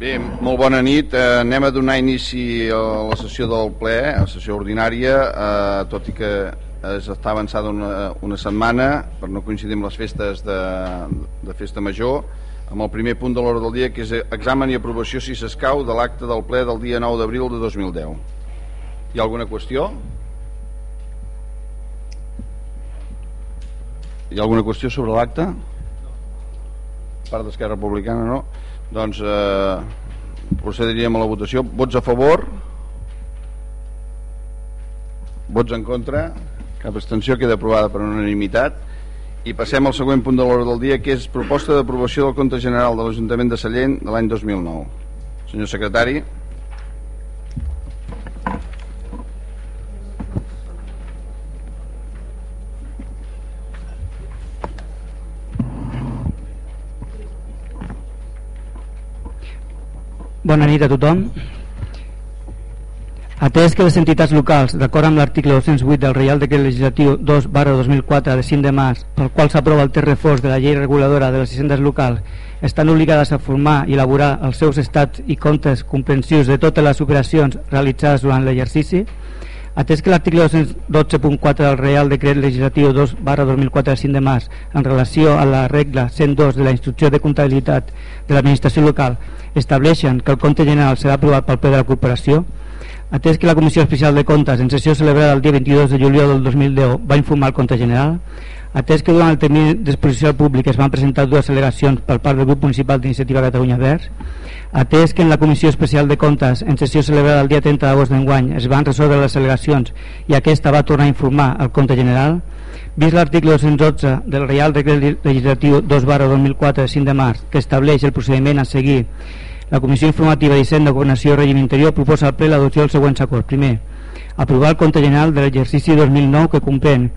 Bé, molt bona nit. Eh, anem a donar inici a la sessió del ple, a la sessió ordinària, eh, tot i que es està avançada una, una setmana per no coincidir amb les festes de, de festa major, amb el primer punt de l'hora del dia, que és examen i aprovació, si s'escau, de l'acte del ple del dia 9 d'abril de 2010. Hi ha alguna qüestió? Hi ha alguna qüestió sobre l'acte? part d'Esquerra Republicana no doncs eh, procediríem a la votació. Vots a favor? Vots en contra? Cap extensió queda aprovada per unanimitat. I passem al següent punt de l'hora del dia que és proposta d'aprovació del compte general de l'Ajuntament de Sallent de l'any 2009 senyor secretari Bona nit a tothom. Atès que les entitats locals, d'acord amb l'article 208 del Reial Decret Legislatiu 2 barra 2004 de 5 de març, pel qual s'aprova el terç reforç de la llei reguladora de les hisendes locals, estan obligades a formar i elaborar els seus estats i comptes comprensius de totes les operacions realitzades durant l'exercici, Atès que l'article 212.4 del Real Decret Legislatiu 2 barra 2004 de 5 de març en relació a la regla 102 de la instrucció de comptabilitat de l'administració local estableixen que el compte general serà aprovat pel ple de la corporació, atès que la Comissió Especial de Comptes en sessió celebrada el dia 22 de juliol del 2010 va informar el compte general, atès que durant el termini d'exposició pública es van presentar dues al·legacions per part del grup municipal d'Iniciativa Catalunya Verds, atès que en la Comissió Especial de Comptes en sessió celebrada el dia 30 d'agost d'enguany es van resoldre les al·legacions i aquesta va tornar a informar el compte general, vist l'article 212 del Real Decret Legislatiu 2 barra 2004 de 5 de març que estableix el procediment a seguir la Comissió Informativa d'Hisenda, Governació i Règim Interior proposa al ple l'adopció dels següents acords. Primer, aprovar el compte general de l'exercici 2009 que comprèn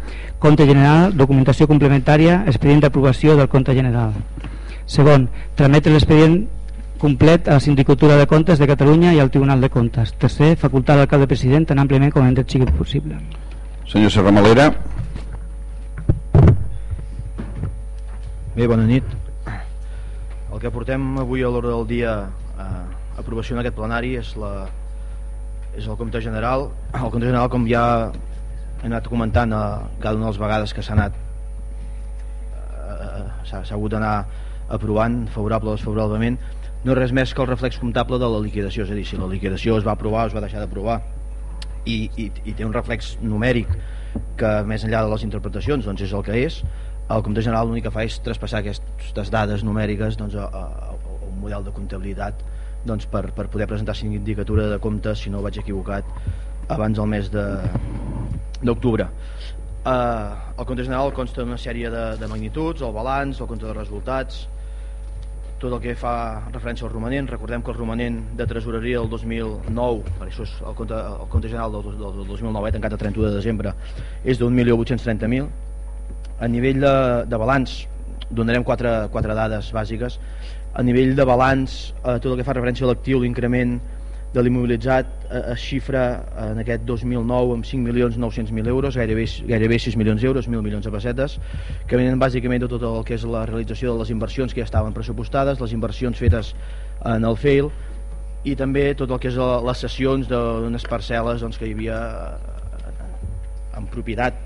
compte general, documentació complementària, expedient d'aprovació del compte general. Segon, trametre l'expedient complet a la Sindicatura de Comptes de Catalunya i al Tribunal de Comptes. Tercer, facultar l'alcalde president tan àmpliament com en sigui possible. Senyor Serramalera. Bé, bona nit. El que portem avui a l'hora del dia a aprovació en aquest plenari és, la, és el compte general. El compte general, com ja he anat comentant a cada una de les vegades que s'ha anat eh, s'ha hagut d'anar aprovant favorable o desfavorablement. No res més que el reflex comptable de la liquidació és a dir, si la liquidació es va aprovar o es va deixar d'aprovar. I, i, i té un reflex numèric que més enllà de les interpretacions doncs és el que és. El compte general l'únic que fa és traspassar aquestes dades numèriques doncs, a, a, a un model de comptabilitat doncs, per, per poder presentar sindicatura de comptes si no vaig equivocat abans del mes d'octubre. Eh, el compte general consta d'una sèrie de, de magnituds el balanç, el compte de resultats tot el que fa referència al romanent. Recordem que el romanent de tresoreria del 2009 per això és el compte, el compte general del, del, del 2009 eh, tancat a 31 de desembre és d'un 1.830.000 a nivell de, de balanç donarem quatre, quatre dades bàsiques a nivell de balanç eh, tot el que fa referència a l'actiu l'increment de l'immobilitzat eh, es xifra en aquest 2009 amb 5.900.000 euros gairebé, gairebé 6 milions d'euros 1.000 milions de pessetes que venen bàsicament de tot el que és la realització de les inversions que ja estaven pressupostades les inversions fetes en el FAIL i també tot el que és les sessions d'unes parcel·les doncs, que hi havia eh, en propietat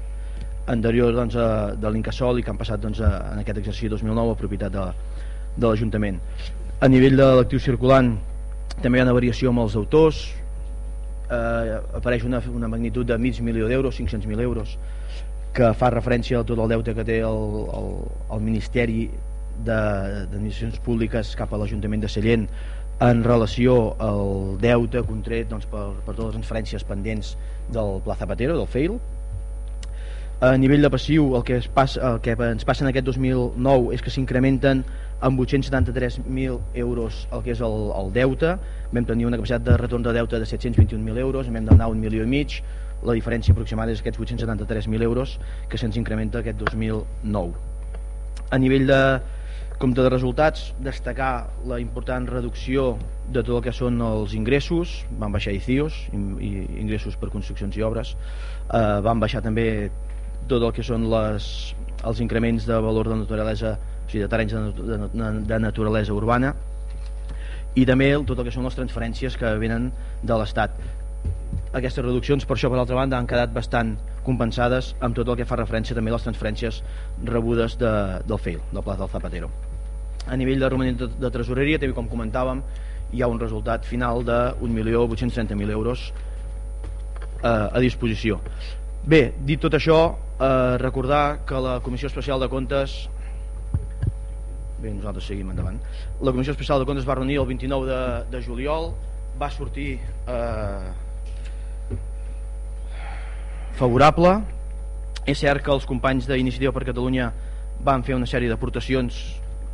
anterior doncs, a, de l'Incasol i que han passat doncs, a, en aquest exercici 2009 a propietat de, de l'Ajuntament. A nivell de l'actiu circulant també hi ha una variació amb els autors, eh, apareix una, una magnitud de mig milió d'euros, 500.000 euros, que fa referència a tot el deute que té el, el, el Ministeri d'Administracions Públiques cap a l'Ajuntament de Sallent en relació al deute contret doncs, per, per totes les transferències pendents del Pla Zapatero, del FAIL, a nivell de passiu el que, es passa, el que ens passa en aquest 2009 és que s'incrementen amb 873.000 euros el que és el, el deute. Vam tenir una capacitat de retorn de deute de 721.000 euros vam d'anar un milió i mig. La diferència aproximada és aquests 873.000 euros que se'ns incrementa aquest 2009 a nivell de compte de resultats destacar la important reducció de tot el que són els ingressos. Van baixar ICIOs ingressos per construccions i obres. Eh, van baixar també tot el que són les, els increments de valor de naturalesa o sigui, de terrenys de, de, de naturalesa urbana. I també tot el que són les transferències que venen de l'Estat. Aquestes reduccions per això per altra banda han quedat bastant compensades amb tot el que fa referència també a les transferències rebudes de, del FEIL, del Pla del Zapatero. A nivell de romanent de, de tresoreria també com comentàvem hi ha un resultat final de 1.830.000 euros eh, a disposició. Bé, dit tot això eh, recordar que la Comissió Especial de Comptes bé, nosaltres seguim endavant. La Comissió Especial de Comptes va reunir el 29 de, de juliol. Va sortir eh, favorable. És cert que els companys d'Iniciativa per Catalunya van fer una sèrie d'aportacions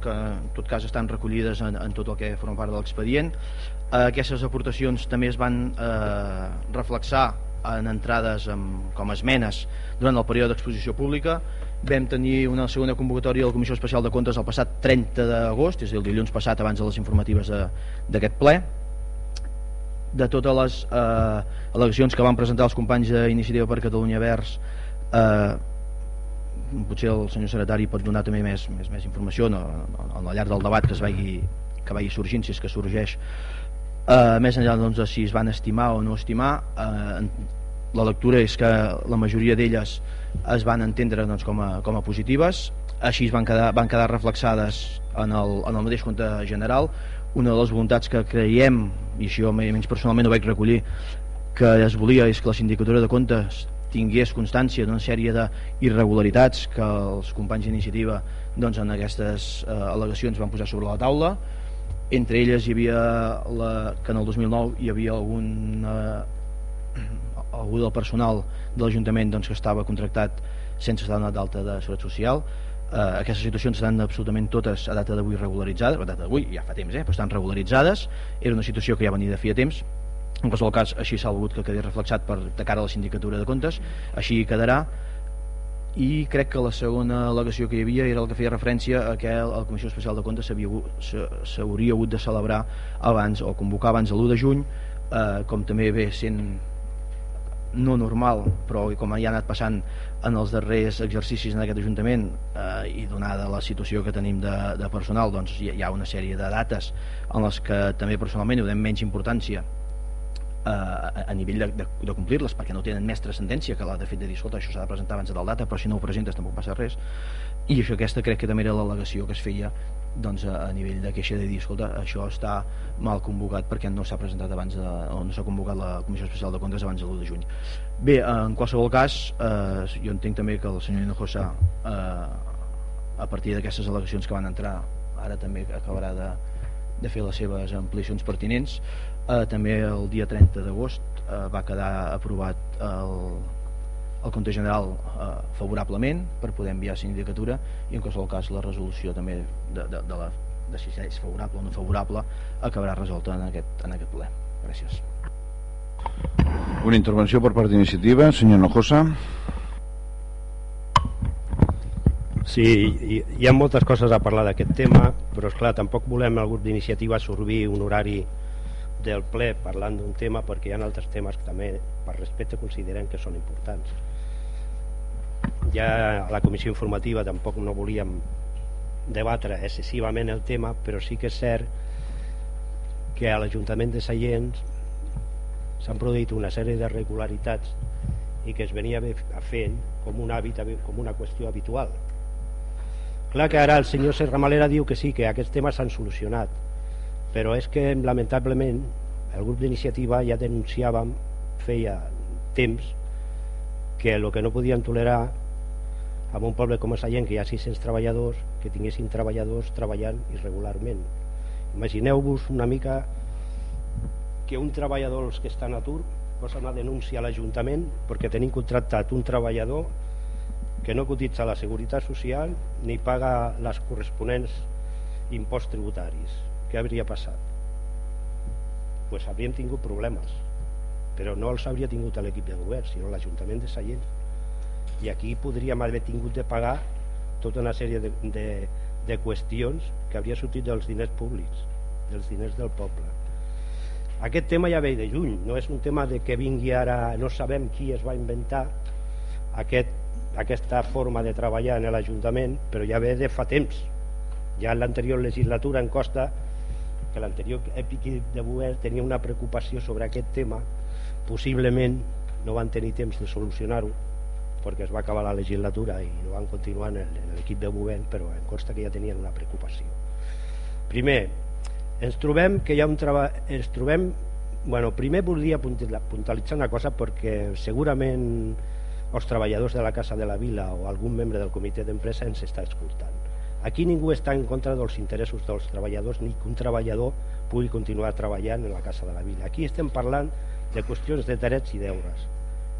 que en tot cas estan recollides en, en tot el que forma part de l'expedient. Eh, aquestes aportacions també es van eh, reflexar en entrades amb, com a esmenes durant el període d'exposició pública vam tenir una segona convocatòria de la Comissió Especial de Comptes el passat 30 d'agost, és a dir, el dilluns passat abans de les informatives d'aquest ple. De totes les eh, al·legacions que van presentar els companys d'Iniciativa per Catalunya Verds eh, potser el senyor secretari pot donar també més, més, més informació no, al llarg del debat que es vagi, que vagi sorgint si és que sorgeix. Eh, més enllà doncs, de si es van estimar o no estimar eh, la lectura és que la majoria d'elles es van entendre doncs, com, a, com a positives. Així van quedar, van quedar reflexades en el, en el mateix compte general. Una de les voluntats que creiem i això menys personalment ho vaig recollir que es volia és que la sindicatura de comptes tingués constància d'una sèrie d'irregularitats que els companys d'iniciativa doncs, en aquestes eh, al·legacions van posar sobre la taula. Entre elles hi havia la, que en el 2009 hi havia algun eh, algú del personal de l'Ajuntament doncs, que estava contractat sense estar donat d'alta de seguretat social. Eh, aquestes situacions estan absolutament totes a data d'avui regularitzades, a data d'avui ja fa temps, eh, però estan regularitzades, era una situació que ja venia de feia temps, en qualsevol cas així s'ha volgut que quedi reflexat per, de cara a la sindicatura de comptes, així quedarà. I crec que la segona al·legació que hi havia era el que feia referència a que la Comissió Especial de Comptes s'hauria hagut de celebrar abans o convocar abans l'1 de juny eh, com també ve sent no normal, però com ja ha anat passant en els darrers exercicis en aquest Ajuntament eh, i donada la situació que tenim de, de personal, doncs hi, hi ha una sèrie de dates en les que també personalment hi donem menys importància eh, a, a nivell de, de, de complir-les perquè no tenen més transcendència que la de fet de dir escolta, això s'ha de presentar abans de la data però si no ho presentes tampoc passa res. I això aquesta crec que també era l'al·legació que es feia doncs a, nivell de queixa de dir escolta, això està mal convocat perquè no s'ha presentat abans de, o no s'ha convocat la Comissió Especial de Comptes abans de l'1 de juny. Bé, en qualsevol cas eh, jo entenc també que el senyor Hinojosa eh, a partir d'aquestes al·legacions que van entrar ara també acabarà de, de fer les seves ampliacions pertinents eh, també el dia 30 d'agost eh, va quedar aprovat el, el compte general eh, favorablement per poder enviar a sindicatura i en qualsevol cas la resolució també de, de, de, la, de si és favorable o no favorable acabarà resolta en aquest, en aquest ple. Gràcies. Una intervenció per part d'iniciativa, senyor Nojosa. Sí, hi, hi ha moltes coses a parlar d'aquest tema, però és clar tampoc volem el grup d'iniciativa sorbir un horari del ple parlant d'un tema perquè hi ha altres temes que també per respecte considerem que són importants ja a la comissió informativa tampoc no volíem debatre excessivament el tema però sí que és cert que a l'Ajuntament de Sallents s'han produït una sèrie de regularitats i que es venia fent com un hàbit, com una qüestió habitual. Clar que ara el senyor Serra Malera diu que sí, que aquests temes s'han solucionat però és que lamentablement el grup d'iniciativa ja denunciàvem feia temps que el que no podien tolerar en un poble com a Sallent que hi ha 600 treballadors que tinguessin treballadors treballant irregularment. Imagineu-vos una mica que un treballador els que estan a atur posa una denúncia a l'Ajuntament perquè tenim contractat un treballador que no cotitza la Seguretat Social ni paga les corresponents imposts tributaris. Què hauria passat? pues hauríem tingut problemes però no els hauria tingut l'equip de govern sinó l'Ajuntament de Sallent. I aquí podríem haver tingut de pagar tota una sèrie de, de, de qüestions que hauria sortit dels diners públics dels diners del poble. Aquest tema ja ve de juny no és un tema de que vingui ara no sabem qui es va inventar aquest, aquesta forma de treballar en l'Ajuntament però ja ve de fa temps. Ja en l'anterior legislatura en Costa que l'anterior equip de govern tenia una preocupació sobre aquest tema possiblement no van tenir temps de solucionar-ho perquè es va acabar la legislatura i no van continuar en l'equip de govern però em consta que ja tenien una preocupació primer ens trobem que hi ha un treball ens trobem bueno, primer voldria puntualitzar una cosa perquè segurament els treballadors de la Casa de la Vila o algun membre del comitè d'empresa ens està escoltant Aquí ningú està en contra dels interessos dels treballadors ni que un treballador pugui continuar treballant en la Casa de la Vila. Aquí estem parlant de qüestions de drets i deures.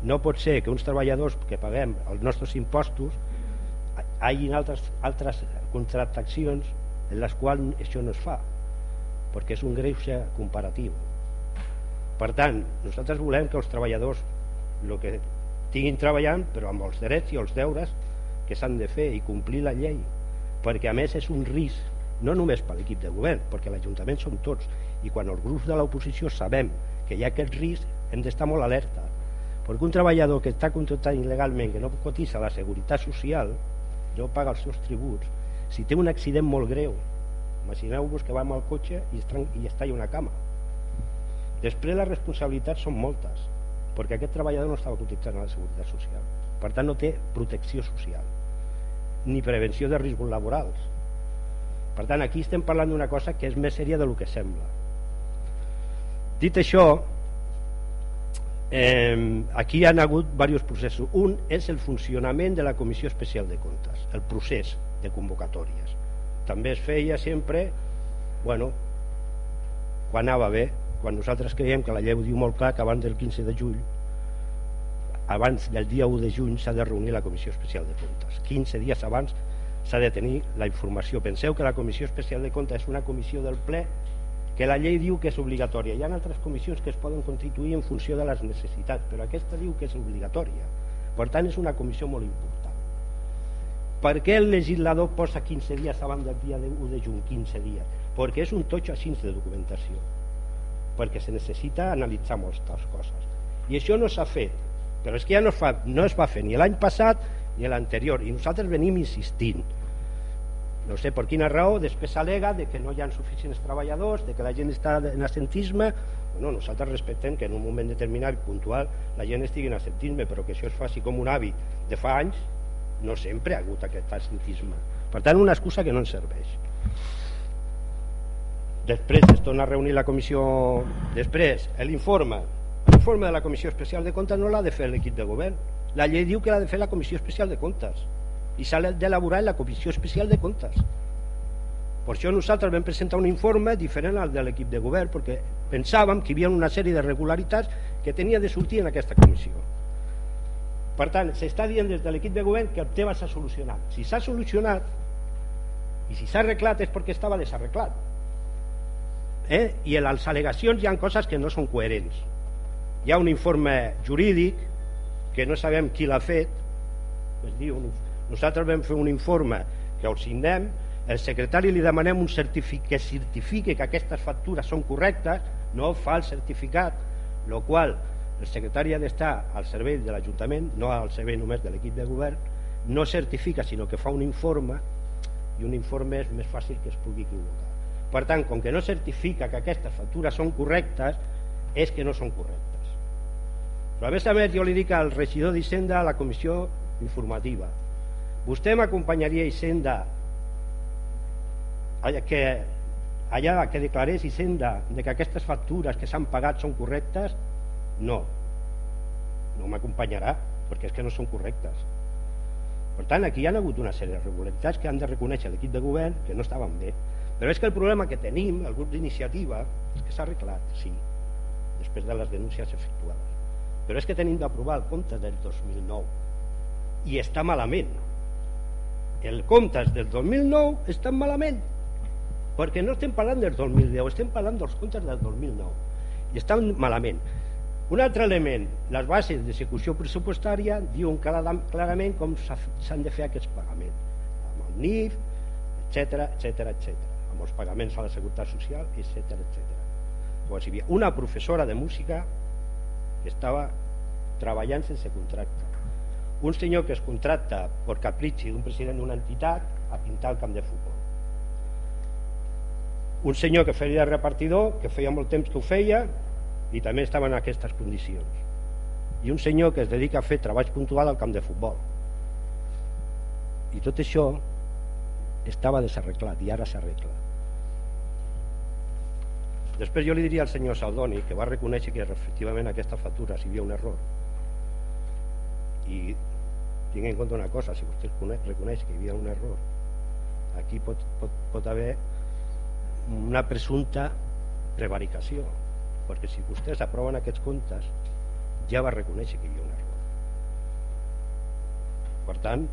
No pot ser que uns treballadors que paguem els nostres impostos hagin altres, altres contractacions en les quals això no es fa, perquè és un greuge comparatiu. Per tant, nosaltres volem que els treballadors el que tinguin treballant, però amb els drets i els deures que s'han de fer i complir la llei perquè a més és un risc no només per l'equip de govern, perquè l'Ajuntament són tots, i quan els grups de l'oposició sabem que hi ha aquest risc hem d'estar molt alerta, perquè un treballador que està contractat il·legalment, que no cotitza la seguretat social, no paga els seus tributs, si té un accident molt greu, imagineu-vos que va amb el cotxe i, i està en una cama. Després les responsabilitats són moltes, perquè aquest treballador no estava cotitzant a la seguretat social, per tant no té protecció social ni prevenció de riscos laborals. Per tant, aquí estem parlant d'una cosa que és més sèria del que sembla. Dit això, eh, aquí hi ha hagut diversos processos. Un és el funcionament de la Comissió Especial de Comptes, el procés de convocatòries. També es feia sempre, bueno, quan anava bé, quan nosaltres creiem que la llei ho diu molt clar que abans del 15 de juny abans del dia 1 de juny s'ha de reunir la Comissió Especial de Comptes 15 dies abans s'ha de tenir la informació penseu que la Comissió Especial de Comptes és una comissió del ple que la llei diu que és obligatòria. Hi ha altres comissions que es poden constituir en funció de les necessitats però aquesta diu que és obligatòria. Per tant és una comissió molt important. Per què el legislador posa 15 dies abans del dia 1 de juny 15 dies? perquè és un totxo així de documentació perquè se necessita analitzar moltes coses. I això no s'ha fet però és que ja no es, fa, no es va fer ni l'any passat ni l'anterior i nosaltres venim insistint no sé per quina raó després s'alega de que no hi ha suficients treballadors de que la gent està en assentisme bueno, nosaltres respectem que en un moment determinat puntual la gent estigui en assentisme però que això es faci com un hàbit de fa anys no sempre ha hagut aquest assentisme per tant una excusa que no ens serveix. Després es torna a reunir la comissió després l'informe. L'informe de la Comissió Especial de Comptes no l'ha de fer l'equip de govern. La llei diu que l'ha de fer la Comissió Especial de Comptes i s'ha d'elaborar en la Comissió Especial de Comptes. Per això nosaltres vam presentar un informe diferent al de l'equip de govern perquè pensàvem que hi havia una sèrie de regularitats que tenia de sortir en aquesta comissió. Per tant, s'està dient des de l'equip de govern que el tema s'ha solucionat. Si s'ha solucionat i si s'ha arreglat és perquè estava desarreglat. Eh? I en les al·legacions hi ha coses que no són coherents hi ha un informe jurídic que no sabem qui l'ha fet es diu, nosaltres vam fer un informe que el signem el secretari li demanem un certific que certifique que aquestes factures són correctes no fa el certificat el qual el secretari ha d'estar al servei de l'Ajuntament no al servei només de l'equip de govern no certifica sinó que fa un informe i un informe és més fàcil que es pugui equivocar. Per tant, com que no certifica que aquestes factures són correctes és que no són correctes. Però a més a més jo li dic al regidor d'Hisenda a la comissió informativa vostè m'acompanyaria a Hisenda que allà que declarés Hisenda de que aquestes factures que s'han pagat són correctes? No. No m'acompanyarà perquè és que no són correctes. Per tant aquí hi ha hagut una sèrie de regularitats que han de reconèixer l'equip de govern que no estaven bé. Però és que el problema que tenim el grup d'iniciativa és que s'ha arreglat sí després de les denúncies efectuades. Però és que tenim d'aprovar el compte del 2009 i està malament el compte del 2009 està malament perquè no estem parlant del 2010 estem parlant dels comptes del 2009 i estan malament. Un altre element, les bases d'execució pressupostària diuen clarament com s'han de fer aquests pagaments. Amb el NIF, etc etc etc amb els pagaments a la Seguretat Social, etc etc. Llavors hi havia una professora de música que estava treballant sense contracte un senyor que es contracta per capritxi d'un president d'una entitat a pintar el camp de futbol. Un senyor que feia de repartidor que feia molt temps que ho feia i també estava en aquestes condicions. I un senyor que es dedica a fer treball puntual al camp de futbol. I tot això estava desarreglat i ara s'arregla. Després jo li diria al senyor Saldoni que va reconèixer que efectivament aquesta factura hi havia un error i tinc en compte una cosa si vostè reconeix que hi havia un error aquí pot, pot, pot haver una presumpta prevaricació perquè si vostès aproven aquests comptes ja va reconèixer que hi havia un error per tant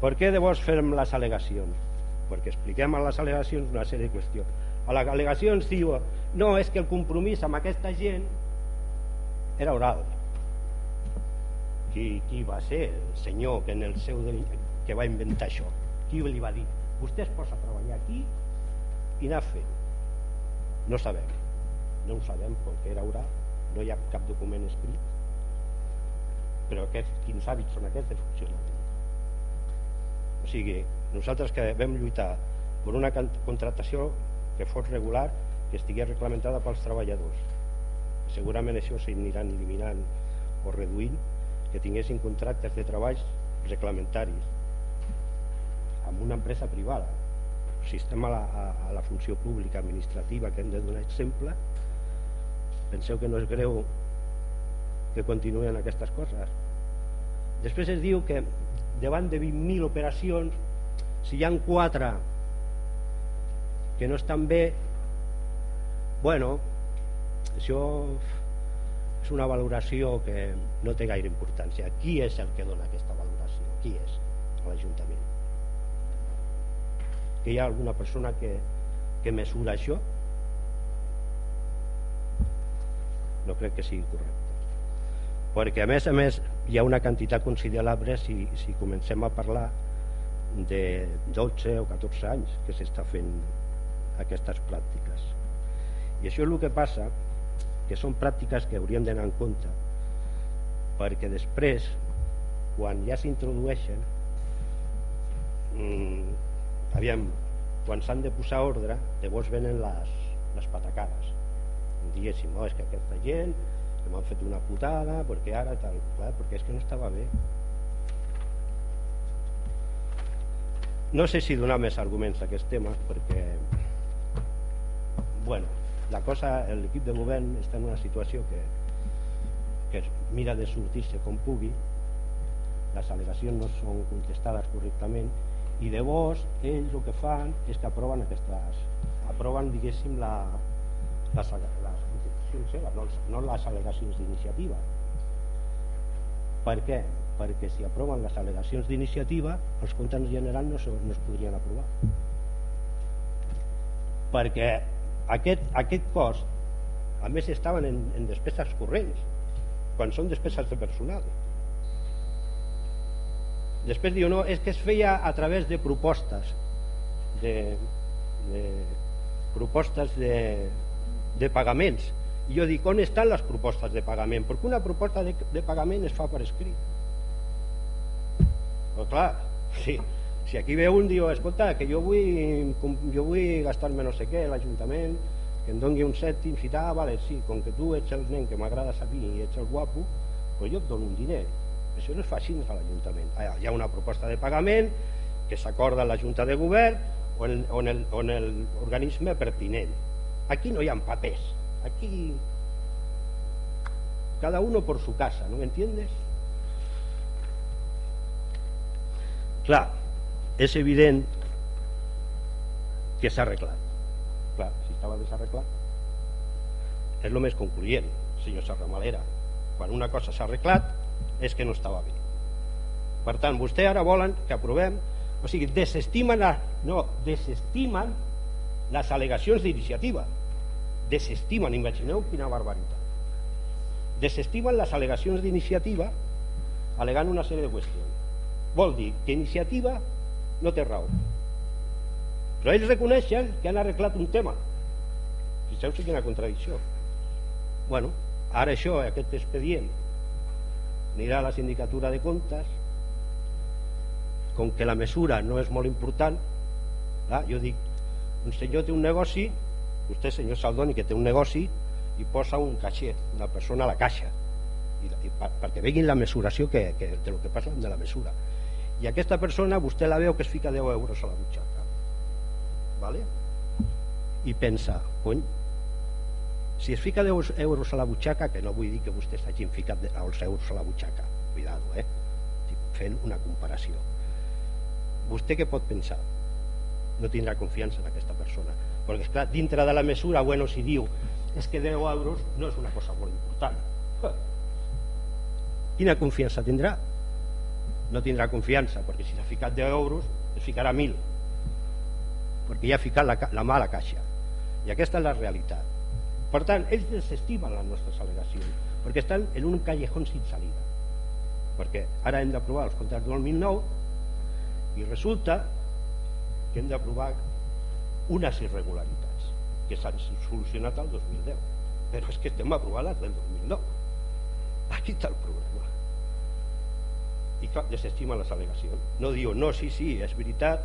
per què llavors fem les al·legacions? perquè expliquem a les al·legacions una sèrie de qüestions a les al·legacions diu no, és que el compromís amb aquesta gent era oral. Qui, qui va ser el senyor que en el seu que va inventar això? Qui li va dir vostè es posa a treballar aquí i anar fent no sabem. No ho sabem perquè era oral. No hi ha cap document escrit. Però aquest, quins hàbits són aquests de funcionament? O sigui nosaltres que vam lluitar per una contractació que fos regular que estigués reglamentada pels treballadors. Segurament això s'aniran eliminant o reduint que tinguessin contractes de treballs reglamentaris amb una empresa privada. Si estem a la, a, a la funció pública administrativa que hem de donar exemple penseu que no és greu que continuïn aquestes coses. Després es diu que davant de 20.000 operacions si hi han 4 que no estan bé bueno això és una valoració que no té gaire importància. Qui és el que dona aquesta valoració? Qui és? l'Ajuntament. Que hi ha alguna persona que, que mesura això? No crec que sigui correcte. Perquè a més a més hi ha una quantitat considerable si, si comencem a parlar de 12 o 14 anys que s'està fent aquestes pràctiques i això és el que passa que són pràctiques que hauríem d'anar en compte perquè després quan ja s'introdueixen mmm, aviam quan s'han de posar ordre llavors venen les, les patacades. Diguéssim, oh, és que aquesta gent que m'han fet una putada perquè ara tal, clar, perquè és que no estava bé. No sé si donar més arguments a aquest tema perquè bueno la cosa, l'equip de govern està en una situació que, que mira de sortir-se com pugui. Les al·legacions no són contestades correctament. I llavors ells el que fan és que aproven aquestes aproven diguéssim la, les, les contestacions seves no, no les al·legacions d'iniciativa. Per què? perquè si aproven les al·legacions d'iniciativa els comptes generals no, no es podrien aprovar. Perquè aquest, aquest cost a més estaven en, en despeses corrents quan són despeses de personal. Després diu no, és que es feia a través de propostes de, de propostes de, de pagaments. I jo dic, on estan les propostes de pagament? perquè una proposta de, de pagament es fa per escrit. Però clar, sí, si aquí ve un diu, escolta, que jo vull, jo vull gastar-me no sé què, l'Ajuntament, que em doni un cèntim, i tal, vale, sí, com que tu ets el nen que m'agrada mi i ets el guapo, pues jo et dono un diner. Això no es fa així a l'Ajuntament. Ah, hi ha una proposta de pagament que s'acorda a la Junta de Govern o en, on el, on el organisme pertinent. Aquí no hi ha papers. Aquí cada uno por su casa, ¿no me entiendes? Clar, és evident que s'ha arreglat. Clar, si estava desarreglat és el més concluent senyor Serramalera quan una cosa s'ha arreglat és que no estava bé. Per tant, vostè ara volen que aprovem o sigui, desestimen la, no, desestimen les al·legacions d'iniciativa. Desestimen, imagineu quina barbaritat. Desestimen les al·legacions d'iniciativa alegant una sèrie de qüestions. Vol dir que iniciativa no té raó. Però ells reconeixen que han arreglat un tema. Fixeu si quina contradicció. Bueno, ara això, aquest expedient anirà a la sindicatura de comptes. Com que la mesura no és molt important clar, jo dic un senyor té un negoci vostè senyor Saldoni que té un negoci i posa un caixer, una persona a la caixa. I, i per, perquè veguin la mesuració que, que, de lo que passa de la mesura i aquesta persona vostè la veu que es fica 10 euros a la butxaca vale? i pensa cony, si es fica 10 euros a la butxaca que no vull dir que vostès hagin ficat els euros a la butxaca cuidado, eh? Estic fent una comparació vostè què pot pensar? no tindrà confiança en aquesta persona perquè esclar, dintre de la mesura bueno, si diu és que 10 euros no és una cosa molt important quina confiança tindrà? No tindrà confiança perquè si s'ha ficat 10 euros es ficarà 1.000 perquè ja ha ficat la, la mà a la caixa. I aquesta és la realitat. Per tant, ells desestimen les nostres al·legacions perquè estan en un callejón sin salida. Perquè ara hem d'aprovar els contractes del 2009 i resulta que hem d'aprovar unes irregularitats que s'han solucionat al 2010 però és que estem aprovant les del 2009 aquí està el problema i clar, desestima les al·legacions no diu, no, sí, sí, és veritat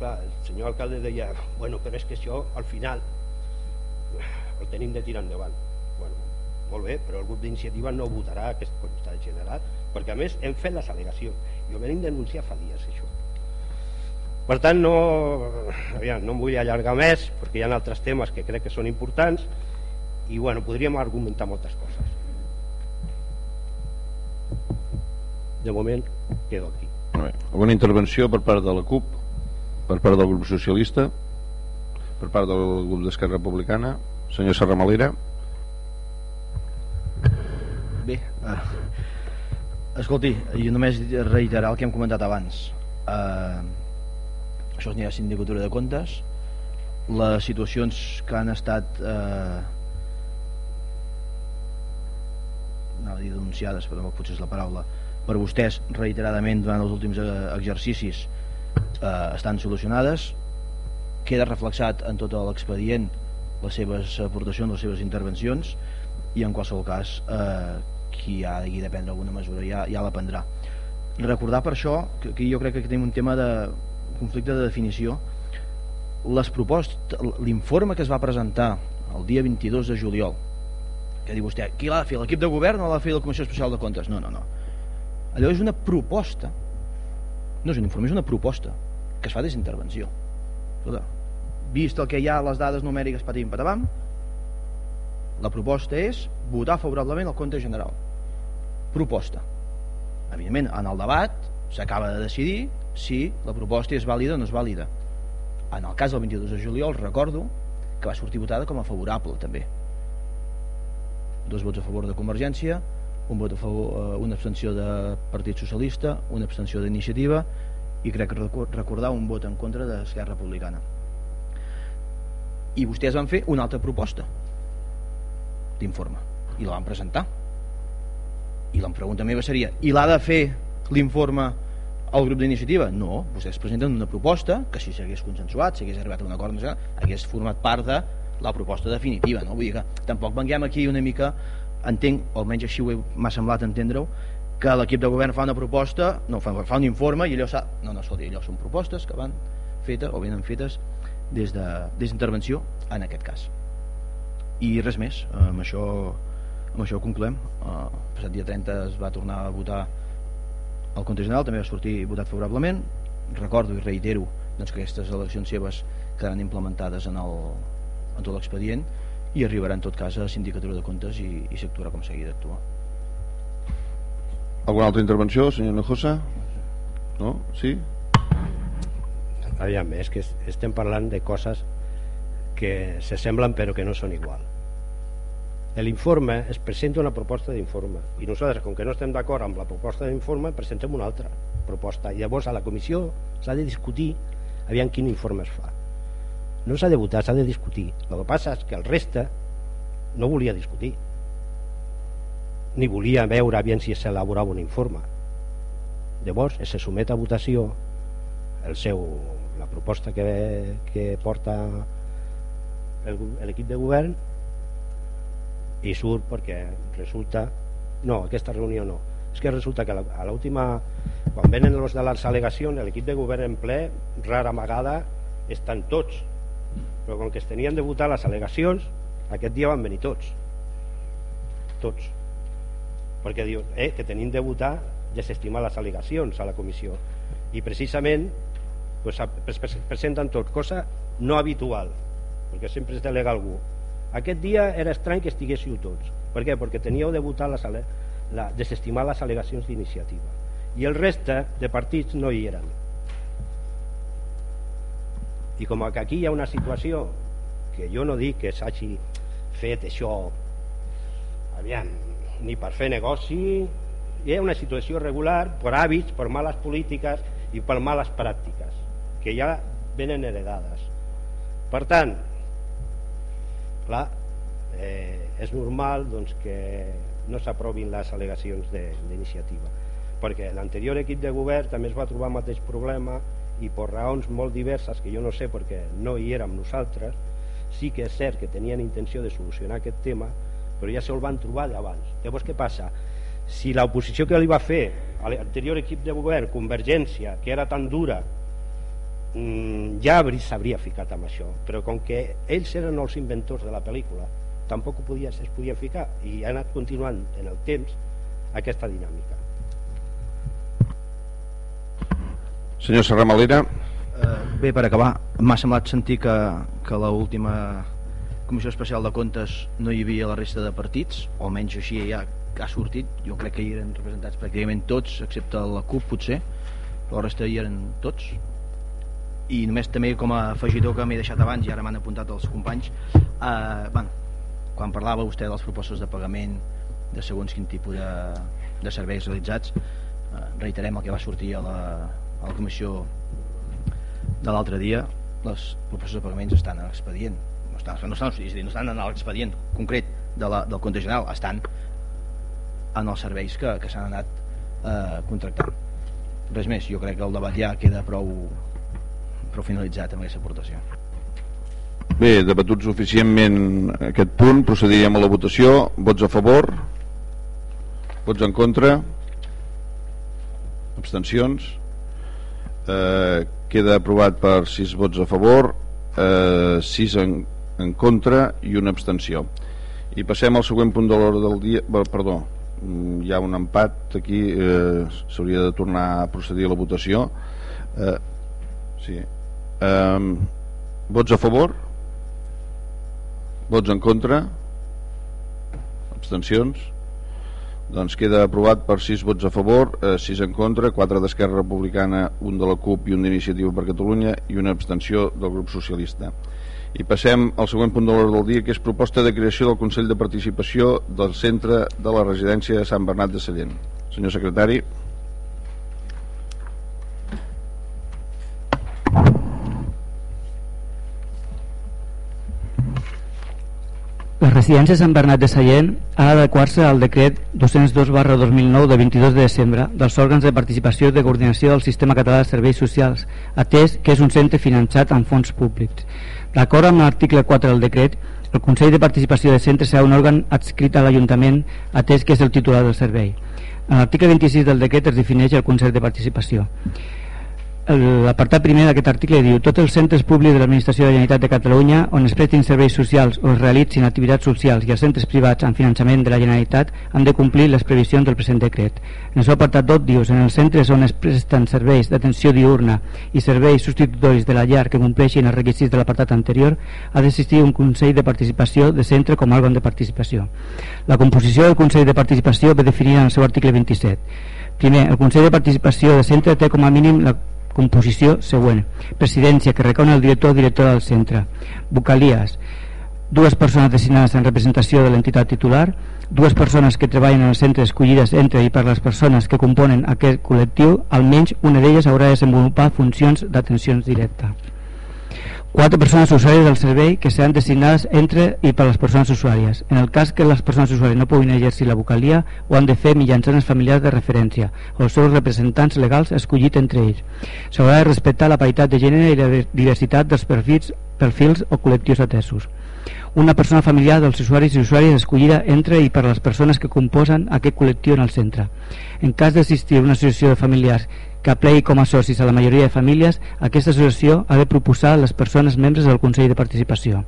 clar, el senyor alcalde deia bueno, però és que això al final el tenim de tirar endavant bueno, molt bé, però el grup d'iniciativa no votarà aquest constat general perquè a més hem fet les al·legacions. Ho venim denunciar fa dies això. Per tant no, aviam, no em vull allargar més perquè hi ha altres temes que crec que són importants i bueno, podríem argumentar moltes coses de moment quedo aquí. Alguna intervenció per part de la CUP per part del grup socialista per part del grup d'Esquerra Republicana? Senyor Serramalera? Bé uh, escolti, jo només reiterar el que hem comentat abans. Uh, això anirà a Sindicatura de Comptes. Les situacions que han estat eh, no dir denunciades però no potser és la paraula per vostès reiteradament durant els últims eh, exercicis eh, estan solucionades. Queda reflexat en tot l'expedient les seves aportacions, les seves intervencions i en qualsevol cas eh, qui ha de prendre alguna mesura ja, ja la prendrà. Recordar per això que, que jo crec que tenim un tema de conflicte de definició. Les propostes l'informe que es va presentar el dia 22 de juliol que diu vostè, qui l'ha de fer, l'equip de govern o l'ha de fer la Comissió Especial de Comptes? No, no, no allò és una proposta. No és un informe, és una proposta que es fa des d'intervenció. Vist el que hi ha les dades numèriques patim patabam la proposta és votar favorablement el compte general. Proposta. Evidentment en el debat s'acaba de decidir si la proposta és vàlida o no és vàlida. En el cas del 22 de juliol recordo que va sortir votada com a favorable també. Dos vots a favor de Convergència un vot a favor, eh, una abstenció de Partit Socialista una abstenció d'iniciativa i crec recordar un vot en contra d'Esquerra Republicana i vostès van fer una altra proposta d'informe i la van presentar i la pregunta meva seria i l'ha de fer l'informe el grup d'iniciativa? No, vostès presenten una proposta que si s'hagués consensuat, si arribat a un acord, hagués format part de la proposta definitiva. No? Vull dir que tampoc venguem aquí una mica, entenc, o almenys així m'ha semblat entendre-ho, que l'equip de govern fa una proposta, no, fa, fa un informe i allò s'ha... No, no, escolti, allò són propostes que van fetes o venen fetes des d'intervenció de, des en aquest cas. I res més, amb això, amb això concloem. Uh, el passat dia 30 es va tornar a votar el compte general també va sortir votat favorablement recordo i reitero doncs, que aquestes eleccions seves quedaran implementades en, el, en tot l'expedient i arribarà en tot cas a la sindicatura de comptes i, i s'actuarà com s'hagi d'actuar Alguna altra intervenció, senyor Nojosa? No? Sí? Aviam, és que estem parlant de coses que se semblen però que no són igual l'informe es presenta una proposta d'informe i nosaltres, com que no estem d'acord amb la proposta d'informe, presentem una altra proposta i llavors a la comissió s'ha de discutir aviam quin informe es fa no s'ha de votar, s'ha de discutir. El que passa és que el reste no volia discutir. Ni volia veure aviam si s'elaborava un informe. Llavors se somet a votació el seu, la proposta que, que porta l'equip de govern i surt perquè resulta no, aquesta reunió no. És que resulta que a l'última quan venen els de les al·legacions l'equip de govern en ple rara vegada estan tots però com que es tenien de votar les al·legacions aquest dia van venir tots. Tots. Perquè diu eh, que tenim de votar desestimar les al·legacions a la comissió. I precisament pues, presenten tot cosa no habitual perquè sempre es delega algú. Aquest dia era estrany que estiguéssiu tots. Per què? perquè teníeu de votar les, la, desestimar les al·legacions d'iniciativa. I el reste de partits no hi eren i com que aquí hi ha una situació que jo no dic que s'hagi fet això aviam, ni per fer negoci hi ha una situació regular per hàbits, per males polítiques i per males pràctiques que ja venen heredades. Per tant clar eh, és normal doncs, que no s'aprovin les al·legacions d'iniciativa perquè l'anterior equip de govern també es va trobar el mateix problema i per raons molt diverses que jo no sé perquè no hi érem nosaltres sí que és cert que tenien intenció de solucionar aquest tema però ja se'l van trobar d'abans llavors què passa? si l'oposició que li va fer a l'anterior equip de govern Convergència, que era tan dura mm, ja s'hauria ficat amb això. Però com que ells eren els inventors de la pel·lícula tampoc ho podia, es podia ficar i ha anat continuant en el temps aquesta dinàmica Senyor. Eh, bé, per acabar, m'ha semblat sentir que, que l última Comissió Especial de Comptes no hi havia la resta de partits, o almenys així ja ha sortit. Jo crec que hi eren representats pràcticament tots, excepte la CUP, potser, però la resta hi eren tots. I només també com a afegidor que m'he deixat abans i ara m'han apuntat els companys, eh, bueno, quan parlava vostè dels propostes de pagament de segons quin tipus de, de serveis realitzats, eh, reiterem el que va sortir a la, a la comissió de l'altre dia les propostes de pagaments estan en l'expedient no estan, no estan, no estan en l'expedient concret de la, del compte general estan en els serveis que, que s'han anat eh, contractant. Res més, jo crec que el debat ja queda prou, prou finalitzat amb aquesta aportació. Bé, debatut suficientment aquest punt, procediríem a la votació. Vots a favor? Vots en contra? Abstencions eh, queda aprovat per 6 vots a favor eh, 6 en, en contra i una abstenció. I passem al següent punt de l'hora del dia perdó, mm, hi ha un empat aquí eh, s'hauria de tornar a procedir a la votació. Eh, sí. eh, vots a favor? Vots en contra? Abstencions doncs queda aprovat per 6 vots a favor, eh, 6 en contra, 4 d'Esquerra Republicana, un de la CUP i un d'Iniciativa per Catalunya i una abstenció del grup socialista. I passem al següent punt de l'ordre del dia, que és proposta de creació del Consell de Participació del Centre de la Residència de Sant Bernat de Sallent. Senyor secretari. La residència Sant Bernat de Sallent ha d'adequar-se al decret 202 barra 2009 de 22 de desembre dels òrgans de participació i de coordinació del Sistema Català de Serveis Socials, atès que és un centre finançat amb fons públics. D'acord amb l'article 4 del decret, el Consell de Participació de Centre serà un òrgan adscrit a l'Ajuntament atès que és el titular del servei. En l'article 26 del decret es defineix el Consell de Participació l'apartat primer d'aquest article diu tots els centres públics de l'Administració de la Generalitat de Catalunya on es prestin serveis socials o es realitzin activitats socials i els centres privats amb finançament de la Generalitat han de complir les previsions del present decret. En el seu apartat 2 dius en els centres on es presten serveis d'atenció diurna i serveis substitutoris de la llar que compleixin els requisits de l'apartat anterior ha d'existir un Consell de Participació de centre com a òrgan de participació. La composició del Consell de Participació ve definida en el seu article 27. Primer, el Consell de Participació de Centre té com a mínim la Composició següent. Presidència que recona el director o directora del centre. Vocalies. Dues persones designades en representació de l'entitat titular, dues persones que treballen en el centre escollides entre i per les persones que componen aquest col·lectiu, almenys una d'elles haurà de desenvolupar funcions d'atenció directa quatre persones usuàries del servei que seran designades entre i per les persones usuàries. En el cas que les persones usuàries no puguin exercir la vocalia, ho han de fer mitjançant els familiars de referència o els seus representants legals escollits entre ells. S'haurà de respectar la paritat de gènere i la diversitat dels perfils, perfils o col·lectius atesos. una persona familiar dels usuaris i usuàries escollida entre i per les persones que composen aquest col·lectiu en el centre. En cas d'assistir una associació de familiars que aplegui com a socis a la majoria de famílies, aquesta associació ha de proposar les persones membres del Consell de Participació.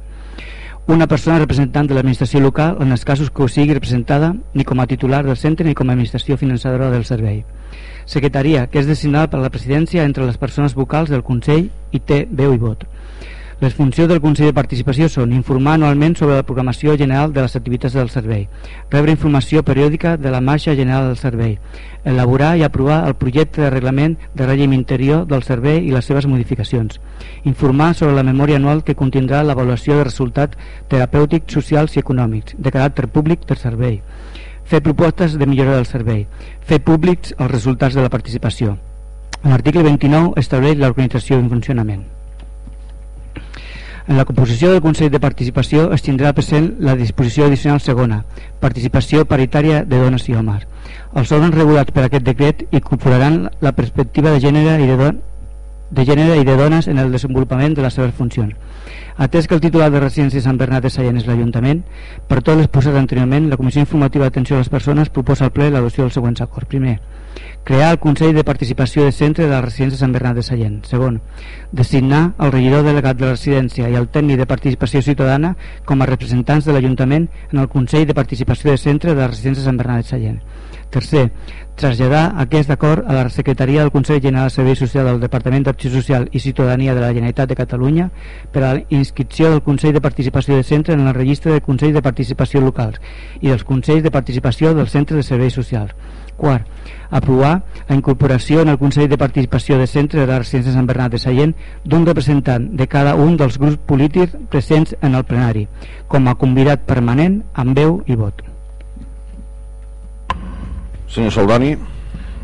Una persona representant de l'administració local en els casos que ho sigui representada ni com a titular del centre ni com a administració finançadora del servei. Secretaria, que és designada per la presidència entre les persones vocals del Consell i té veu i vot. Les funcions del Consell de Participació són informar anualment sobre la programació general de les activitats del servei, rebre informació periòdica de la marxa general del servei, elaborar i aprovar el projecte de reglament de règim interior del servei i les seves modificacions, informar sobre la memòria anual que contindrà l'avaluació de resultats terapèutics, socials i econòmics de caràcter públic del servei, fer propostes de millora del servei, fer públics els resultats de la participació. L'article 29 estableix l'organització en funcionament. En la composició del Consell de Participació es tindrà present la disposició addicional segona, participació paritària de dones i homes. Els òrgans regulats per aquest decret incorporaran la perspectiva de gènere i de, don de gènere i de dones en el desenvolupament de les seves funcions. Atès que el titular de residència de Sant Bernat de Sallent és l'Ajuntament, per tot l'exposat anteriorment, la Comissió Informativa d'Atenció a les Persones proposa al ple l'adopció dels següents acords. Primer, crear el Consell de Participació de Centre de la Residència Sant Bernat de Sallent. Segon, designar el regidor delegat de la residència i el tècnic de participació ciutadana com a representants de l'Ajuntament en el Consell de Participació de Centre de la Residència Sant Bernat de Sallent. Tercer, traslladar aquest acord a la Secretaria del Consell General de Servei Social del Departament d'Acció Social i Ciutadania de la Generalitat de Catalunya per a la inscripció del Consell de Participació de Centre en el registre de Consells de Participació locals i dels Consells de Participació del Centre de Serveis Socials. Quart, aprovar la incorporació en el Consell de Participació de Centre de Residència de Sant Bernat de Sallent d'un representant de cada un dels grups polítics presents en el plenari, com a convidat permanent amb veu i vot. Senyor Saldoni.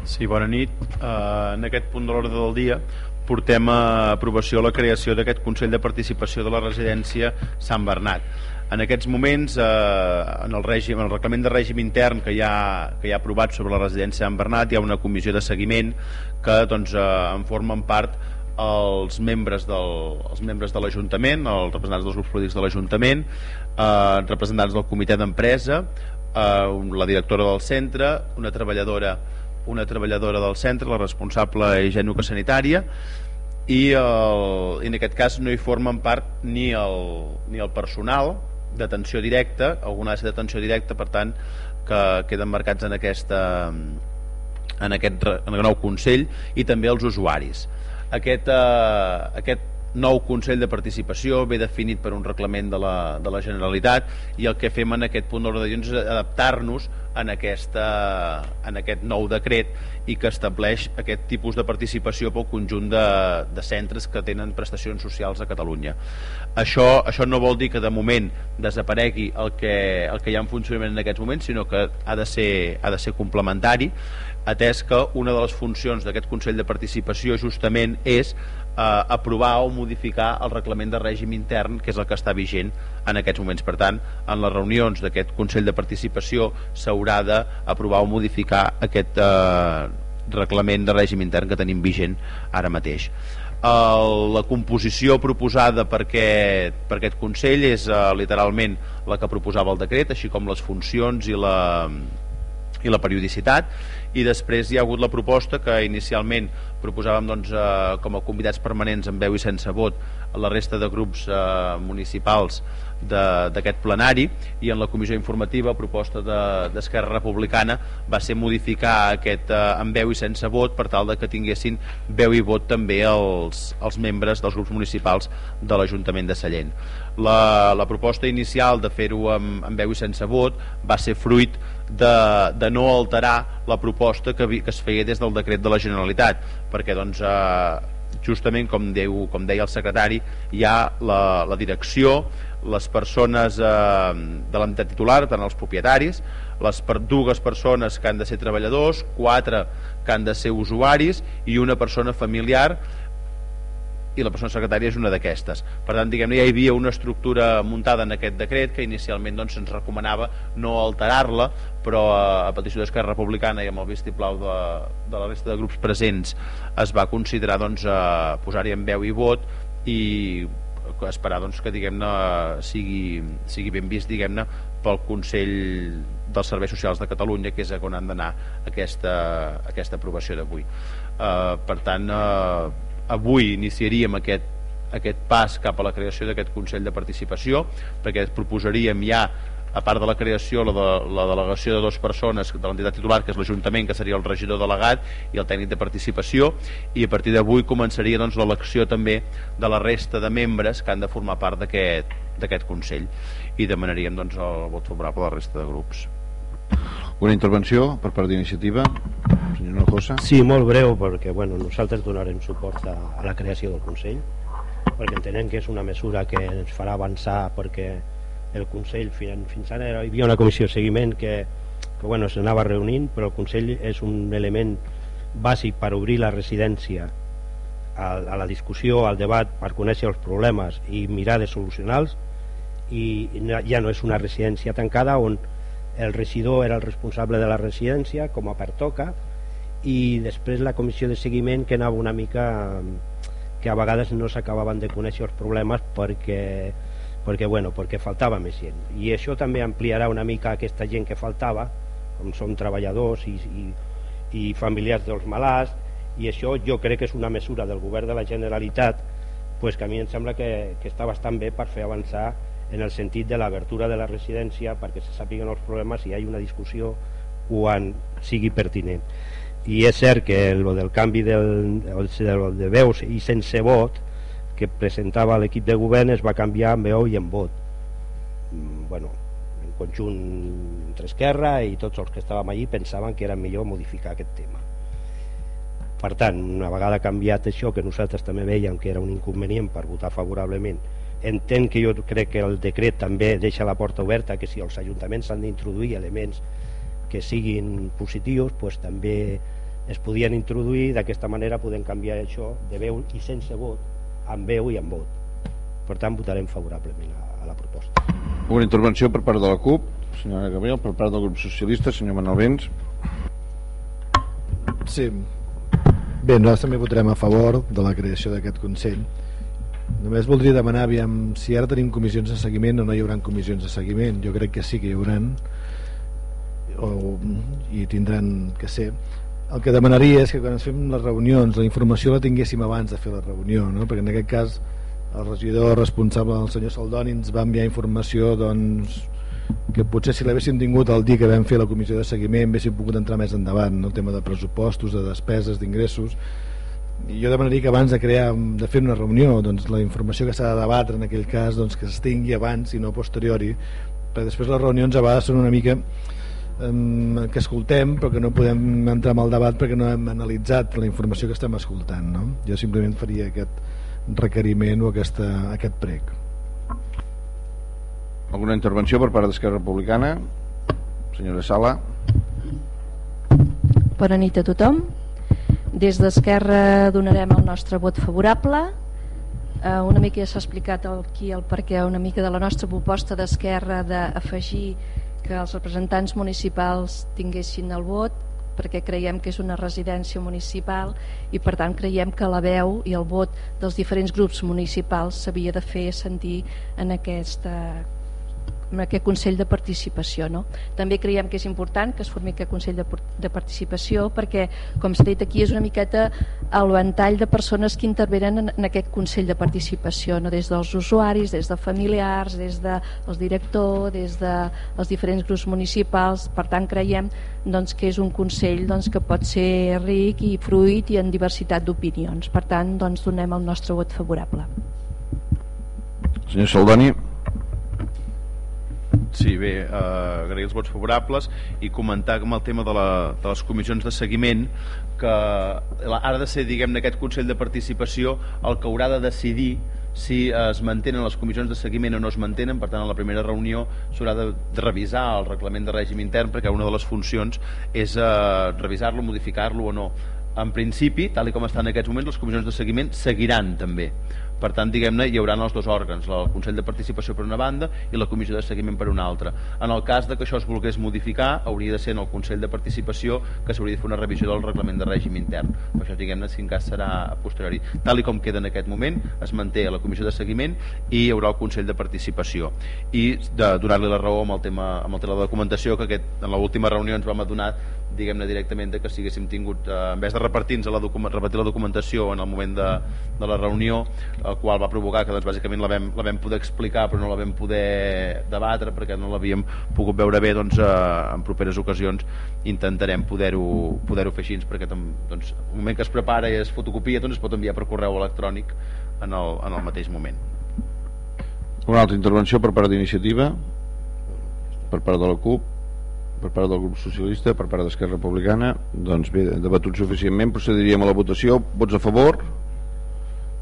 Sí, bona nit. Uh, en aquest punt de l'ordre del dia portem a aprovació la creació d'aquest Consell de Participació de la Residència Sant Bernat en aquests moments eh, en, el règim, en el reglament de règim intern que hi, ha, que hi ha aprovat sobre la residència en Bernat hi ha una comissió de seguiment que doncs, eh, en formen part els membres del, els membres de l'Ajuntament, els representants dels grups polítics de l'Ajuntament, eh, representants del comitè d'empresa, eh, la directora del centre, una treballadora una treballadora del centre, la responsable higiènica sanitària, i, el, i en aquest cas no hi formen part ni el, ni el personal d'atenció directa, alguna ha de d'atenció directa, per tant, que queden marcats en, aquesta, en, aquest, en el nou Consell i també els usuaris. Aquest, eh, aquest nou Consell de Participació ve definit per un reglament de la, de la Generalitat i el que fem en aquest punt d'ordre de és adaptar-nos en, aquesta, en aquest nou decret i que estableix aquest tipus de participació pel conjunt de, de centres que tenen prestacions socials a Catalunya. Això, això no vol dir que de moment desaparegui el que, el que hi ha en funcionament en aquests moments, sinó que ha de ser, ha de ser complementari atès que una de les funcions d'aquest Consell de Participació justament és eh, aprovar o modificar el reglament de règim intern que és el que està vigent en aquests moments. Per tant en les reunions d'aquest Consell de Participació s'haurà d'aprovar o modificar aquest eh, reglament de règim intern que tenim vigent ara mateix el, la composició proposada per aquest, per aquest Consell és uh, literalment la que proposava el decret, així com les funcions i la, i la periodicitat. I després hi ha hagut la proposta que inicialment proposàvem doncs, eh, com a convidats permanents amb veu i sense vot la resta de grups eh, municipals d'aquest plenari i en la comissió informativa proposta d'Esquerra de, Republicana va ser modificar aquest eh, amb veu i sense vot per tal de que tinguessin veu i vot també els, els membres dels grups municipals de l'Ajuntament de Sallent. La, la proposta inicial de fer-ho amb, amb veu i sense vot va ser fruit de, de no alterar la proposta que, que es feia des del decret de la Generalitat perquè doncs eh, justament com, deu, com deia el secretari hi ha la, la direcció les persones eh, de l'entitat titular, tant els propietaris les per, dues persones que han de ser treballadors quatre que han de ser usuaris i una persona familiar i la persona secretària és una d'aquestes. Per tant, diguem-ne, ja hi havia una estructura muntada en aquest decret que inicialment doncs, ens recomanava no alterar-la, però a petició d'Esquerra Republicana i amb el vistiplau de, de la resta de grups presents es va considerar doncs, posar-hi en veu i vot i esperar doncs, que diguem-ne sigui, sigui ben vist diguem-ne pel Consell dels Serveis Socials de Catalunya que és on han d'anar aquesta, aquesta aprovació d'avui. Eh, per tant eh, avui iniciaríem aquest, aquest pas cap a la creació d'aquest Consell de Participació perquè proposaríem ja a part de la creació, la, de, la delegació de dues persones de l'entitat titular, que és l'Ajuntament, que seria el regidor delegat i el tècnic de participació, i a partir d'avui començaria doncs, l'elecció també de la resta de membres que han de formar part d'aquest Consell i demanaríem doncs, el vot favorable a la resta de grups. Una intervenció per part d'iniciativa? Senyor Nojosa? Sí, molt breu, perquè bueno, nosaltres donarem suport a, a la creació del Consell, perquè entenem que és una mesura que ens farà avançar perquè el Consell fins, ara hi havia una comissió de seguiment que, que bueno, s'anava reunint però el Consell és un element bàsic per obrir la residència a, a la discussió, al debat per conèixer els problemes i mirar de solucionar-los. I ja no és una residència tancada on el regidor era el responsable de la residència com a pertoca i després la comissió de seguiment que anava una mica que a vegades no s'acabaven de conèixer els problemes perquè perquè, bueno, perquè faltava més gent. I això també ampliarà una mica aquesta gent que faltava com són treballadors i, i, i familiars dels malalts i això jo crec que és una mesura del govern de la Generalitat pues que a mi em sembla que, que està bastant bé per fer avançar en el sentit de l'obertura de la residència perquè se sàpiguen els problemes i hi hagi una discussió quan sigui pertinent. I és cert que el del canvi del, de veus i sense vot que presentava l'equip de govern es va canviar en veu i en vot mm, bueno, en conjunt entre Esquerra i tots els que estàvem allí pensaven que era millor modificar aquest tema. Per tant, una vegada canviat això que nosaltres també veiem que era un inconvenient per votar favorablement entenc que jo crec que el decret també deixa la porta oberta que si els ajuntaments han d'introduir elements que siguin positius pues, també es podien introduir. D'aquesta manera podem canviar això de veu i sense vot amb veu i amb vot. Per tant, votarem favorablement a, a la proposta. Una intervenció per part de la CUP, senyora Gabriel, per part del grup socialista, senyor Manuel Vents. Sí. Bé, nosaltres també votarem a favor de la creació d'aquest Consell. Només voldria demanar aviam, si ara tenim comissions de seguiment o no hi haurà comissions de seguiment. Jo crec que sí que hi hauran o, i tindran que ser el que demanaria és que quan ens fem les reunions la informació la tinguéssim abans de fer la reunió no? perquè en aquest cas el regidor responsable del senyor Saldoni ens va enviar informació doncs, que potser si l'haguéssim tingut el dia que vam fer la comissió de seguiment haguéssim pogut entrar més endavant no? el tema de pressupostos, de despeses, d'ingressos i jo demanaria que abans de crear de fer una reunió doncs, la informació que s'ha de debatre en aquell cas doncs, que es tingui abans i no posteriori perquè després les reunions a vegades són una mica que escoltem però que no podem entrar en el debat perquè no hem analitzat la informació que estem escoltant no? jo simplement faria aquest requeriment o aquesta, aquest prec. Alguna intervenció per part d'Esquerra Republicana? Senyora Sala. Bona nit a tothom. Des d'Esquerra donarem el nostre vot favorable. Eh, una mica ja s'ha explicat aquí el perquè una mica de la nostra proposta d'Esquerra d'afegir que els representants municipals tinguessin el vot perquè creiem que és una residència municipal i per tant creiem que la veu i el vot dels diferents grups municipals s'havia de fer sentir en aquesta en aquest Consell de Participació. No? També creiem que és important que es formi aquest Consell de, de Participació perquè, com s'ha dit aquí, és una miqueta el ventall de persones que intervenen en, en aquest Consell de Participació, no? des dels usuaris, des de familiars, des dels de directors, des dels de diferents grups municipals. Per tant, creiem doncs, que és un Consell doncs, que pot ser ric i fruit i en diversitat d'opinions. Per tant, doncs, donem el nostre vot favorable. Senyor Saldoni. Sí, bé, eh, agrair els vots favorables i comentar com el tema de, la, de les comissions de seguiment que ha de ser, diguem-ne, aquest Consell de Participació el que haurà de decidir si es mantenen les comissions de seguiment o no es mantenen, per tant a la primera reunió s'haurà de, de revisar el reglament de règim intern perquè una de les funcions és eh, revisar-lo, modificar-lo o no. En principi, tal com estan en aquests moments les comissions de seguiment seguiran també per tant diguem-ne hi haurà els dos òrgans el Consell de Participació per una banda i la Comissió de Seguiment per una altra. En el cas de que això es volgués modificar hauria de ser en el Consell de Participació que s'hauria de fer una revisió del reglament de règim intern. Per això diguem-ne si en cas serà posteriori. Tal i com queda en aquest moment es manté la Comissió de Seguiment i hi haurà el Consell de Participació. I de donar-li la raó amb el tema, amb el tema de la documentació que aquest, en l'última reunió ens vam adonar diguem-ne directament de que si haguéssim tingut eh, en vez de repartir-nos la, repetir la documentació en el moment de, de la reunió el qual va provocar que doncs, bàsicament la vam, la vam poder explicar però no la vam poder debatre perquè no l'havíem pogut veure bé doncs, eh, en properes ocasions intentarem poder-ho poder, fer així perquè doncs, el moment que es prepara i es fotocopia doncs es pot enviar per correu electrònic en el, en el mateix moment. Una altra intervenció per part d'iniciativa? Per part de la CUP per part del grup socialista, per part d'Esquerra Republicana doncs bé, debatut suficientment procediríem a la votació, vots a favor?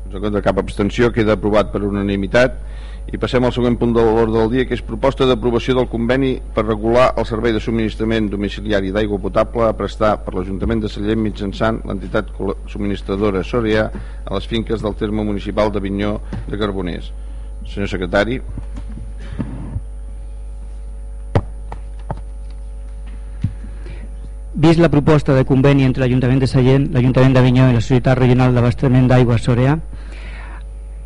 Vots en contra? Cap abstenció. Queda aprovat per unanimitat. I passem al següent punt de l'ordre del dia que és proposta d'aprovació del conveni per regular el servei de subministrament domiciliari d'aigua potable a prestar per l'Ajuntament de Sallent mitjançant l'entitat subministradora Soria a les finques del terme municipal de Vinyó de Carboners. Senyor secretari Vist la proposta de conveni entre l'Ajuntament de Sallent, l'Ajuntament d'Avinyó i la Societat Regional d'Abastament d'Aigua Sorea,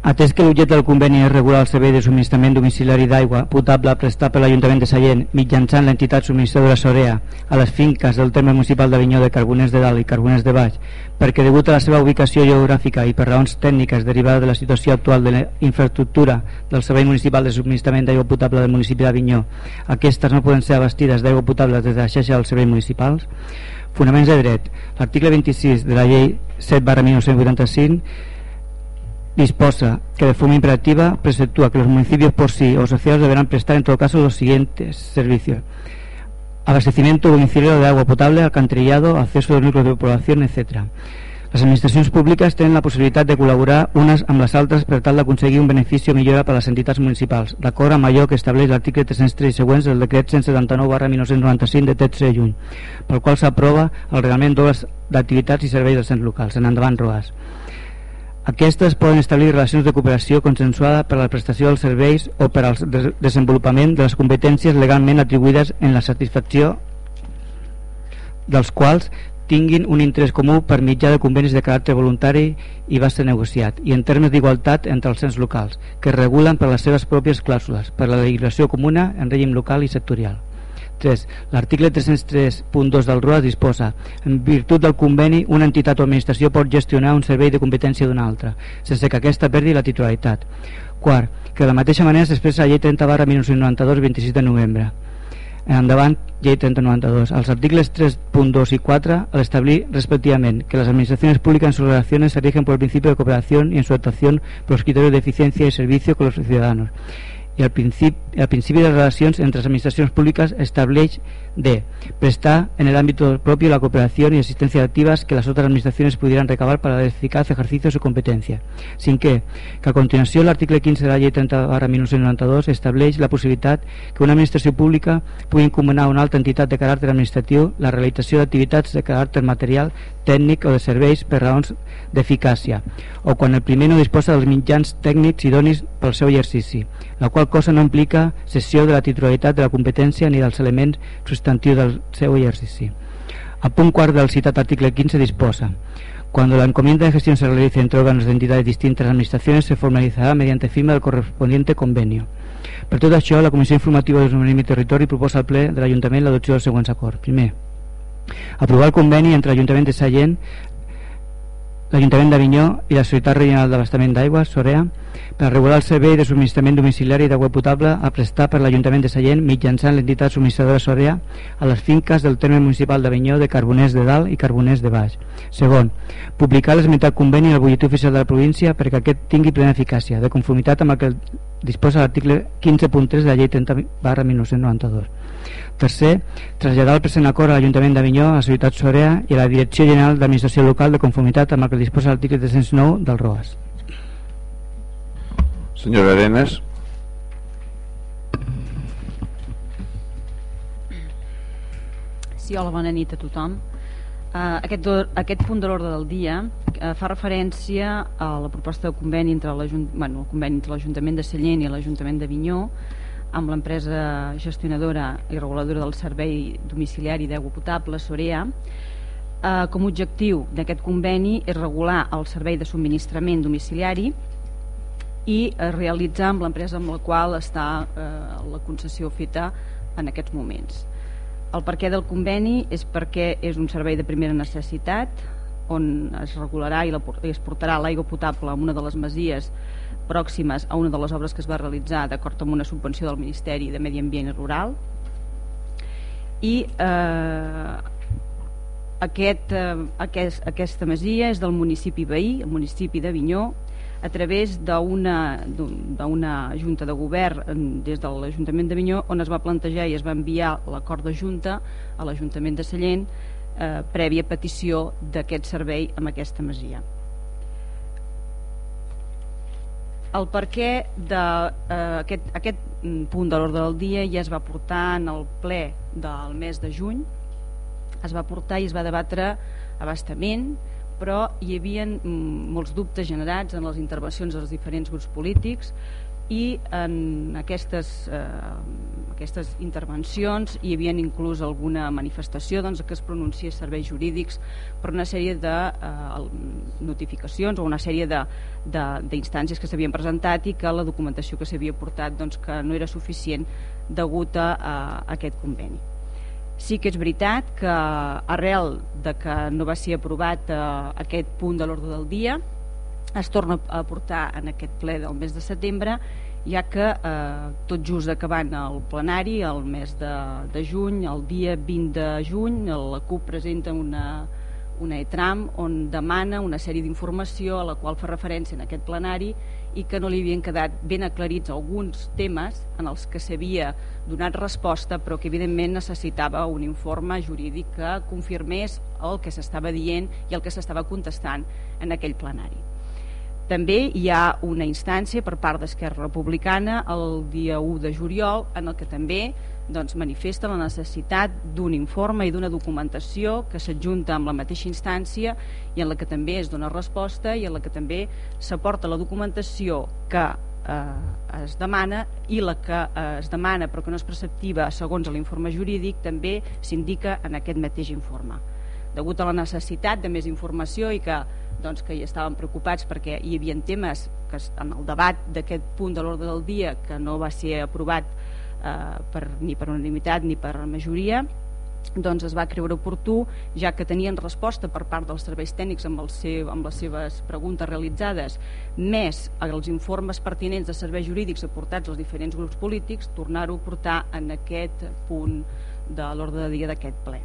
Atès que l'objecte del conveni és regular el servei de subministrament domiciliari d'aigua potable prestat per l'Ajuntament de Sallent mitjançant l'entitat subministradora Sorea a les finques del terme municipal d'Avinyó de Carboners de Dalt i Carboners de Baix, perquè degut a la seva ubicació geogràfica i per raons tècniques derivades de la situació actual de la infraestructura del servei municipal de subministrament d'aigua potable del municipi d'Avinyó, aquestes no poden ser abastides d'aigua potable des de la xarxa dels serveis municipals, Fonaments de dret. L'article 26 de la llei 7 barra 1985 disposa que de forma imperativa preceptúa que los municipios por sí o asociados deberán prestar en todo caso los siguientes servicios abastecimiento domiciliario de agua potable, alcantarillado, acceso de núcleos de población, etc. Les administracions públiques tenen la possibilitat de col·laborar unes amb les altres per tal d'aconseguir un benefici o millora per a les entitats municipals, d'acord amb allò que estableix l'article 303 següents del decret 179 barra 1995 de 13 de juny, pel qual s'aprova el reglament d'obres d'activitats i serveis dels ens locals. En endavant, Roas. Aquestes poden establir relacions de cooperació consensuada per a la prestació dels serveis o per al desenvolupament de les competències legalment atribuïdes en la satisfacció dels quals tinguin un interès comú per mitjà de convenis de caràcter voluntari i va ser negociat i en termes d'igualtat entre els ens locals que regulen per les seves pròpies clàusules per la legislació comuna en règim local i sectorial 3. L'article 303.2 del ROA disposa en virtut del conveni una entitat o administració pot gestionar un servei de competència d'una altra sense que aquesta perdi la titularitat. Quart, que de la mateixa manera s'expressa la llei 30 barra 1992 26 de novembre. Endavant llei 3092 els articles 3.2 y 4 al respectivament que las administraciones públicas en sus relaciones se rigen por el principio de cooperación y en su actuación por los criterios de eficiencia y servicio con los ciudadanos i el principi, el principi de relacions entre les administracions públiques estableix de prestar en el ámbito propio la cooperación y asistencia activas que las otras administraciones pudieran recabar para el eficaz ejercicio de su competencia. Sin que, que a continuació l'article 15 de la llei 30 barra 1992 estableix la possibilitat que una administració pública pugui encomanar a una altra entitat de caràcter administratiu la realització d'activitats de caràcter material, tècnic o de serveis per raons d'eficàcia o quan el primer no disposa dels mitjans tècnics idonis pel seu exercici, la qual cosa no implica cessió de la titularitat de la competència ni dels elements substantius del seu exercici. A punt quart del citat article 15 disposa Cuando la encomienda de gestión se realice entre órganos de entidades distintas administraciones, se formalizará mediante firma del correspondiente convenio. Per tot això, la Comissió Informativa de Desenvolupament i Territori proposa al ple de l'Ajuntament l'adopció dels següents acords. Primer, aprovar el conveni entre l'Ajuntament de Sallent l'Ajuntament d'Avinyó i la Societat Regional d'Abastament d'Aigua, Sorea, per regular el servei de subministrament domiciliari d'aigua potable a prestar per l'Ajuntament de Sallent mitjançant l'entitat subministradora Sorea a les finques del terme municipal d'Avinyó de Carboners de Dalt i Carboners de Baix. Segon, publicar l'esmentat conveni al butlletí oficial de la província perquè aquest tingui plena eficàcia, de conformitat amb el que disposa l'article 15.3 de la llei 30 barra 1992. Tercer, traslladar el present acord a l'Ajuntament d'Avinyó, a la Ciutat Sorea i a la Direcció General d'Administració Local de conformitat amb el que disposa l'article 309 del ROAS. Senyora Arenas. Sí, hola, bona nit a tothom. Uh, aquest, aquest punt de l'ordre del dia eh, fa referència a la proposta de conveni entre bueno, el conveni entre l'Ajuntament de Sallent i l'Ajuntament de Vinyó amb l'empresa gestionadora i reguladora del servei domiciliari d'aigua potable, Sorea, eh, com a objectiu d'aquest conveni és regular el servei de subministrament domiciliari i eh, realitzar amb l'empresa amb la qual està eh, la concessió feta en aquests moments. El perquè del conveni és perquè és un servei de primera necessitat on es regularà i, i es portarà l'aigua potable a una de les masies pròximes a una de les obres que es va realitzar d'acord amb una subvenció del Ministeri de Medi Ambient i Rural i eh, aquest, eh, aquest, aquesta masia és del municipi veí, el municipi de Vinyó a través d'una junta de govern des de l'Ajuntament de Vinyó on es va plantejar i es va enviar l'acord de junta a l'Ajuntament de Sallent eh, prèvia petició d'aquest servei amb aquesta masia. El per què d'aquest eh, aquest punt de l'ordre del dia ja es va portar en el ple del mes de juny, es va portar i es va debatre abastament, però hi havia mm, molts dubtes generats en les intervencions dels diferents grups polítics i en aquestes, eh, aquestes intervencions hi havia inclús alguna manifestació doncs, que es pronunciés serveis jurídics per una sèrie de eh, notificacions o una sèrie d'instàncies que s'havien presentat i que la documentació que s'havia portat doncs, que no era suficient degut a, a aquest conveni. Sí que és veritat que arrel de que no va ser aprovat eh, aquest punt de l'ordre del dia es torna a portar en aquest ple del mes de setembre ja que eh, tot just acabant el plenari el mes de, de juny, el dia 20 de juny la CUP presenta una, una ETRAM on demana una sèrie d'informació a la qual fa referència en aquest plenari i que no li havien quedat ben aclarits alguns temes en els que s'havia donat resposta però que evidentment necessitava un informe jurídic que confirmés el que s'estava dient i el que s'estava contestant en aquell plenari. També hi ha una instància per part d'Esquerra Republicana el dia 1 de juliol en el que també doncs, manifesta la necessitat d'un informe i d'una documentació que s'adjunta amb la mateixa instància i en la que també es dona resposta i en la que també s'aporta la documentació que eh, es demana i la que eh, es demana però que no és preceptiva segons l'informe jurídic també s'indica en aquest mateix informe. Degut a la necessitat de més informació i que doncs, que hi estaven preocupats perquè hi havia temes que en el debat d'aquest punt de l'ordre del dia que no va ser aprovat eh, per, ni per unanimitat ni per majoria doncs es va creure oportú, ja que tenien resposta per part dels serveis tècnics amb, el seu, amb les seves preguntes realitzades, més els informes pertinents de serveis jurídics aportats als diferents grups polítics, tornar-ho a portar en aquest punt de l'ordre de dia d'aquest ple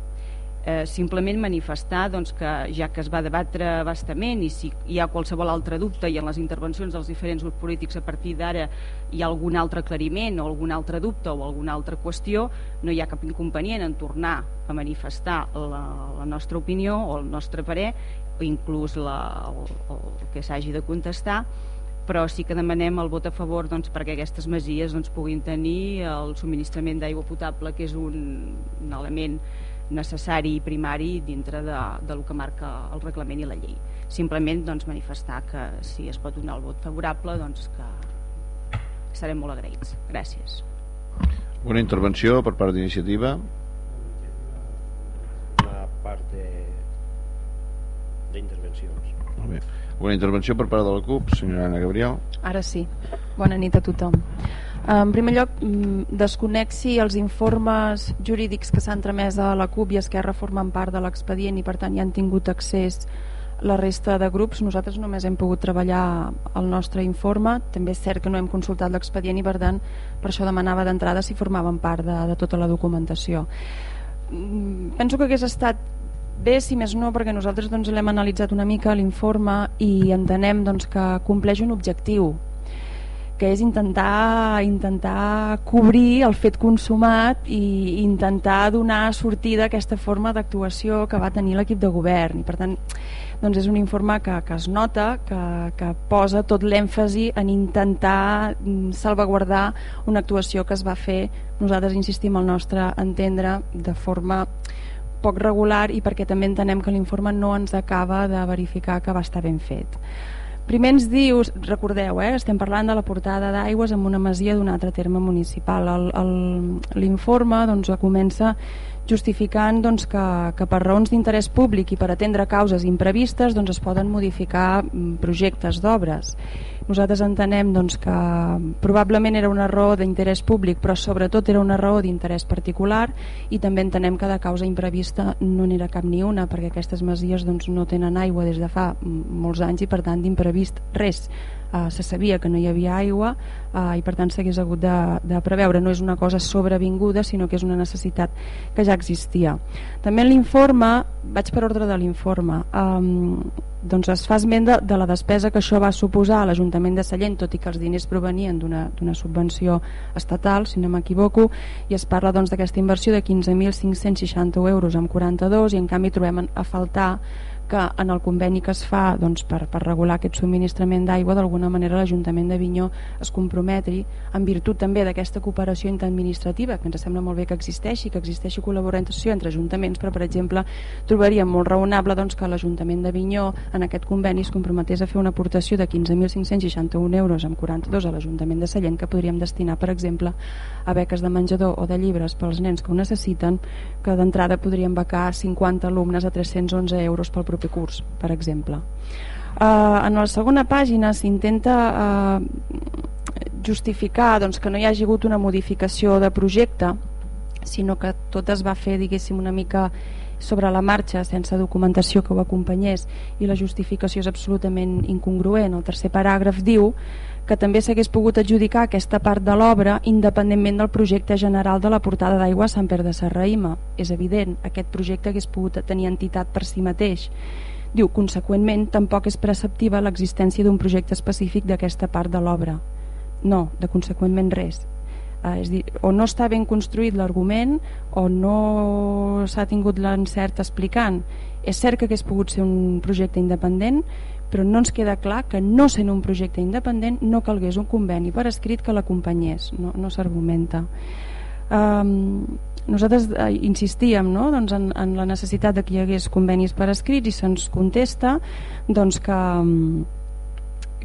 eh, simplement manifestar doncs, que ja que es va debatre bastament i si hi ha qualsevol altre dubte i en les intervencions dels diferents grups polítics a partir d'ara hi ha algun altre aclariment o algun altre dubte o alguna altra qüestió no hi ha cap inconvenient en tornar a manifestar la, la nostra opinió o el nostre parer o inclús la, el, el que s'hagi de contestar però sí que demanem el vot a favor doncs, perquè aquestes masies doncs, puguin tenir el subministrament d'aigua potable que és un, un element necessari i primari dintre de, de lo que marca el reglament i la llei. Simplement doncs, manifestar que si es pot donar el vot favorable doncs que estarem molt agraïts. Gràcies. Una intervenció per part d'iniciativa? Una part d'intervencions. Molt bé. Una intervenció per part de la CUP, senyora Anna Gabriel. Ara sí. Bona nit a tothom. En primer lloc, mm, desconec si els informes jurídics que s'han tramès a la CUP i Esquerra formen part de l'expedient i per tant hi han tingut accés la resta de grups. Nosaltres només hem pogut treballar el nostre informe. També és cert que no hem consultat l'expedient i per tant per això demanava d'entrada si formaven part de, de tota la documentació. Mm, penso que hagués estat bé, si més no, perquè nosaltres doncs, l'hem analitzat una mica l'informe i entenem doncs, que compleix un objectiu que és intentar intentar cobrir el fet consumat i intentar donar sortida a aquesta forma d'actuació que va tenir l'equip de govern i per tant doncs és un informe que, que es nota que, que posa tot l'èmfasi en intentar mm, salvaguardar una actuació que es va fer nosaltres insistim al nostre entendre de forma poc regular i perquè també entenem que l'informe no ens acaba de verificar que va estar ben fet. Primer ens diu, recordeu, eh, estem parlant de la portada d'aigües amb una masia d'un altre terme municipal. L'informe doncs, comença justificant doncs, que, que per raons d'interès públic i per atendre causes imprevistes doncs, es poden modificar mm, projectes d'obres. Nosaltres entenem doncs, que probablement era una raó d'interès públic però sobretot era una raó d'interès particular i també entenem que de causa imprevista no n'era cap ni una perquè aquestes masies doncs, no tenen aigua des de fa molts anys i per tant d'imprevist res eh, se sabia que no hi havia aigua eh, i per tant s'hagués hagut de, de preveure. No és una cosa sobrevinguda sinó que és una necessitat que ja existia. També en l'informe, vaig per ordre de l'informe eh, doncs es fa esment de, de la despesa que això va suposar a l'Ajuntament de Sallent, tot i que els diners provenien d'una subvenció estatal, si no m'equivoco, i es parla doncs, d'aquesta doncs, inversió de 15.560 euros amb 42 i en canvi trobem a faltar que en el conveni que es fa doncs, per, per regular aquest subministrament d'aigua d'alguna manera l'Ajuntament de Vinyó es comprometri en virtut també d'aquesta cooperació interadministrativa que ens sembla molt bé que existeixi que existeixi col·laboració entre ajuntaments però per exemple trobaríem molt raonable doncs, que l'Ajuntament de Vinyó en aquest conveni es comprometés a fer una aportació de 15.561 euros amb 42 a l'Ajuntament de Sallent que podríem destinar per exemple a beques de menjador o de llibres pels nens que ho necessiten que d'entrada podrien becar 50 alumnes a 311 euros pel proper curs, per exemple. Uh, en la segona pàgina s'intenta uh, justificar doncs, que no hi hagi hagut una modificació de projecte, sinó que tot es va fer, diguéssim, una mica sobre la marxa sense documentació que ho acompanyés i la justificació és absolutament incongruent. El tercer paràgraf diu que també s'hagués pogut adjudicar aquesta part de l'obra independentment del projecte general de la portada d'aigua a Sant Pere de Serraïma. És evident, aquest projecte hagués pogut tenir entitat per si mateix. Diu, conseqüentment, tampoc és preceptiva l'existència d'un projecte específic d'aquesta part de l'obra. No, de conseqüentment res. Eh, és dir, o no està ben construït l'argument o no s'ha tingut l'encert explicant. És cert que hagués pogut ser un projecte independent, però no ens queda clar que no sent un projecte independent no calgués un conveni per escrit que l'acompanyés, no, no s'argumenta. Um, nosaltres eh, insistíem no? doncs en, en la necessitat de que hi hagués convenis per escrit i se'ns contesta doncs, que,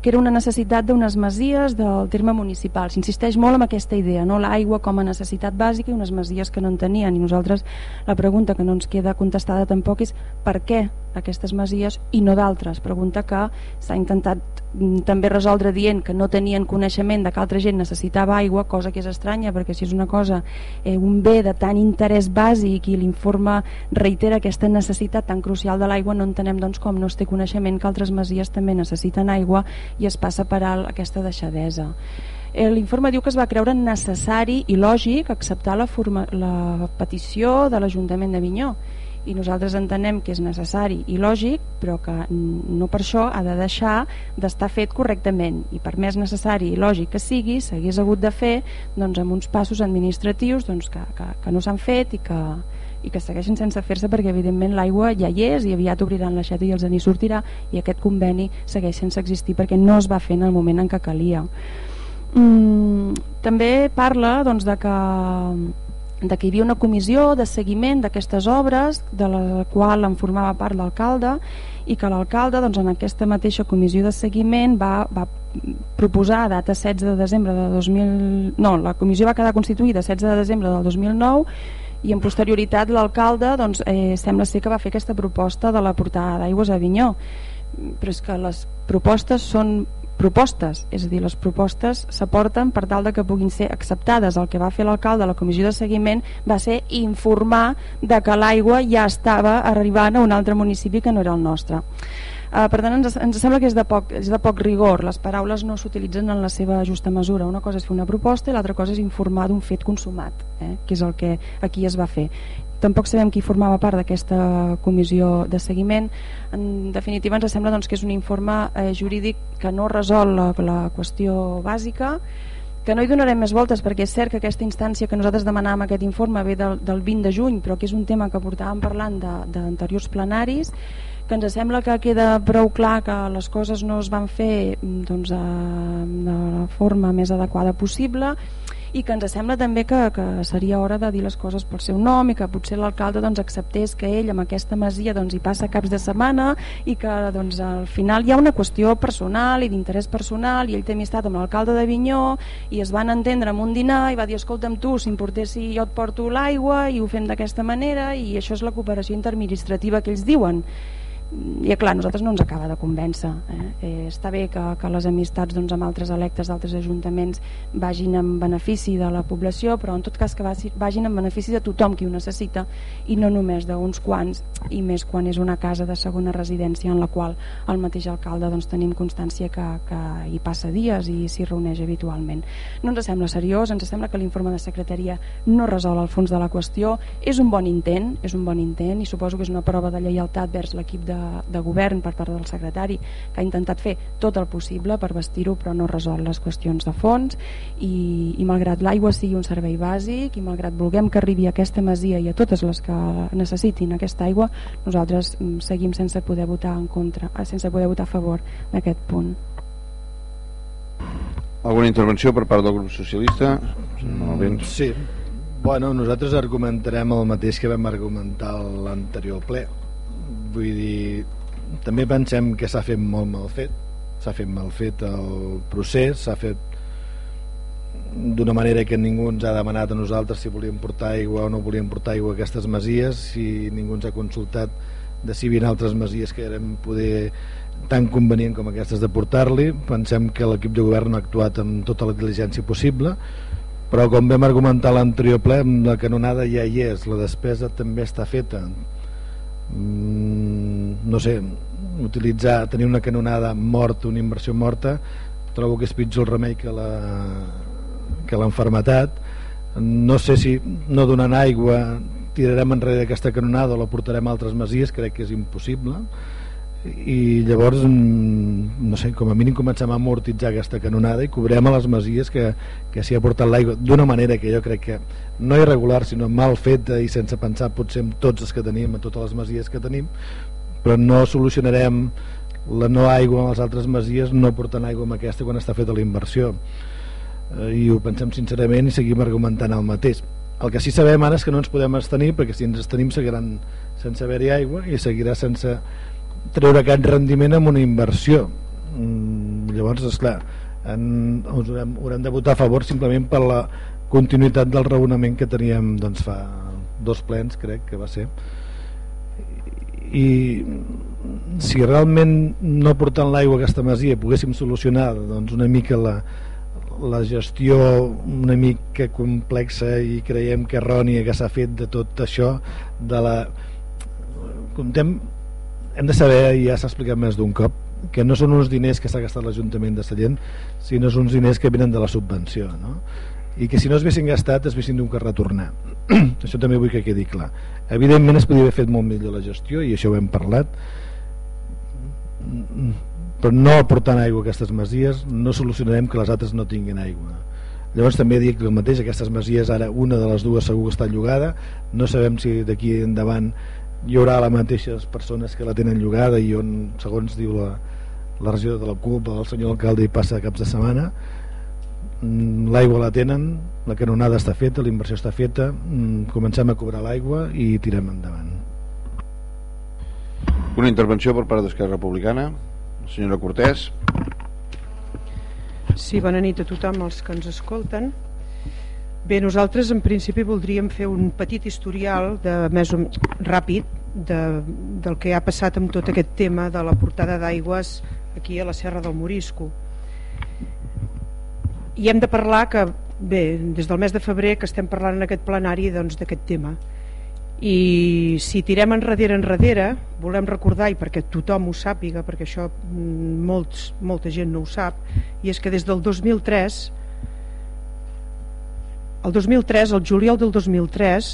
que era una necessitat d'unes masies del terme municipal. S'insisteix molt en aquesta idea, no l'aigua com a necessitat bàsica i unes masies que no en tenien. I nosaltres la pregunta que no ens queda contestada tampoc és per què aquestes masies i no d'altres. Pregunta que s'ha intentat mm, també resoldre dient que no tenien coneixement de que altra gent necessitava aigua, cosa que és estranya perquè si és una cosa, eh, un bé de tant interès bàsic i l'informe reitera aquesta necessitat tan crucial de l'aigua, no entenem doncs com no es té coneixement que altres masies també necessiten aigua i es passa per alt aquesta deixadesa. Eh, l'informe diu que es va creure necessari i lògic acceptar la, forma, la petició de l'Ajuntament de Vinyó i nosaltres entenem que és necessari i lògic, però que no per això ha de deixar d'estar fet correctament. I per més necessari i lògic que sigui, s'hagués hagut de fer doncs, amb uns passos administratius doncs, que, que, que no s'han fet i que, i que segueixen sense fer-se perquè evidentment l'aigua ja hi és i aviat obriran l'aixeta i els hi sortirà i aquest conveni segueix sense existir perquè no es va fer en el moment en què calia. Mm, també parla doncs, de que de que hi havia una comissió de seguiment d'aquestes obres de la qual en formava part l'alcalde i que l'alcalde doncs, en aquesta mateixa comissió de seguiment va, va proposar data 16 de desembre de 2000... no, la comissió va quedar constituïda 16 de desembre del 2009 i en posterioritat l'alcalde doncs, eh, sembla ser que va fer aquesta proposta de la portada d'aigües a Vinyó però és que les propostes són propostes, és a dir, les propostes s'aporten per tal de que puguin ser acceptades. El que va fer l'alcalde a la comissió de seguiment va ser informar de que l'aigua ja estava arribant a un altre municipi que no era el nostre. Uh, per tant, ens, ens sembla que és de, poc, és de poc rigor. Les paraules no s'utilitzen en la seva justa mesura. Una cosa és fer una proposta i l'altra cosa és informar d'un fet consumat, eh? que és el que aquí es va fer. Tampoc sabem qui formava part d'aquesta comissió de seguiment. En definitiva, ens sembla doncs, que és un informe eh, jurídic que no resol la, la qüestió bàsica, que no hi donarem més voltes perquè és cert que aquesta instància que nosaltres demanàvem aquest informe ve del, del 20 de juny però que és un tema que portàvem parlant d'anteriors plenaris que ens sembla que queda prou clar que les coses no es van fer doncs, de la forma més adequada possible i que ens sembla també que, que seria hora de dir les coses pel seu nom i que potser l'alcalde doncs, acceptés que ell amb aquesta masia doncs, hi passa caps de setmana i que doncs, al final hi ha una qüestió personal i d'interès personal i ell té amistat amb l'alcalde de Vinyó i es van entendre en un dinar i va dir escolta'm tu si em portessi jo et porto l'aigua i ho fem d'aquesta manera i això és la cooperació interadministrativa que ells diuen i clar, nosaltres no ens acaba de convèncer eh? Eh, està bé que, que les amistats doncs, amb altres electes d'altres ajuntaments vagin en benefici de la població però en tot cas que vagin en benefici de tothom qui ho necessita i no només d'uns quants i més quan és una casa de segona residència en la qual el mateix alcalde doncs, tenim constància que, que hi passa dies i s'hi reuneix habitualment no ens sembla seriós, ens sembla que l'informe de secretaria no resol el fons de la qüestió és un bon intent, és un bon intent i suposo que és una prova de lleialtat vers l'equip de de govern per part del secretari que ha intentat fer tot el possible per vestir-ho però no resol les qüestions de fons i, i malgrat l'aigua sigui un servei bàsic i malgrat vulguem que arribi a aquesta masia i a totes les que necessitin aquesta aigua nosaltres mm, seguim sense poder votar en contra, eh, sense poder votar a favor d'aquest punt Alguna intervenció per part del grup socialista? Mm, sí. Bueno, nosaltres argumentarem el mateix que vam argumentar l'anterior ple vull dir també pensem que s'ha fet molt mal fet. S'ha fet mal fet el procés s'ha fet d'una manera que ningú ens ha demanat a nosaltres si volíem portar aigua o no volíem portar aigua a aquestes masies si ningú ens ha consultat de si hi havia altres masies que eren poder tan convenient com aquestes de portar-li. Pensem que l'equip de govern ha actuat amb tota la diligència possible però com vam argumentar l'anterior ple la canonada ja hi és la despesa també està feta no sé utilitzar, tenir una canonada morta una inversió morta trobo que és pitjor el remei que la que l'enfermetat. No sé si no donant aigua tirarem enrere aquesta canonada o la portarem a altres masies, crec que és impossible i llavors mm, no sé, com a mínim comencem a amortitzar aquesta canonada i cobrem a les masies que, que s'hi ha portat l'aigua d'una manera que jo crec que no irregular sinó mal feta i sense pensar potser en tots els que tenim, en totes les masies que tenim però no solucionarem la no aigua a les altres masies no portant aigua amb aquesta quan està feta la inversió. Eh, i ho pensem sincerament i seguim argumentant el mateix. El que sí sabem ara és que no ens podem abstenir perquè si ens estenim seguiran sense haver-hi aigua i seguirà sense treure aquest rendiment amb una inversió. Mm, llavors esclar en, us haurem, haurem de votar a favor simplement per la continuïtat del raonament que teníem doncs, fa dos plens crec que va ser. I si realment no portant l'aigua a aquesta masia poguéssim solucionar doncs, una mica la, la gestió una mica complexa i creiem que errònia que s'ha fet de tot això de la comptem hem de saber, i ja s'ha explicat més d'un cop, que no són uns diners que s'ha gastat l'Ajuntament de Sallent, sinó uns diners que venen de la subvenció, no? i que si no es vessin gastat es vessin d'un que retornar. això també vull que quedi clar. Evidentment es podria haver fet molt millor la gestió, i això ho hem parlat, però no aportant aigua a aquestes masies no solucionarem que les altres no tinguin aigua. Llavors també dic el mateix, aquestes masies ara una de les dues segur que està llogada, no sabem si d'aquí endavant hi haurà les mateixes persones que la tenen llogada i on, segons diu la, la regió de la CUP, el senyor alcalde hi passa caps de setmana. Mm, l'aigua la tenen la canonada està feta, la inversió està feta. Mm, comencem a cobrar l'aigua i tirem endavant. Una intervenció per part d'Esquerra Republicana. Senyora Cortés. Sí, bona nit a tothom els que ens escolten Bé, nosaltres en principi voldríem fer un petit historial de més o, ràpid de, del que ha passat amb tot aquest tema de la portada d'aigües aquí a la Serra del Morisco. I hem de parlar que, bé, des del mes de febrer que estem parlant en aquest plenari doncs, d'aquest doncs, tema. I si tirem enrere enrere, volem recordar, i perquè tothom ho sàpiga, perquè això mm, molts, molta gent no ho sap, i és que des del 2003 el 2003, el juliol del 2003,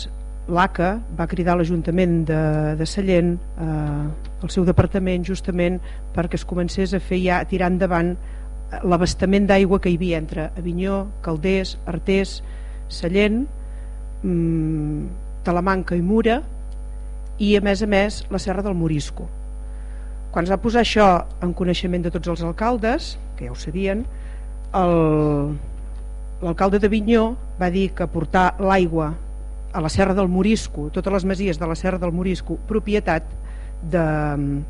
l'ACA va cridar l'Ajuntament de, de Sallent, eh, el seu departament, justament perquè es comencés a fer ja, a tirar endavant eh, l'abastament d'aigua que hi havia entre Avinyó, Calders, Artés, Sallent, mmm, Talamanca i Mura i a més a més la Serra del Morisco. Quan es va posar això en coneixement de tots els alcaldes, que ja ho sabien, el, l'alcalde de Vinyó va dir que portar l'aigua a la Serra del Morisco, totes les masies de la Serra del Morisco, propietat de,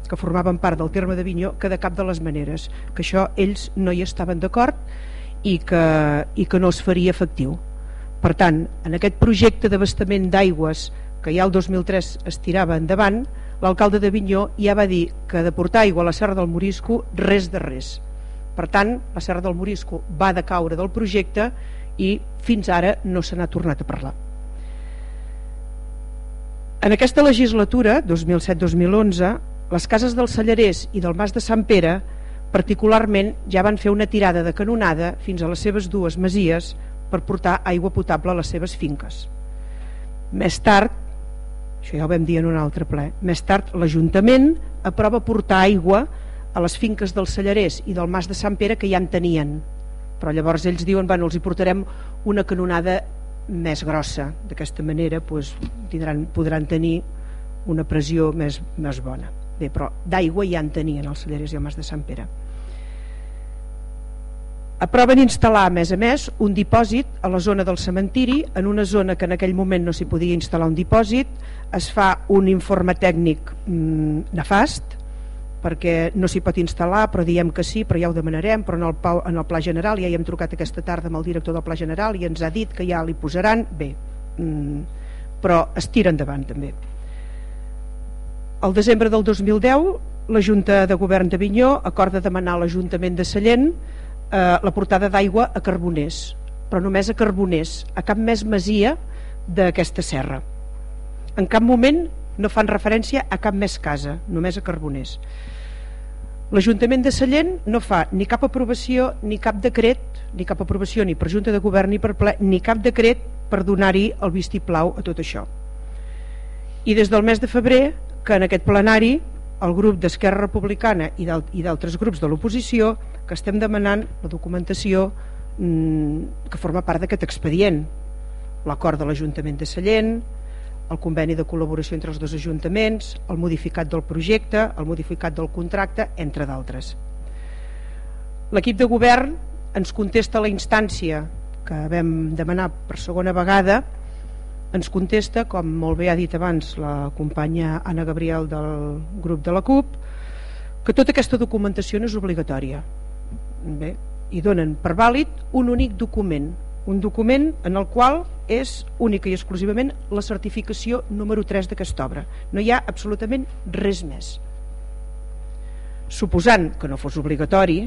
que formaven part del terme de Vinyó, que de cap de les maneres, que això ells no hi estaven d'acord i, que, i que no es faria efectiu. Per tant, en aquest projecte d'abastament d'aigües que ja el 2003 es tirava endavant, l'alcalde de Vinyó ja va dir que de portar aigua a la Serra del Morisco res de res. Per tant, la Serra del Morisco va de caure del projecte i fins ara no se n'ha tornat a parlar. En aquesta legislatura, 2007-2011, les cases del Sallarès i del Mas de Sant Pere particularment ja van fer una tirada de canonada fins a les seves dues masies per portar aigua potable a les seves finques. Més tard, això ja ho vam dir en un altre ple, més tard l'Ajuntament aprova portar aigua a les finques del Sallarès i del Mas de Sant Pere que ja en tenien. Però llavors ells diuen bueno, els hi portarem una canonada més grossa. D'aquesta manera doncs, tindran, podran tenir una pressió més, més bona. Bé, però d'aigua ja en tenien els Sallarès i el Mas de Sant Pere. Aproven instal·lar a més a més un dipòsit a la zona del cementiri en una zona que en aquell moment no s'hi podia instal·lar un dipòsit. Es fa un informe tècnic mm, nefast perquè no s'hi pot instal·lar però diem que sí, però ja ho demanarem però en el, en el pla general ja hi hem trucat aquesta tarda amb el director del pla general i ens ha dit que ja li posaran bé, mm, però es tira endavant també. El desembre del 2010 la Junta de Govern de Vinyó acorda demanar a l'Ajuntament de Sallent eh, la portada d'aigua a Carboners però només a Carboners a cap més masia d'aquesta serra. En cap moment no fan referència a cap més casa només a Carboners l'Ajuntament de Sallent no fa ni cap aprovació ni cap decret ni cap aprovació ni per Junta de Govern ni per ple ni cap decret per donar-hi el vistiplau a tot això. I des del mes de febrer que en aquest plenari el grup d'Esquerra Republicana i d'altres grups de l'oposició que estem demanant la documentació mmm, que forma part d'aquest expedient. L'acord de l'Ajuntament de Sallent el conveni de col·laboració entre els dos ajuntaments el modificat del projecte el modificat del contracte, entre d'altres. L'equip de govern ens contesta la instància que vam demanar per segona vegada ens contesta, com molt bé ha dit abans la companya Anna Gabriel del grup de la CUP, que tota aquesta documentació no és obligatòria. Bé, i donen per vàlid un únic document un document en el qual és única i exclusivament la certificació número 3 d'aquesta obra. No hi ha absolutament res més. Suposant que no fos obligatori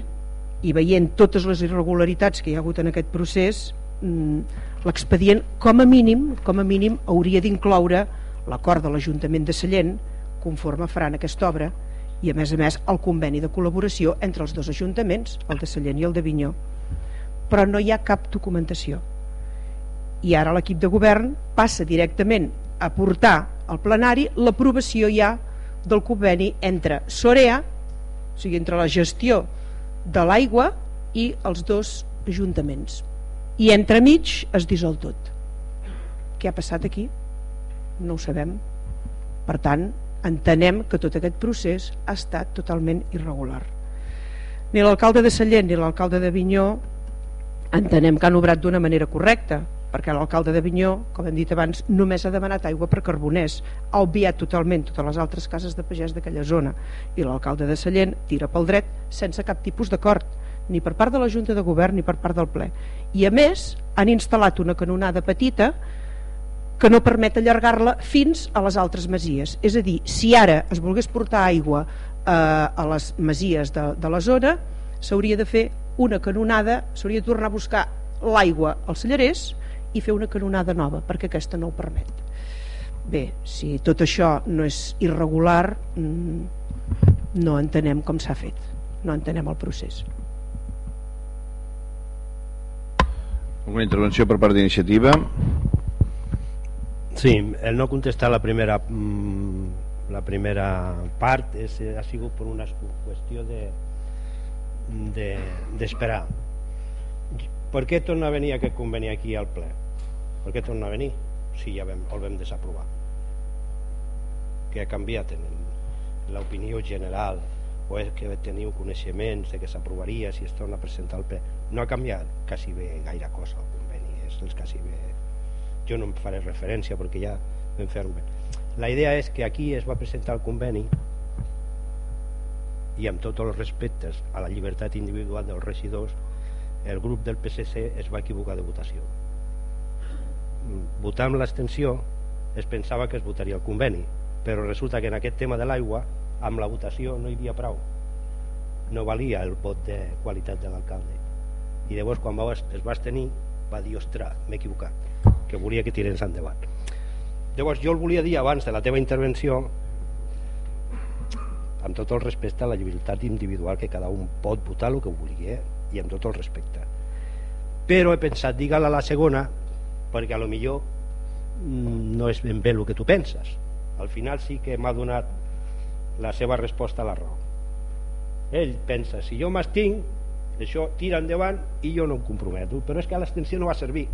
i veient totes les irregularitats que hi ha hagut en aquest procés mm, l'expedient com a mínim com a mínim hauria d'incloure l'acord de l'Ajuntament de Sallent conforme faran aquesta obra i a més a més el conveni de col·laboració entre els dos ajuntaments, el de Sallent i el de Vinyó però no hi ha cap documentació i ara l'equip de govern passa directament a portar al plenari l'aprovació ja del conveni entre Sorea o sigui, entre la gestió de l'aigua i els dos ajuntaments i entremig es dissol tot què ha passat aquí? no ho sabem per tant entenem que tot aquest procés ha estat totalment irregular. Ni l'alcalde de Sallent ni l'alcalde de Vinyó entenem que han obrat d'una manera correcta, perquè l'alcalde de Vinyó, com hem dit abans, només ha demanat aigua per carboners, ha obviat totalment totes les altres cases de pagès d'aquella zona, i l'alcalde de Sallent tira pel dret sense cap tipus d'acord, ni per part de la Junta de Govern ni per part del ple. I a més, han instal·lat una canonada petita que no permet allargar-la fins a les altres masies. És a dir, si ara es volgués portar aigua eh, a les masies de, de la zona, s'hauria de fer una canonada, s'hauria de tornar a buscar l'aigua als cellerers i fer una canonada nova, perquè aquesta no ho permet. Bé, si tot això no és irregular, mm, no entenem com s'ha fet, no entenem el procés. Alguna intervenció per part d'iniciativa? Sí, el no contestar la primera mm, la primera part és, ha sigut per una qüestió de d'esperar. De, per què torna a venir aquest conveni aquí al ple? per què torna a venir si ja vam, el vam desaprovar? Què ha canviat en l'opinió general? O és que teniu coneixements de que s'aprovaria si es torna a presentar el ple? No ha canviat quasi bé gaire cosa el conveni és el quasi bé. Jo no em faré referència perquè ja vam fer bé. La idea és que aquí es va presentar el conveni i amb tots els respectes a la llibertat individual dels regidors el grup del PSC es va equivocar de votació. Votar amb l'extensió es pensava que es votaria el conveni però resulta que en aquest tema de l'aigua amb la votació no hi havia prou. No valia el vot de qualitat de l'alcalde. I llavors quan es, es va tenir va dir, ostres, m'he equivocat que volia que tirés endavant. Llavors jo el volia dir abans de la teva intervenció amb tot el respecte a la llibertat individual que cada un pot votar el que vulgui eh? i amb tot el respecte. Però he pensat, digue-la a la segona perquè a lo millor mm, no és ben bé el que tu penses. Al final sí que m'ha donat la seva resposta a la raó ell pensa, si jo m'estinc això tira endavant i jo no em comprometo. Però és que l'extensió no va servir.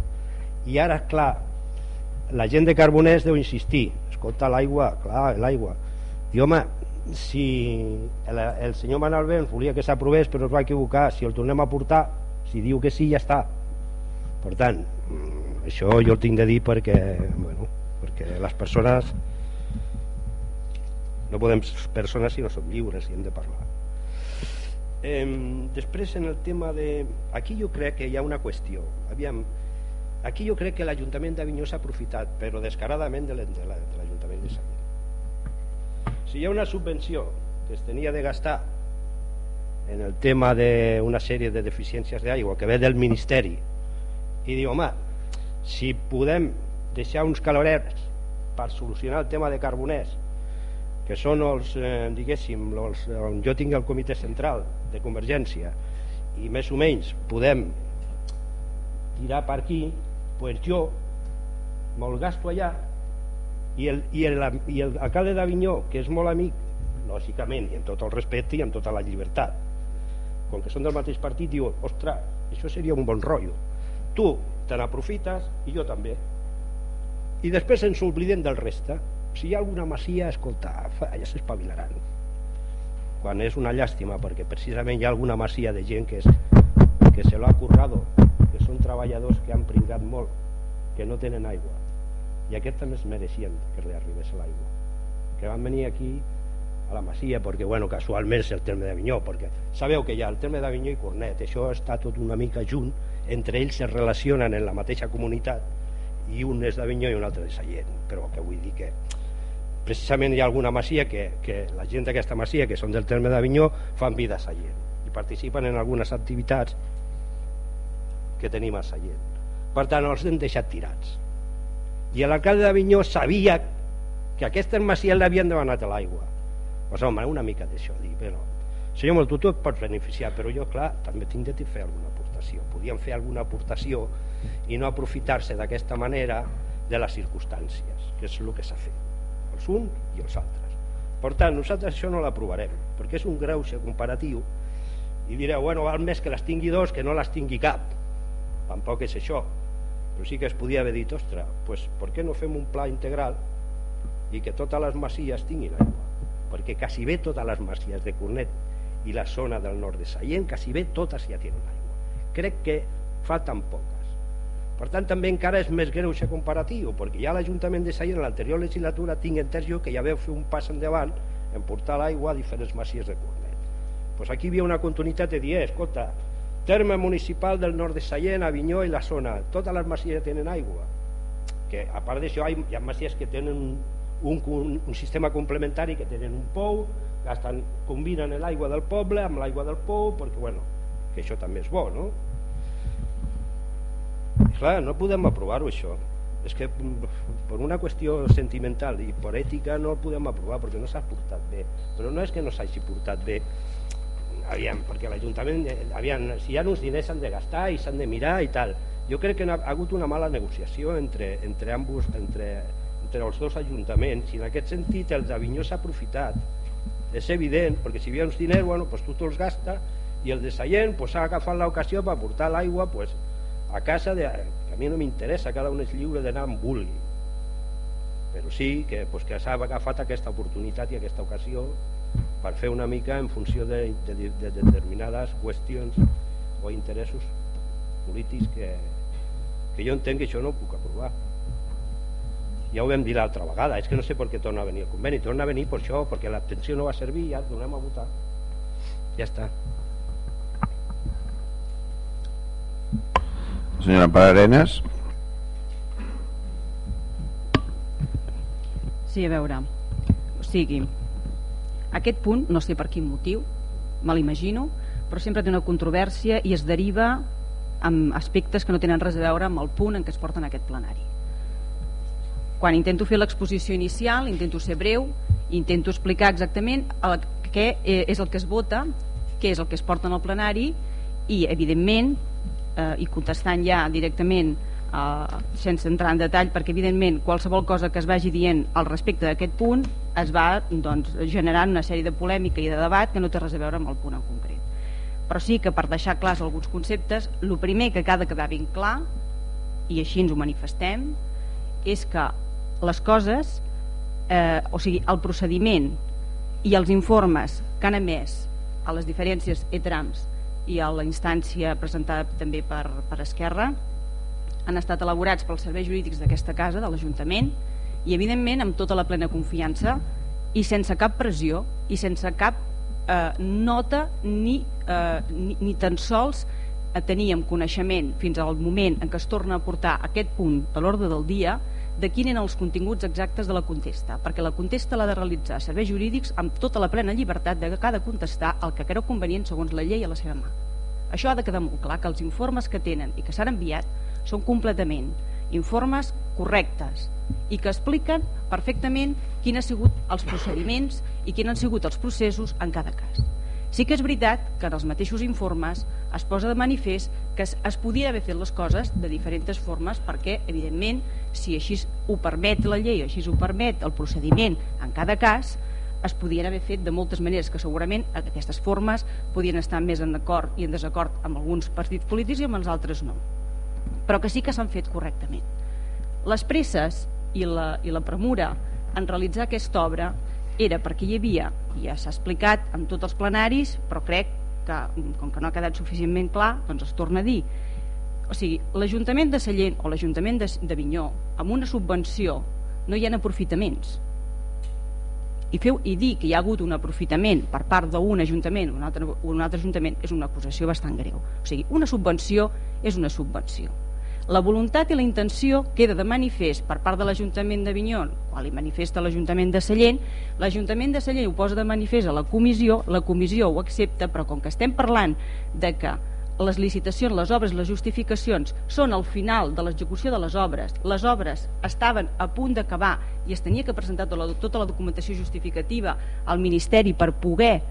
I ara, clar la gent de Carbonès deu insistir. Escolta l'aigua, clar, l'aigua. I home, si el, el senyor Manal Benz volia que s'aprovés però es va equivocar, si el tornem a portar si diu que sí, ja està. Per tant, mm, això jo el tinc de dir perquè, bueno, perquè les persones no podem ser persones si no som lliures i hem de parlar. Eh, després en el tema de aquí jo crec que hi ha una qüestió. Aviam, aquí jo crec que l'Ajuntament d'Avinyó s'ha aprofitat però descaradament de l'Ajuntament de Sallent si hi ha una subvenció que es tenia de gastar en el tema d'una sèrie de deficiències d'aigua que ve del Ministeri i diu, home, si podem deixar uns calorets per solucionar el tema de carboners que són els, eh, diguéssim, els, on jo tinc el comitè central de Convergència i més o menys podem tirar per aquí, pues jo me'l gasto allà i el, i el, i el alcalde d'Avinyó, que és molt amic, lògicament, i amb tot el respecte i amb tota la llibertat, com que són del mateix partit, diu, ostres, això seria un bon rotllo. Tu te n'aprofites i jo també. I després ens oblidem del reste si hi ha alguna masia, escolta, ja s'espavilaran. Quan és una llàstima, perquè precisament hi ha alguna masia de gent que, és, que se l'ha currado, que són treballadors que han pringat molt, que no tenen aigua. I aquests també es mereixien que li arribés l'aigua. Que van venir aquí a la Masia perquè bueno, casualment és el terme d'Avinyó perquè sabeu que hi ha el terme d'Avinyó i Cornet. Això està tot una mica junt entre ells se relacionen en la mateixa comunitat i un és d'Avinyó i un altre de Sallent. Però que vull dir que precisament hi ha alguna masia que, que la gent d'aquesta masia que són del terme d'Avinyó fan vida a Sallent. I participen en algunes activitats que tenim a Sallent. Per tant els hem deixat tirats i l'alcalde d'Avinyó sabia que aquestes masies l'havien demanat a l'aigua pues home, una mica d'això dir, però senyor Moltú, tu et pots beneficiar però jo clar, també tinc de fer alguna aportació podíem fer alguna aportació i no aprofitar-se d'aquesta manera de les circumstàncies que és el que s'ha fet els uns i els altres. Per tant, nosaltres això no l'aprovarem, perquè és un greuge comparatiu i direu, bueno, val més que les tingui dos que no les tingui cap. Tampoc és això. Però sí que es podia haver dit, ostres, pues, per què no fem un pla integral i que totes les masies tinguin aigua? Perquè quasi bé totes les masies de Cornet i la zona del nord de Sallent, quasi bé totes ja tenen aigua. Crec que falten poc per tant, també encara és més greu això comparatiu, perquè ja l'Ajuntament de Sallent en l'anterior legislatura tinc entès jo que ja veu fer un pas endavant en portar l'aigua a diferents masies de Cornet. Pues aquí hi havia una continuïtat de dir, eh, escolta, terme municipal del nord de Sallent, Avinyó i la zona, totes les masies tenen aigua. Que a part d'això hi, ha masies que tenen un, un, un sistema complementari que tenen un pou, gasten, combinen l'aigua del poble amb l'aigua del pou, perquè bueno, que això també és bo, no? clar, no podem aprovar-ho això és que per una qüestió sentimental i per ètica no el podem aprovar perquè no s'ha portat bé però no és que no s'hagi portat bé aviam, perquè l'Ajuntament aviam, si hi ha uns diners s'han de gastar i s'han de mirar i tal jo crec que ha hagut una mala negociació entre, entre, ambos, entre, entre els dos ajuntaments i en aquest sentit el d'Avinyó s'ha aprofitat. És evident, perquè si hi havia uns diners bueno, pues tu te'ls gasta i el de Sallent pues, s'ha agafat l'ocasió per portar l'aigua pues, a casa de, que a mi no m'interessa, cada un és lliure d'anar on vulgui. Però sí que, pues, que s'ha agafat aquesta oportunitat i aquesta ocasió per fer una mica en funció de, de, de determinades qüestions o interessos polítics que, que jo entenc que això no ho puc aprovar. Ja ho vam dir l'altra vegada és que no sé per què torna a venir el conveni. Torna a venir per això, perquè l'abstenció no va servir ja donem a votar. Ja està. Senyora Pararenes Sí, a veure, o sigui, aquest punt, no sé per quin motiu, me l'imagino, però sempre té una controvèrsia i es deriva amb aspectes que no tenen res a veure amb el punt en què es porten aquest plenari. Quan intento fer l'exposició inicial, intento ser breu, intento explicar exactament el, què és el que es vota, què és el que es porta en el plenari i, evidentment, eh, i contestant ja directament eh, sense entrar en detall perquè evidentment qualsevol cosa que es vagi dient al respecte d'aquest punt es va doncs, generant una sèrie de polèmica i de debat que no té res a veure amb el punt en concret. Però sí que per deixar clars alguns conceptes el primer que ha de quedar ben clar i així ens ho manifestem és que les coses eh, o sigui, el procediment i els informes que han emès a les diferències ETRAMS i a la instància presentada també per, per Esquerra han estat elaborats pels serveis jurídics d'aquesta casa, de l'Ajuntament, i evidentment amb tota la plena confiança i sense cap pressió i sense cap eh, nota ni, eh, ni, ni tan sols teníem coneixement fins al moment en què es torna a portar aquest punt de l'ordre del dia de quin eren els continguts exactes de la contesta, perquè la contesta l'ha de realitzar serveis jurídics amb tota la plena llibertat de que cada contestar el que creu convenient segons la llei a la seva mà. Això ha de quedar molt clar, que els informes que tenen i que s'han enviat són completament informes correctes i que expliquen perfectament quins han sigut els procediments i quins han sigut els processos en cada cas. Sí que és veritat que en els mateixos informes es posa de manifest que es, es podia haver fet les coses de diferents formes perquè, evidentment, si així ho permet la llei així ho permet el procediment en cada cas, es podien haver fet de moltes maneres que segurament aquestes formes podien estar més en acord i en desacord amb alguns partits polítics i amb els altres no però que sí que s'han fet correctament. Les presses i la, i la premura en realitzar aquesta obra era perquè hi havia, ja s'ha explicat en tots els plenaris, però crec que, com que no ha quedat suficientment clar, doncs es torna a dir. O sigui, l'Ajuntament de Sallent o l'Ajuntament de, de Vinyó, amb una subvenció, no hi ha aprofitaments. I, feu, I dir que hi ha hagut un aprofitament per part d'un ajuntament o un altre, un altre ajuntament és una acusació bastant greu. O sigui, una subvenció és una subvenció la voluntat i la intenció queda de manifest per part de l'Ajuntament de Vinyón, quan li manifesta l'Ajuntament de Sallent, l'Ajuntament de Sallent ho posa de manifest a la comissió, la comissió ho accepta, però com que estem parlant de que les licitacions, les obres, les justificacions són al final de l'execució de les obres, les obres estaven a punt d'acabar i es tenia que presentar tota la, tota la documentació justificativa al Ministeri per poder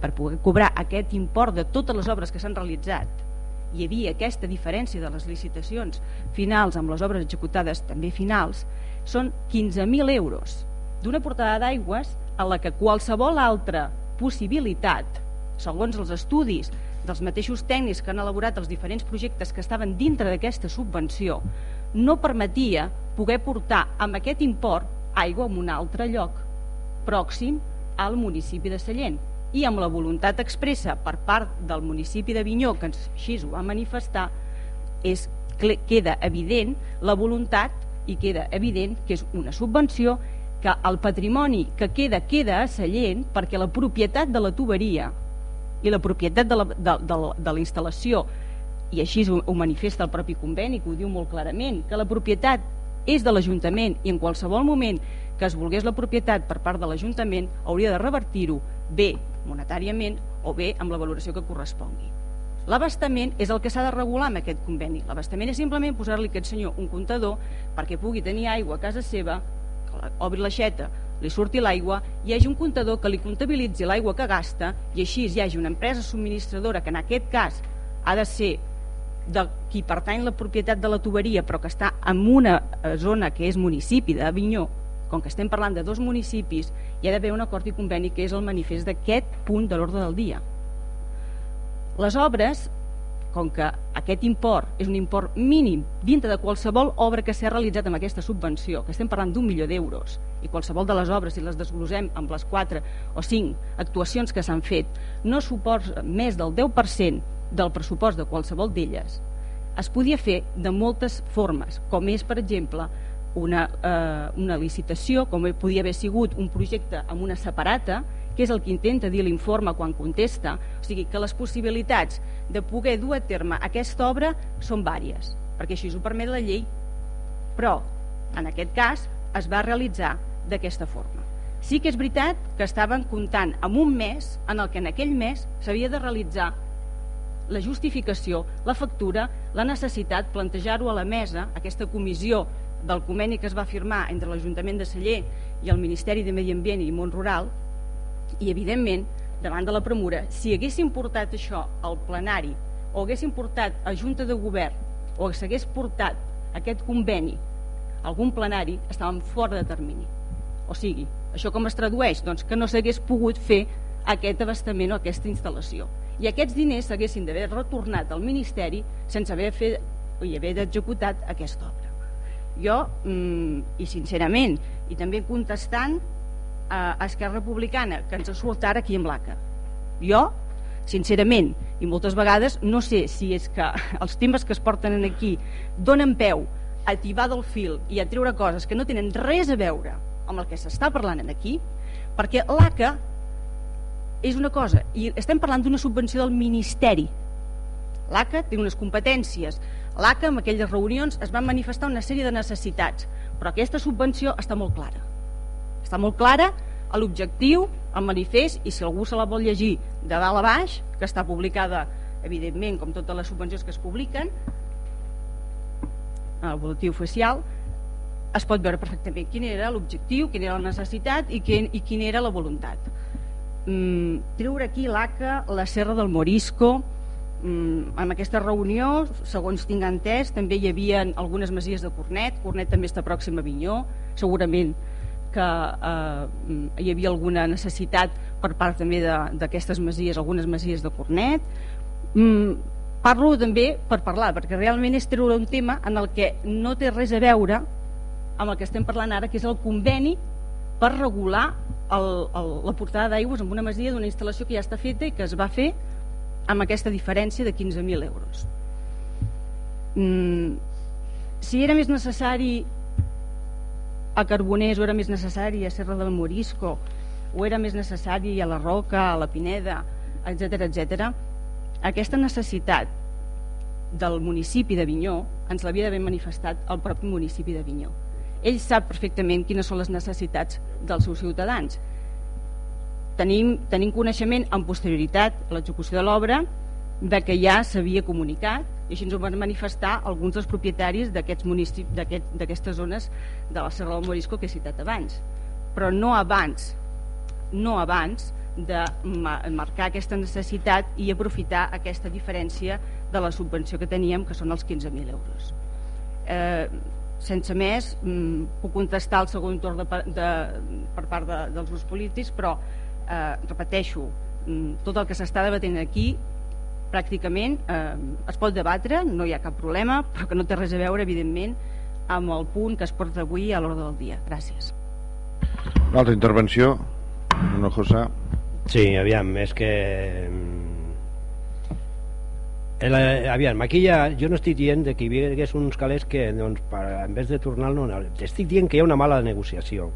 per poder cobrar aquest import de totes les obres que s'han realitzat hi havia aquesta diferència de les licitacions finals amb les obres executades també finals, són 15.000 euros d'una portada d'aigües a la que qualsevol altra possibilitat, segons els estudis dels mateixos tècnics que han elaborat els diferents projectes que estaven dintre d'aquesta subvenció, no permetia poder portar amb aquest import aigua en un altre lloc pròxim al municipi de Sallent i amb la voluntat expressa per part del municipi de Vinyó, que així ho va manifestar, és, queda evident la voluntat i queda evident que és una subvenció que el patrimoni que queda queda a Sallent perquè la propietat de la tuberia i la propietat de la, de, de, la instal·lació i així ho, ho manifesta el propi conveni que ho diu molt clarament que la propietat és de l'Ajuntament i en qualsevol moment que es volgués la propietat per part de l'Ajuntament hauria de revertir-ho bé monetàriament o bé amb la valoració que correspongui. L'abastament és el que s'ha de regular amb aquest conveni. L'abastament és simplement posar-li aquest senyor un comptador perquè pugui tenir aigua a casa seva, que obri l'aixeta, li surti l'aigua, hi hagi un comptador que li comptabilitzi l'aigua que gasta i així hi hagi una empresa subministradora que en aquest cas ha de ser de qui pertany la propietat de la tuberia però que està en una eh, zona que és municipi d'Avinyó com que estem parlant de dos municipis, hi ha d'haver un acord i conveni que és el manifest d'aquest punt de l'ordre del dia. Les obres com que aquest import és un import mínim dintre de qualsevol obra que s'ha realitzat amb aquesta subvenció, que estem parlant d'un milió d'euros, i qualsevol de les obres, si les desglosem amb les 4 o 5 actuacions que s'han fet, no suposa més del 10% del pressupost de qualsevol d'elles, es podia fer de moltes formes, com és, per exemple, una, eh, una licitació, com podia haver sigut un projecte amb una separata, que és el que intenta dir l'informe quan contesta, o sigui que les possibilitats de poder dur a terme aquesta obra són vàries, perquè així ho permet la llei, però en aquest cas es va realitzar d'aquesta forma. Sí que és veritat que estaven comptant amb un mes en el que en aquell mes s'havia de realitzar la justificació, la factura, la necessitat, plantejar-ho a la mesa, aquesta comissió del conveni que es va firmar entre l'Ajuntament de Celler i el Ministeri de Medi Ambient i Món Rural, i evidentment davant de la premura si haguéssim portat això al plenari o haguéssim portat a Junta de Govern o s'hagués portat aquest conveni a algun plenari estàvem fora de termini. O sigui, això com es tradueix? doncs que no s'hagués pogut fer aquest abastament o aquesta instal·lació. I aquests diners s'haguessin d'haver retornat al Ministeri sense haver fet i haver executat aquesta obra jo, mm, i sincerament i també contestant a Esquerra Republicana que ens surt ara aquí en l'ACA jo sincerament i moltes vegades no sé si és que els temes que es porten aquí donen peu a tibar del fil i a treure coses que no tenen res a veure amb el que s'està parlant aquí perquè l'ACA és una cosa i estem parlant d'una subvenció del Ministeri. l'ACA té unes competències l'ACA en aquelles reunions es van manifestar una sèrie de necessitats però aquesta subvenció està molt clara està molt clara a l'objectiu, al manifest, i si algú se la vol llegir de dalt a baix, que està publicada, evidentment, com totes les subvencions que es publiquen, al boletí oficial, es pot veure perfectament quin era l'objectiu, quina era la necessitat i, quin, i quina era la voluntat. Mm, treure aquí l'ACA, la Serra del Morisco, en aquesta reunió, segons tinc entès, també hi havia algunes masies de Cornet, Cornet també està pròxim a Vinyó, segurament que eh, hi havia alguna necessitat per part també d'aquestes masies, algunes masies de Cornet. Mm, parlo també per parlar, perquè realment és treure un tema en el que no té res a veure amb el que estem parlant ara, que és el conveni per regular el, el, la portada d'aigües amb una masia d'una instal·lació que ja està feta i que es va fer amb aquesta diferència de 15.000 euros. Mm, si era més necessari a Carboners o era més necessari a Serra del Morisco o era més necessari a la Roca, a la Pineda, etc etc. Aquesta necessitat del municipi de Vinyó ens l'havia d'haver manifestat el propi municipi de Vinyó. Ell sap perfectament quines són les necessitats dels seus ciutadans. Tenim, tenim coneixement en posterioritat a l'execució de l'obra de que ja s'havia comunicat i així ens ho van manifestar alguns dels propietaris d'aquestes aquest, zones de la Serra del Morisco que he citat abans. Però no abans no abans de marcar aquesta necessitat i aprofitar aquesta diferència de la subvenció que teníem que són els 15.000 euros. Eh, sense més mm, puc contestar el segon torn de, de, per part de, dels grups polítics però eh, repeteixo mm, tot el que s'està debatent aquí pràcticament eh, es pot debatre, no hi ha cap problema, però que no té res a veure, evidentment, amb el punt que es porta avui a l'ordre del dia. Gràcies. Una altra intervenció? Una cosa... Sí, aviam, és que... Mm, el, aviam, aquí ja, jo no estic dient que hi hagués uns calés que, doncs, per, en vez de tornar no, estic dient que hi ha una mala negociació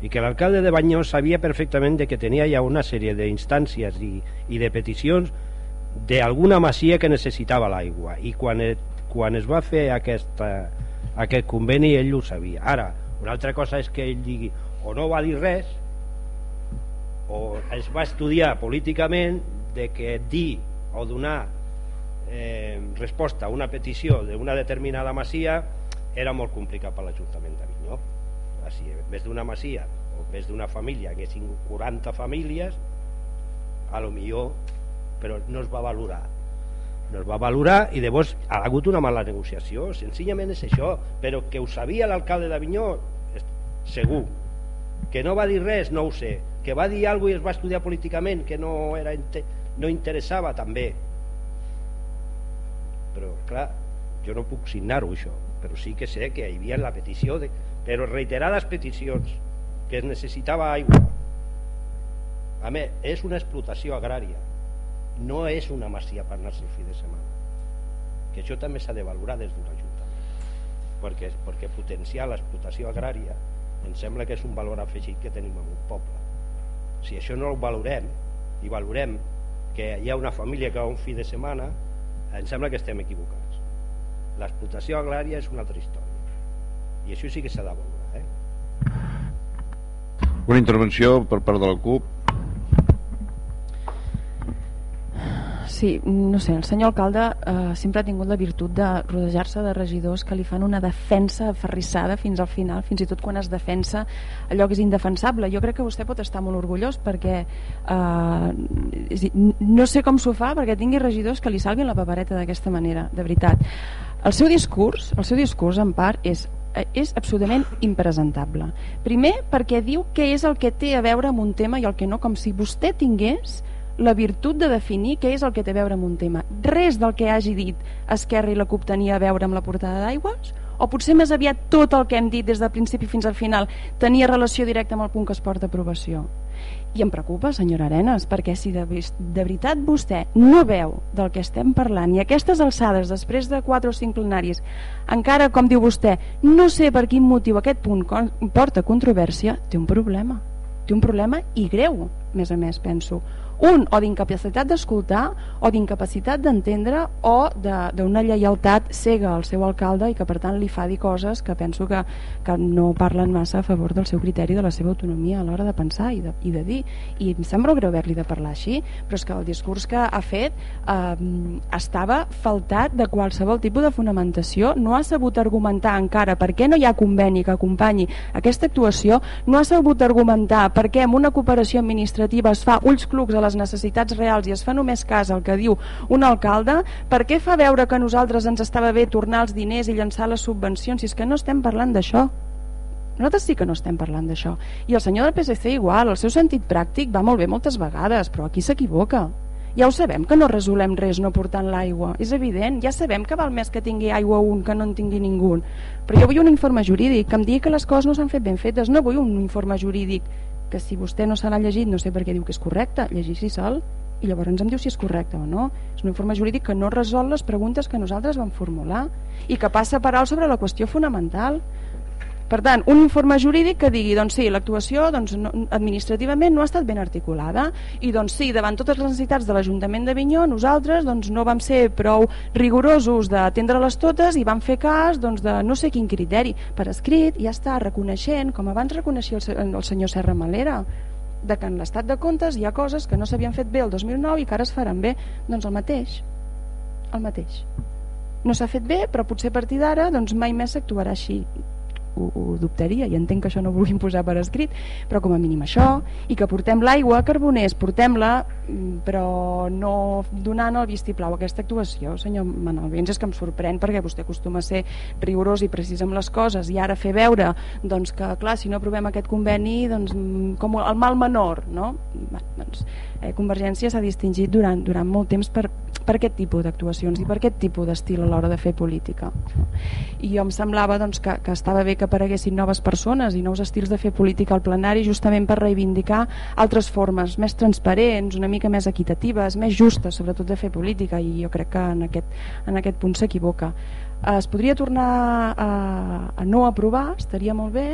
i que l'alcalde de sabia perfectament de que tenia ja una sèrie d'instàncies i, i de peticions d'alguna masia que necessitava l'aigua. I quan, quan es va fer aquesta, aquest conveni ell ho sabia. Ara, una altra cosa és que ell digui o no va dir res o es va estudiar políticament de que dir o donar eh, resposta a una petició d'una determinada masia era molt complicat per l'Ajuntament de si en vez d'una masia o en vez d'una família. Haguessin 40 famílies a lo millor però no es va valorar. No es va valorar i llavors ha hagut una mala negociació. Senzillament és això. Però que ho sabia l'alcalde d'Avinyó segur. Que no va dir res no ho sé. Que va dir alguna i es va estudiar políticament que no, era, no interessava també. Però clar, jo no puc signar-ho això. Però sí que sé que hi havia la petició de, però reiterades peticions que es necessitava aigua. A més, és una explotació agrària. No és una masia per anar-se el fi de setmana. Que això també s'ha de valorar des d'un ajuntament. Perquè, perquè potenciar l'explotació agrària em sembla que és un valor afegit que tenim en un poble. Si això no ho valorem i valorem que hi ha una família que va un fi de setmana em sembla que estem equivocats. L'explotació agrària és una altra història i això sí que s'ha de valorar eh? una intervenció per part de la CUP Sí, no sé, el senyor alcalde eh, sempre ha tingut la virtut de rodejar-se de regidors que li fan una defensa aferrissada fins al final, fins i tot quan es defensa allò que és indefensable. Jo crec que vostè pot estar molt orgullós perquè eh, no sé com s'ho fa perquè tingui regidors que li salvin la papereta d'aquesta manera, de veritat. El seu discurs, el seu discurs en part és és absolutament impresentable. Primer perquè diu què és el que té a veure amb un tema i el que no, com si vostè tingués la virtut de definir què és el que té a veure amb un tema. Res del que hagi dit Esquerra i la CUP tenia a veure amb la portada d'aigües? O potser més aviat tot el que hem dit des del principi fins al final tenia relació directa amb el punt que es porta a aprovació? I em preocupa, senyora Arenas, perquè si de, de veritat vostè no veu del que estem parlant i aquestes alçades, després de 4 o 5 plenaris, encara, com diu vostè, no sé per quin motiu aquest punt porta controvèrsia, té un problema. Té un problema i greu, més a més, penso un o d'incapacitat d'escoltar o d'incapacitat d'entendre o d'una lleialtat cega al seu alcalde i que per tant li fa dir coses que penso que, que no parlen massa a favor del seu criteri de la seva autonomia a l'hora de pensar i de, i de dir. I em sembla greu haver-li de parlar així però és que el discurs que ha fet eh, estava faltat de qualsevol tipus de fonamentació no ha sabut argumentar encara per què no hi ha conveni que acompanyi aquesta actuació no ha sabut argumentar per què en una cooperació administrativa es fa ulls clucs a les les necessitats reals i es fa només cas al que diu un alcalde, per què fa veure que a nosaltres ens estava bé tornar els diners i llançar les subvencions si és que no estem parlant d'això? Nosaltres sí que no estem parlant d'això. I el senyor del PSC igual, el seu sentit pràctic va molt bé moltes vegades, però aquí s'equivoca. Ja ho sabem que no resolem res no portant l'aigua, és evident, ja sabem que val més que tingui aigua un que no en tingui ningú. Però jo vull un informe jurídic que em digui que les coses no s'han fet ben fetes, no vull un informe jurídic que si vostè no se l'ha llegit no sé per què diu que és correcte, llegir-s'hi sol i llavors ens em diu si és correcte o no. És un informe jurídic que no resol les preguntes que nosaltres vam formular i que passa per alt sobre la qüestió fonamental. Per tant, un informe jurídic que digui doncs sí, l'actuació doncs, no, administrativament no ha estat ben articulada i doncs sí, davant totes les necessitats de l'Ajuntament de Vinyó, nosaltres doncs, no vam ser prou rigorosos d'atendre-les totes i vam fer cas doncs, de no sé quin criteri. Per escrit ja està reconeixent, com abans reconeixia el, el senyor Serra Malera, de que en l'estat de comptes hi ha coses que no s'havien fet bé el 2009 i que ara es faran bé. Doncs el mateix. El mateix. No s'ha fet bé, però potser a partir d'ara doncs mai més s'actuarà així ho, ho dubtaria i entenc que això no ho vulguin posar per escrit però com a mínim això i que portem l'aigua Carboners, portem-la mm, però no donant el vistiplau a aquesta actuació senyor Manol Vents és que em sorprèn perquè vostè acostuma a ser rigorós i precís amb les coses i ara fer veure doncs, que clar, si no aprovem aquest conveni doncs, mm, com el mal menor no? doncs, eh, Convergència s'ha distingit durant, durant molt temps per, per aquest tipus d'actuacions i per aquest tipus d'estil a l'hora de fer política. I jo em semblava doncs, que, que estava bé que apareguessin noves persones i nous estils de fer política al plenari justament per reivindicar altres formes més transparents, una mica més equitatives, més justes sobretot de fer política i jo crec que en aquest, en aquest punt s'equivoca. Es podria tornar a, a no aprovar, estaria molt bé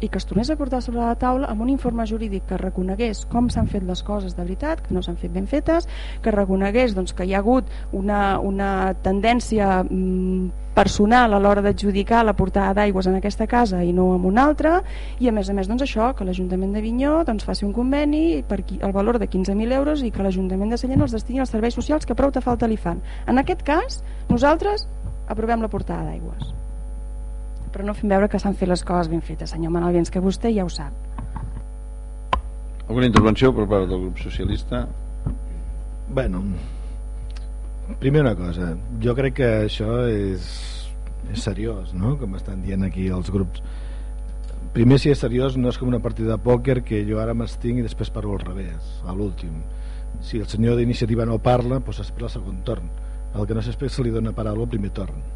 i que es tornés a portar sobre la taula amb un informe jurídic que reconegués com s'han fet les coses de veritat, que no s'han fet ben fetes, que reconegués doncs, que hi ha hagut una, una tendència mm, personal a l'hora d'adjudicar la portada d'aigües en aquesta casa i no en una altra, i a més a més doncs, això, que l'Ajuntament de Vinyó doncs, faci un conveni per el valor de 15.000 euros i que l'Ajuntament de Sallent els destini als serveis socials que prou te falta li fan. En aquest cas, nosaltres aprovem la portada d'aigües però no fem veure que s'han fet les coses ben fetes, senyor Manuel Vins, que vostè ja ho sap. Alguna intervenció per part del grup socialista? Bueno, primer una cosa, jo crec que això és, és seriós, no? com estan dient aquí els grups. Primer, si és seriós, no és com una partida de pòquer que jo ara m'estinc i després parlo al revés, a l'últim. Si el senyor d'iniciativa no parla, doncs espera el segon torn. el que no s'espera se li dona paraula al primer torn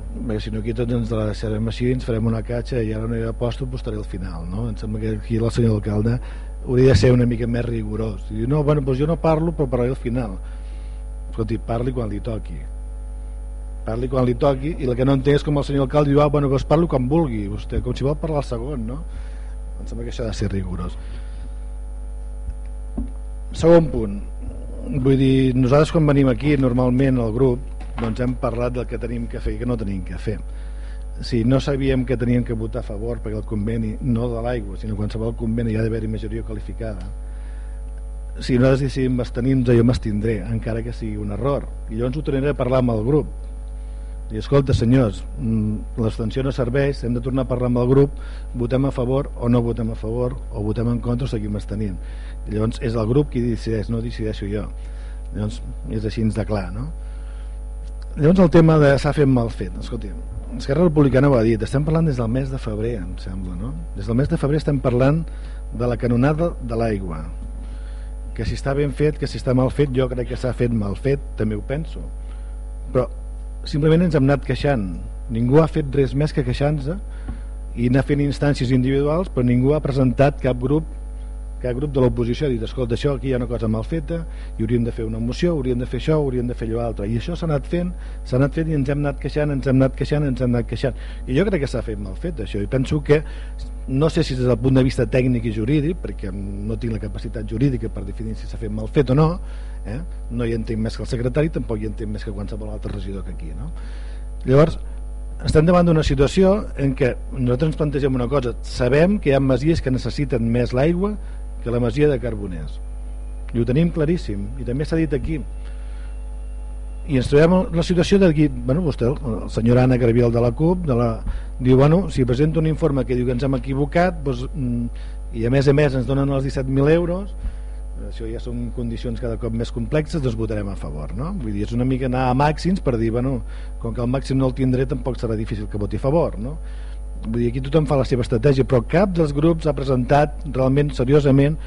perquè si no aquí tots ens la deixarem així ens farem una catxa i ara no hi ha posto postaré al final no? em sembla que aquí el senyor alcalde hauria de ser una mica més rigorós. I diu, no, bueno, doncs jo no parlo però parlaré al final. Escolti, parli quan li toqui. Parli quan li toqui i el que no entenc és com el senyor alcalde diu, ah, bueno, doncs parlo quan vulgui vostè, com si vol parlar al segon no? em sembla que això ha de ser rigorós. Segon punt. Vull dir, nosaltres quan venim aquí normalment al grup doncs hem parlat del que tenim que fer i que no tenim que fer. Si no sabíem que teníem que votar a favor perquè el conveni, no de l'aigua sinó qualsevol conveni hi ha d'haver-hi majoria qualificada. Si nosaltres decidim abstenir-nos jo m'estindré encara que sigui un error. I llavors ho tornaré a parlar amb el grup. I escolta senyors mm, l'abstenció no serveix hem de tornar a parlar amb el grup votem a favor o no votem a favor o votem en contra o seguim abstenint. Llavors és el grup qui decideix no decideixo jo. Llavors és així de clar no? Llavors el tema de s'ha fet mal fet escolti, Esquerra Republicana ho ha dit estem parlant des del mes de febrer em sembla no? des del mes de febrer estem parlant de la canonada de l'aigua. Que si està ben fet, que si està mal fet jo crec que s'ha fet mal fet, també ho penso. Però simplement ens hem anat queixant. Ningú ha fet res més que queixar-nos i anar fent instàncies individuals però ningú ha presentat cap grup que grup de l'oposició ha dit escolta això aquí hi ha una cosa mal feta i hauríem de fer una moció, hauríem de fer això hauríem de fer allò altre i això s'ha anat fent s'ha anat fent i ens hem anat queixant ens hem anat queixant, ens hem anat queixant i jo crec que s'ha fet mal fet això i penso que no sé si des del punt de vista tècnic i jurídic perquè no tinc la capacitat jurídica per definir si s'ha fet mal fet o no eh? no hi entenc més que el secretari tampoc hi entenc més que qualsevol altre regidor que aquí no? llavors estem davant d'una situació en què nosaltres ens plantegem una cosa sabem que hi ha masies que necessiten més l'aigua que la masia de Carboners i ho tenim claríssim i també s'ha dit aquí i ens trobem en la situació de dir, bueno, vostè, el senyor Anna Garbiel de la CUP de la, diu, bueno, si presenta un informe que diu que ens hem equivocat doncs, mm, i a més a més ens donen els 17.000 euros això ja són condicions cada cop més complexes doncs votarem a favor no? vull dir, és una mica anar a màxims per dir, bueno, com que el màxim no el tindré tampoc serà difícil que voti a favor no? Vull dir, aquí tothom fa la seva estratègia però cap dels grups ha presentat realment seriosament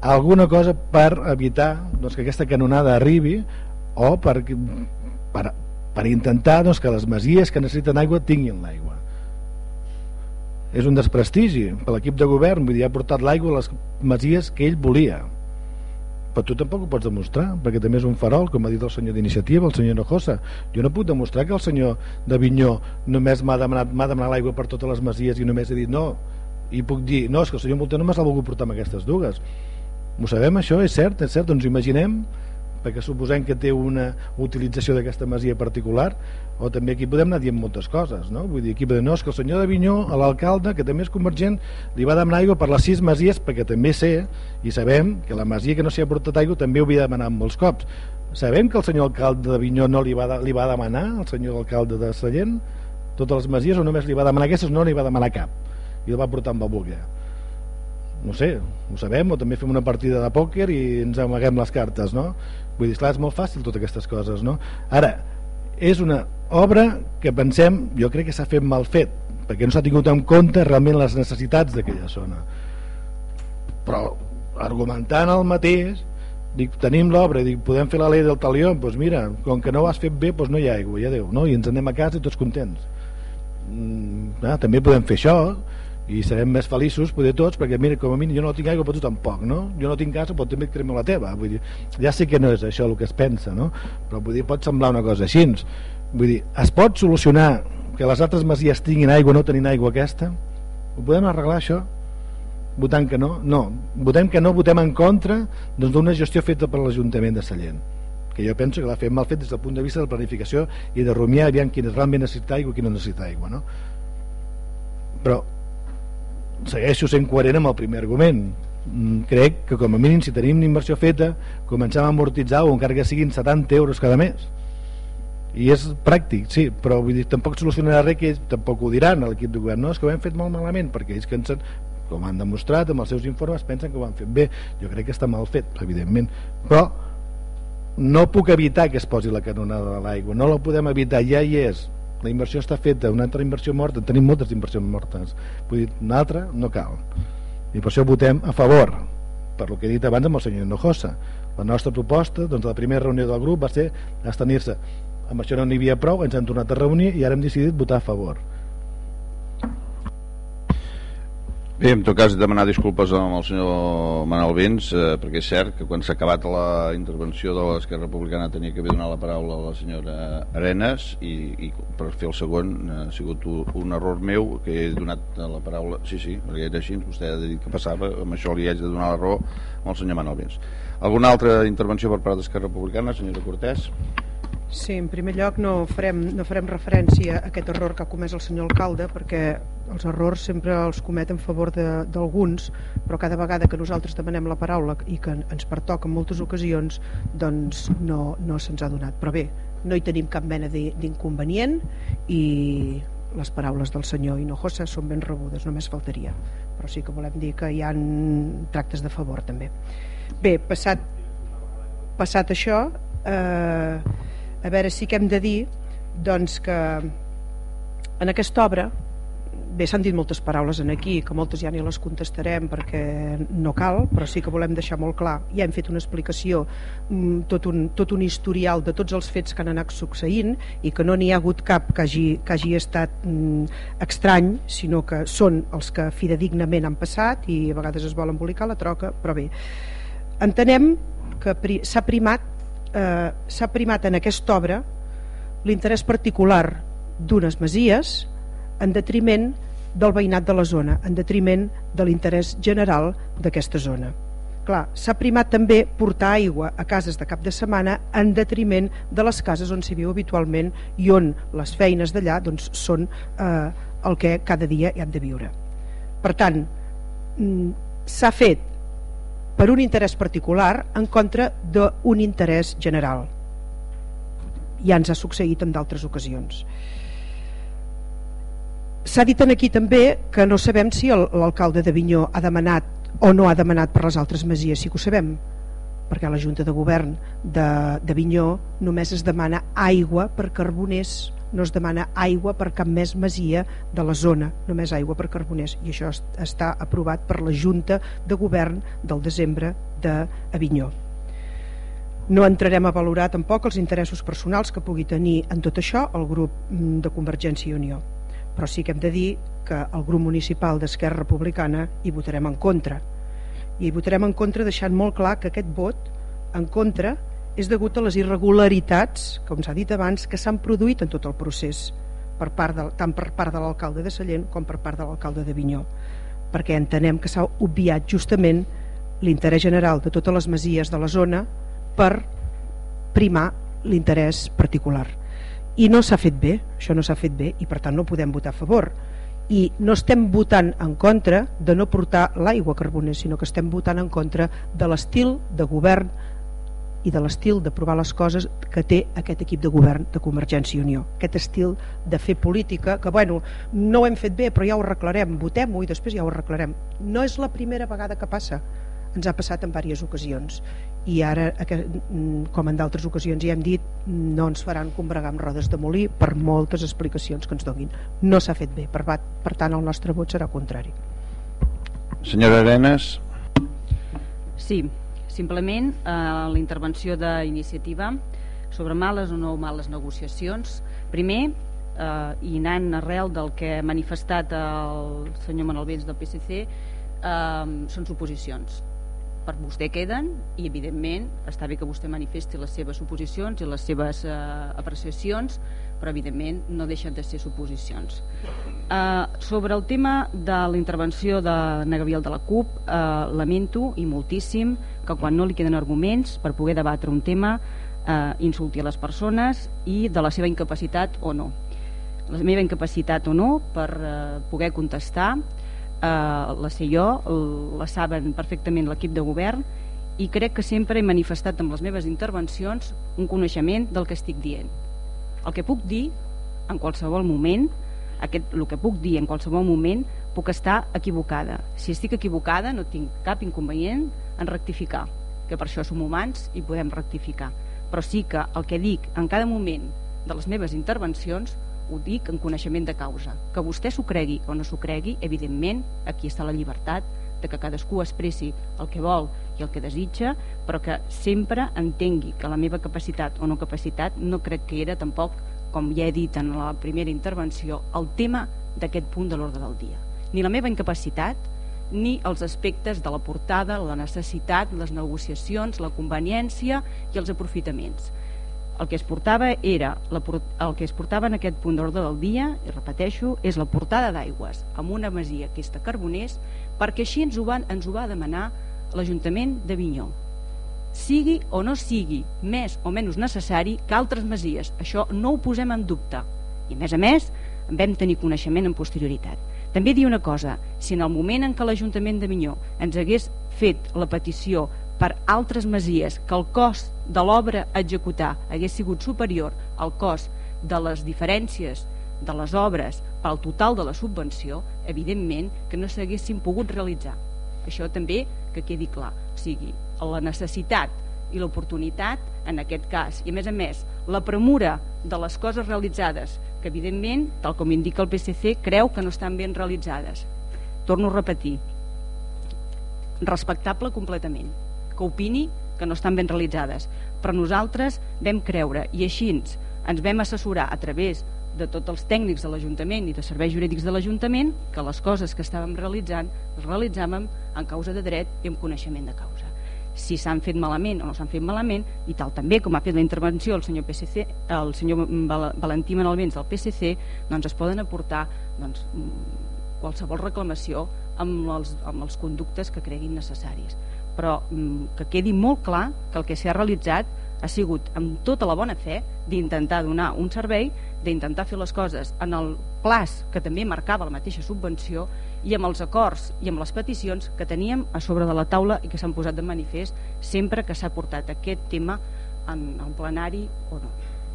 alguna cosa per evitar doncs, que aquesta canonada arribi o per, per, per intentar doncs, que les masies que necessiten aigua tinguin l'aigua. És un desprestigi per l'equip de govern vull dir, ha portat l'aigua a les masies que ell volia però tu tampoc ho pots demostrar perquè també és un farol, com ha dit el senyor d'iniciativa el senyor Nojosa, jo no puc demostrar que el senyor de Vinyó només m'ha demanat, demanat l'aigua per totes les masies i només he dit no. I puc dir, no, és que el senyor Molter només l'ha volgut portar amb aquestes dues. Ho sabem això, és cert, és cert, doncs imaginem perquè suposem que té una utilització d'aquesta masia particular o també aquí podem anar dient moltes coses no? vull dir, aquí podem, no, és que el senyor de Vinyó a l'alcalde, que també és convergent li va demanar aigua per les sis masies perquè també sé i sabem que la masia que no s'hi ha portat aigua també ho havia demanat molts cops sabem que el senyor alcalde de Vinyó no li va, li va demanar el senyor alcalde de Sallent totes les masies o només li va demanar aquestes no li va demanar cap i el va portar amb la no sé, ho sabem o també fem una partida de pòquer i ens amaguem les cartes no? vull dir, clar, és molt fàcil totes aquestes coses no? ara, és una obra que pensem, jo crec que s'ha fet mal fet perquè no s'ha tingut en compte realment les necessitats d'aquella zona però argumentant el mateix dic, tenim l'obra, dic, podem fer la llei del talió doncs mira, com que no ho has fet bé doncs no hi ha aigua, ja Déu, no? i ens anem a casa i tots contents mm, ah, també podem fer això i serem més feliços poder tots perquè mira, com a mínim jo no tinc aigua però tu tampoc no? jo no tinc casa però també et cremo la teva vull dir, ja sé que no és això el que es pensa no? però vull dir, pot semblar una cosa així vull dir, es pot solucionar que les altres masies tinguin aigua no tenint aigua aquesta? Ho podem arreglar això? Votant que no? no, votem que no votem en contra doncs, d'una doncs, gestió feta per l'Ajuntament de Sallent que jo penso que l'ha fet mal fet des del punt de vista de la planificació i de rumiar aviam qui realment necessita aigua i qui no necessita aigua no? però segueixo sent coherent amb el primer argument. Mm, crec que com a mínim si tenim una inversió feta comencem a amortitzar o encara que siguin 70 euros cada mes i és pràctic, sí, però vull dir, tampoc solucionarà res que ells tampoc ho diran a l'equip de govern, no, és que ho hem fet molt malament perquè ells pensen, com han demostrat amb els seus informes, pensen que ho han fet bé. Jo crec que està mal fet, evidentment. Però no puc evitar que es posi la canonada de l'aigua. No la podem evitar, ja hi és. La inversió està feta, una altra inversió morta tenim moltes inversions mortes. Vull dir, una altra no cal. I per això votem a favor per lo que he dit abans amb el senyor Nojosa La nostra proposta, doncs la primera reunió del grup va ser abstenir-se. Amb això no n'hi havia prou, ens hem tornat a reunir i ara hem decidit votar a favor. Bé, en tot cas demanar disculpes el senyor Manel Vins eh, perquè és cert que quan s'ha acabat la intervenció de l'Esquerra Republicana tenia que haver donat la paraula a la senyora Arenas i, i per fer el segon ha sigut un, un error meu que he donat la paraula sí, sí, perquè era així, vostè ha dit que passava amb això li haig de donar la raó al senyor Manel Vins alguna altra intervenció per part d'Esquerra Republicana, senyora Cortés? Sí, en primer lloc no farem, no farem referència a aquest error que ha comès el senyor alcalde perquè els errors sempre els comet en favor d'alguns però cada vegada que nosaltres demanem la paraula i que ens pertoca en moltes ocasions doncs no, no se'ns ha donat. Però bé, no hi tenim cap mena d'inconvenient i les paraules del senyor Hinojosa són ben rebudes, només faltaria. Però sí que volem dir que hi han tractes de favor també. Bé, passat passat això eh, a veure si que hem de dir doncs que en aquesta obra bé, s'han dit moltes paraules en aquí, que moltes ja ni les contestarem perquè no cal, però sí que volem deixar molt clar, ja hem fet una explicació mm, tot un, tot un historial de tots els fets que han anat succeint i que no n'hi ha hagut cap que hagi, que hagi estat mm, estrany, sinó que són els que fidedignament han passat i a vegades es vol embolicar la troca, però bé. Entenem que s'ha primat eh, s'ha primat en aquesta obra l'interès particular d'unes masies en detriment del veïnat de la zona, en detriment de l'interès general d'aquesta zona. Clar, s'ha primat també portar aigua a cases de cap de setmana en detriment de les cases on s'hi viu habitualment i on les feines d'allà doncs, són eh, el que cada dia hi han de viure. Per tant, mm, s'ha fet per un interès particular en contra d'un interès general. Ja ens ha succeït en d'altres ocasions. S'ha dit aquí també que no sabem si l'alcalde d'Avinyó ha demanat o no ha demanat per les altres masies, sí que ho sabem, perquè la Junta de Govern d'Avinyó només es demana aigua per carboners no es demana aigua per cap més masia de la zona, només aigua per carboners i això està aprovat per la Junta de Govern del desembre d'Avinyó. No entrarem a valorar tampoc els interessos personals que pugui tenir en tot això el grup mm, de Convergència i Unió, però sí que hem de dir que el grup municipal d'Esquerra Republicana hi votarem en contra. I hi votarem en contra deixant molt clar que aquest vot en contra és degut a les irregularitats, com s'ha dit abans, que s'han produït en tot el procés, per part de, tant per part de l'alcalde de Sallent com per part de l'alcalde de Vinyó, perquè entenem que s'ha obviat justament l'interès general de totes les masies de la zona per primar l'interès particular. I no s'ha fet bé, això no s'ha fet bé i per tant no podem votar a favor i no estem votant en contra de no portar l'aigua a Carboners, sinó que estem votant en contra de l'estil de govern i de l'estil d'aprovar les coses que té aquest equip de govern de Convergència i Unió. Aquest estil de fer política, que bueno, no ho hem fet bé però ja ho arreglarem, votem-ho i després ja ho arreglarem. No és la primera vegada que passa, ens ha passat en diverses ocasions i ara, com en d'altres ocasions ja hem dit, no ens faran combregar amb rodes de molí per moltes explicacions que ens donin. No s'ha fet bé, per, per tant el nostre vot serà contrari. Senyora Arenas. Sí, Simplement eh, la intervenció d'iniciativa sobre males o no males negociacions. Primer, eh, i anant arrel del que ha manifestat el senyor Manuel Vents del PSC, eh, són suposicions per vostè queden i evidentment està bé que vostè manifesti les seves suposicions i les seves eh, apreciacions però evidentment no deixen de ser suposicions eh, sobre el tema de la intervenció de Negaviel de la CUP eh, lamento i moltíssim que quan no li queden arguments per poder debatre un tema eh, insulti a les persones i de la seva incapacitat o no la meva incapacitat o no per eh, poder contestar eh, la sé jo, la saben perfectament l'equip de govern i crec que sempre he manifestat amb les meves intervencions un coneixement del que estic dient. El que puc dir en qualsevol moment, aquest, el que puc dir en qualsevol moment, puc estar equivocada. Si estic equivocada no tinc cap inconvenient en rectificar, que per això som humans i podem rectificar. Però sí que el que dic en cada moment de les meves intervencions ho dic en coneixement de causa. Que vostè s'ho cregui o no s'ho cregui, evidentment, aquí està la llibertat de que cadascú expressi el que vol i el que desitja, però que sempre entengui que la meva capacitat o no capacitat no crec que era tampoc, com ja he dit en la primera intervenció, el tema d'aquest punt de l'ordre del dia. Ni la meva incapacitat, ni els aspectes de la portada, la necessitat, les negociacions, la conveniència i els aprofitaments el que es portava era la, el que es portava en aquest punt d'ordre del dia, i repeteixo, és la portada d'aigües amb una masia que és de Carboners perquè així ens ho, van, ens ho va demanar l'Ajuntament de Vinyó sigui o no sigui més o menys necessari que altres masies això no ho posem en dubte. I a més a més vam tenir coneixement en posterioritat. També dir una cosa si en el moment en què l'Ajuntament de Vinyó ens hagués fet la petició per altres masies que el cost de l'obra a executar hagués sigut superior al cost de les diferències de les obres pel total de la subvenció, evidentment que no s'haguessin pogut realitzar. Això també que quedi clar. O sigui, la necessitat i l'oportunitat en aquest cas. I a més a més, la premura de les coses realitzades, que evidentment, tal com indica el PSC, creu que no estan ben realitzades. Torno a repetir, respectable completament que opini que no estan ben realitzades però nosaltres vam creure i així ens vam assessorar a través de tots els tècnics de l'Ajuntament i de serveis jurídics de l'Ajuntament que les coses que estàvem realitzant les realitzàvem en causa de dret i amb coneixement de causa. Si s'han fet malament o no s'han fet malament i tal també com ha fet la intervenció el senyor PSC, el senyor Valentí Manalbens del PSC, doncs es poden aportar doncs, qualsevol reclamació amb els, amb els conductes que creguin necessaris. Però mm, que quedi molt clar que el que s'ha realitzat ha sigut amb tota la bona fe d'intentar donar un servei, d'intentar fer les coses en el plaç que també marcava la mateixa subvenció i amb els acords i amb les peticions que teníem a sobre de la taula i que s'han posat de manifest sempre que s'ha portat aquest tema en el plenari o no.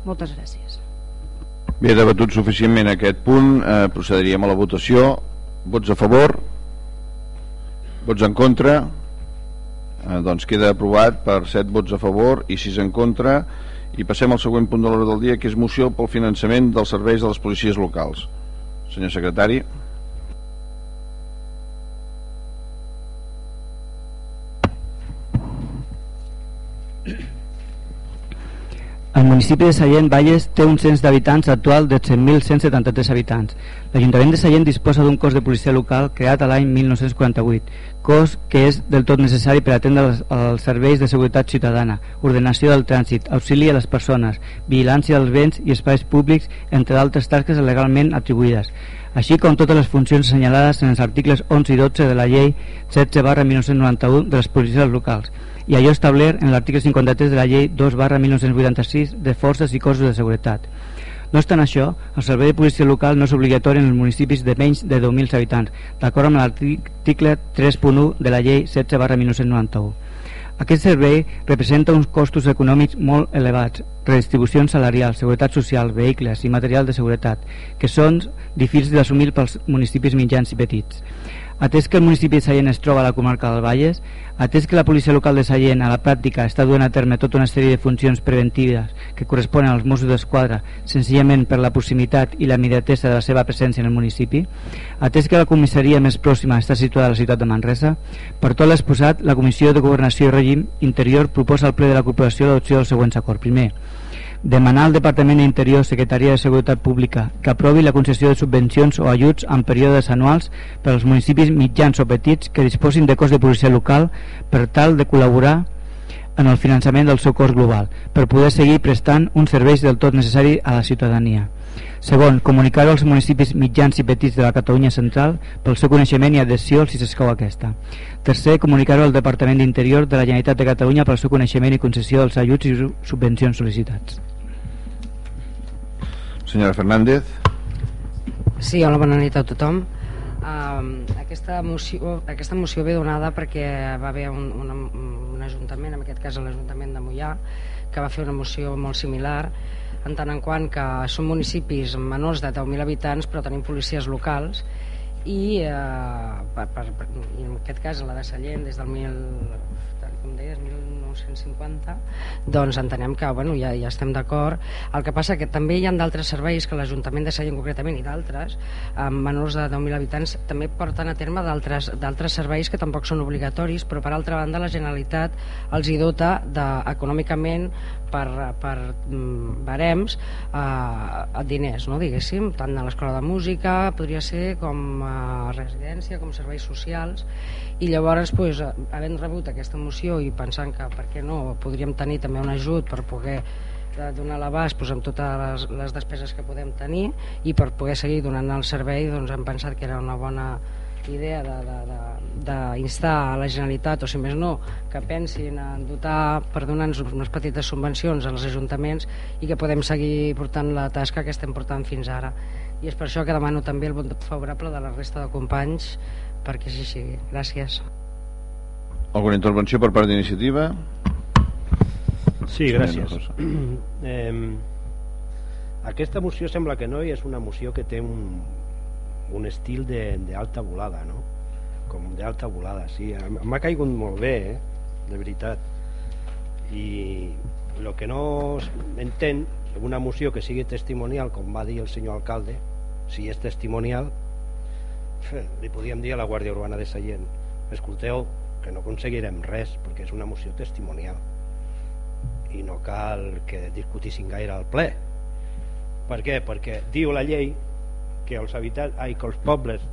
Moltes gràcies. Bé, debatut suficientment aquest punt, eh, procediríem a la votació. Vots a favor? Vots en contra? eh, doncs queda aprovat per 7 vots a favor i 6 en contra i passem al següent punt de l'hora del dia que és moció pel finançament dels serveis de les policies locals. Senyor secretari El municipi de Sallent Valles té un cens d'habitants actual de 100.173 habitants. L'Ajuntament de Sallent disposa d'un cos de policia local creat a l'any 1948, cos que és del tot necessari per atendre els, els serveis de seguretat ciutadana, ordenació del trànsit, auxili a les persones, vigilància dels béns i espais públics, entre d'altres tasques legalment atribuïdes, així com totes les funcions assenyalades en els articles 11 i 12 de la llei 16 barra 1991 de les policies locals i allò establert en l'article 53 de la llei 2 barra 1986 de forces i cossos de seguretat. No obstant això, el servei de policia local no és obligatori en els municipis de menys de 10.000 habitants, d'acord amb l'article 3.1 de la llei 16 barra 1991. Aquest servei representa uns costos econòmics molt elevats, redistribucions salarials, seguretat social, vehicles i material de seguretat, que són difícils d'assumir pels municipis mitjans i petits. Atès que el municipi de Sallent es troba a la comarca del Valles, atès que la policia local de Sallent a la pràctica està duent a terme tota una sèrie de funcions preventives que corresponen als Mossos d'Esquadra senzillament per la proximitat i la immediatesa de la seva presència en el municipi, atès que la comissaria més pròxima està situada a la ciutat de Manresa, per tot l'exposat, la Comissió de Governació i Règim Interior proposa al ple de la corporació l'adopció dels següents acords. Primer, demanar al Departament d'Interior, Secretaria de Seguretat Pública, que aprovi la concessió de subvencions o ajuts en períodes anuals per als municipis mitjans o petits que disposin de cos de policia local per tal de col·laborar en el finançament del seu cos global, per poder seguir prestant uns serveis del tot necessari a la ciutadania. Segon, comunicar als municipis mitjans i petits de la Catalunya central pel seu coneixement i adhesió si s'escau aquesta. Tercer, comunicar-ho al Departament d'Interior de la Generalitat de Catalunya pel seu coneixement i concessió dels ajuts i subvencions sol·licitats. Senyora Fernández. Sí, hola, bona nit a tothom. Uh, aquesta, moció, aquesta moció ve donada perquè va haver un, un, un ajuntament, en aquest cas l'Ajuntament de Mollà, que va fer una moció molt similar, en tant en quant que són municipis menors de 10.000 habitants però tenim policies locals i, uh, per, per, i en aquest cas la de Sallent des del 1000, com deies, 19 uns 150 doncs entenem que bueno, ja, ja estem d'acord. El que passa que també hi ha d'altres serveis que l'Ajuntament de Sallent concretament i d'altres amb menors de 10.000 habitants també porten a terme d'altres serveis que tampoc són obligatoris però per altra banda la Generalitat els hi dota de, econòmicament per, per mm, barems eh, diners, no, diguéssim, tant a l'escola de música, podria ser com a residència, com serveis socials, i llavors, pues, havent rebut aquesta moció i pensant que, per què no, podríem tenir també un ajut per poder de donar l'abast doncs, amb totes les, les despeses que podem tenir i per poder seguir donant el servei doncs hem pensat que era una bona idea d'instar a la Generalitat, o si més no, que pensin en dotar per donar-nos unes petites subvencions als ajuntaments i que podem seguir portant la tasca que estem portant fins ara. I és per això que demano també el vot favorable de la resta de companys perquè així sigui. Gràcies. Alguna intervenció per part d'iniciativa? Sí, gràcies. Eh, aquesta moció sembla que no i és una moció que té un, un estil d'alta volada, no? Com d'alta volada, sí. M'ha caigut molt bé, eh? de veritat. I el que no entén una moció que sigui testimonial, com va dir el senyor alcalde, si és testimonial, li podíem dir a la Guàrdia Urbana de Sallent, escolteu, que no aconseguirem res, perquè és una moció testimonial i no cal que discutissin gaire al ple. Per què? Perquè diu la llei que els, habitants, ai, que els pobles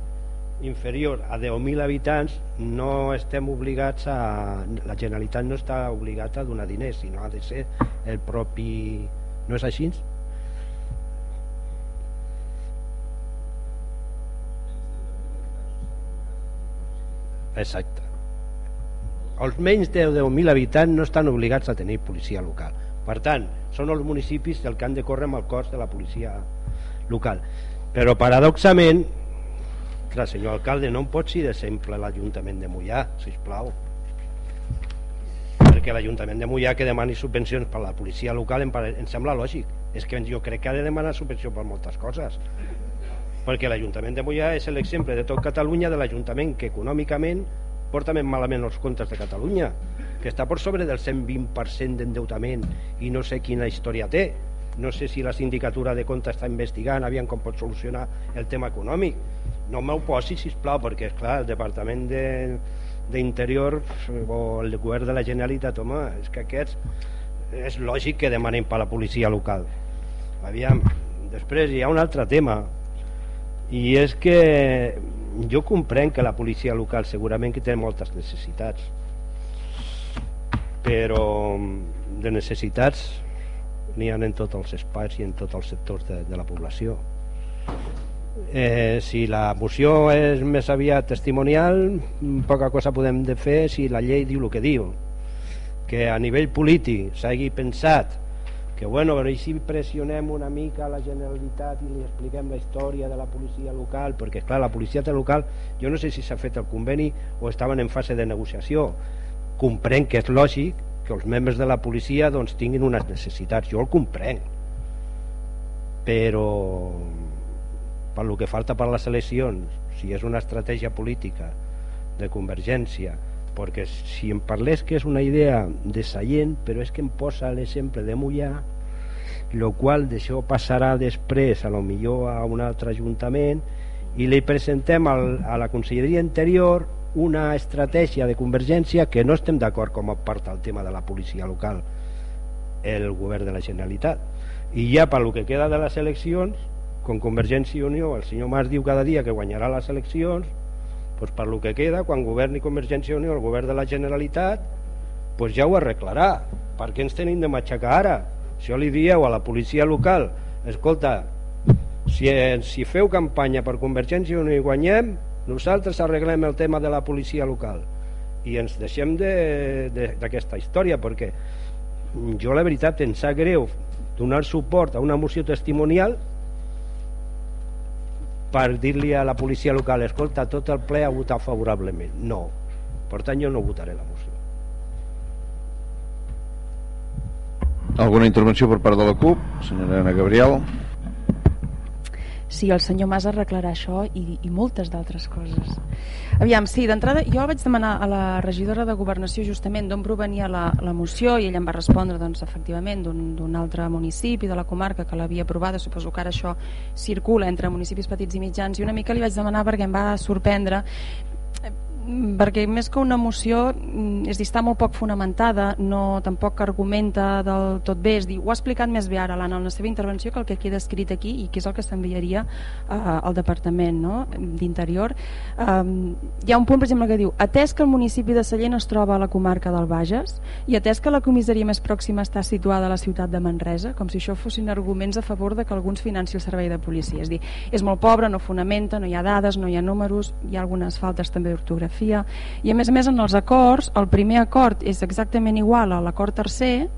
inferior a 10.000 habitants no estem obligats a... la Generalitat no està obligat a donar diners, sinó ha de ser el propi... No és així? Exacte. Els menys de 10.000 habitants no estan obligats a tenir policia local. Per tant, són els municipis els que han de córrer amb el cost de la policia local. Però paradoxament, clar, senyor alcalde, no em pot ser de sempre l'Ajuntament de Mollà, si plau. Perquè l'Ajuntament de Mollà que demani subvencions per la policia local em, pare, em sembla lògic. És que jo crec que ha de demanar subvenció per moltes coses. Perquè l'Ajuntament de Mollà és l'exemple de tot Catalunya de l'Ajuntament que econòmicament porta més malament els comptes de Catalunya, que està per sobre del 120% d'endeutament i no sé quina història té no sé si la sindicatura de comptes està investigant aviam com pot solucionar el tema econòmic. No m'ho posi sisplau perquè és clar el departament d'interior o el govern de la Generalitat home, és que aquests és lògic que demanin per la policia local. Aviam, després hi ha un altre tema i és que jo comprenc que la policia local segurament que té moltes necessitats però de necessitats n'hi ha en tots els espais i en tots els sectors de, de la població. Eh, si la moció és més aviat testimonial poca cosa podem de fer si la llei diu el que diu. Que a nivell polític s'hagi pensat que bueno, però si pressionem una mica la Generalitat i li expliquem la història de la policia local, perquè clar, la policia local, jo no sé si s'ha fet el conveni o estaven en fase de negociació, comprenc que és lògic que els membres de la policia doncs, tinguin unes necessitats, jo el comprenc. Però per lo que falta per les eleccions si és una estratègia política de convergència perquè si em parlés que és una idea de Sallent però és que em posa l'exemple de Mollà el qual d'això passarà després a lo millor a un altre ajuntament i li presentem al, a la Conselleria Interior una estratègia de convergència que no estem d'acord com a part del tema de la policia local el govern de la Generalitat. I ja per lo que queda de les eleccions com Convergència i Unió el senyor Mas diu cada dia que guanyarà les eleccions doncs per lo que queda quan governi Convergència i Unió el govern de la Generalitat doncs ja ho arreglarà. Per què ens tenim de matxacar ara? Això li dieu a la policia local escolta si, si feu campanya per Convergència i Unió i guanyem nosaltres arreglem el tema de la policia local i ens deixem d'aquesta de, de, història perquè jo la veritat em sap greu donar suport a una moció testimonial per dir-li a la policia local escolta, tot el ple ha votat favorablement. No, per tant jo no votaré la moció. Alguna intervenció per part de la CUP? Senyora Ana Gabriel si el senyor Mas arreglarà això i, i moltes d'altres coses. Aviam, sí, d'entrada jo vaig demanar a la regidora de Governació justament d'on provenia la, la moció i ella em va respondre doncs, efectivament d'un altre municipi de la comarca que l'havia aprovada, suposo que ara això circula entre municipis petits i mitjans i una mica li vaig demanar perquè em va sorprendre perquè més que una moció mm, és dir, està molt poc fonamentada no tampoc argumenta del tot bé. És dir, ho ha explicat més bé ara l'Anna en la seva intervenció que el que queda escrit aquí i que és el que s'enviaria uh, al Departament no? d'Interior. Um, hi ha un punt per exemple que diu atès que el municipi de Sallent es troba a la comarca del Bages i atès que la comissaria més pròxima està situada a la ciutat de Manresa com si això fossin arguments a favor de que alguns financi el servei de policia. És dir, és molt pobre, no fonamenta, no hi ha dades no hi ha números, hi ha algunes faltes també d'ortografia fotografia. I a més a més en els acords el primer acord és exactament igual a l'acord tercer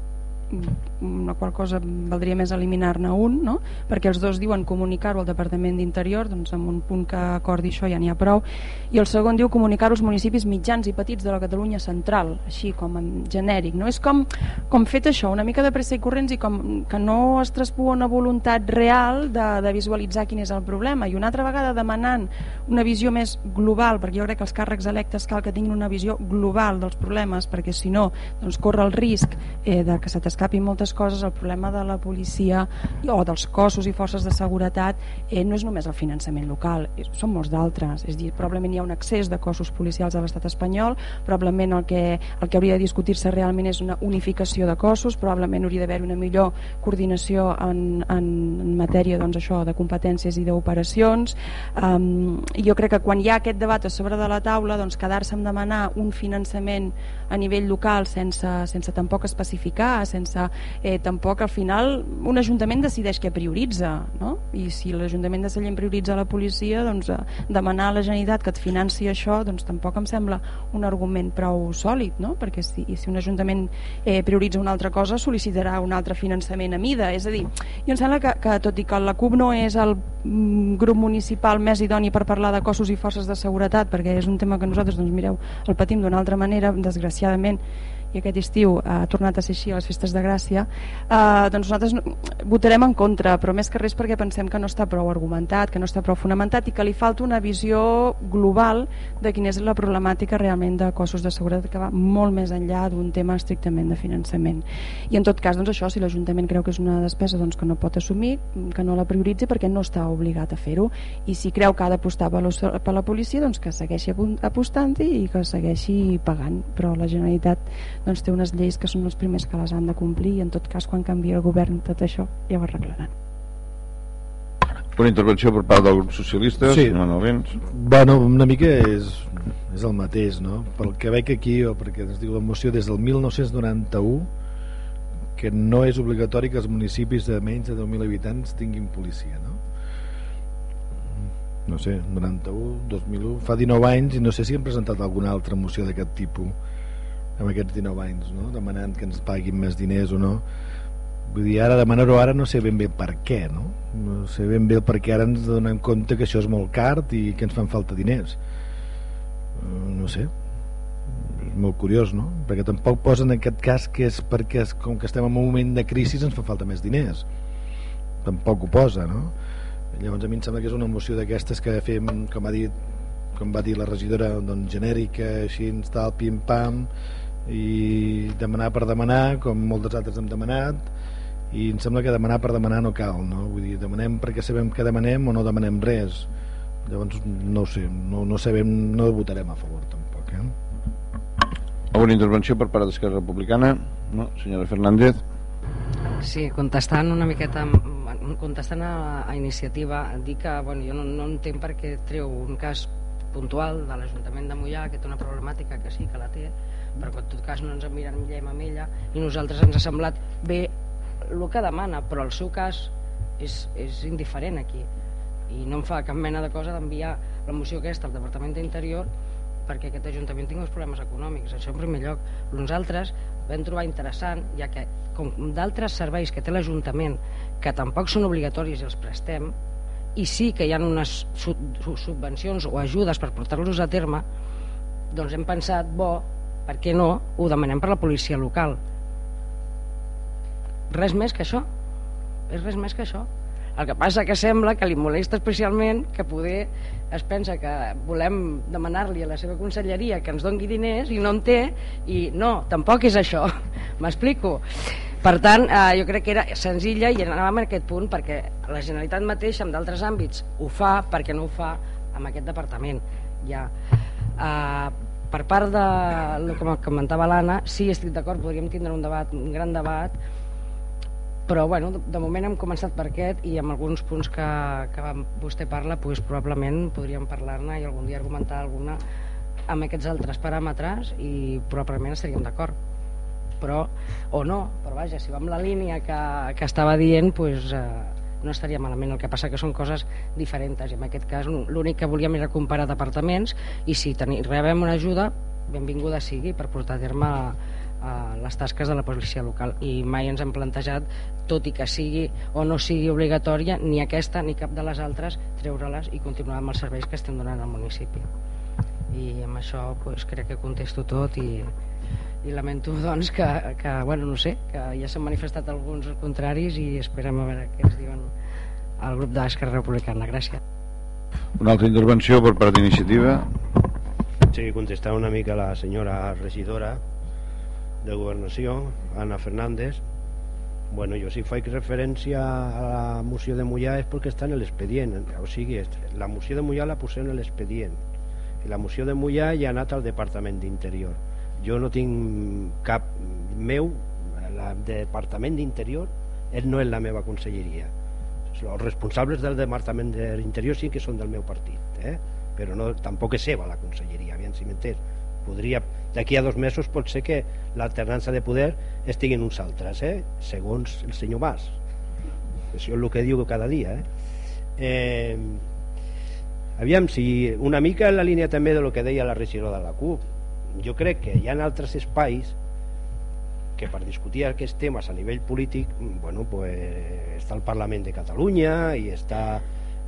una qual cosa valdria més eliminar-ne un no? perquè els dos diuen comunicar-ho al Departament d'Interior doncs amb un punt que acordi això ja n'hi ha prou i el segon diu comunicar-ho als municipis mitjans i petits de la Catalunya central així com en genèric no? és com, com fet això, una mica de pressa i corrents i com que no es traspua una voluntat real de, de visualitzar quin és el problema i una altra vegada demanant una visió més global perquè jo crec que els càrrecs electes cal que tinguin una visió global dels problemes perquè si no doncs corre el risc eh, de que se t'escapin moltes coses, el problema de la policia o dels cossos i forces de seguretat eh, no és només el finançament local, és, són molts d'altres. És dir, probablement hi ha un excés de cossos policials a l'estat espanyol, probablement el que, el que hauria de discutir-se realment és una unificació de cossos, probablement hauria d'haver una millor coordinació en, en, en matèria doncs, això de competències i d'operacions. Um, jo crec que quan hi ha aquest debat a sobre de la taula, doncs quedar-se amb demanar un finançament a nivell local sense, sense tampoc especificar, sense eh, tampoc al final un ajuntament decideix què prioritza no? i si l'Ajuntament de Sallent prioritza la policia doncs eh, demanar a la Generalitat que et financi això doncs tampoc em sembla un argument prou sòlid no? perquè si, si un Ajuntament eh, prioritza una altra cosa sol·licitarà un altre finançament a mida és a dir, jo em sembla que, que tot i que la CUP no és el mm, grup municipal més idoni per parlar de cossos i forces de seguretat perquè és un tema que nosaltres doncs mireu el patim d'una altra manera desgraciadament i aquest estiu ha tornat a ser així a les festes de Gràcia, eh, doncs nosaltres votarem en contra, però més que res perquè pensem que no està prou argumentat, que no està prou fonamentat i que li falta una visió global de quina és la problemàtica realment de cossos de seguretat que va molt més enllà d'un tema estrictament de finançament. I en tot cas, doncs això, si l'Ajuntament creu que és una despesa doncs, que no pot assumir, que no la prioritzi perquè no està obligat a fer-ho i si creu que ha d'apostar per, la policia, doncs que segueixi apostant-hi i que segueixi pagant, però la Generalitat doncs té unes lleis que són els primers que les han de complir i en tot cas quan canvia el govern tot això ja ho arreglaran. Una intervenció per part del grup socialista, sí. Vents. Bueno, una mica és, és el mateix, no? Pel que veig aquí, o perquè es diu la moció des del 1991, que no és obligatori que els municipis de menys de 10.000 habitants tinguin policia, no? No sé, 91, 2001, fa 19 anys i no sé si han presentat alguna altra moció d'aquest tipus amb aquests 19 anys no? demanant que ens paguin més diners o no vull dir, ara demanar-ho ara no sé ben bé per què no? no sé ben bé per què ara ens donem compte que això és molt car i que ens fan falta diners uh, no sé és molt curiós no? perquè tampoc posen en aquest cas que és perquè com que estem en un moment de crisi ens fa falta més diners tampoc ho posa no? llavors a mi em sembla que és una moció d'aquestes que fem com ha dit com va dir la regidora doncs, genèrica així tal pim-pam i demanar per demanar com moltes altres hem demanat i em sembla que demanar per demanar no cal no? vull dir, demanem perquè sabem que demanem o no demanem res llavors no ho sé, no, no sabem no votarem a favor tampoc eh? alguna intervenció per part d'Esquerra Republicana? no? senyora Fernández Sí, contestant una miqueta contestant a, a iniciativa dir que bueno, jo no, no entenc per què treu un cas puntual de l'Ajuntament de Mollà que té una problemàtica que sí que la té però en tot cas no ens emmirallem amb ella i nosaltres ens ha semblat bé el que demana, però el seu cas és, és indiferent aquí i no em fa cap mena de cosa d'enviar la moció aquesta al Departament d'Interior perquè aquest Ajuntament tingui uns problemes econòmics això en primer lloc. Nosaltres vam trobar interessant, ja que com d'altres serveis que té l'Ajuntament que tampoc són obligatoris i els prestem i sí que hi ha unes subvencions o ajudes per portar-los a terme doncs hem pensat, bo, per què no ho demanem per la policia local? Res més que això. És res més que això. El que passa que sembla que li molesta especialment que poder es pensa que volem demanar-li a la seva conselleria que ens dongui diners i no en té i no, tampoc és això. M'explico. Per tant, eh, jo crec que era senzilla i anàvem en aquest punt perquè la Generalitat mateixa en d'altres àmbits ho fa perquè no ho fa amb aquest departament. Ja. Eh, per part de que comentava l'Anna sí estic d'acord, podríem tindre un debat un gran debat però bueno, de moment hem començat per aquest i amb alguns punts que, que vostè parla pues, probablement podríem parlar-ne i algun dia argumentar alguna amb aquests altres paràmetres i probablement estaríem d'acord. Però, o no, però vaja, si va amb la línia que, que estava dient pues, eh, no estaria malament, el que passa que són coses diferents i en aquest cas l'únic que volíem era comparar departaments i si teni, rebem una ajuda benvinguda sigui per portar a terme a les tasques de la policia local. I mai ens hem plantejat tot i que sigui o no sigui obligatòria ni aquesta ni cap de les altres treure-les i continuar amb els serveis que estem donant al municipi. I amb això pues, crec que contesto tot i, i lamento doncs que, que bueno, no sé, que ja s'han manifestat alguns contraris i esperem a veure què ens diuen el grup d'Esquerra Republicana. Gràcies. Una altra intervenció per part d'iniciativa. Sí, contestar una mica la senyora regidora de Governació, Anna Fernández. Bueno, jo si faig referència a la moció de Mollà és perquè està en l'expedient, o sigui, la moció de Mollà la posem en l'expedient. I la moció de Mollà ja ha anat al Departament d'Interior. Jo no tinc cap meu, el Departament d'Interior no és la meva conselleria. Els responsables del Departament d'Interior sí que són del meu partit, eh? però no, tampoc és seva la conselleria, aviam si m'entens podria, d'aquí a dos mesos pot ser que l'alternança de poder estiguin uns altres, eh? segons el senyor Mas això és el que diu cada dia eh? Eh, aviam, si una mica en la línia també de lo que deia la regidora de la CUP jo crec que hi ha altres espais que per discutir aquests temes a nivell polític bueno, pues, està el Parlament de Catalunya i està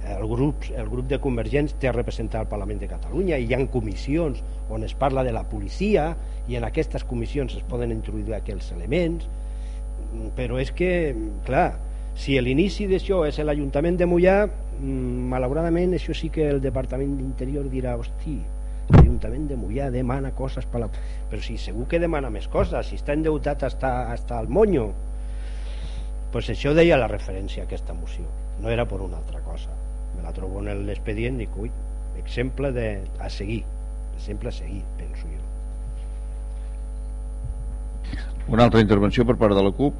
el grup, el grup de Convergents té representat al Parlament de Catalunya i hi ha comissions on es parla de la policia i en aquestes comissions es poden introduir aquells elements però és que, clar si l'inici d'això és l'Ajuntament de Mollà mm, malauradament això sí que el Departament d'Interior dirà hosti, l'Ajuntament de Mollà demana coses per la... però si segur que demana més coses si està endeutat hasta, hasta el monyo pues això deia la referència a aquesta moció. No era per una altra cosa. Me la trobo en l'expedient i dic, ui, exemple de, a seguir exemple a seguir, penso jo. Una altra intervenció per part de la CUP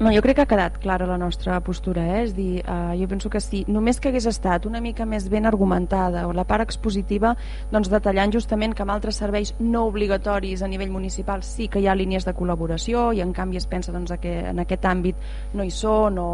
no, jo crec que ha quedat clara la nostra postura, eh? és dir, eh, jo penso que si només que hagués estat una mica més ben argumentada o la part expositiva, doncs detallant justament que amb altres serveis no obligatoris a nivell municipal sí que hi ha línies de col·laboració i en canvi es pensa doncs, que en aquest àmbit no hi són o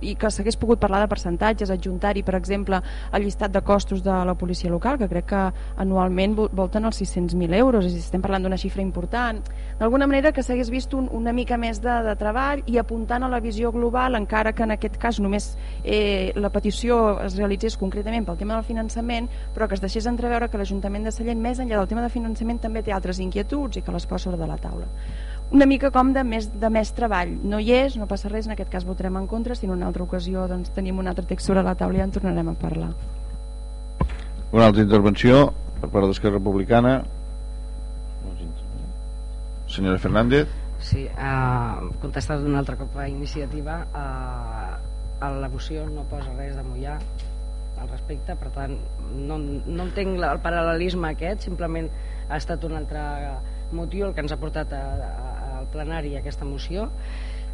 i que s'hagués pogut parlar de percentatges, adjuntar-hi, per exemple, el llistat de costos de la policia local, que crec que anualment volten els 600.000 euros, dir, estem parlant d'una xifra important. D'alguna manera que s'hagués vist un, una mica més de, de treball i apuntant a la visió global, encara que en aquest cas només eh, la petició es realitzés concretament pel tema del finançament, però que es deixés entreveure que l'Ajuntament de Sallent, més enllà del tema de finançament, també té altres inquietuds i que les posa sobre de la taula una mica com de més, de més treball. No hi és, no passa res, en aquest cas votarem en contra, si en una altra ocasió doncs, tenim un altre text sobre la taula i en tornarem a parlar. Una altra intervenció per part d'Esquerra Republicana. Senyora Fernández. Sí, uh, contestat una altra cop a iniciativa, uh, a la moció no posa res de mullar al respecte, per tant no, no entenc el paral·lelisme aquest, simplement ha estat un altre motiu el que ens ha portat a, a, plenari aquesta moció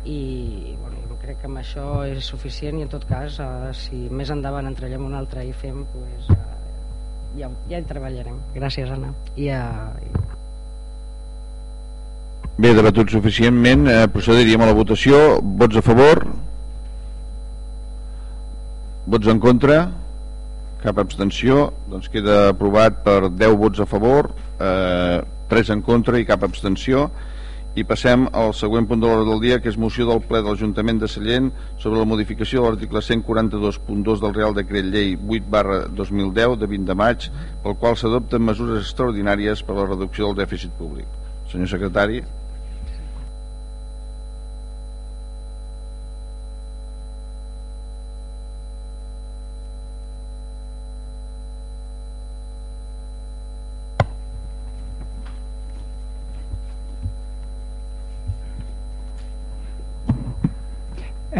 i bueno, jo crec que amb això és suficient i en tot cas eh, si més endavant entrellem un altre i fem pues, eh, ja, ja hi treballarem. Gràcies Anna. I, eh. Bé, debatut suficientment. Eh, procediríem a la votació. Vots a favor? Vots en contra? Cap abstenció? Doncs queda aprovat per 10 vots a favor eh, 3 en contra i cap abstenció i passem al següent punt de l'hora del dia que és moció del ple de l'Ajuntament de Sallent sobre la modificació de l'article 142.2 del Real Decret Llei 8 barra 2010 de 20 de maig pel qual s'adopten mesures extraordinàries per a la reducció del dèficit públic. Senyor secretari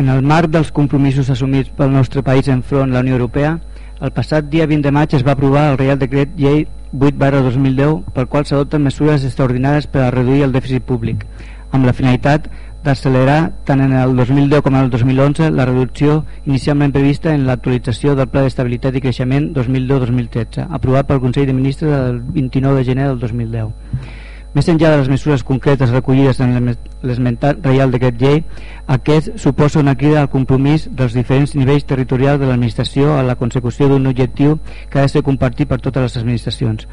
En el marc dels compromisos assumits pel nostre país enfront la Unió Europea, el passat dia 20 de maig es va aprovar el Real Decret Llei 8 barra 2010 pel qual s'adopten mesures extraordinàries per a reduir el dèficit públic, amb la finalitat d'accelerar tant en el 2010 com en el 2011 la reducció inicialment prevista en l'actualització del Pla d'Estabilitat i Creixement 2010-2013, aprovat pel Consell de Ministres del 29 de gener del 2010. Més enllà de les mesures concretes recollides en l'esmentat Reial Decret Llei, aquest suposa una crida al compromís dels diferents nivells territorials de l'administració a la consecució d'un objectiu que ha de ser compartit per totes les administracions.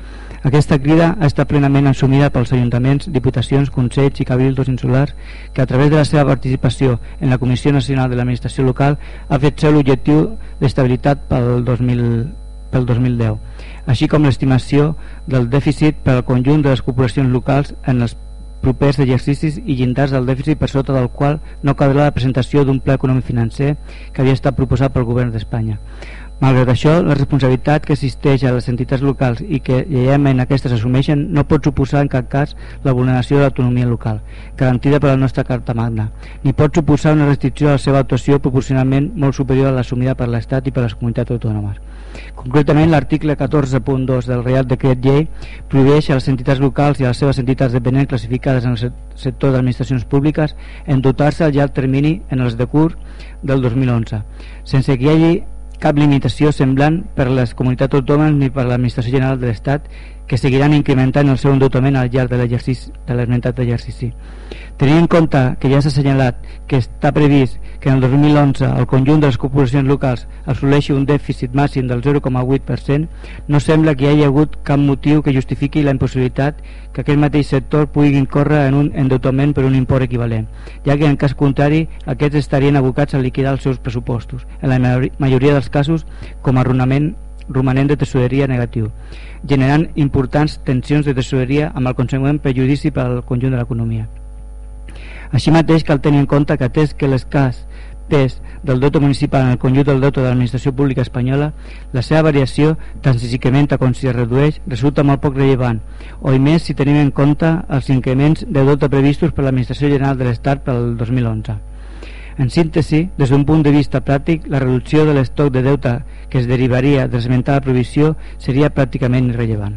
Aquesta crida estat plenament assumida pels ajuntaments, diputacions, consells i cabildos insulars que a través de la seva participació en la Comissió Nacional de l'Administració Local ha fet ser l'objectiu d'estabilitat pel 2000 pel 2010, així com l'estimació del dèficit per al conjunt de les corporacions locals en els propers exercicis i llindars del dèficit per sota del qual no caldrà la presentació d'un pla econòmic financer que havia estat proposat pel govern d'Espanya. Malgrat això, la responsabilitat que existeix a les entitats locals i que lleialment aquestes assumeixen no pot suposar en cap cas la vulneració de l'autonomia local, garantida per la nostra Carta Magna, ni pot suposar una restricció a la seva actuació proporcionalment molt superior a l'assumida per l'Estat i per les comunitats autònomes. Concretament, l'article 14.2 del Real Decret Llei prohibeix a les entitats locals i a les seves entitats dependents classificades en el sector d'administracions públiques en dotar-se al llarg termini en els de curs del 2011, sense que hi hagi cap limitació semblant per a les comunitats autònomes ni per a l'Administració General de l'Estat que seguiran incrementant el seu endeutament al llarg de l'exercici de l'esmentat exercici. Tenint en compte que ja s'ha assenyalat que està previst que en el 2011 el conjunt de les corporacions locals assoleixi un dèficit màxim del 0,8%, no sembla que hi hagi hagut cap motiu que justifiqui la impossibilitat que aquest mateix sector pugui incórrer en un endeutament per un import equivalent, ja que en cas contrari aquests estarien abocats a liquidar els seus pressupostos, en la majoria dels casos com a arronament romanent de tesoreria negatiu, generant importants tensions de tesoreria amb el consegüent perjudici per al conjunt de l'economia. Així mateix cal tenir en compte que atès que l'escàs pes del deute municipal en el conjunt del deute de l'administració pública espanyola, la seva variació, tant si s'incrementa com si es redueix, resulta molt poc rellevant, o i més si tenim en compte els increments de deute previstos per l'Administració General de l'Estat pel 2011. En síntesi, des d'un punt de vista pràctic, la reducció de l'estoc de deute que es derivaria de l'esmentada provisió seria pràcticament irrellevant.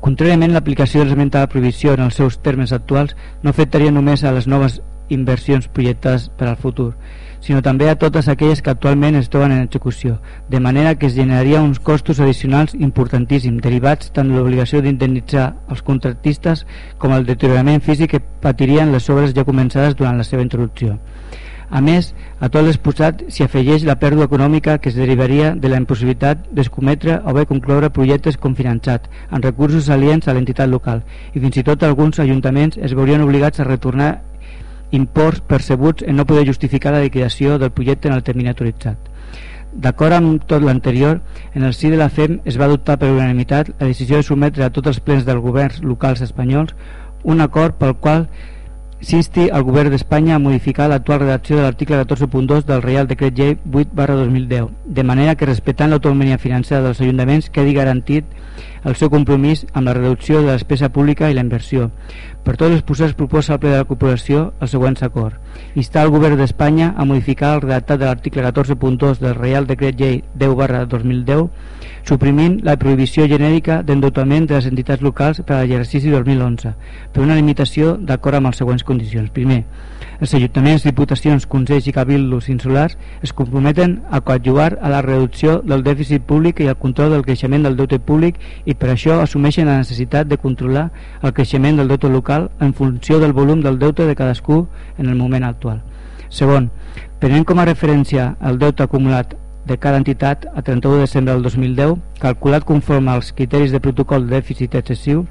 Contràriament, l'aplicació de l'esmentada provisió en els seus termes actuals no afectaria només a les noves inversions projectades per al futur, sinó també a totes aquelles que actualment es troben en execució, de manera que es generaria uns costos addicionals importantíssims, derivats tant de l'obligació d'indemnitzar els contractistes com el deteriorament físic que patirien les obres ja començades durant la seva introducció. A més, a tot l'exposat s'hi afegeix la pèrdua econòmica que es derivaria de la impossibilitat d'escometre o bé concloure projectes confinançats amb recursos aliens a l'entitat local i fins i tot alguns ajuntaments es veurien obligats a retornar imports percebuts en no poder justificar la liquidació del projecte en el termini autoritzat. D'acord amb tot l'anterior, en el si de la FEM es va adoptar per unanimitat la decisió de sometre a tots els plens dels governs locals espanyols un acord pel qual s'insti al govern d'Espanya a modificar l'actual redacció de l'article 14.2 del Real Decret Llei 8 barra 2010, de manera que respectant l'autonomia financera dels ajuntaments quedi garantit el seu compromís amb la reducció de la despesa pública i la inversió, per els posats proposa al ple de la corporació el següent acord. Instar el govern d'Espanya a modificar el redactat de l'article 14.2 del Real Decret Llei 10 barra 2010 suprimint la prohibició genèrica d'endeutament de les entitats locals per a l'exercici 2011 per una limitació d'acord amb les següents condicions. Primer, els ajuntaments, diputacions, consells i cabildos insulars es comprometen a coadjuvar a la reducció del dèficit públic i al control del creixement del deute públic i per això assumeixen la necessitat de controlar el creixement del deute local en funció del volum del deute de cadascú en el moment actual. Segon, prenent com a referència el deute acumulat de cada entitat a 31 de desembre del 2010, calculat conforme als criteris de protocol de dèficit excessiu,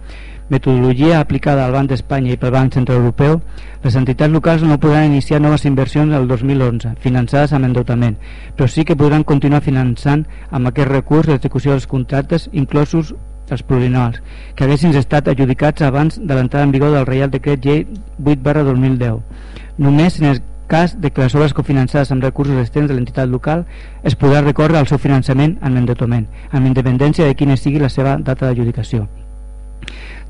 metodologia aplicada al Banc d'Espanya i pel Banc Central Europeu, les entitats locals no podran iniciar noves inversions el 2011, finançades amb endeutament, però sí que podran continuar finançant amb aquest recurs l'execució dels contractes, inclosos els plurianuals, que haguessin estat adjudicats abans de l'entrada en vigor del Reial Decret Llei 8 barra 2010. Només en el cas de que les obres cofinançades amb recursos externs de l'entitat local es podrà recórrer al seu finançament amb endeutament, amb independència de quina sigui la seva data d'adjudicació.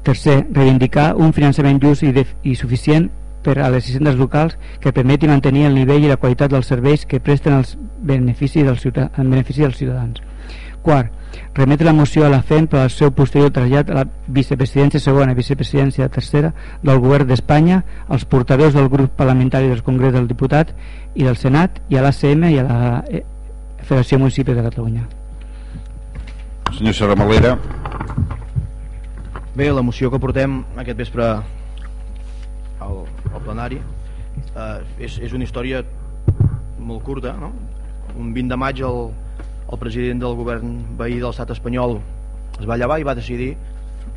Tercer, reivindicar un finançament just i, i suficient per a les hisendes locals que permeti mantenir el nivell i la qualitat dels serveis que presten els beneficis dels en benefici dels ciutadans. Quart, remetre la moció a la FEM per al seu posterior trasllat a la vicepresidència segona i vicepresidència tercera del govern d'Espanya, als portaveus del grup parlamentari del Congrés del Diputat i del Senat i a l'ACM i a la eh, Federació Municipis de Catalunya. Senyor Serra Malera. Bé, la moció que portem aquest vespre al, al plenari eh, és, és una història molt curta, no? Un 20 de maig el, el president del govern veí de l'estat espanyol es va llevar i va decidir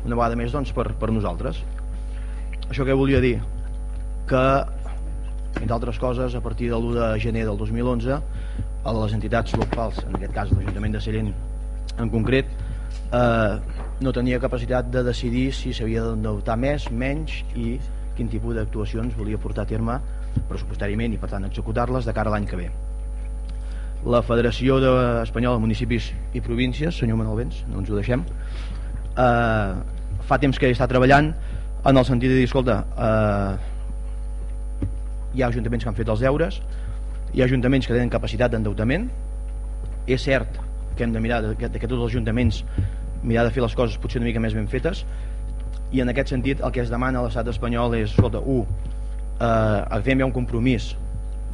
una vegada més doncs, per, per nosaltres això que volia dir que entre altres coses a partir de l'1 de gener del 2011 a les entitats locals en aquest cas l'Ajuntament de Sallent en concret eh, no tenia capacitat de decidir si s'havia d'endeutar més, menys i quin tipus d'actuacions volia portar a terme pressupostàriament i per tant executar-les de cara a l'any que ve. La Federació de Espanyola de Municipis i Províncies, senyor Manuel Vents, no ens ho deixem, eh, fa temps que està treballant en el sentit de dir, escolta, eh, hi ha ajuntaments que han fet els deures, hi ha ajuntaments que tenen capacitat d'endeutament, és cert que hem de mirar que, que tots els ajuntaments mirar de fer les coses potser una mica més ben fetes i en aquest sentit el que es demana a l'estat espanyol és, escolta, un, eh, agafem ja un compromís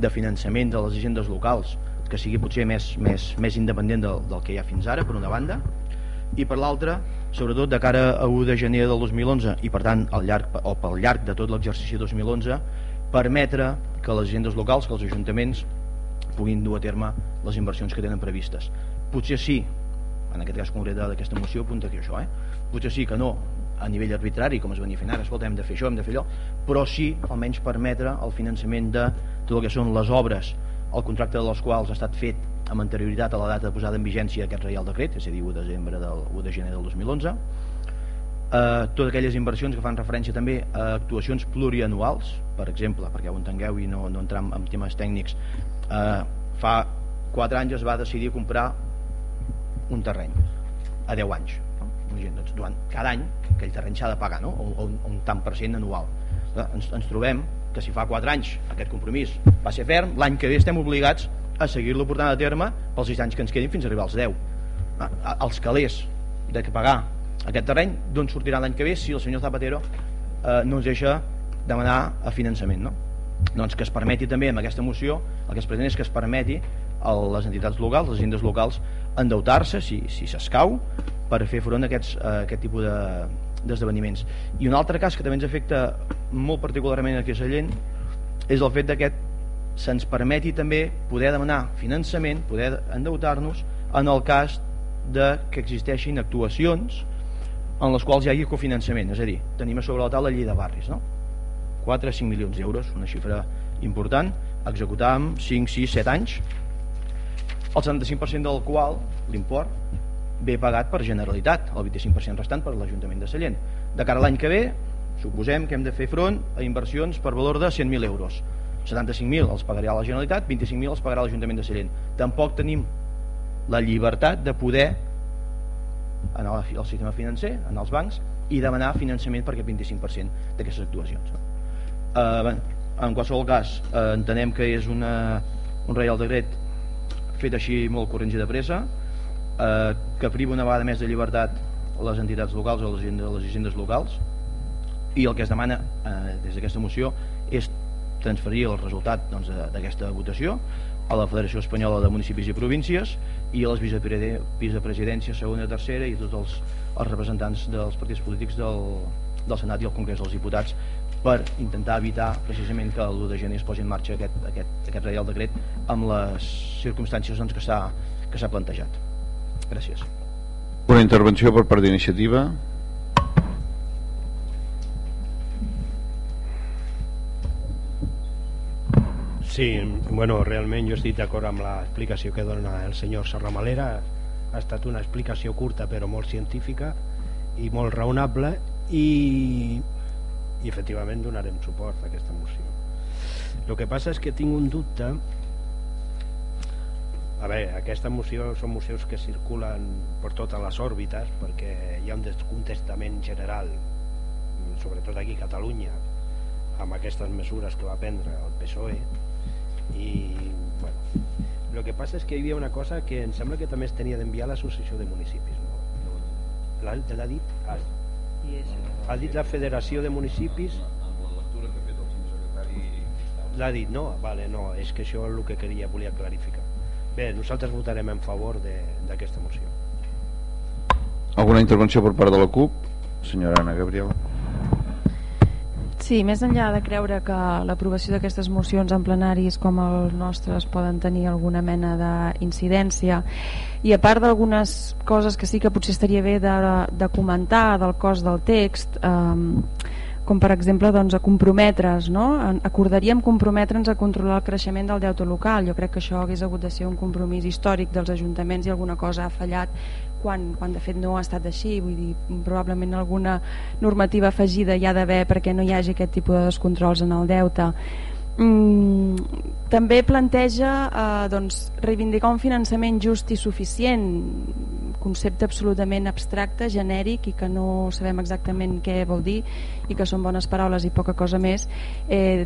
de finançament de les agendes locals que sigui potser més, més, més independent del, del que hi ha fins ara, per una banda, i per l'altra, sobretot de cara a 1 de gener del 2011 i per tant al llarg, o pel llarg de tot l'exercici 2011 permetre que les agendes locals, que els ajuntaments puguin dur a terme les inversions que tenen previstes. Potser sí, en aquest cas concret d'aquesta moció apunta aquí això, eh? potser sí que no a nivell arbitrari, com es venia fent ara, escolta, hem de fer això, hem de fer allò, però sí almenys permetre el finançament de tot el que són les obres el contracte de les quals ha estat fet amb anterioritat a la data de posada en vigència aquest Reial Decret, és a dir, 1 de, desembre del, 1 de gener del 2011 eh, totes aquelles inversions que fan referència també a actuacions plurianuals per exemple, perquè ho entengueu i no, no entram en temes tècnics eh, fa 4 anys es va decidir comprar un terreny a 10 anys no? doncs, durant cada any aquell terreny s'ha de pagar no? o, o un, un tant per cent anual ens, ens trobem que si fa 4 anys aquest compromís va ser ferm, l'any que ve estem obligats a seguir-lo portant a terme pels 6 anys que ens quedin fins a arribar als 10 ah, els calés de pagar aquest terreny d'on sortirà l'any que ve si el senyor Zapatero eh, no ens deixa demanar a finançament no? doncs que es permeti també amb aquesta moció el que es pretén és que es permeti a les entitats locals, les agendes locals endeutar-se si s'escau si per fer front a, aquests, a aquest tipus de, d'esdeveniments. I un altre cas que també ens afecta molt particularment aquí a Sallent és el fet que se'ns permeti també poder demanar finançament, poder endeutar-nos en el cas de que existeixin actuacions en les quals hi hagi cofinançament, és a dir, tenim a sobre la taula la llei de barris, no? 4 5 milions d'euros, una xifra important, executar en 5, 6, 7 anys, el 75% del qual l'import ve pagat per Generalitat, el 25% restant per l'Ajuntament de Sallent. De cara a l'any que ve, suposem que hem de fer front a inversions per valor de 100.000 euros. 75.000 els pagarà la Generalitat, 25.000 els pagarà l'Ajuntament de Sallent. Tampoc tenim la llibertat de poder anar al sistema financer, anar als bancs i demanar finançament per aquest 25% d'aquestes actuacions. Eh, en qualsevol cas, eh, entenem que és una, un reial decret fet així molt corrents i de pressa, eh, que priva una vegada més de llibertat les entitats locals o les, les agendes locals i el que es demana eh, des d'aquesta moció és transferir el resultat doncs, d'aquesta doncs, votació a la Federació Espanyola de Municipis i Províncies i a les vicepresidències segona i tercera i tots els, els representants dels partits polítics del, del Senat i el Congrés dels Diputats per intentar evitar precisament que l'1 de gener es posi en marxa aquest, aquest, aquest Reial Decret amb les circumstàncies doncs, que s'ha plantejat. Gràcies. Una intervenció per part d'iniciativa. Sí, bueno, realment jo estic d'acord amb l'explicació que dona el senyor Serramalera. Ha estat una explicació curta però molt científica i molt raonable i, i efectivament donarem suport a aquesta moció. El que passa és que tinc un dubte a veure, aquesta moció són mocions que circulen per totes les òrbites perquè hi ha un descontestament general sobretot aquí a Catalunya amb aquestes mesures que va prendre el PSOE i bueno, el que passa és que hi havia una cosa que em sembla que també es tenia d'enviar a l'associació de municipis no? l'ha dit ah, ha dit la federació de municipis l'ha dit, no? Vale, no, és que això és el que queria, volia clarificar bé, nosaltres votarem en favor d'aquesta moció alguna intervenció per part de la CUP? senyora Anna Gabriela Sí, més enllà de creure que l'aprovació d'aquestes mocions en plenaris com els nostres poden tenir alguna mena d'incidència i a part d'algunes coses que sí que potser estaria bé de, de comentar del cos del text eh, com per exemple doncs, a comprometre's, no? acordaríem comprometre'ns a controlar el creixement del deute local. Jo crec que això hagués hagut de ser un compromís històric dels ajuntaments i alguna cosa ha fallat quan, quan de fet no ha estat així, vull dir, probablement alguna normativa afegida hi ha d'haver perquè no hi hagi aquest tipus de descontrols en el deute. Mm, també planteja eh, doncs, reivindicar un finançament just i suficient concepte absolutament abstracte, genèric i que no sabem exactament què vol dir i que són bones paraules i poca cosa més eh,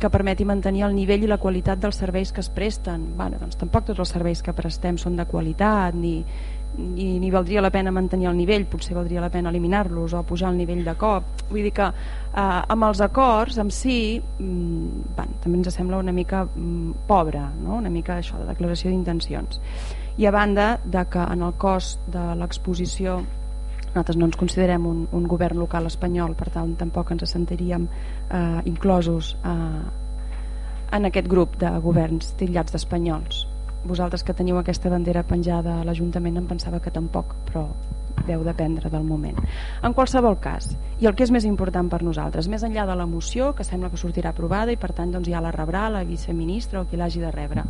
que permeti mantenir el nivell i la qualitat dels serveis que es presten. Bueno, doncs tampoc tots els serveis que prestem són de qualitat ni, ni, ni valdria la pena mantenir el nivell, potser valdria la pena eliminar-los o pujar el nivell de cop. Vull dir que eh, amb els acords en si mm, bueno, també ens sembla una mica mm, pobre, no? una mica això de declaració d'intencions. I a banda de que en el cost de l'exposició nosaltres no ens considerem un, un govern local espanyol, per tant tampoc ens sentiríem eh, inclosos eh, en aquest grup de governs titllats d'espanyols vosaltres que teniu aquesta bandera penjada a l'Ajuntament em pensava que tampoc, però deu dependre del moment. En qualsevol cas, i el que és més important per nosaltres, més enllà de la moció, que sembla que sortirà aprovada i per tant doncs, ja la rebrà la viceministra o qui l'hagi de rebre,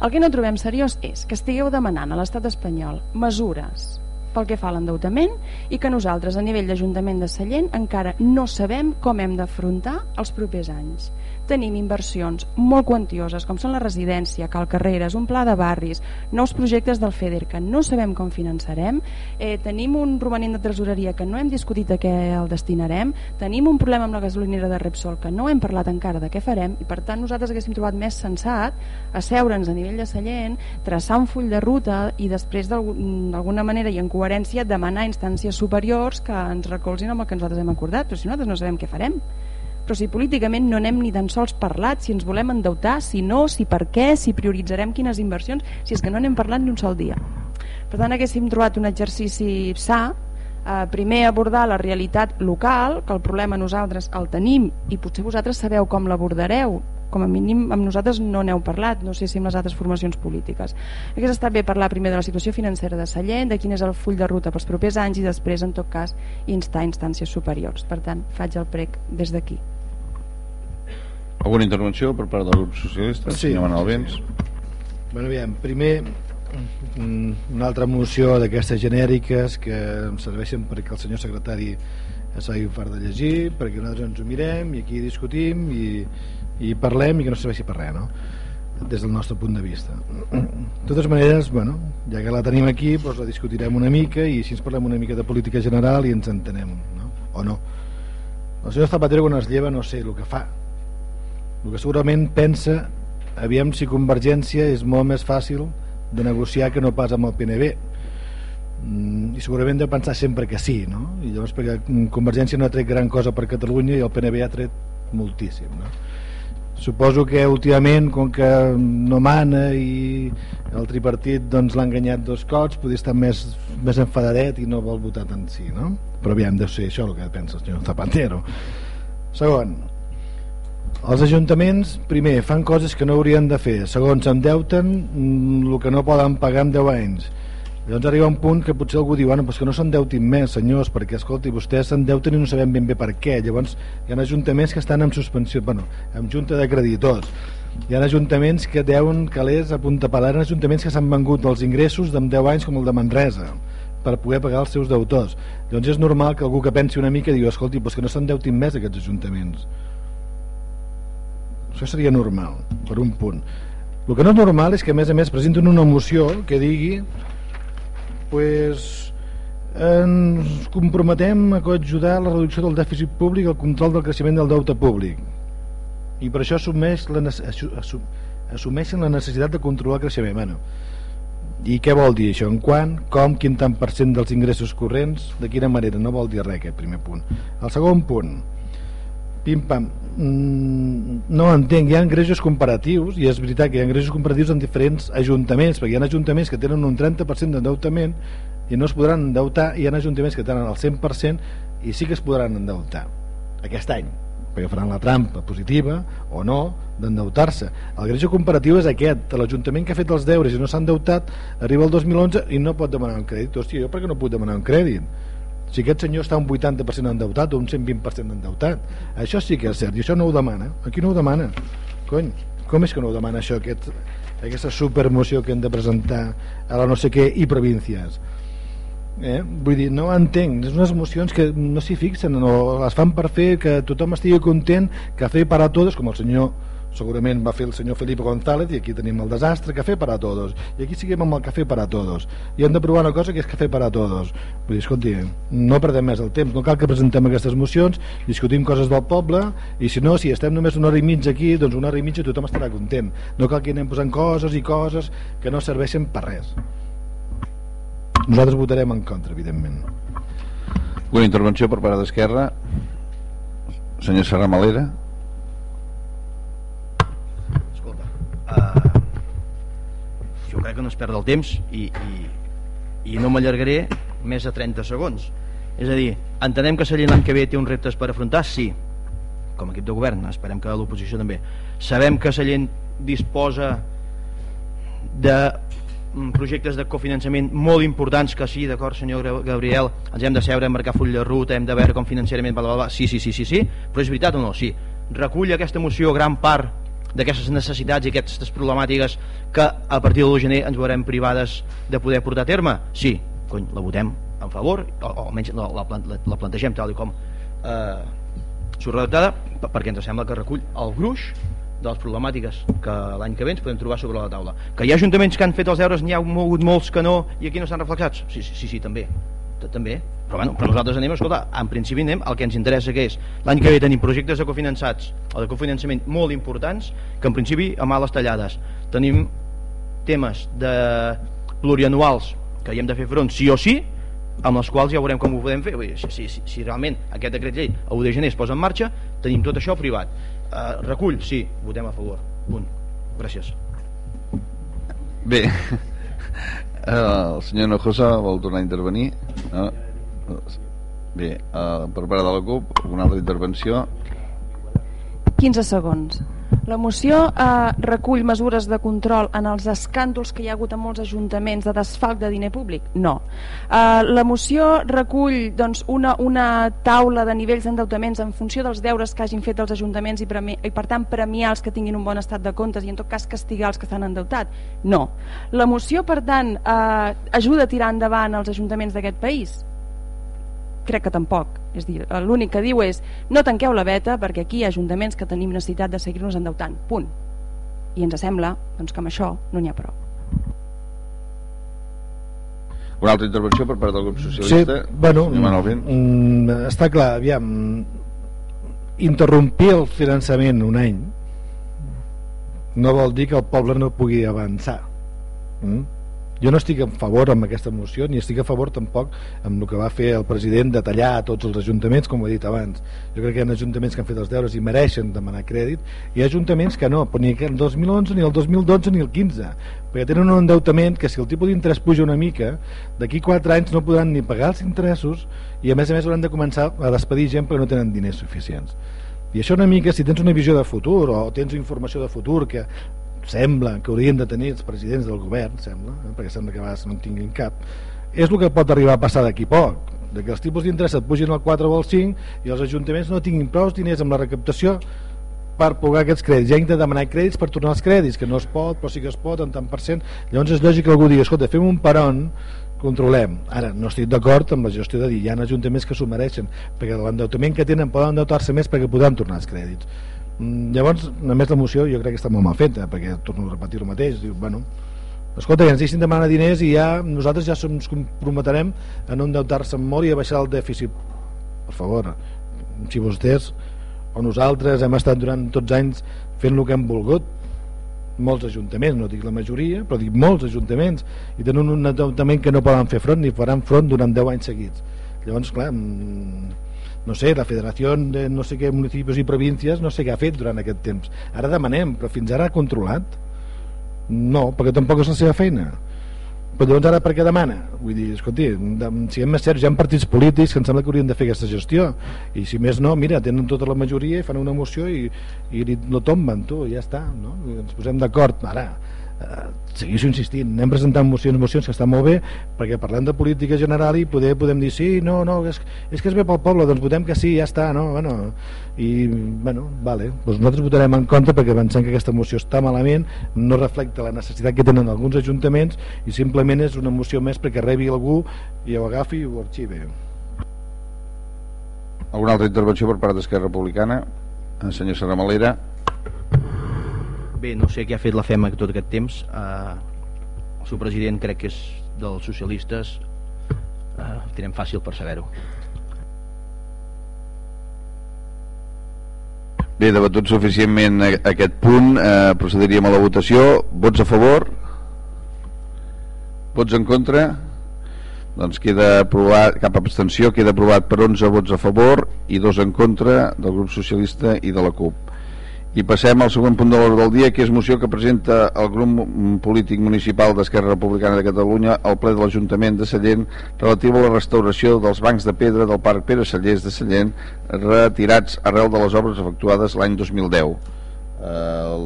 el que no trobem seriós és que estigueu demanant a l'estat espanyol mesures pel que fa a l'endeutament i que nosaltres a nivell d'Ajuntament de Sallent encara no sabem com hem d'afrontar els propers anys tenim inversions molt quantioses com són la residència, Cal Carreres, un pla de barris, nous projectes del FEDER que no sabem com finançarem, eh, tenim un romanent de tresoreria que no hem discutit a què el destinarem, tenim un problema amb la gasolinera de Repsol que no hem parlat encara de què farem i per tant nosaltres haguéssim trobat més sensat asseure'ns a nivell de Sallent, traçar un full de ruta i després d'alguna manera i en coherència demanar instàncies superiors que ens recolzin amb el que nosaltres hem acordat, però si nosaltres no sabem què farem però si políticament no n'hem ni tan sols parlat, si ens volem endeutar, si no, si per què, si prioritzarem quines inversions, si és que no n'hem parlat ni un sol dia. Per tant, haguéssim trobat un exercici sa, eh, primer abordar la realitat local, que el problema nosaltres el tenim i potser vosaltres sabeu com l'abordareu, com a mínim amb nosaltres no n'heu parlat, no sé si amb les altres formacions polítiques. Hauria estat bé parlar primer de la situació financera de Sallent, de quin és el full de ruta pels propers anys i després, en tot cas, instar instàncies superiors. Per tant, faig el prec des d'aquí. Alguna intervenció per part del grup socialista? Sí. Senyor Manel Vents. Bueno, aviam, primer una altra moció d'aquestes genèriques que em serveixen perquè el senyor secretari s'hagi fart de llegir, perquè nosaltres ens ho mirem i aquí discutim i, i parlem i que no serveixi per res, no? des del nostre punt de vista. De totes maneres, bueno, ja que la tenim aquí, doncs la discutirem una mica i si ens parlem una mica de política general i ens entenem, no? o no. El senyor Zapatero quan es lleva no sé el que fa, el que segurament pensa aviam si Convergència és molt més fàcil de negociar que no pas amb el PNB mm, i segurament de pensar sempre que sí no? i llavors perquè Convergència no ha tret gran cosa per Catalunya i el PNB ha tret moltíssim no? suposo que últimament com que no mana i el tripartit doncs, l'ha enganyat dos cops podria estar més, més enfadadet i no vol votar tant sí no? però aviam, deu ser això el que pensa el senyor Zapatero segon els ajuntaments, primer, fan coses que no haurien de fer. Segon, s'endeuten mm, el que no poden pagar en 10 anys. Llavors arriba un punt que potser algú diu bueno, pues que no s'endeutin més, senyors, perquè, escolti, vostès s'endeuten i no sabem ben bé per què. Llavors, hi ha ajuntaments que estan en suspensió, bueno, en junta de creditors. Hi ha ajuntaments que deuen calés a punta palar, hi ajuntaments que s'han vengut els ingressos d'en 10 anys com el de Manresa per poder pagar els seus deutors. Llavors és normal que algú que pensi una mica digui, escolti, pues que no s'endeutin més aquests ajuntaments això seria normal, per un punt. El que no és normal és que, a més a més, presentin una moció que digui pues, ens comprometem a coajudar la reducció del dèficit públic el control del creixement del deute públic i per això assumeix la, assum, assumeixen la necessitat de controlar el creixement bueno, i què vol dir això? En quant, com, quin tant per cent dels ingressos corrents, de quina manera? No vol dir res aquest primer punt. El segon punt, pim-pam, mm, no entenc, hi ha ingressos comparatius, i és veritat que hi ha ingressos comparatius en diferents ajuntaments, perquè hi ha ajuntaments que tenen un 30% d'endeutament i no es podran endeutar, i hi ha ajuntaments que tenen el 100% i sí que es podran endeutar aquest any perquè faran la trampa positiva o no d'endeutar-se. El greix comparatiu és aquest, l'Ajuntament que ha fet els deures i no s'ha endeutat, arriba el 2011 i no pot demanar un crèdit. Hòstia, jo per què no puc demanar un crèdit? Si aquest senyor està un 80% endeutat o un 120% endeutat, això sí que és cert, i això no ho demana. Aquí no ho demana. Cony, com és que no ho demana això, aquest, aquesta supermoció que hem de presentar a la no sé què i províncies? Eh? Vull dir, no entenc, és unes emocions que no s'hi fixen, no, les fan per fer que tothom estigui content, café para todos, com el senyor segurament va fer el senyor Felipe González i aquí tenim el desastre, café para todos i aquí siguem amb el café para todos i hem de provar una cosa que és café para todos vull dir, escolti, no perdem més el temps no cal que presentem aquestes mocions discutim coses del poble i si no, si estem només una hora i mitja aquí, doncs una hora i mitja tothom estarà content no cal que anem posant coses i coses que no serveixen per res nosaltres votarem en contra, evidentment. Una intervenció per part d'Esquerra. Senyor Serra Malera. Uh, jo crec que no es perd el temps i, i, i no m'allargaré més de 30 segons. És a dir, entenem que Sallent l'any que ve té uns reptes per afrontar? Sí, com a equip de govern, esperem que l'oposició també. Sabem que Sallent disposa de Mm, projectes de cofinançament molt importants que sí, d'acord senyor Gabriel ens hem de seure, marcar full de ruta hem de veure com financerament, bla, bla, bla. sí, sí, sí, sí, sí però és veritat o no? Sí recull aquesta moció gran part d'aquestes necessitats i aquestes problemàtiques que a partir de l'1 de gener ens veurem privades de poder portar a terme? Sí, cony, la votem en favor o, o almenys la, la, la, la plantegem tal i com eh, surt redactada perquè ens sembla que recull el gruix de les problemàtiques que l'any que ve ens podem trobar sobre la taula. Que hi ha ajuntaments que han fet els deures, n'hi ha mogut molts que no, i aquí no estan reflexats? Sí, sí, sí, sí també. També. Però, bueno, però nosaltres anem, escolta, en principi anem el que ens interessa que és l'any que ve tenim projectes de cofinançats o de cofinançament molt importants que en principi a males tallades. Tenim temes de plurianuals que hi hem de fer front sí o sí amb els quals ja veurem com ho podem fer si, si, si, si realment aquest decret llei a 1 de gener es posa en marxa tenim tot això privat Uh, recull, sí, votem a favor. Punt. Gràcies. Bé, uh, el senyor Nojosa vol tornar a intervenir. Uh, bé, uh, per part de la CUP, una altra intervenció. 15 segons. La moció eh, recull mesures de control en els escàndols que hi ha hagut en molts ajuntaments de desfalc de diner públic? No. Eh, la moció recull doncs, una, una taula de nivells d'endeutaments en funció dels deures que hagin fet els ajuntaments i, premi, i per tant premiar els que tinguin un bon estat de comptes i en tot cas castigar els que estan endeutats? No. La moció, per tant, eh, ajuda a tirar endavant els ajuntaments d'aquest país? Crec que tampoc. És dir, l'únic que diu és no tanqueu la veta perquè aquí hi ha ajuntaments que tenim necessitat de seguir-nos endeutant. Punt. I ens sembla doncs, que amb això no n'hi ha prou. Una altra intervenció per part del grup socialista. Sí, bueno, mm, està clar, aviam, interrompir el finançament un any no vol dir que el poble no pugui avançar. Mm? Jo no estic en favor amb aquesta moció ni estic a favor tampoc amb el que va fer el president de tallar a tots els ajuntaments com ho he dit abans. Jo crec que hi ha ajuntaments que han fet els deures i mereixen demanar crèdit i hi ha ajuntaments que no ni el 2011 ni el 2012 ni el 15 perquè tenen un endeutament que si el tipus d'interès puja una mica d'aquí 4 anys no podran ni pagar els interessos i a més a més hauran de començar a despedir gent perquè no tenen diners suficients. I això una mica, si tens una visió de futur o tens informació de futur que sembla que haurien de tenir els presidents del govern, sembla, eh, perquè sembla que a vegades no en tinguin cap, és el que pot arribar a passar d'aquí poc, de que els tipus d'interès et pugin al 4 o al 5 i els ajuntaments no tinguin prou diners amb la recaptació per pagar aquests crèdits. Ja hem de demanar crèdits per tornar els crèdits, que no es pot, però sí que es pot en tant per cent. Llavors és lògic que algú digui, escolta, fem un peron, controlem. Ara, no estic d'acord amb la gestió de dir, hi ha ajuntaments que s'ho mereixen, perquè l'endeutament que tenen poden endeutar-se més perquè podran tornar els crèdits llavors, a més la moció jo crec que està molt mal feta perquè torno a repetir el mateix diu, bueno, escolta, que ens deixin demanar diners i ja nosaltres ja ens comprometrem a no endeutar-se molt i a baixar el dèficit. Per favor si vostès o nosaltres hem estat durant tots anys fent el que hem volgut molts ajuntaments, no dic la majoria però dic molts ajuntaments i tenen un endeutament que no poden fer front ni faran front durant 10 anys seguits. Llavors clar mm, no sé, la federació de no sé què municipis i províncies no sé què ha fet durant aquest temps. Ara demanem, però fins ara ha controlat? No, perquè tampoc és la seva feina. Però llavors ara per què demana? Vull dir, escolti, siguem més serts, hi ha partits polítics que em sembla que haurien de fer aquesta gestió. I si més no, mira, tenen tota la majoria i fan una moció i, i no tomben tu, ja està, no? ens posem d'acord ara, eh, segueixo insistint, anem presentant mocions, mocions que estan molt bé, perquè parlem de política general i poder, podem dir sí, no, no, és, és que és bé pel poble, doncs votem que sí, ja està, no? Bueno, i, bueno, vale, doncs nosaltres votarem en contra perquè pensem que aquesta moció està malament, no reflecta la necessitat que tenen alguns ajuntaments i simplement és una moció més perquè rebi algú i ho agafi i ho arxivi. Alguna altra intervenció per part d'Esquerra Republicana? El senyor Serramalera. Bé, no sé què ha fet la FEMA tot aquest temps. Eh, el seu president crec que és dels socialistes. Eh, tenen fàcil per saber-ho. Bé, debatut suficientment aquest punt, eh, procediríem a la votació. Vots a favor? Vots en contra? Doncs queda aprovat, cap abstenció, queda aprovat per 11 vots a favor i dos en contra del grup socialista i de la CUP. I passem al següent punt de l'ordre del dia, que és moció que presenta el grup polític municipal d'Esquerra Republicana de Catalunya al ple de l'Ajuntament de Sallent relatiu a la restauració dels bancs de pedra del Parc Pere Sallés de Sallent retirats arrel de les obres efectuades l'any 2010. Eh,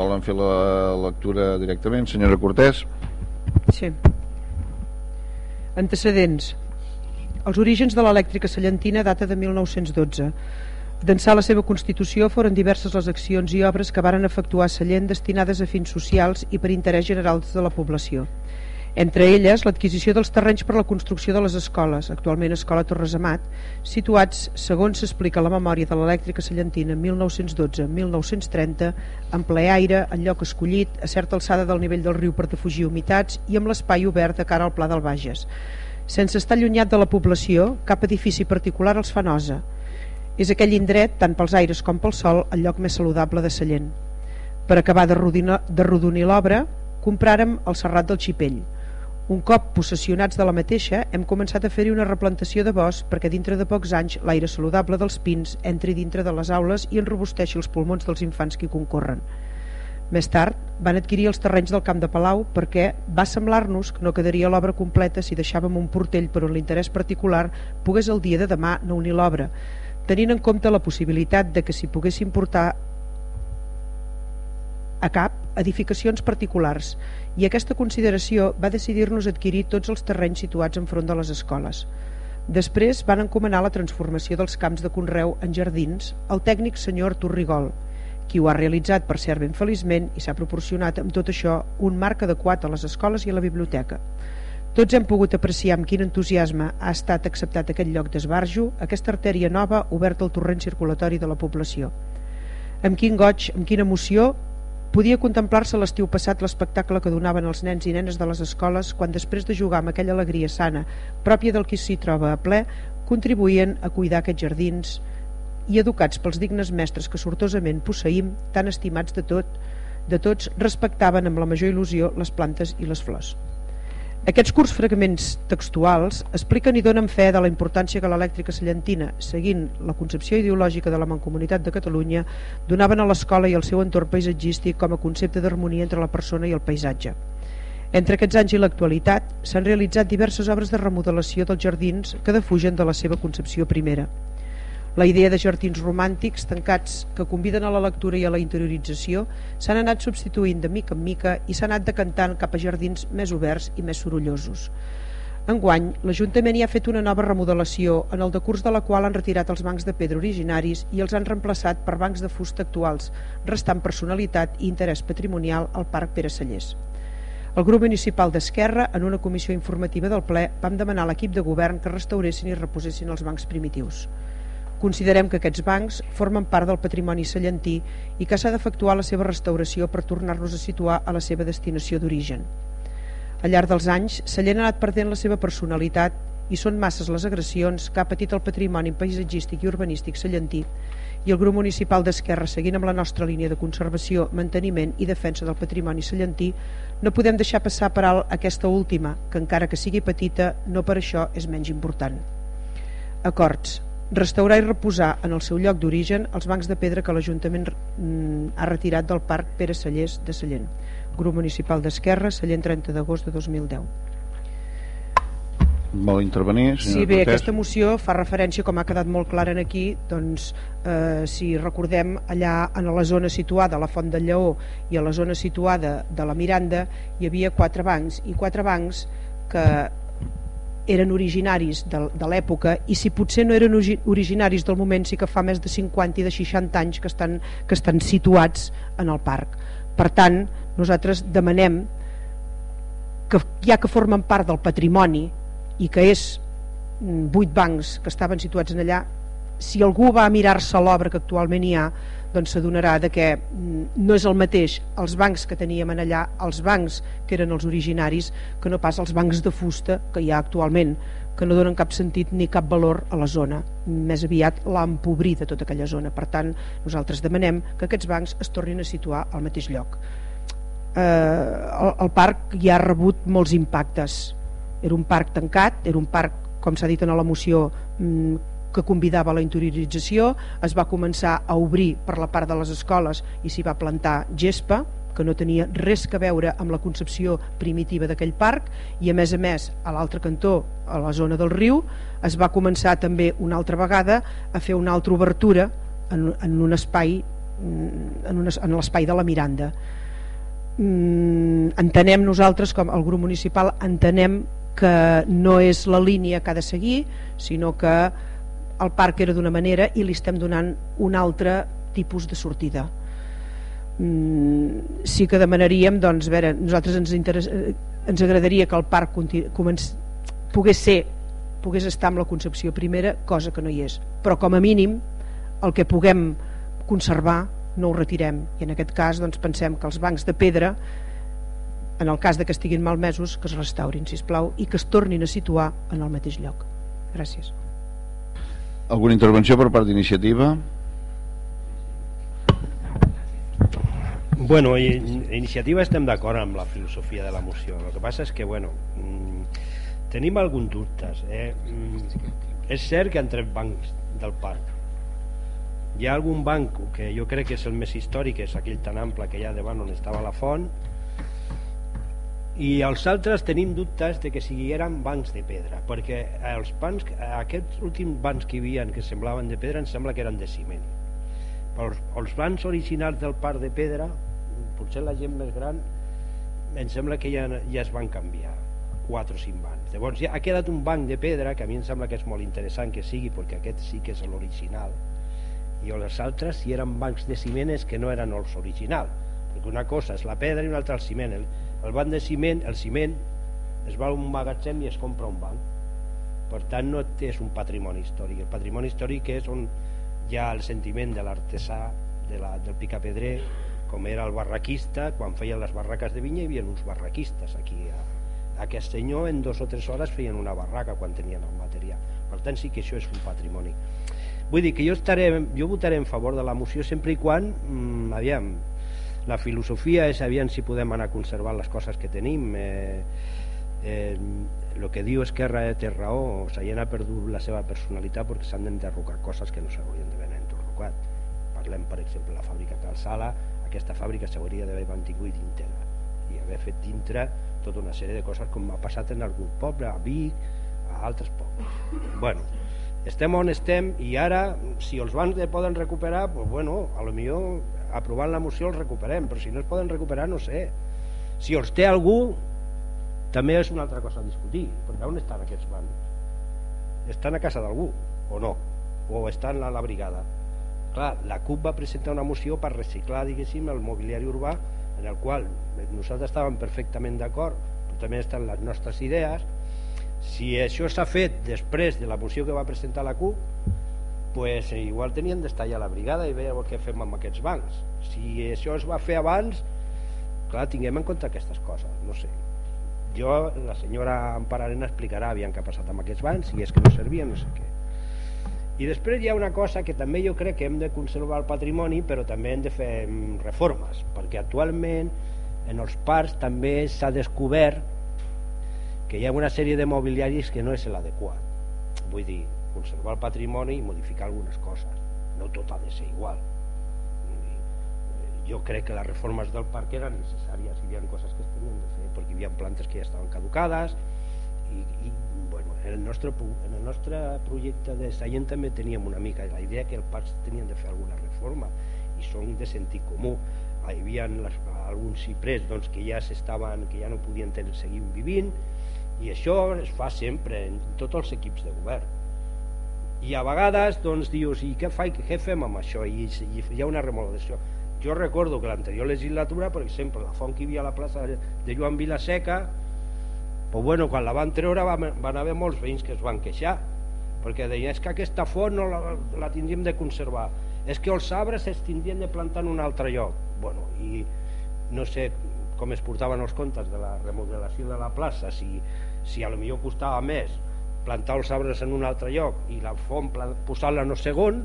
volen fer la lectura directament, senyora Cortés? Sí. Antecedents. Els orígens de l'elèctrica sallentina data de 1912 D'ençà la seva constitució foren diverses les accions i obres que varen efectuar Sallent destinades a fins socials i per interès generals de la població. Entre elles, l'adquisició dels terrenys per la construcció de les escoles, actualment Escola Torres Amat, situats, segons s'explica la memòria de l'elèctrica sallentina 1912-1930, en ple aire, en lloc escollit, a certa alçada del nivell del riu per defugir humitats i amb l'espai obert de cara al Pla del Bages. Sense estar allunyat de la població, cap edifici particular els fa nosa, és aquell indret, tant pels aires com pel sol, el lloc més saludable de Sallent. Per acabar de rodonir l'obra, compràrem el Serrat del Xipell. Un cop possessionats de la mateixa, hem començat a fer-hi una replantació de bosc perquè dintre de pocs anys l'aire saludable dels pins entri dintre de les aules i enrobusteixi els pulmons dels infants que hi concorren. Més tard van adquirir els terrenys del Camp de Palau perquè va semblar-nos que no quedaria l'obra completa si deixàvem un portell per on l'interès particular pogués el dia de demà no unir l'obra, tenint en compte la possibilitat de que s'hi poguessin portar a cap edificacions particulars i aquesta consideració va decidir-nos adquirir tots els terrenys situats enfront de les escoles. Després van encomanar la transformació dels camps de Conreu en jardins al tècnic senyor Artur Rigol, qui ho ha realitzat per cert ben feliçment i s'ha proporcionat amb tot això un marc adequat a les escoles i a la biblioteca. Tots hem pogut apreciar amb quin entusiasme ha estat acceptat aquest lloc d'esbarjo, aquesta artèria nova oberta al torrent circulatori de la població. Amb quin goig, amb quina emoció podia contemplar-se l'estiu passat l'espectacle que donaven els nens i nenes de les escoles quan després de jugar amb aquella alegria sana, pròpia del qui s'hi troba a ple, contribuïen a cuidar aquests jardins i educats pels dignes mestres que sortosament posseïm, tan estimats de tot, de tots, respectaven amb la major il·lusió les plantes i les flors. Aquests curts fragments textuals expliquen i donen fe de la importància que l'elèctrica sallentina, seguint la concepció ideològica de la Mancomunitat de Catalunya, donaven a l'escola i al seu entorn paisatgístic com a concepte d'harmonia entre la persona i el paisatge. Entre aquests anys i l'actualitat s'han realitzat diverses obres de remodelació dels jardins que defugen de la seva concepció primera. La idea de jardins romàntics tancats que conviden a la lectura i a la interiorització s'han anat substituint de mica en mica i s'han anat decantant cap a jardins més oberts i més sorollosos. Enguany, l'Ajuntament hi ha fet una nova remodelació en el decurs de la qual han retirat els bancs de pedra originaris i els han reemplaçat per bancs de fusta actuals, restant personalitat i interès patrimonial al Parc Pere Sallés. El grup municipal d'Esquerra, en una comissió informativa del ple, vam demanar a l'equip de govern que restauressin i reposessin els bancs primitius. Considerem que aquests bancs formen part del patrimoni cellentí i que s'ha d'efectuar la seva restauració per tornar-los a situar a la seva destinació d'origen. Al llarg dels anys, Sallent ha anat perdent la seva personalitat i són masses les agressions que ha patit el patrimoni paisatgístic i urbanístic cellentí i el grup municipal d'Esquerra, seguint amb la nostra línia de conservació, manteniment i defensa del patrimoni cellentí, no podem deixar passar per alt aquesta última, que encara que sigui petita, no per això és menys important. Acords. Restaurar i reposar en el seu lloc d'origen els bancs de pedra que l'Ajuntament mm, ha retirat del Parc Pere Sallés de Sallent. Grup Municipal d'Esquerra, Sallent 30 d'agost de 2010. Vol intervenir? Sí, bé, aquesta moció fa referència, com ha quedat molt clar en aquí, doncs, eh, si recordem allà en la zona situada, a la Font del Lleó i a la zona situada de la Miranda, hi havia quatre bancs, i quatre bancs que eren originaris de, de l'època i si potser no eren originaris del moment sí que fa més de 50 i de 60 anys que estan, que estan situats en el parc. Per tant nosaltres demanem que ja que formen part del patrimoni i que és mm, vuit bancs que estaven situats en allà si algú va a mirar-se l'obra que actualment hi ha doncs s'adonarà de que mm, no és el mateix els bancs que teníem en allà els bancs que eren els originaris que no pas els bancs de fusta que hi ha actualment que no donen cap sentit ni cap valor a la zona. Més aviat l'ha de tota aquella zona. Per tant nosaltres demanem que aquests bancs es tornin a situar al mateix lloc. Eh, el, el parc ja ha rebut molts impactes. Era un parc tancat, era un parc, com s'ha dit en la moció, mm, que convidava a la interiorització, es va començar a obrir per la part de les escoles i s'hi va plantar gespa, que no tenia res que veure amb la concepció primitiva d'aquell parc i a més a més a l'altre cantó, a la zona del riu, es va començar també una altra vegada a fer una altra obertura en, en un espai mm, en, un, en l'espai de la Miranda. Mm, entenem nosaltres com el grup municipal entenem que no és la línia que ha de seguir, sinó que el parc era d'una manera i li estem donant un altre tipus de sortida. Mm, sí que demanaríem, doncs, veure, nosaltres ens, interess... ens agradaria que el parc començ... pogués ser pogués estar amb la concepció primera, cosa que no hi és. Però com a mínim el que puguem conservar no ho retirem i en aquest cas doncs, pensem que els bancs de pedra en el cas de que estiguin malmesos que es restaurin, si plau i que es tornin a situar en el mateix lloc gràcies alguna intervenció per part d'iniciativa? Bueno, iniciativa estem d'acord amb la filosofia de la moció el que passa és que bueno, mm, tenim alguns dubtes eh? Mm, és cert que entre bancs del parc hi ha algun banc que jo crec que és el més històric és aquell tan ample que hi ha davant on estava la font i els altres tenim dubtes de que siguieran bancs de pedra perquè els bancs, aquests últims bancs que hi havia que semblaven de pedra em sembla que eren de ciment. Però els, els bancs originals del parc de pedra potser la gent més gran em sembla que ja, ja es van canviar 4 o 5 bancs. Llavors ja ha quedat un banc de pedra que a mi em sembla que és molt interessant que sigui perquè aquest sí que és l'original. I els altres si eren bancs de ciment és que no eren els originals perquè una cosa és la pedra i una altra el ciment. El, el banc de ciment, el ciment es va a un magatzem i es compra un banc. Per tant no és un patrimoni històric. El patrimoni històric és on hi ha el sentiment de l'artesà de la, del picapedrer com era el barraquista quan feien les barraques de vinya hi havia uns barraquistes aquí. A, a senyor en dos o tres hores feien una barraca quan tenien el material. Per tant sí que això és un patrimoni. Vull dir que jo, estaré, jo votaré en favor de la moció sempre i quan mmm, aviam, la filosofia és aviam si podem anar conservant les coses que tenim. Eh, eh, el que diu Esquerra té raó. Sallent ha perdut la seva personalitat perquè s'han d'enderrocar coses que no s'haurien d'haver enderrocat. Parlem per exemple de la fàbrica Calçala. Aquesta fàbrica s'hauria d'haver mantingut íntegra i haver fet dintre tota una sèrie de coses com ha passat en algun poble a Vic, a altres pobles. Bueno, estem on estem i ara si els bancs poden recuperar pues bueno, a lo millor aprovant la moció els recuperem, però si no es poden recuperar no sé. Si els té algú també és una altra cosa a discutir, perquè on estan aquests bancs? Estan a casa d'algú o no? O estan a la brigada? Clar, la CUP va presentar una moció per reciclar, diguéssim, el mobiliari urbà en el qual nosaltres estàvem perfectament d'acord, però també estan les nostres idees. Si això s'ha fet després de la moció que va presentar la CUP, pues, igual tenien a la brigada i veure què fem amb aquests bancs. Si això es va fer abans clar, tinguem en compte aquestes coses no sé. Jo, la senyora Ampararena explicarà aviam què ha passat amb aquests bancs i és que no servien, no sé què. I després hi ha una cosa que també jo crec que hem de conservar el patrimoni però també hem de fer mm, reformes perquè actualment en els parcs també s'ha descobert que hi ha una sèrie de mobiliaris que no és l'adequat. Vull dir, conservar el patrimoni i modificar algunes coses. No tot ha de ser igual. Dir, jo crec que les reformes del parc eren necessàries. Hi havia coses que es tenien de fer perquè hi havia plantes que ja estaven caducades i, i bueno, en, el nostre, en el nostre projecte de Sallent també teníem una mica la idea que el parc tenien de fer alguna reforma i són de sentit comú. Hi havia les, alguns ciprers doncs, que ja s'estaven que ja no podien tenir, seguir vivint i això es fa sempre en tots els equips de govern i a vegades doncs dius i què, fa, què fem amb això? I, i hi ha una remodelació. Jo recordo que l'anterior legislatura per exemple la font que hi havia a la plaça de Joan Vilaseca pues bueno, quan la van treure van, van haver molts veïns que es van queixar perquè deien és que aquesta font no la, la tindríem de conservar. És que els arbres es tindrien de plantar en un altre lloc. Bueno, i no sé com es portaven els comptes de la remodelació de la plaça si, si a lo millor costava més plantar els arbres en un altre lloc i la font posar-la no segon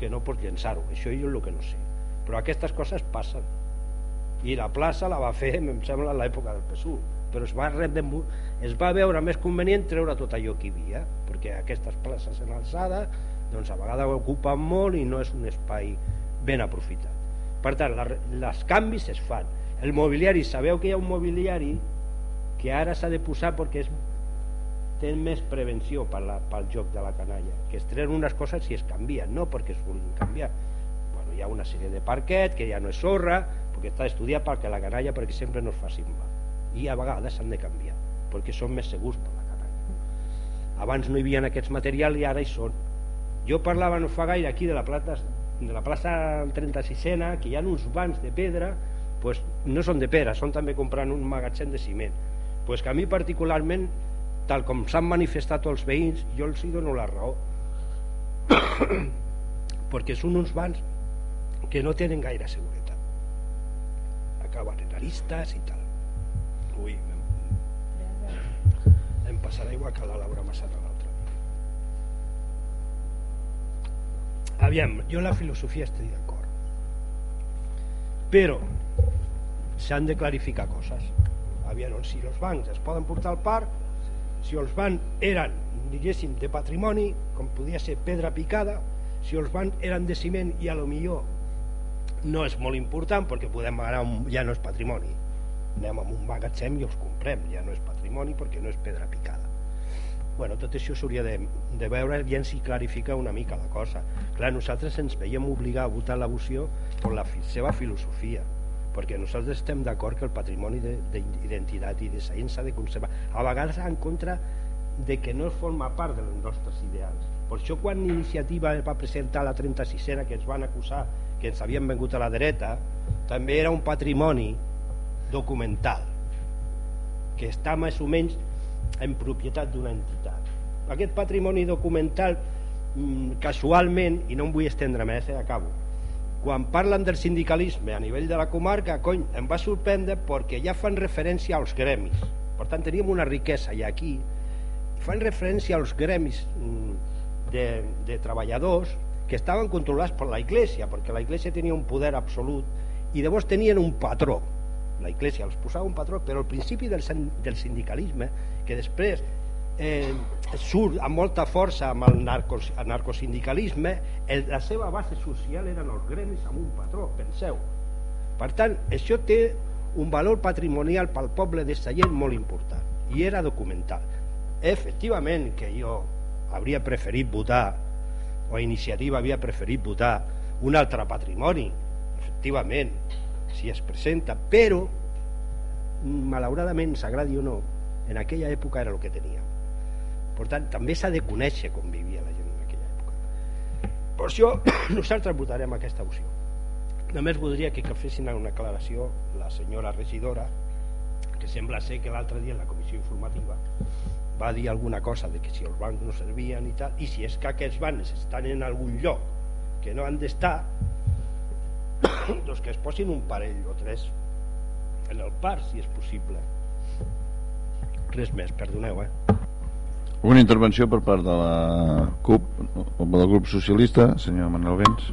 que no pots llençar-ho, això jo és el que no sé. Però aquestes coses passen. I la plaça la va fer em sembla a l'època del PSU però es va, es va veure més convenient treure tot allò que hi havia perquè aquestes places en alçada doncs a vegades ocupen molt i no és un espai ben aprofitat. Per tant, les canvis es fan. El mobiliari, sabeu que hi ha un mobiliari que ara s'ha de posar perquè és, té més prevenció per la, pel joc de la canalla que es treuen unes coses i es canvien no perquè es vulguin canviar. Bueno, hi ha una sèrie de parquet que ja no és sorra perquè està estudiat perquè la canalla perquè sempre no es faci mal. I a vegades s'han de canviar perquè són més segurs per la canalla. Abans no hi havia aquests materials i ara hi són. Jo parlava no fa gaire aquí de la plaça de la plaça 36ena que hi ha uns bancs de pedra pues, no són de pedra, són també comprant un magatzem de ciment. Pues que a mi particularment, tal com s'han manifestat els veïns, jo els hi dono la raó. perquè són uns bancs que no tenen gaire seguretat. Acaben en aristes i tal. Ui, em, passarà igual que la Laura Massana l'altre. Aviam, jo la filosofia estic d'acord. Però s'han de clarificar coses aviam, si els bancs es poden portar al parc si els bancs eren diguéssim de patrimoni com podia ser pedra picada si els bancs eren de ciment i a lo millor no és molt important perquè podem anar un, ja no és patrimoni. Anem a un magatzem i els comprem ja no és patrimoni perquè no és pedra picada. Bueno, tot això s'hauria de, de veure i ens hi clarifica una mica la cosa. Clar, nosaltres ens veiem obligar a votar la per la seva filosofia perquè nosaltres estem d'acord que el patrimoni d'identitat i de saïn s'ha de conservar. A vegades en contra de que no forma part dels nostres ideals. Per això quan Iniciativa va presentar la 36a que ens van acusar que ens havien vengut a la dreta també era un patrimoni documental que està més o menys en propietat d'una entitat. Aquest patrimoni documental mm, casualment i no em vull estendre més, eh, acabo quan parlen del sindicalisme a nivell de la comarca, cony, em va sorprendre perquè ja fan referència als gremis. Per tant, teníem una riquesa i aquí fan referència als gremis mm, de, de treballadors que estaven controlats per la Iglesia, perquè la Iglesia tenia un poder absolut i llavors tenien un patró. La Iglesia els posava un patró, però el principi del, del sindicalisme, que després eh, surt amb molta força amb el, narcos, el narcosindicalisme el, la seva base social eren els gremis amb un patró, penseu. Per tant, això té un valor patrimonial pel poble de Sallent molt important i era documental. Efectivament que jo hauria preferit votar o iniciativa havia preferit votar un altre patrimoni efectivament si es presenta però malauradament s'agradi o no en aquella època era el que teníem per tant, també s'ha de conèixer com vivia la gent en aquella època. Per això nosaltres votarem aquesta opció. Només voldria que, fessin una aclaració la senyora regidora, que sembla ser que l'altre dia en la comissió informativa va dir alguna cosa de que si els bancs no servien i tal, i si és que aquests bancs estan en algun lloc que no han d'estar doncs que es posin un parell o tres en el parc si és possible res més, perdoneu eh? Una intervenció per part de la CUP o del grup socialista senyor Manuel Vents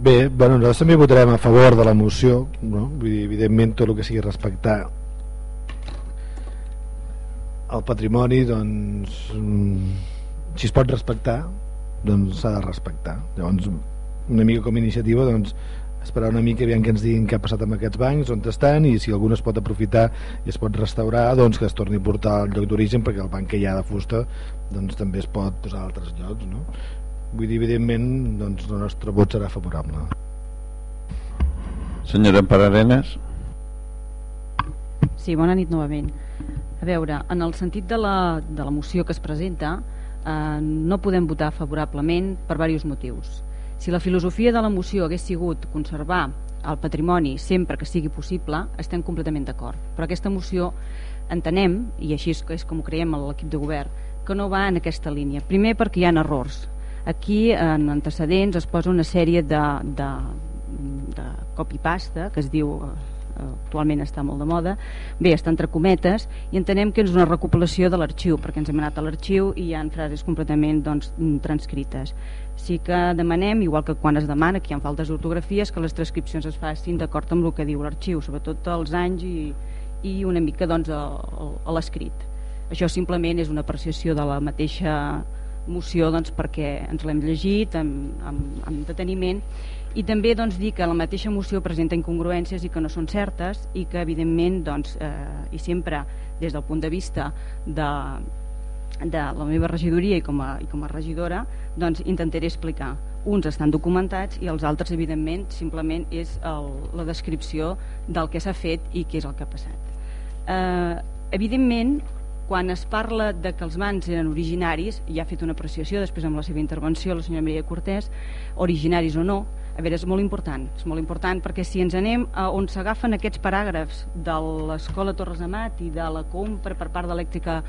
Bé, bueno, nosaltres també votarem a favor de la moció, no? Vull dir, evidentment tot el que sigui respectar el patrimoni, doncs, mm, si es pot respectar, doncs s'ha de respectar. Llavors, una mica com a iniciativa, doncs, esperar una mica aviam que ens diguin què ha passat amb aquests bancs, on estan i si algun es pot aprofitar i es pot restaurar doncs que es torni a portar al lloc d'origen perquè el banc que hi ha de fusta doncs també es pot posar a altres llocs no? vull dir, evidentment, doncs, el nostre vot serà favorable. Senyora Pararenes. Sí, bona nit novament. A veure, en el sentit de la, de la moció que es presenta, eh, no podem votar favorablement per diversos motius. Si la filosofia de la moció hagués sigut conservar el patrimoni sempre que sigui possible, estem completament d'acord. Però aquesta moció entenem, i així és com ho creiem a l'equip de govern, que no va en aquesta línia. Primer perquè hi ha errors Aquí, en antecedents, es posa una sèrie de, de, de copy-pasta, que es diu eh, actualment està molt de moda, bé, està entre cometes, i entenem que és una recopilació de l'arxiu, perquè ens hem anat a l'arxiu i hi ha frases completament doncs, transcrites. Sí que demanem, igual que quan es demana, que hi ha faltes d'ortografies, que les transcripcions es facin d'acord amb el que diu l'arxiu, sobretot els anys i, i una mica doncs, a l'escrit. Això simplement és una apreciació de la mateixa moció doncs, perquè ens l'hem llegit amb, amb, amb deteniment i també doncs, dir que la mateixa moció presenta incongruències i que no són certes i que evidentment doncs, eh, i sempre des del punt de vista de, de la meva regidoria i com a, i com a regidora doncs, intentaré explicar. Uns estan documentats i els altres evidentment simplement és el, la descripció del que s'ha fet i què és el que ha passat. Eh, evidentment quan es parla de que els mans eren originaris, ja ha fet una apreciació després amb la seva intervenció la senyora Maria Cortés, originaris o no, a veure, és molt important, és molt important perquè si ens anem a on s'agafen aquests paràgrafs de l'escola Torres Amat i de la compra per part d'Elèctrica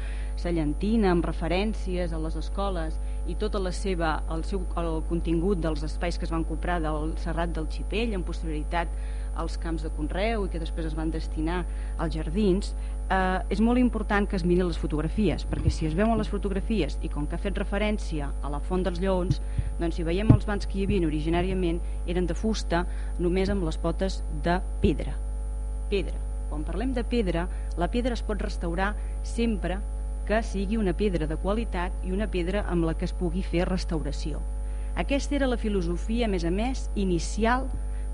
Sallentina amb referències a les escoles i tot la seva, el seu el contingut dels espais que es van comprar del Serrat del Xipell en posterioritat als camps de Conreu i que després es van destinar als jardins eh, és molt important que es mirin les fotografies, perquè si es veuen les fotografies i com que ha fet referència a la font dels lleons, doncs si veiem els bancs que hi havia originàriament eren de fusta només amb les potes de pedra. Pedra. Quan parlem de pedra, la pedra es pot restaurar sempre que sigui una pedra de qualitat i una pedra amb la que es pugui fer restauració. Aquesta era la filosofia, a més a més, inicial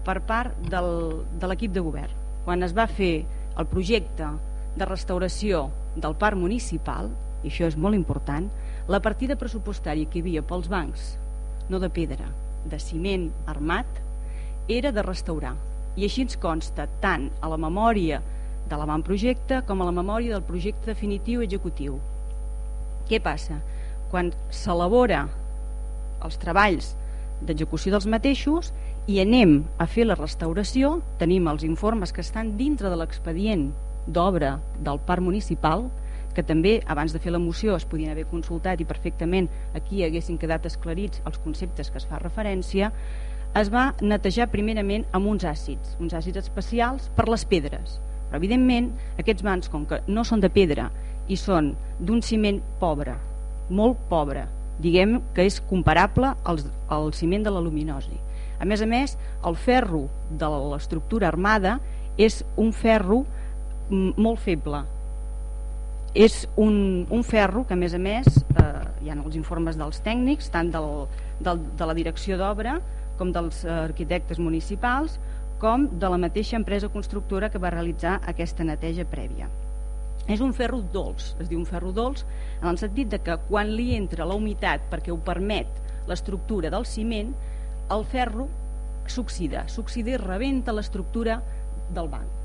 per part del, de l'equip de govern. Quan es va fer el projecte de restauració del parc municipal, i això és molt important, la partida pressupostària que hi havia pels bancs, no de pedra, de ciment armat, era de restaurar. I així ens consta tant a la memòria de l'avantprojecte com a la memòria del projecte definitiu executiu. Què passa? Quan s'elabora els treballs d'execució dels mateixos i anem a fer la restauració, tenim els informes que estan dintre de l'expedient d'obra del parc municipal que també abans de fer la moció es podien haver consultat i perfectament aquí haguessin quedat esclarits els conceptes que es fa referència es va netejar primerament amb uns àcids, uns àcids especials per les pedres. Però evidentment aquests vans com que no són de pedra i són d'un ciment pobre molt pobre diguem que és comparable al, al ciment de l'aluminosi. A més a més el ferro de l'estructura armada és un ferro molt feble. És un, un ferro que a més a més eh, hi ha els informes dels tècnics tant del, del, de la direcció d'obra com dels arquitectes municipals com de la mateixa empresa constructora que va realitzar aquesta neteja prèvia. És un ferro dolç es diu un ferro dolç en el sentit de que quan li entra la humitat perquè ho permet l'estructura del ciment el ferro s'oxida s'oxida i rebenta l'estructura del banc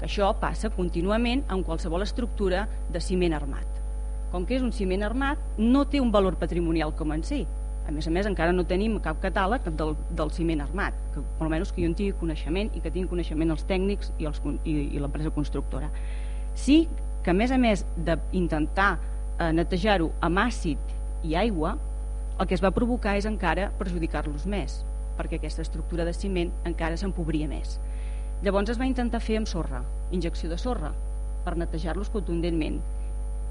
que això passa contínuament en qualsevol estructura de ciment armat. Com que és un ciment armat, no té un valor patrimonial com en si. A més a més, encara no tenim cap catàleg del, del ciment armat, que almenys que jo en tingui coneixement i que tinguin coneixement els tècnics i l'empresa constructora. Sí que, a més a més d'intentar eh, netejar-ho amb àcid i aigua, el que es va provocar és encara perjudicar-los més, perquè aquesta estructura de ciment encara s'empobria més. Llavors es va intentar fer amb sorra, injecció de sorra, per netejar-los contundentment,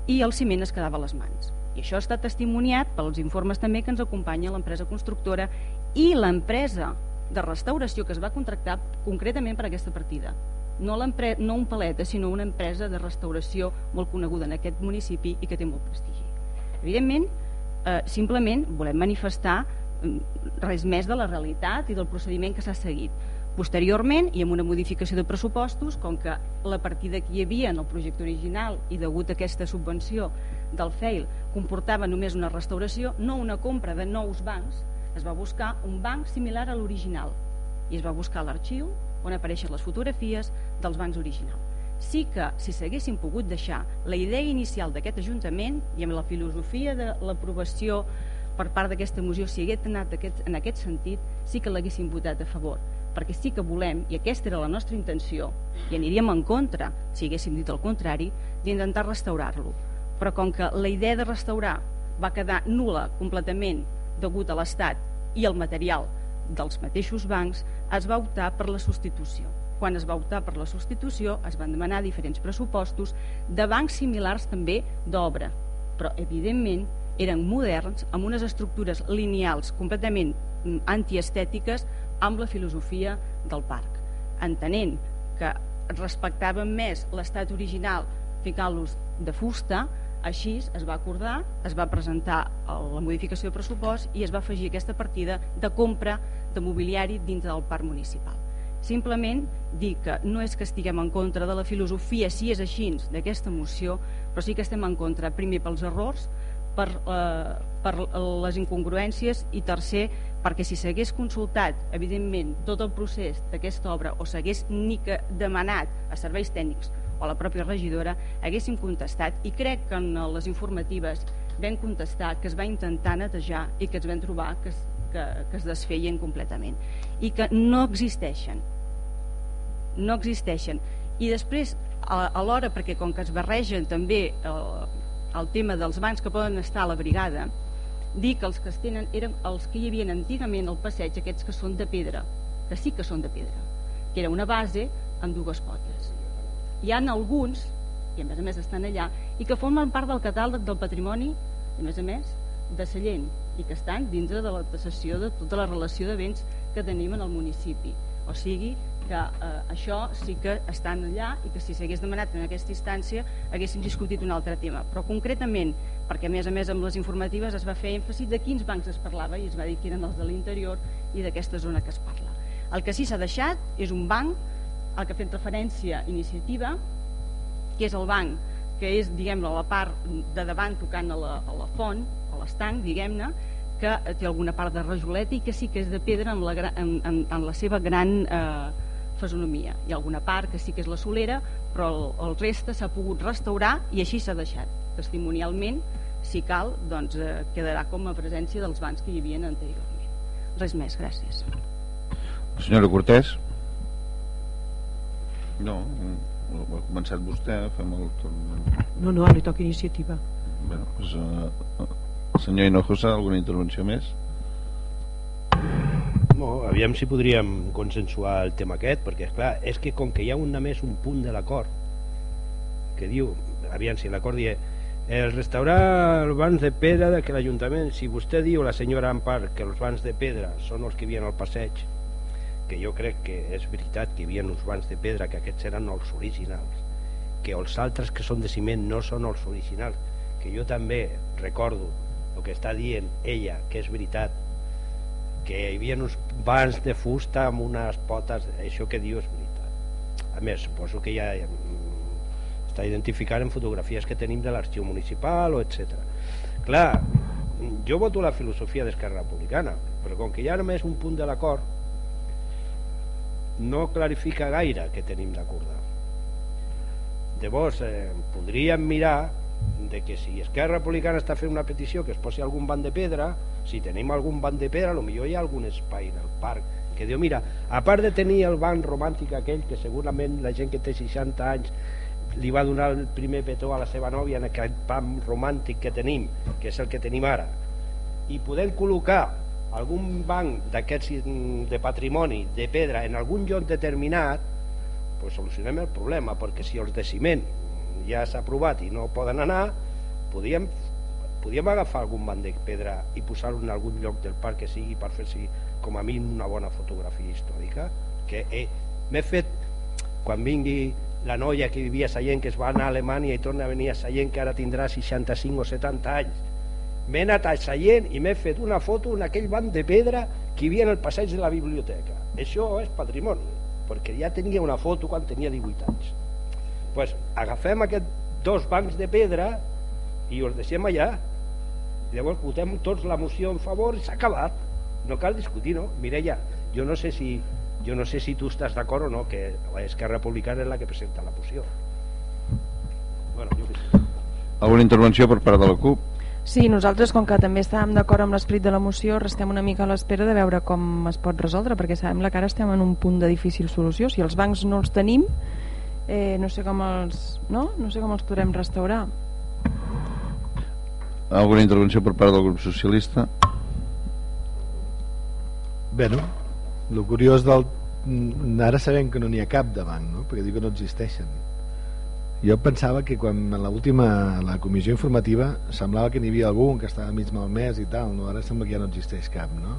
i el ciment es quedava a les mans. I això està testimoniat pels informes també que ens acompanya l'empresa constructora i l'empresa de restauració que es va contractar concretament per aquesta partida. No, no un paleta, sinó una empresa de restauració molt coneguda en aquest municipi i que té molt prestigi. Evidentment, eh, simplement volem manifestar mm, res més de la realitat i del procediment que s'ha seguit. Posteriorment, i amb una modificació de pressupostos, com que la partida que hi havia en el projecte original i degut a aquesta subvenció del FEIL comportava només una restauració, no una compra de nous bancs, es va buscar un banc similar a l'original i es va buscar l'arxiu on apareixen les fotografies dels bancs originals. Sí que, si s'haguessin pogut deixar la idea inicial d'aquest Ajuntament i amb la filosofia de l'aprovació per part d'aquesta moció, si hagués anat aquest, en aquest sentit, sí que l'haguessin votat a favor perquè sí que volem, i aquesta era la nostra intenció, i aniríem en contra, si haguéssim dit el contrari, d'intentar restaurar-lo. Però com que la idea de restaurar va quedar nula completament degut a l'estat i el material dels mateixos bancs, es va optar per la substitució. Quan es va optar per la substitució es van demanar diferents pressupostos de bancs similars també d'obra, però evidentment eren moderns amb unes estructures lineals completament mm, antiestètiques amb la filosofia del parc, entenent que respectaven més l'estat original ficant-los de fusta, així es va acordar, es va presentar la modificació de pressupost i es va afegir aquesta partida de compra de mobiliari dins del parc municipal. Simplement dir que no és que estiguem en contra de la filosofia, si és així, d'aquesta moció, però sí que estem en contra, primer pels errors, per, eh, per les incongruències i tercer, perquè si s'hagués consultat, evidentment, tot el procés d'aquesta obra o s'hagués ni que demanat a serveis tècnics o a la pròpia regidora, haguéssim contestat. I crec que en les informatives vam contestar que es va intentar netejar i que es vam trobar que es, que, que es desfeien completament. I que no existeixen. No existeixen. I després alhora perquè com que es barregen també el, el tema dels bancs que poden estar a la brigada dir que els que es tenen eren els que hi havia antigament al passeig aquests que són de pedra que sí que són de pedra que era una base amb dues potes. Hi han alguns i a més a més estan allà i que formen part del catàleg del patrimoni a més a més de Sallent i que estan dintre de la taxació de tota la relació de béns que tenim en el municipi. O sigui que eh, això sí que estan allà i que si s'hagués demanat en aquesta instància haguéssim discutit un altre tema. Però concretament, perquè a més a més amb les informatives es va fer èmfasi de quins bancs es parlava i es va dir que eren els de l'interior i d'aquesta zona que es parla. El que sí s'ha deixat és un banc al que ha fet referència iniciativa que és el banc que és diguem la part de davant tocant a la, a la font a l'estanc diguem-ne que té alguna part de rajoleta i que sí que és de pedra en la, en, en, en la seva gran eh, fesonomia. Hi ha alguna part que sí que és la solera, però el, el reste s'ha pogut restaurar i així s'ha deixat. Testimonialment, si cal, doncs eh, quedarà com a presència dels bancs que hi havia anteriorment. Res més, gràcies. Senyora Cortés. No, ha començat vostè, fem el torn. No, no, li toca iniciativa. Bueno, doncs, uh, Senyor Hinojosa, alguna intervenció més? No, aviam si podríem consensuar el tema aquest, perquè és clar, és que com que hi ha un més un punt de l'acord que diu, aviam si l'acord diu el restaurar els bancs de pedra de que l'Ajuntament, si vostè diu la senyora Ampar que els bancs de pedra són els que hi havia al passeig que jo crec que és veritat que hi havia uns bancs de pedra que aquests eren els originals que els altres que són de ciment no són els originals que jo també recordo el que està dient ella, que és veritat que hi havia uns vans de fusta amb unes potes això que diu és veritat a més, suposo que ja mm, està identificant en fotografies que tenim de l'arxiu municipal o etc. clar, jo voto la filosofia d'Esquerra Republicana però com que ha només un punt de l'acord no clarifica gaire què tenim d'acordar llavors eh, podríem mirar de que si Esquerra Republicana està fent una petició que es posi algun banc de pedra, si tenim algun banc de pedra, millor hi ha algun espai en el parc que diu, mira, a part de tenir el banc romàntic aquell que segurament la gent que té 60 anys li va donar el primer petó a la seva nòvia en aquest pam romàntic que tenim, que és el que tenim ara. I podem col·locar algun banc d'aquests de patrimoni de pedra en algun lloc determinat pues solucionem el problema perquè si els de ciment ja s'ha aprovat i no poden anar podíem, podíem agafar algun banc de pedra i posar-lo en algun lloc del parc que sigui per fer-s'hi com a mínim una bona fotografia històrica que eh, m'he fet quan vingui la noia que vivia a Sallent que es va anar a Alemanya i torna a venir a Sallent que ara tindrà 65 o 70 anys. M'he anat a Sallent i m'he fet una foto en aquell banc de pedra que hi havia en el passeig de la biblioteca. Això és patrimoni perquè ja tenia una foto quan tenia 18 anys pues agafem aquests dos bancs de pedra i els deixem allà. Llavors votem tots la moció en favor i s'ha acabat. No cal discutir, no? Mireia, jo no sé si jo no sé si tu estàs d'acord o no que Esquerra Republicana és la que presenta la moció. Bueno, jo alguna intervenció per part de la CUP? Sí, nosaltres com que també estàvem d'acord amb l'esperit de la moció restem una mica a l'espera de veure com es pot resoldre perquè sembla que ara estem en un punt de difícil solució. Si els bancs no els tenim eh, no sé com els no? no sé com els podrem restaurar alguna intervenció per part del grup socialista? Bé, no? el curiós del ara sabem que no n'hi ha cap de banc no? perquè diu que no existeixen jo pensava que quan en l'última la comissió informativa semblava que n'hi havia algun que estava mig malmès i tal no? ara sembla que ja no existeix cap no?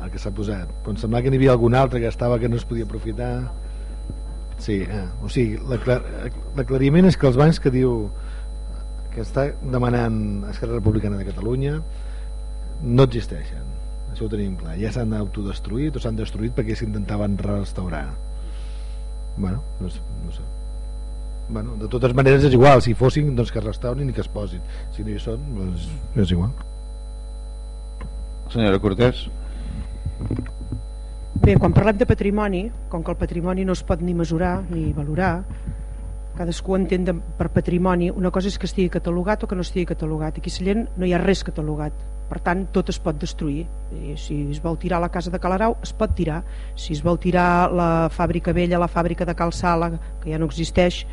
el que s'ha posat però em semblava que n'hi havia algun altre que estava que no es podia aprofitar sí, eh, o sigui l'aclariment és que els bancs que diu que està demanant Esquerra Republicana de Catalunya no existeixen. Això ho tenim clar. Ja s'han autodestruït o s'han destruït perquè s'intentaven restaurar. Bueno, no sé, no sé. Bueno, de totes maneres és igual. Si fossin doncs que restaurin i que es posin. Si no hi són doncs és igual. Senyora Cortés Bé, quan parlem de patrimoni, com que el patrimoni no es pot ni mesurar ni valorar, cadascú entén de, per patrimoni, una cosa és que estigui catalogat o que no estigui catalogat. Aquí a Sallent no hi ha res catalogat. Per tant tot es pot destruir. I si es vol tirar la casa de Calarau es pot tirar, si es vol tirar la fàbrica vella, la fàbrica de Cal Sala que ja no existeix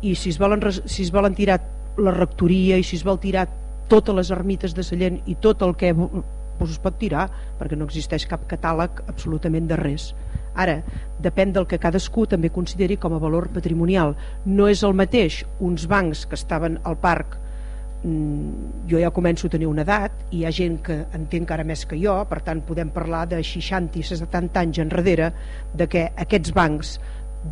i si es volen, si es volen tirar la rectoria i si es vol tirar totes les ermites de Sallent i tot el que es pot tirar perquè no existeix cap catàleg absolutament de res. Ara, depèn del que cadascú també consideri com a valor patrimonial. No és el mateix uns bancs que estaven al parc Mm, jo ja començo a tenir una edat i hi ha gent que entén encara més que jo per tant podem parlar de 60 i 70 anys enrere de que aquests bancs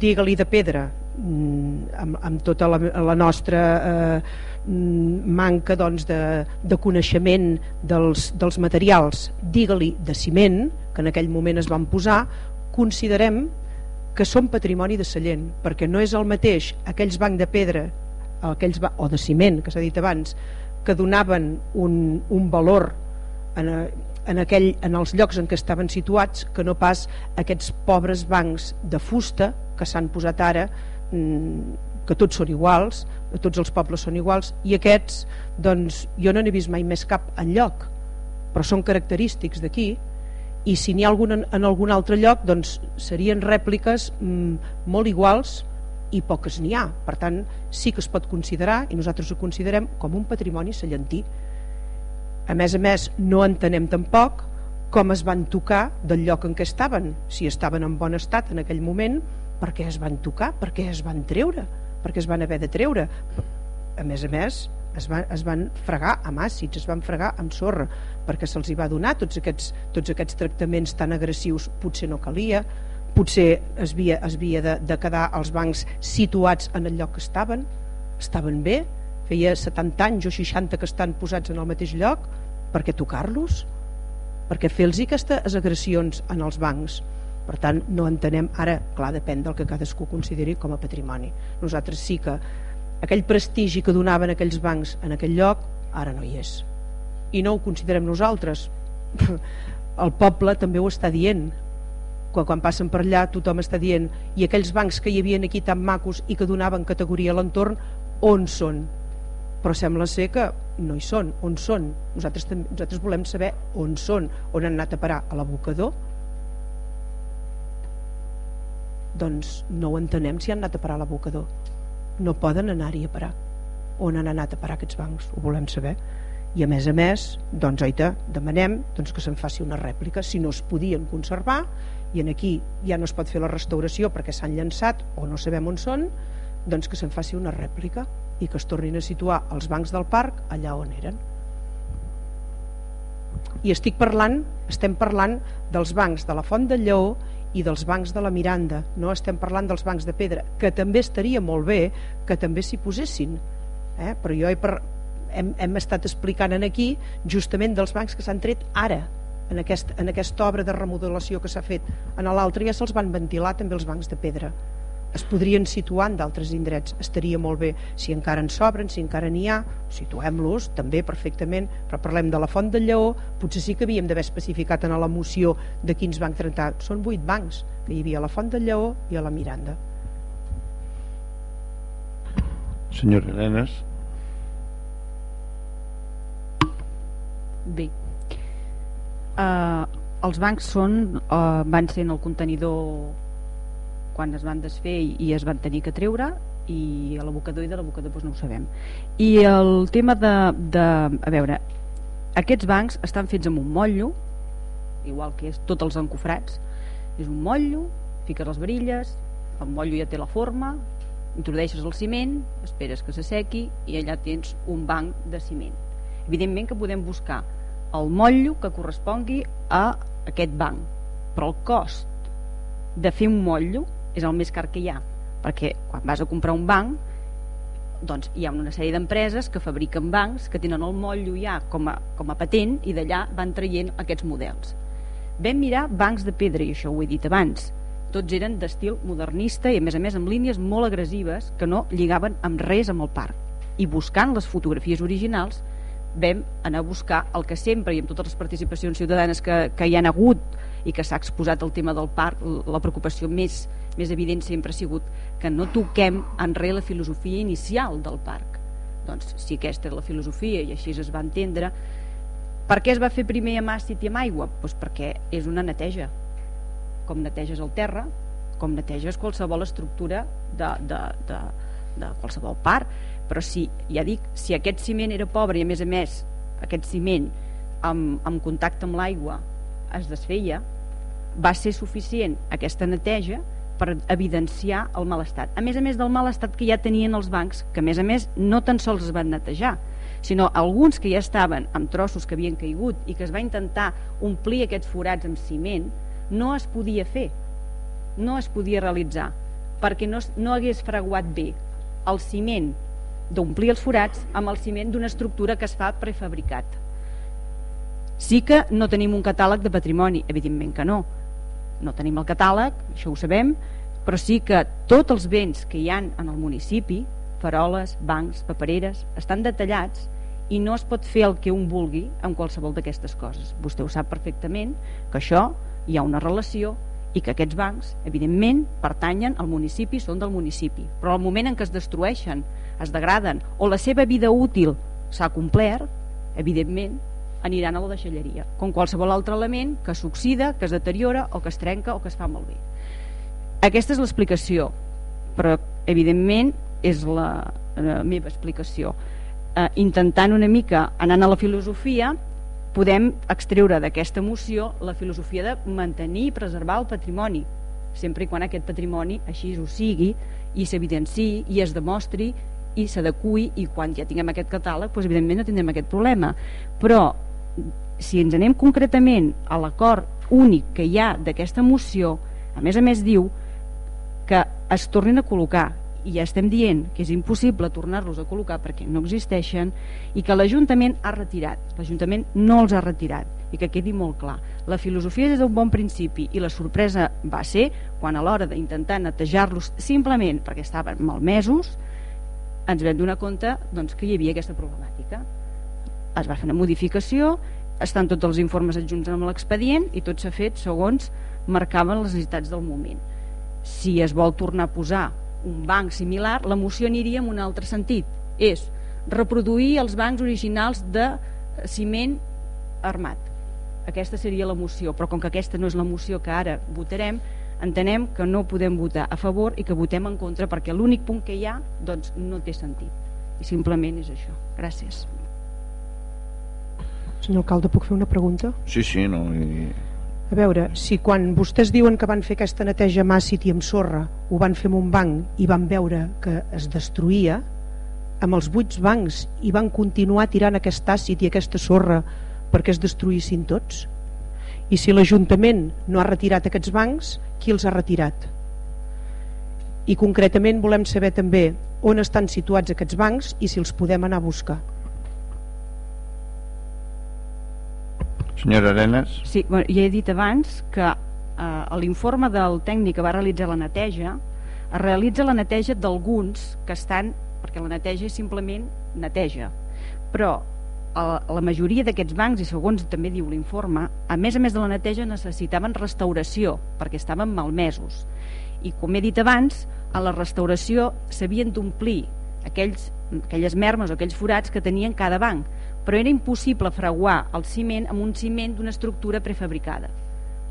digue-li de pedra mm, amb, amb tota la, la nostra eh, manca doncs, de, de coneixement dels, dels materials digue-li de ciment que en aquell moment es van posar considerem que són patrimoni de Sallent perquè no és el mateix aquells bancs de pedra aquells, o de ciment que s'ha dit abans que donaven un, un valor en, en, aquell, en els llocs en què estaven situats que no pas aquests pobres bancs de fusta que s'han posat ara mm, que tots són iguals tots els pobles són iguals i aquests doncs jo no n'he vist mai més cap en lloc però són característics d'aquí i si n'hi ha algun en, en algun altre lloc doncs serien rèpliques mm, molt iguals i poques n'hi ha. Per tant sí que es pot considerar i nosaltres ho considerem com un patrimoni sallentí. A més a més no entenem tampoc com es van tocar del lloc en què estaven. Si estaven en bon estat en aquell moment per què es van tocar, per què es van treure per què es van haver de treure a més a més es van, es van fregar amb àcids, es van fregar amb sorra perquè se'ls hi va donar tots aquests, tots aquests tractaments tan agressius potser no calia potser es havia, es havia de, de quedar els bancs situats en el lloc que estaven estaven bé feia 70 anys o 60 que estan posats en el mateix lloc per què tocar-los? per què fer-los aquestes agressions en els bancs? Per tant no entenem ara, clar, depèn del que cadascú consideri com a patrimoni nosaltres sí que aquell prestigi que donaven aquells bancs en aquell lloc ara no hi és i no ho considerem nosaltres el poble també ho està dient quan, quan passen per allà tothom està dient i aquells bancs que hi havia aquí tan macos i que donaven categoria a l'entorn on són? però sembla ser que no hi són, on són? Nosaltres, nosaltres volem saber on són, on han anat a parar a l'abocador doncs no ho entenem si han anat a parar a l'abocador. No poden anar-hi a parar. On han anat a parar aquests bancs? Ho volem saber. I a més a més doncs oita, demanem doncs, que se'n faci una rèplica si no es podien conservar i en aquí ja no es pot fer la restauració perquè s'han llançat o no sabem on són doncs que se'n faci una rèplica i que es tornin a situar els bancs del parc allà on eren. I estic parlant estem parlant dels bancs de la Font del Lleó i dels bancs de la Miranda. No estem parlant dels bancs de pedra que també estaria molt bé que també s'hi posessin eh? però jo he per... hem, hem estat explicant en aquí justament dels bancs que s'han tret ara en, aquest, en aquesta obra de remodelació que s'ha fet. En l'altre ja se'ls van ventilar també els bancs de pedra es podrien situar en d'altres indrets. Estaria molt bé, si encara en sobren si encara n'hi ha, situem-los també perfectament, però parlem de la Font del Lleó. Potser sí que havíem d'haver especificat en la moció de quins bancs tractar són vuit bancs, que hi havia a la Font del Lleó i a la Miranda. Senyor Arenas. Bé. Uh, els bancs són, uh, van ser en el contenidor quan es van desfer i, i es van tenir que treure i a l'abocador i de l'abocador doncs no ho sabem. I el tema de, de a veure aquests bancs estan fets amb un motllo igual que és tots els encofrats és un motllo, fiques les varilles el motllo ja té la forma introdueixes el ciment esperes que s'assequi i allà tens un banc de ciment. Evidentment que podem buscar el motllo que correspongui a aquest banc però el cost de fer un motllo és el més car que hi ha perquè quan vas a comprar un banc doncs hi ha una sèrie d'empreses que fabriquen bancs que tenen el motllo ja com a, com a patent i d'allà van traient aquests models. Vam mirar bancs de pedra i això ho he dit abans. Tots eren d'estil modernista i a més a més amb línies molt agressives que no lligaven amb res amb el parc. I buscant les fotografies originals vam anar a buscar el que sempre i amb totes les participacions ciutadanes que, que hi han hagut i que s'ha exposat el tema del parc la preocupació més més evident sempre ha sigut que no toquem en la filosofia inicial del parc. Doncs si aquesta és la filosofia i així es va entendre per què es va fer primer amb àcid i amb aigua? Doncs perquè és una neteja. Com neteges el terra com neteges qualsevol estructura de, de, de, de qualsevol part però si, ja dic, si aquest ciment era pobre i a més a més aquest ciment amb, amb contacte amb l'aigua es desfeia va ser suficient aquesta neteja per evidenciar el mal estat. A més a més del mal estat que ja tenien els bancs, que a més a més no tan sols es van netejar, sinó alguns que ja estaven amb trossos que havien caigut i que es va intentar omplir aquests forats amb ciment, no es podia fer, no es podia realitzar, perquè no, no hagués fraguat bé el ciment d'omplir els forats amb el ciment d'una estructura que es fa prefabricat. Sí que no tenim un catàleg de patrimoni, evidentment que no, no tenim el catàleg, això ho sabem, però sí que tots els béns que hi han en el municipi, faroles, bancs, papereres, estan detallats i no es pot fer el que un vulgui amb qualsevol d'aquestes coses. Vostè ho sap perfectament, que això hi ha una relació i que aquests bancs, evidentment, pertanyen al municipi, són del municipi. Però al moment en què es destrueixen, es degraden, o la seva vida útil s'ha complert, evidentment, aniran a la deixalleria, com qualsevol altre element que s'oxida, que es deteriora o que es trenca o que es fa malbé. Aquesta és l'explicació, però evidentment és la, la meva explicació. Eh, intentant una mica, anant a la filosofia, podem extreure d'aquesta moció la filosofia de mantenir i preservar el patrimoni, sempre i quan aquest patrimoni així ho sigui i s'evidenciï i es demostri i s'adequi i quan ja tinguem aquest catàleg doncs evidentment no tindrem aquest problema però si ens anem concretament a l'acord únic que hi ha d'aquesta moció, a més a més diu que es tornin a col·locar i ja estem dient que és impossible tornar-los a col·locar perquè no existeixen i que l'Ajuntament ha retirat, l'Ajuntament no els ha retirat i que quedi molt clar. La filosofia des d'un bon principi i la sorpresa va ser quan a l'hora d'intentar netejar-los simplement perquè estaven malmesos ens vam donar compte doncs, que hi havia aquesta problemàtica es va fer una modificació estan tots els informes adjunts amb l'expedient i tot s'ha fet segons marcaven les necessitats del moment si es vol tornar a posar un banc similar la moció aniria en un altre sentit és reproduir els bancs originals de ciment armat aquesta seria la moció però com que aquesta no és la moció que ara votarem entenem que no podem votar a favor i que votem en contra perquè l'únic punt que hi ha doncs, no té sentit i simplement és això. Gràcies. Senyor alcalde, puc fer una pregunta? Sí, sí, no... I... A veure, si quan vostès diuen que van fer aquesta neteja màcit i amb sorra, ho van fer amb un banc i van veure que es destruïa, amb els vuits bancs i van continuar tirant aquest àcid i aquesta sorra perquè es destruïssin tots? I si l'Ajuntament no ha retirat aquests bancs, qui els ha retirat? I concretament volem saber també on estan situats aquests bancs i si els podem anar a buscar. Senyora Arenas. Sí, bueno, ja he dit abans que eh, l'informe del tècnic que va realitzar la neteja es realitza la neteja d'alguns que estan, perquè la neteja és simplement neteja, però a la majoria d'aquests bancs, i segons també diu l'informe, a més a més de la neteja necessitaven restauració, perquè estaven malmesos. I com he dit abans, a la restauració s'havien d'omplir aquells, aquelles mermes o aquells forats que tenien cada banc, però era impossible fraguar el ciment amb un ciment d'una estructura prefabricada.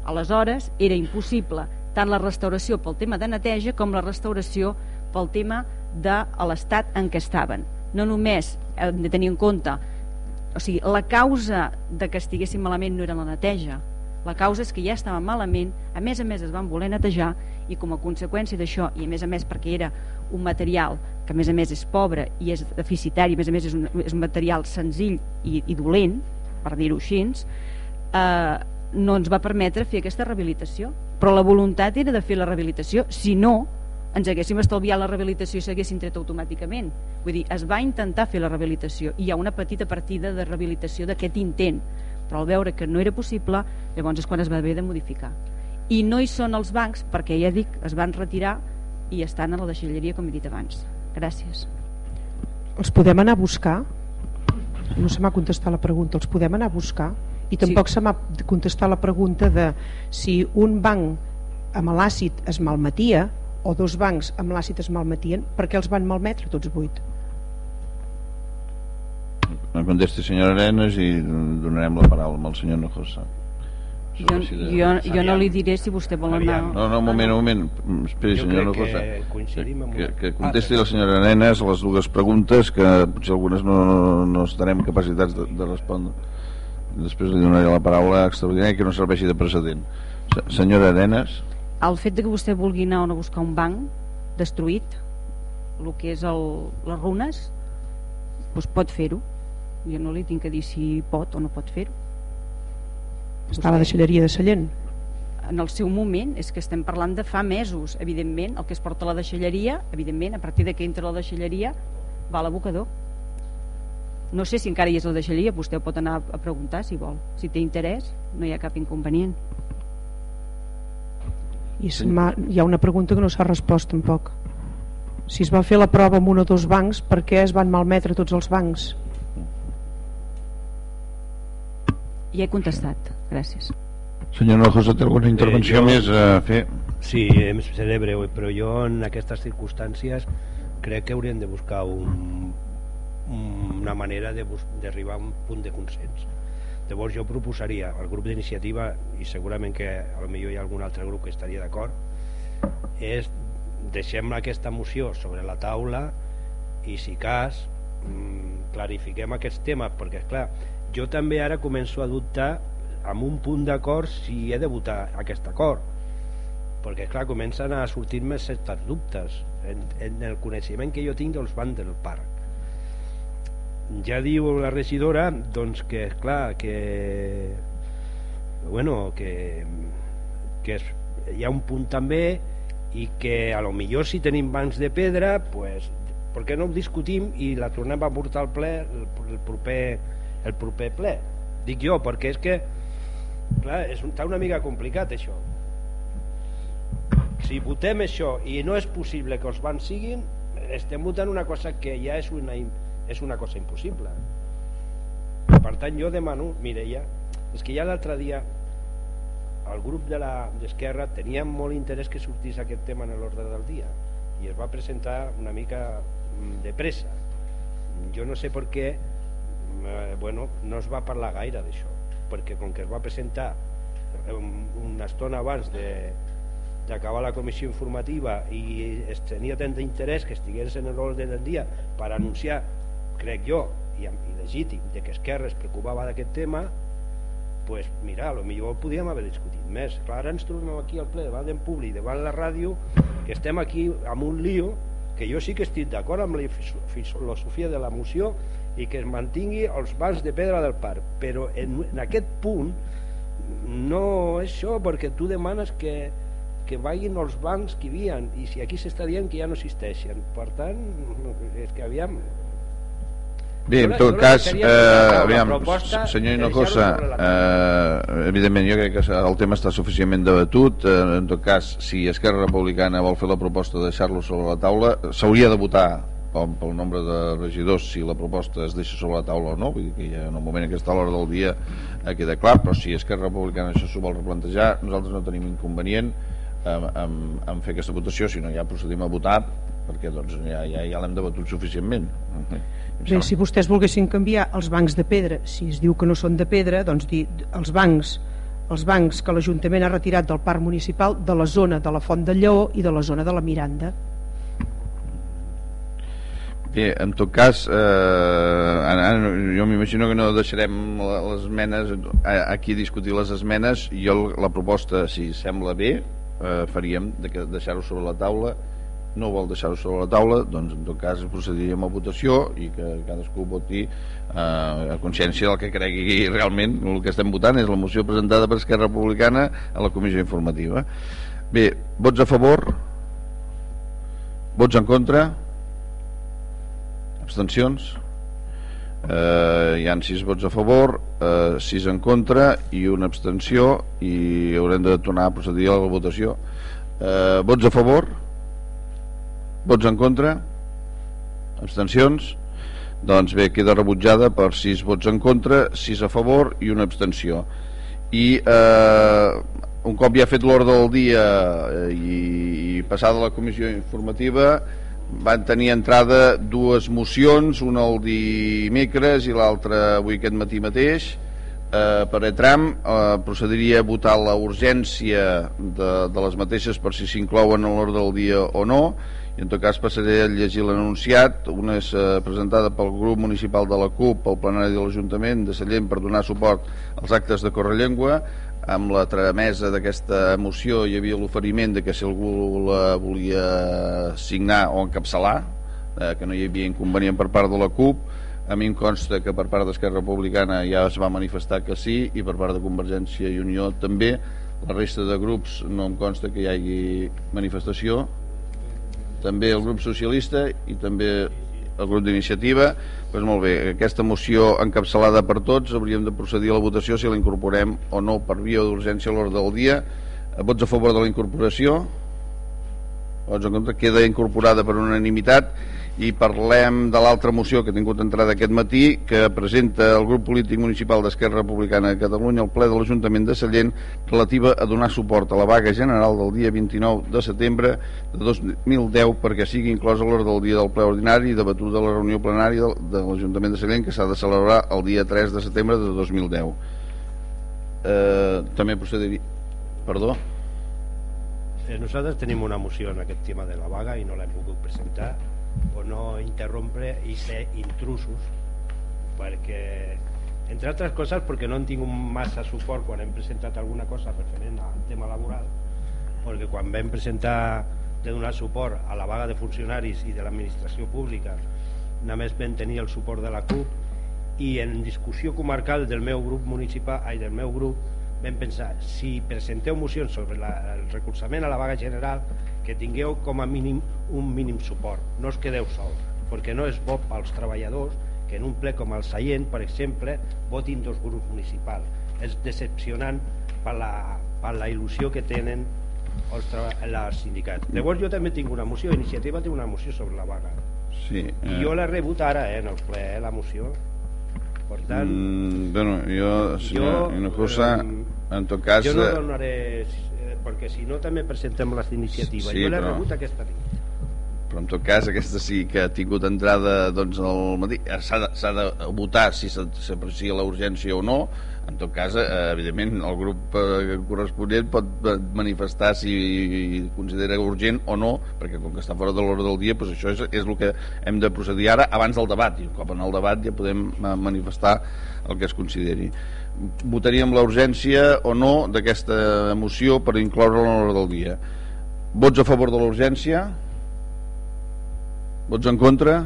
Aleshores, era impossible tant la restauració pel tema de neteja com la restauració pel tema de l'estat en què estaven. No només hem de tenir en compte o sigui, la causa de que estiguessin malament no era la neteja, la causa és que ja estaven malament, a més a més es van voler netejar i com a conseqüència d'això, i a més a més perquè era un material que a més a més és pobre i és deficitari, a més a més és un, és un material senzill i, i dolent, per dir-ho així, eh, no ens va permetre fer aquesta rehabilitació. Però la voluntat era de fer la rehabilitació, si no, ens haguéssim estalviat la rehabilitació i s'haguessin tret automàticament. Vull dir, es va intentar fer la rehabilitació i hi ha una petita partida de rehabilitació d'aquest intent, però al veure que no era possible, llavors és quan es va haver de modificar. I no hi són els bancs perquè, ja dic, es van retirar i estan a la deixalleria, com he dit abans. Gràcies. Els podem anar a buscar? No se m'ha contestat la pregunta. Els podem anar a buscar? I tampoc sí. se m'ha contestat la pregunta de si un banc amb l'àcid es malmetia o dos bancs amb l'àcid es malmetien, per què els van malmetre tots vuit? Contesti senyora Arenas i donarem la paraula al senyor Nojosa. Jo, jo, jo no li diré si vostè vol anar... No, no, un moment, un moment. Esperi, senyor Nojosa. Que, que, que contesti la senyora Arenas les dues preguntes que potser algunes no, no, no estarem capacitats de, de respondre. Després li donaré la paraula extraordinària que no serveixi de precedent. Senyora Arenas el fet de que vostè vulgui anar a buscar un banc destruït el que és el, les runes doncs pot fer-ho jo no li tinc que dir si pot o no pot fer-ho està a la deixalleria de Sallent. En el seu moment és que estem parlant de fa mesos evidentment el que es porta a la deixalleria evidentment a partir de que entra la deixalleria va a l'abocador. No sé si encara hi és la deixalleria vostè pot anar a preguntar si vol. Si té interès no hi ha cap inconvenient. I hi ha una pregunta que no s'ha respost tampoc. Si es va fer la prova amb un o dos bancs per què es van malmetre tots els bancs? Ja he contestat, gràcies Senyor Nojosa, té alguna intervenció eh, jo, més a fer? Sí, em seré breu, però jo en aquestes circumstàncies crec que hauríem de buscar un, una manera d'arribar a un punt de consens Llavors jo proposaria al grup d'iniciativa, i segurament que a lo millor hi ha algun altre grup que estaria d'acord, és deixem aquesta moció sobre la taula i si cas mm, clarifiquem aquests temes, perquè és clar, jo també ara començo a dubtar amb un punt d'acord si he de votar aquest acord. Perquè clar, comencen a sortir-me certes dubtes en, en el coneixement que jo tinc dels bancs del parc. Ja diu la regidora doncs que és clar que bueno que, que és, hi ha un punt també i que a lo millor si tenim bancs de pedra pues, per què no ho discutim i la tornem a portar al ple el, el, proper, el proper ple? Dic jo perquè és que clar, és un, està una mica complicat això. Si votem això i no és possible que els bancs siguin estem votant una cosa que ja és una és una cosa impossible. Per tant jo demano Mireia, és que ja l'altre dia el grup de d'Esquerra tenia molt interès que sortís aquest tema en l'ordre del dia i es va presentar una mica mm, de pressa. Jo no sé per què mm, eh, bueno, no es va parlar gaire d'això perquè com que es va presentar una estona abans de, d'acabar la comissió informativa i es tenia tant d'interès que estigués en l'ordre del dia per anunciar, crec jo, i, i legítim, de que Esquerra es preocupava d'aquest tema, pues mira, a lo millor podíem haver discutit més. Clar, ara ens trobem aquí al ple, davant d'en públic, davant la ràdio, que estem aquí amb un lío que jo sí que estic d'acord amb la filosofia de la moció i que es mantingui els bancs de pedra del parc, però en, en aquest punt no és això perquè tu demanes que, que vagin els bancs que hi havia i si aquí s'està dient que ja no existeixen. Per tant, és que aviam. Bé, en tot cas, eh, aviam, senyor Hinojosa, eh, evidentment jo crec que el tema està suficientment debatut, eh, en tot cas, si Esquerra Republicana vol fer la proposta de deixar-lo sobre la taula, s'hauria de votar pel, pel nombre de regidors si la proposta es deixa sobre la taula o no vull dir que ja en el moment que està a l'hora del dia eh, queda clar, però si Esquerra Republicana això s'ho vol replantejar, nosaltres no tenim inconvenient en, en, en fer aquesta votació sinó ja procedim a votar perquè doncs, ja, ja, ja l'hem debatut suficientment. Bé, si vostès volguessin canviar els bancs de pedra si es diu que no són de pedra doncs dir els bancs els bancs que l'Ajuntament ha retirat del parc municipal de la zona de la Font del Lleó i de la zona de la Miranda Bé, en tot cas, eh, ara, jo m'imagino que no deixarem les esmenes, aquí discutir les esmenes, jo la proposta, si sembla bé, eh, faríem de deixar-ho sobre la taula, no vol deixar-ho sobre la taula, doncs en tot cas procediríem a votació i que cadascú voti eh, a consciència del que cregui realment el que estem votant és la moció presentada per Esquerra Republicana a la comissió informativa. Bé, vots a favor? Vots en contra? Abstencions. Eh, hi han 6 vots a favor eh, 6 en contra i una abstenció i haurem de tornar a procedir a la votació. Eh, vots a favor? Vots en contra? Abstencions? Doncs bé, queda rebutjada per 6 vots en contra 6 a favor i una abstenció. I eh, un cop ja ha fet l'ordre del dia eh, i, i passada la comissió informativa van tenir entrada dues mocions, una el dimecres i l'altra avui aquest matí mateix. Eh, per ETRAM. Eh, procediria a votar la urgència de, de les mateixes per si s'inclouen en l'ordre del dia o no. I en tot cas passaré a llegir l'anunciat una és eh, presentada pel grup municipal de la CUP al plenari de l'Ajuntament de Sallent per donar suport als actes de Correllengua amb la tramesa d'aquesta moció hi havia l'oferiment de que si algú la volia signar o encapçalar eh, que no hi havia inconvenient per part de la CUP. A mi em consta que per part d'Esquerra Republicana ja es va manifestar que sí i per part de Convergència i Unió també. La resta de grups no em consta que hi hagi manifestació. També el grup socialista i també el grup d'iniciativa. Doncs molt bé, aquesta moció encapçalada per tots hauríem de procedir a la votació si la incorporem o no per via d'urgència a l'hora del dia. Vots a favor de la incorporació? Vots en contra? Queda incorporada per unanimitat i parlem de l'altra moció que ha tingut entrada aquest matí que presenta el grup polític municipal d'Esquerra Republicana de Catalunya al ple de l'Ajuntament de Sallent relativa a donar suport a la vaga general del dia 29 de setembre de 2010 perquè sigui inclosa l'hora del dia del ple ordinari i debatut de la reunió plenària de l'Ajuntament de Sallent que s'ha de celebrar el dia 3 de setembre de 2010 eh, també procediria perdó? Eh, nosaltres tenim una moció en aquest tema de la vaga i no l'hem pogut presentar o no interrompre i ser intrusos perquè entre altres coses perquè no han tingut massa suport quan hem presentat alguna cosa referent al tema laboral perquè quan vam presentar de donar suport a la vaga de funcionaris i de l'administració pública només vam tenir el suport de la CUP i en discussió comarcal del meu grup municipal i del meu grup vam pensar si presenteu mocions sobre la, el recolzament a la vaga general que tingueu com a mínim un mínim suport, no us quedeu sols, perquè no és bo pels treballadors que en un ple com el Seient, per exemple, votin dos grups municipals. És decepcionant per la, per la il·lusió que tenen els, els sindicats. Llavors jo també tinc una moció, Iniciativa té una moció sobre la vaga. Sí, eh... I jo l'he rebut ara, eh, en el ple, eh, la moció. Per tant... Mm, bueno, jo, senyor jo, Hinojosa, eh, en tot cas... Jo no donaré perquè si no també presentem les iniciatives. Sí, jo l'he però... rebut aquesta nit. però en tot cas aquesta sí que ha tingut entrada doncs, al matí s'ha de, de votar si s'aprecia la urgència o no en tot cas, eh, evidentment el grup eh, corresponent pot manifestar si considera urgent o no perquè com que està fora de l'hora del dia doncs això és, és el que hem de procedir ara abans del debat i un cop en el debat ja podem eh, manifestar el que es consideri votaríem la urgència o no d'aquesta moció per incloure-la a l'hora del dia vots a favor de la urgència Vots en contra?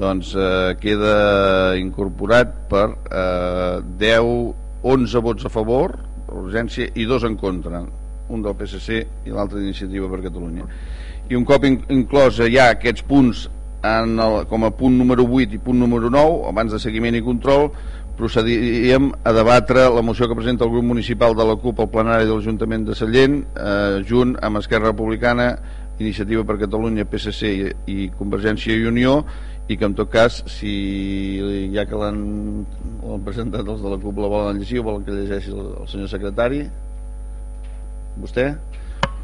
Doncs eh, queda incorporat per eh, 10, 11 vots a favor, urgència, i dos en contra, un del PSC i l'altre d'Iniciativa per Catalunya. I un cop in inclosa ja aquests punts en el, com a punt número 8 i punt número 9, abans de seguiment i control, procediríem a debatre la moció que presenta el grup municipal de la CUP al plenari de l'Ajuntament de Sallent, eh, junt amb Esquerra Republicana Iniciativa per Catalunya, PSC i, i Convergència i Unió i que en tot cas si ja que l'han presentat els de la CUP la volen llegir o volen que llegeixi el, el senyor secretari vostè?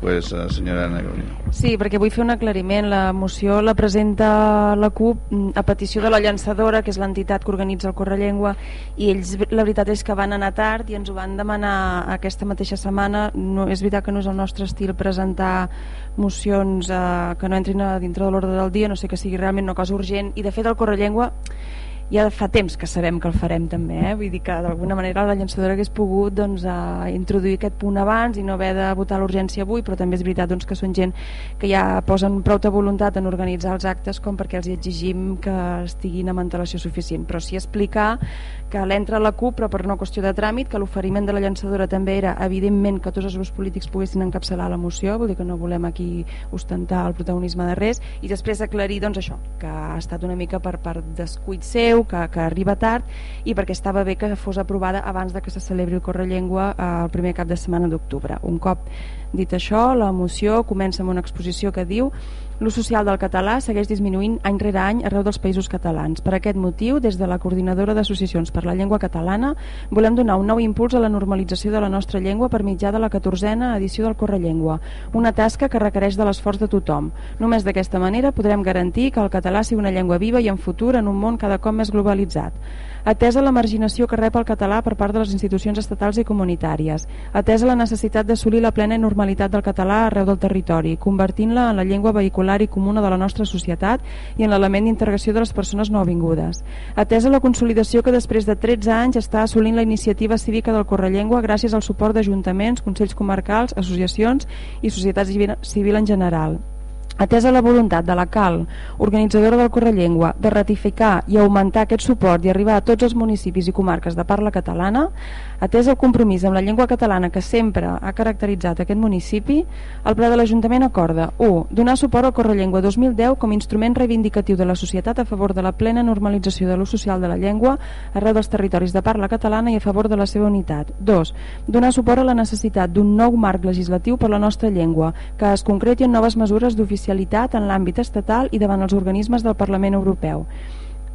Pues, uh, senyora Ana Gabriel. Sí, perquè vull fer un aclariment. La moció la presenta la CUP mm, a petició de la llançadora, que és l'entitat que organitza el Correllengua, i ells, la veritat és que van anar tard i ens ho van demanar aquesta mateixa setmana. No, és veritat que no és el nostre estil presentar mocions eh, que no entrin a dintre de l'ordre del dia, no sé que sigui realment una cosa urgent, i de fet el Correllengua ja fa temps que sabem que el farem també, eh? vull dir que d'alguna manera la llançadora hagués pogut doncs, a introduir aquest punt abans i no haver de votar l'urgència avui, però també és veritat doncs, que són gent que ja posen prou de voluntat en organitzar els actes com perquè els exigim que estiguin amb antelació suficient, però sí explicar que l'entra la CUP però per una qüestió de tràmit, que l'oferiment de la llançadora també era evidentment que tots els grups polítics poguessin encapçalar la moció, vol dir que no volem aquí ostentar el protagonisme de res, i després aclarir doncs, això, que ha estat una mica per part descuit seu greu, que, que arriba tard i perquè estava bé que fos aprovada abans de que se celebri el Correllengua eh, el primer cap de setmana d'octubre. Un cop dit això, la moció comença amb una exposició que diu L'ús social del català segueix disminuint any rere any arreu dels països catalans. Per aquest motiu, des de la Coordinadora d'Associacions per la Llengua Catalana, volem donar un nou impuls a la normalització de la nostra llengua per mitjà de la 14a edició del Correllengua, una tasca que requereix de l'esforç de tothom. Només d'aquesta manera podrem garantir que el català sigui una llengua viva i en futur en un món cada cop més globalitzat atesa la marginació que rep el català per part de les institucions estatals i comunitàries, atesa la necessitat d'assolir la plena normalitat del català arreu del territori, convertint-la en la llengua vehicular i comuna de la nostra societat i en l'element d'integració de les persones nouvingudes, atesa la consolidació que després de 13 anys està assolint la iniciativa cívica del Correllengua gràcies al suport d'ajuntaments, consells comarcals, associacions i societats civil en general Atesa la voluntat de la CAL, organitzadora del Correllengua, de ratificar i augmentar aquest suport i arribar a tots els municipis i comarques de parla catalana, atès el compromís amb la llengua catalana que sempre ha caracteritzat aquest municipi, el ple de l'Ajuntament acorda 1. Donar suport al Correllengua 2010 com instrument reivindicatiu de la societat a favor de la plena normalització de l'ús social de la llengua arreu dels territoris de parla catalana i a favor de la seva unitat. 2. Donar suport a la necessitat d'un nou marc legislatiu per la nostra llengua, que es concreti en noves mesures d'oficialitat especialitat en l'àmbit estatal i davant els organismes del Parlament Europeu.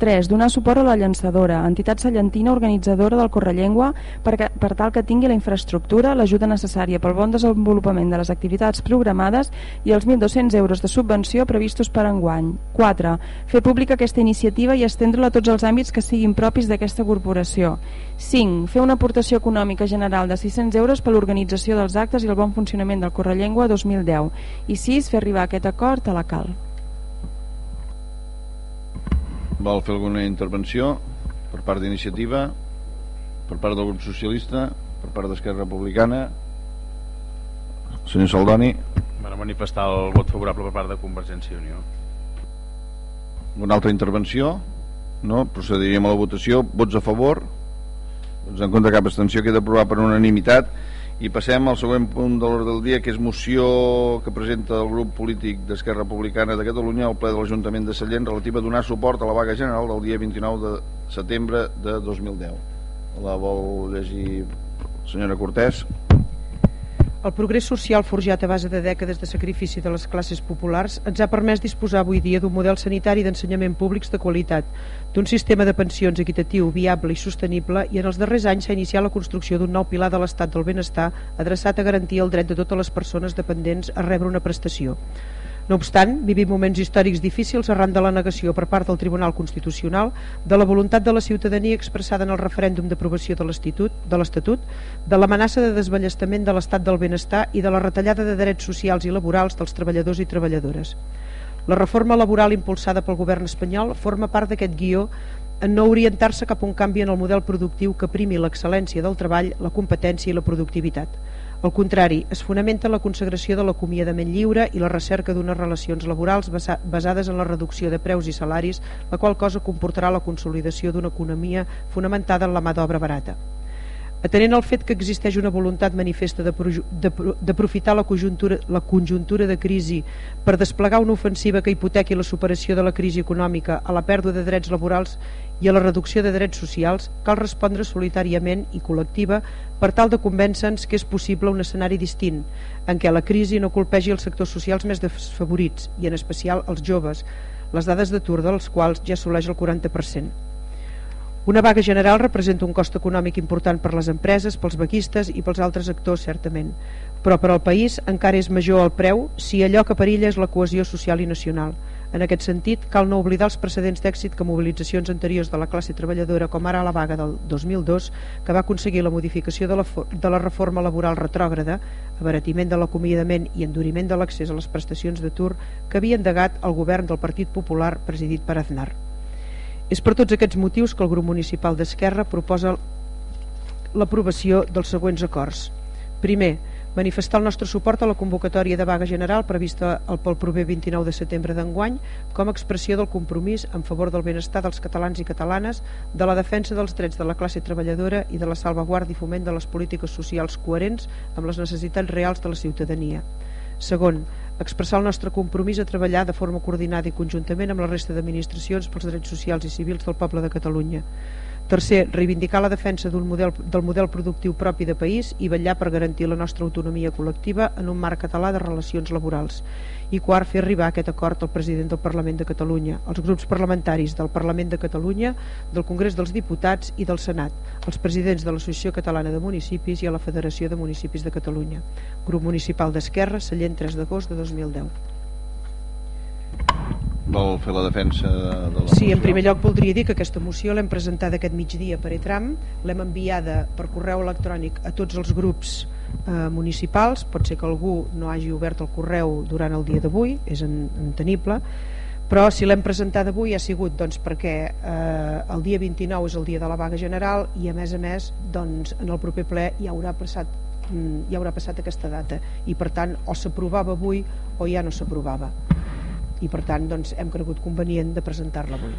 3. Donar suport a la llançadora, entitat sallentina organitzadora del Correllengua per, que, per tal que tingui la infraestructura, l'ajuda necessària pel bon desenvolupament de les activitats programades i els 1.200 euros de subvenció previstos per enguany. 4. Fer pública aquesta iniciativa i estendre-la a tots els àmbits que siguin propis d'aquesta corporació. 5. Fer una aportació econòmica general de 600 euros per l'organització dels actes i el bon funcionament del Correllengua 2010. I 6. Fer arribar aquest acord a la CAL. Vol fer alguna intervenció per part d'iniciativa, per part del grup socialista, per part d'Esquerra Republicana? Senyor Saldoni. Per manifestar el vot favorable per part de Convergència i Unió. Una altra intervenció? No? Procediríem a la votació. Vots a favor? Doncs en contra cap abstenció queda aprovat per unanimitat i passem al següent punt de l'ordre del dia, que és moció que presenta el grup polític d'Esquerra Republicana de Catalunya al ple de l'Ajuntament de Sallent relativa a donar suport a la vaga general del dia 29 de setembre de 2010. La vol llegir senyora Cortés? El progrés social forjat a base de dècades de sacrifici de les classes populars ens ha permès disposar avui dia d'un model sanitari d'ensenyament públics de qualitat, d'un sistema de pensions equitatiu, viable i sostenible i en els darrers anys s'ha iniciat la construcció d'un nou pilar de l'estat del benestar adreçat a garantir el dret de totes les persones dependents a rebre una prestació. No obstant, vivim moments històrics difícils arran de la negació per part del Tribunal Constitucional de la voluntat de la ciutadania expressada en el referèndum d'aprovació de l'Estatut, de l'amenaça de desballestament de l'estat del benestar i de la retallada de drets socials i laborals dels treballadors i treballadores. La reforma laboral impulsada pel govern espanyol forma part d'aquest guió en no orientar-se cap a un canvi en el model productiu que primi l'excel·lència del treball, la competència i la productivitat al contrari, es fonamenta la consagració de l'acomiadament lliure i la recerca d'unes relacions laborals basades en la reducció de preus i salaris, la qual cosa comportarà la consolidació d'una economia fonamentada en la mà d'obra barata. Atenent al fet que existeix una voluntat manifesta d'aprofitar la, conjuntura, la conjuntura de crisi per desplegar una ofensiva que hipotequi la superació de la crisi econòmica a la pèrdua de drets laborals i a la reducció de drets socials, cal respondre solitàriament i col·lectiva per tal de convèncer-nos que és possible un escenari distint, en què la crisi no colpegi els sectors socials més desfavorits, i en especial els joves, les dades d'atur dels quals ja assoleix el 40%. Una vaga general representa un cost econòmic important per les empreses, pels vaguistes i pels altres actors, certament. Però per al país encara és major el preu si allò que perilla és la cohesió social i nacional. En aquest sentit, cal no oblidar els precedents d'èxit que mobilitzacions anteriors de la classe treballadora, com ara la vaga del 2002, que va aconseguir la modificació de la, de la reforma laboral retrògrada, abaratiment de l'acomiadament i enduriment de l'accés a les prestacions d'atur que havia endegat el govern del Partit Popular presidit per Aznar. És per tots aquests motius que el grup municipal d'Esquerra proposa l'aprovació dels següents acords. Primer, manifestar el nostre suport a la convocatòria de vaga general prevista pel proper 29 de setembre d'enguany com a expressió del compromís en favor del benestar dels catalans i catalanes, de la defensa dels drets de la classe treballadora i de la salvaguarda i foment de les polítiques socials coherents amb les necessitats reals de la ciutadania. Segon, expressar el nostre compromís a treballar de forma coordinada i conjuntament amb la resta d'administracions pels drets socials i civils del poble de Catalunya. Tercer, reivindicar la defensa d'un model, del model productiu propi de país i vetllar per garantir la nostra autonomia col·lectiva en un marc català de relacions laborals. I quart, fer arribar aquest acord al president del Parlament de Catalunya, als grups parlamentaris del Parlament de Catalunya, del Congrés dels Diputats i del Senat, als presidents de l'Associació Catalana de Municipis i a la Federació de Municipis de Catalunya. Grup Municipal d'Esquerra, Sallent 3 d'agost de 2010. Vol fer la defensa de la Sí, en primer lloc voldria dir que aquesta moció l'hem presentada aquest migdia per ETRAM, l'hem enviada per correu electrònic a tots els grups eh, municipals, pot ser que algú no hagi obert el correu durant el dia d'avui, és entenible, però si l'hem presentada avui ha sigut doncs, perquè eh, el dia 29 és el dia de la vaga general i a més a més doncs, en el proper ple hi haurà passat mm, hi haurà passat aquesta data. I per tant o s'aprovava avui o ja no s'aprovava i per tant doncs, hem cregut convenient de presentar-la avui.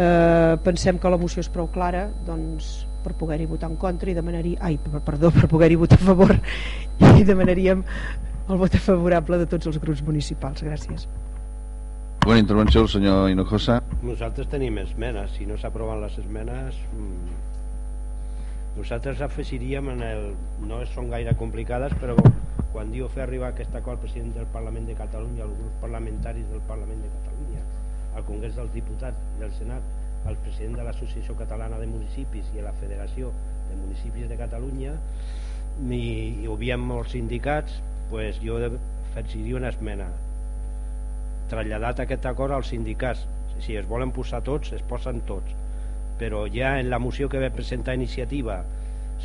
Eh, pensem que la moció és prou clara doncs, per poder-hi votar en contra i demanaria, ai, perdó, per poder-hi votar a favor i demanaríem el vot favorable de tots els grups municipals. Gràcies. Bona intervenció el senyor Hinojosa. Nosaltres tenim esmenes. Si no s'aproven les esmenes mm, nosaltres afegiríem en el, no són gaire complicades però quan diu fer arribar aquest acord al president del Parlament de Catalunya, als grups parlamentaris del Parlament de Catalunya, al Congrés dels Diputats del Senat, al president de l'Associació Catalana de Municipis i a la Federació de Municipis de Catalunya i, i ho veiem molts sindicats pues jo afegiria una esmena. Traslladat aquest acord als sindicats. Si es volen posar tots, es posen tots. Però ja en la moció que va presentar iniciativa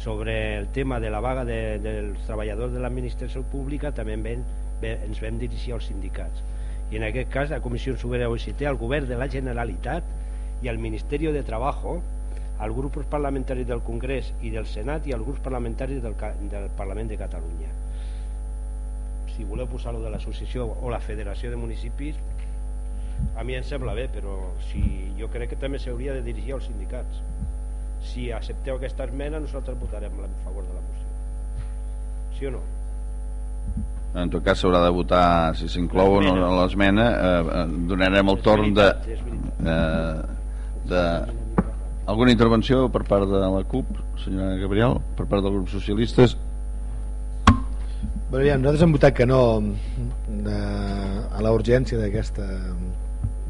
sobre el tema de la vaga de, dels treballadors de l'administració pública també ven, ven, ens vam dirigir als sindicats. I en aquest cas la Comissió Sobera OST al govern de la Generalitat i al Ministeri de Trabajo als grups parlamentaris del Congrés i del Senat i als grups parlamentaris del, del Parlament de Catalunya. Si voleu posar-lo de l'associació o la Federació de Municipis a mi em sembla bé però si, jo crec que també s'hauria de dirigir als sindicats si accepteu aquesta esmena nosaltres votarem a favor de la moció sí o no? en tot cas s'haurà de votar si s'inclou o no l'esmena eh, eh, donarem el torn de, eh, de alguna intervenció per part de la CUP senyora Gabriel, per part del grup socialistes Bé, ja, nosaltres hem votat que no de, a la urgència d'aquesta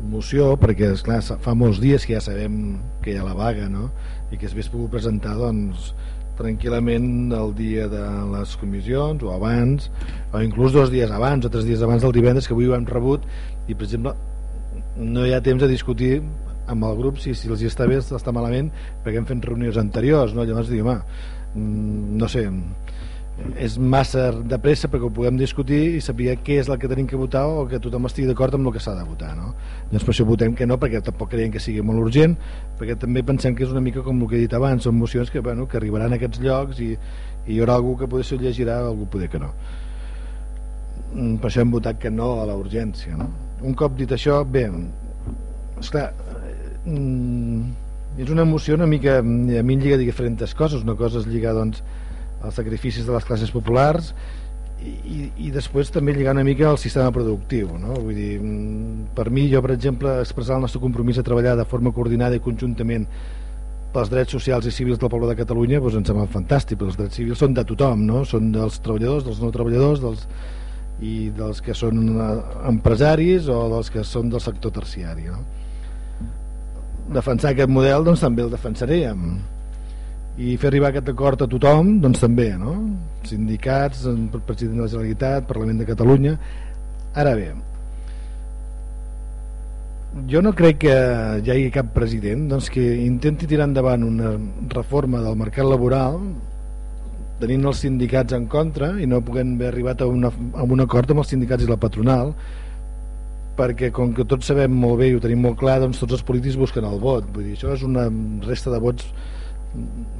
moció perquè esclar, fa molts dies que ja sabem que hi ha la vaga no? I que s'hagués pogut presentar doncs, tranquil·lament el dia de les comissions o abans o inclús dos dies abans o tres dies abans del divendres que avui ho hem rebut i per exemple no hi ha temps de discutir amb el grup si, si els hi està bé està malament perquè hem fet reunions anteriors no? llavors diguem, ah, mm, no sé és massa de pressa perquè ho puguem discutir i saber què és el que tenim que votar o que tothom estigui d'acord amb el que s'ha de votar no? doncs per això votem que no perquè tampoc creiem que sigui molt urgent perquè també pensem que és una mica com el que he dit abans són mocions que, bueno, que arribaran a aquests llocs i, i hi haurà algú que potser ho llegirà algú poder que no mm, per això hem votat que no a la urgència no? un cop dit això bé esclar mm, és una emoció una mica a mi lliga diferents coses una cosa és lligar doncs els sacrificis de les classes populars i, i, després també lligar una mica al sistema productiu no? Vull dir, mm, per mi jo per exemple expressar el nostre compromís a treballar de forma coordinada i conjuntament pels drets socials i civils del poble de Catalunya doncs ens sembla fantàstic, els drets civils són de tothom, no? són dels treballadors, dels no treballadors dels, i dels que són eh, empresaris o dels que són del sector terciari no? defensar aquest model doncs també el defensaríem i fer arribar aquest acord a tothom doncs també, no? sindicats president de la Generalitat, Parlament de Catalunya ara bé jo no crec que hi hagi cap president doncs, que intenti tirar endavant una reforma del mercat laboral tenint els sindicats en contra i no puguem haver arribat a, una, a un acord amb els sindicats i la patronal perquè com que tots sabem molt bé i ho tenim molt clar, doncs tots els polítics busquen el vot vull dir, això és una resta de vots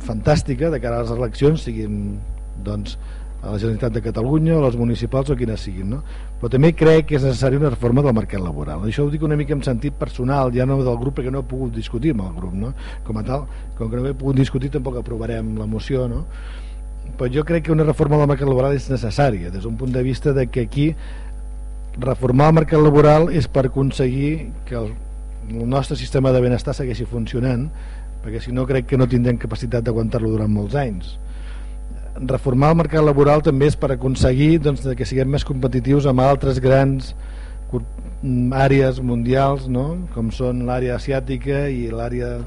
fantàstica de cara a les eleccions siguin doncs a la Generalitat de Catalunya o les municipals o quines siguin no? però també crec que és necessària una reforma del mercat laboral això ho dic una mica en sentit personal ja no del grup perquè no he pogut discutir amb el grup no? com a tal, com que no he pogut discutir tampoc aprovarem la moció no? però jo crec que una reforma del mercat laboral és necessària des d'un punt de vista de que aquí reformar el mercat laboral és per aconseguir que el, el nostre sistema de benestar segueixi funcionant perquè si no crec que no tindrem capacitat d'aguantar-lo durant molts anys reformar el mercat laboral també és per aconseguir doncs, que siguem més competitius amb altres grans àrees mundials no? com són l'àrea asiàtica i l'àrea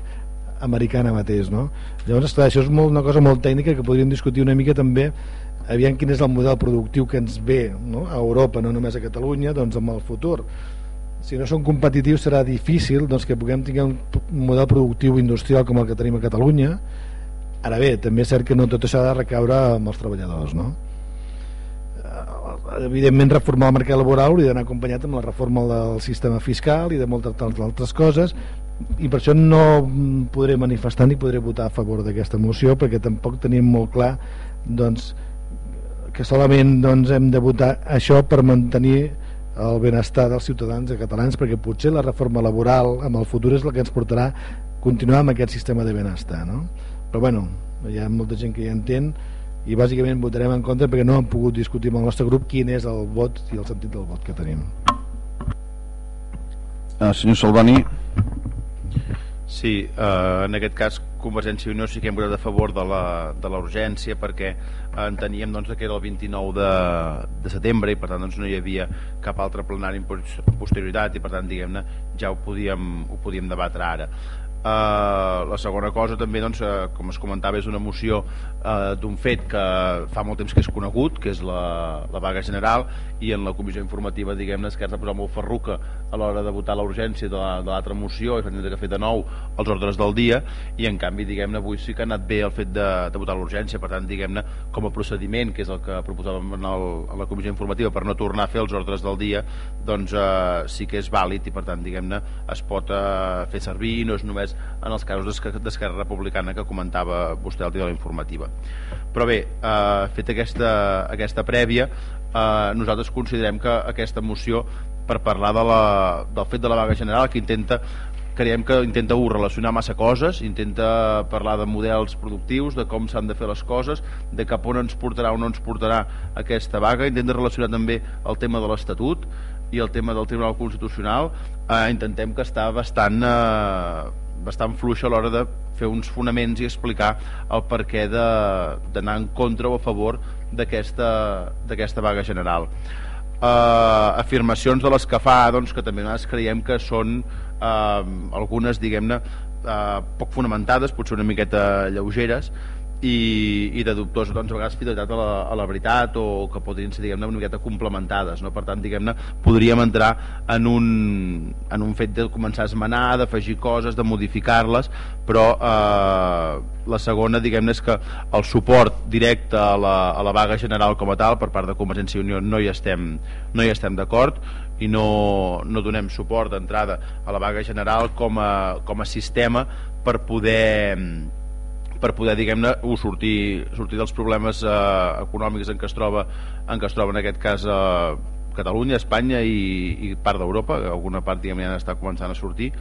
americana mateix no? llavors esclar, això és molt, una cosa molt tècnica que podríem discutir una mica també aviam quin és el model productiu que ens ve no? a Europa, no només a Catalunya doncs amb el futur si no són competitius serà difícil doncs, que puguem tenir un model productiu industrial com el que tenim a Catalunya ara bé, també és cert que no tot això ha de recaure amb els treballadors no? Eh, evidentment reformar el mercat laboral hauria d'anar acompanyat amb la reforma del sistema fiscal i de moltes altres coses i per això no podré manifestar ni podré votar a favor d'aquesta moció perquè tampoc tenim molt clar doncs, que solament doncs, hem de votar això per mantenir el benestar dels ciutadans de catalans perquè potser la reforma laboral amb el futur és la que ens portarà a continuar amb aquest sistema de benestar no? però bueno, hi ha molta gent que hi entén i bàsicament votarem en contra perquè no hem pogut discutir amb el nostre grup quin és el vot i el sentit del vot que tenim uh, senyor Salvani Sí, eh, en aquest cas Convergència i Unió sí que hem votat a favor de la, de la urgència perquè enteníem doncs, que era el 29 de, de setembre i per tant doncs, no hi havia cap altre plenari en posterioritat i per tant diguem-ne ja ho podíem, ho podíem debatre ara Uh, la segona cosa també doncs, uh, com es comentava és una moció uh, d'un fet que fa molt temps que és conegut que és la, la vaga general i en la comissió informativa diguem-ne Esquerra ha posat molt ferruca a l'hora de votar la urgència de l'altra la, moció i s'han de fer de nou els ordres del dia i en canvi diguem-ne avui sí que ha anat bé el fet de, de votar l'urgència. Per tant diguem-ne com a procediment que és el que proposàvem en, el, en la comissió informativa per no tornar a fer els ordres del dia doncs uh, sí que és vàlid i per tant diguem-ne es pot uh, fer servir no és només res en els casos d'Esquerra Republicana que comentava vostè al dia de la informativa. Però bé, eh, fet aquesta, aquesta prèvia, eh, nosaltres considerem que aquesta moció, per parlar de la, del fet de la vaga general, que intenta creiem que intenta uh, relacionar massa coses, intenta parlar de models productius, de com s'han de fer les coses, de cap on ens portarà o no ens portarà aquesta vaga, intenta relacionar també el tema de l'Estatut i el tema del Tribunal Constitucional, eh, intentem que està bastant eh, bastant fluixa a l'hora de fer uns fonaments i explicar el perquè d'anar en contra o a favor d'aquesta vaga general. Uh, afirmacions de les que fa doncs, que també nosaltres creiem que són uh, algunes diguem-ne uh, poc fonamentades, potser una miqueta lleugeres i, i de dubtosa doncs, a vegades fidelitat a la, a la veritat o que podrien ser diguem-ne una miqueta complementades no? per tant diguem-ne podríem entrar en un, en un fet de començar a esmenar d'afegir coses, de modificar-les però eh, la segona diguem-ne és que el suport directe a la, a la vaga general com a tal per part de Convergència i Unió no hi estem, no hi estem d'acord i no, no donem suport d'entrada a la vaga general com a, com a sistema per poder per poder diguem-ne sortir, sortir dels problemes eh, econòmics en què es troba en què es troba en aquest cas eh, Catalunya, Espanya i, i part d'Europa, alguna part diguem ja està començant a sortir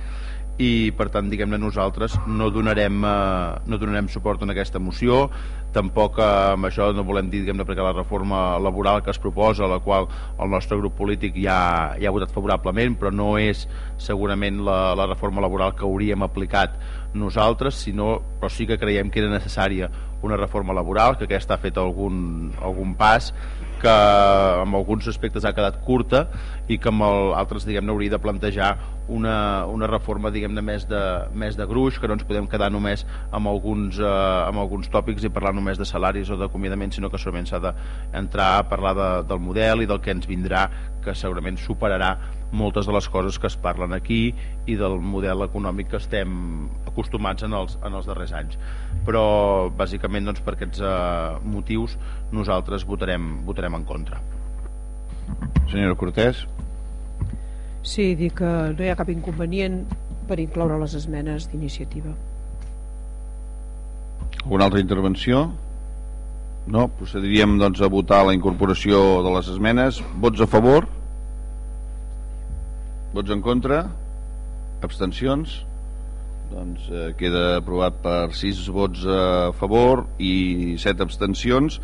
i per tant diguem-ne nosaltres no donarem, eh, no donarem suport en aquesta moció tampoc eh, amb això no volem dir diguem-ne perquè la reforma laboral que es proposa la qual el nostre grup polític ja, ja ha votat favorablement però no és segurament la, la reforma laboral que hauríem aplicat nosaltres sinó, però sí que creiem que era necessària una reforma laboral que aquesta ha fet algun, algun pas que en alguns aspectes ha quedat curta i que amb el, altres diguem-ne hauria de plantejar una, una reforma diguem-ne més, de, més de gruix, que no ens podem quedar només amb alguns, eh, amb alguns tòpics i parlar només de salaris o d'acomiadament, sinó que segurament s'ha d'entrar a parlar de, del model i del que ens vindrà, que segurament superarà moltes de les coses que es parlen aquí i del model econòmic que estem acostumats en els, en els darrers anys. Però, bàsicament, doncs, per aquests eh, motius, nosaltres votarem, votarem en contra. Senyora Cortés. Sí, dir que no hi ha cap inconvenient per incloure les esmenes d'iniciativa. Alguna altra intervenció? No? Procediríem doncs, a votar la incorporació de les esmenes. Vots a favor? Vots en contra? Abstencions? Doncs eh, queda aprovat per 6 vots a favor i 7 abstencions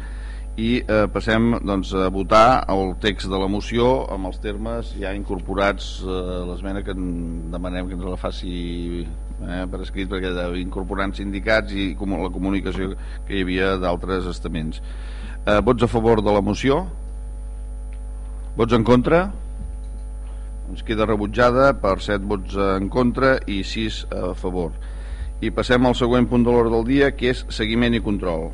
i eh, passem doncs, a votar el text de la moció amb els termes ja incorporats eh, l'esmena que demanem que ens la faci eh, per escrit perquè incorporant sindicats i com la comunicació que hi havia d'altres estaments eh, vots a favor de la moció vots en contra ens queda rebutjada per 7 vots en contra i 6 a favor. I passem al següent punt de l'ordre del dia que és seguiment i control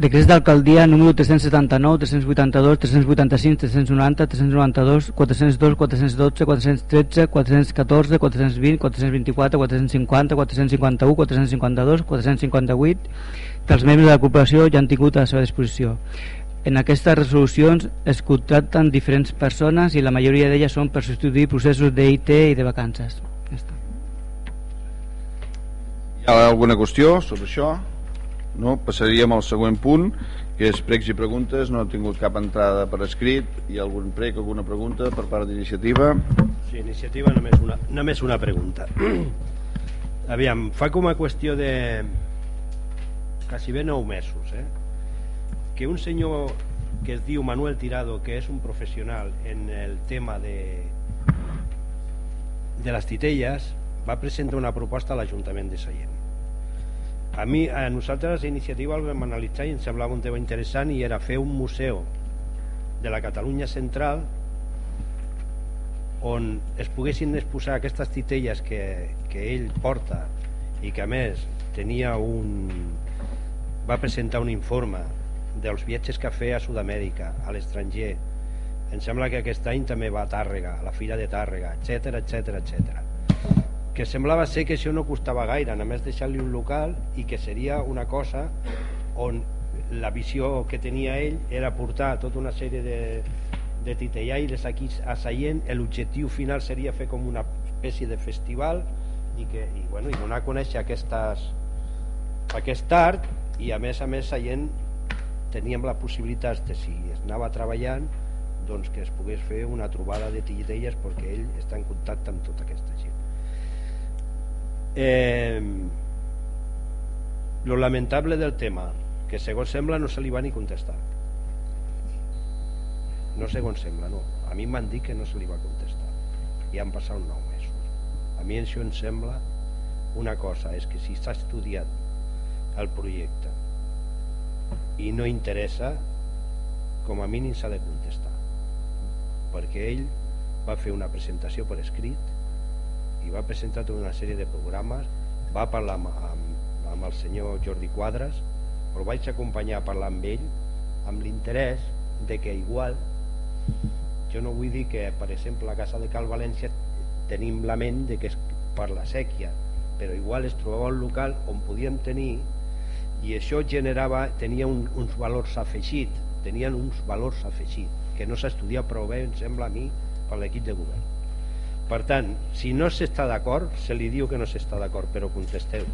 Decrets d'alcaldia número 379, 382, 385, 390, 392, 402, 412, 413, 414, 420, 424, 450, 451, 452, 458 que els membres de la corporació ja han tingut a la seva disposició. En aquestes resolucions es contracten diferents persones i la majoria d'elles són per substituir processos d'IT i de vacances. Ja està. Hi ha alguna qüestió sobre això? No? Passaríem al següent punt, que és pregs i preguntes. No ha tingut cap entrada per escrit. Hi ha algun prec, alguna pregunta per part d'iniciativa? Sí, iniciativa només una, només una pregunta. Aviam, fa com a qüestió de quasi bé nou mesos, eh? que un senyor que es diu Manuel Tirado, que és un professional en el tema de, de les titelles, va presentar una proposta a l'Ajuntament de Sallent a mi, a nosaltres l'iniciativa el vam analitzar i ens semblava un tema interessant i era fer un museu de la Catalunya central on es poguessin exposar aquestes titelles que, que ell porta i que a més tenia un va presentar un informe dels viatges que fet a Sud-amèrica, a l'estranger. Em sembla que aquest any també va a Tàrrega a la Fira de Tàrrega, etc etc etc que semblava ser que això no costava gaire, només deixar-li un local i que seria una cosa on la visió que tenia ell era portar tota una sèrie de, de titellaires aquí a Sallent, l'objectiu final seria fer com una espècie de festival i, que, i, bueno, i donar a conèixer aquestes, aquest art i a més a més Sallent teníem la possibilitat de si es anava treballant doncs que es pogués fer una trobada de titelles perquè ell està en contacte amb tota aquesta gent Eh, lo lamentable del tema, que segons sembla no se li va ni contestar. No segons sembla, no. A mi m'han dit que no se li va contestar. i han passat 9 mesos a mi això em sembla una cosa és que si s'ha estudiat el projecte i no interessa com a mínim s'ha de contestar perquè ell va fer una presentació per escrit i va presentar tota una sèrie de programes va parlar amb, amb, amb el senyor Jordi Quadres el vaig acompanyar a parlar amb ell amb l'interès de que igual jo no vull dir que per exemple a casa de Cal València tenim la ment de que és per la sèquia però igual es trobava un local on podíem tenir i això generava, tenia un, uns valors afegits tenien uns valors afegits que no s'ha estudiat prou bé, em sembla a mi, per l'equip de govern. Per tant, si no s'està d'acord, se li diu que no s'està d'acord, però contesteu,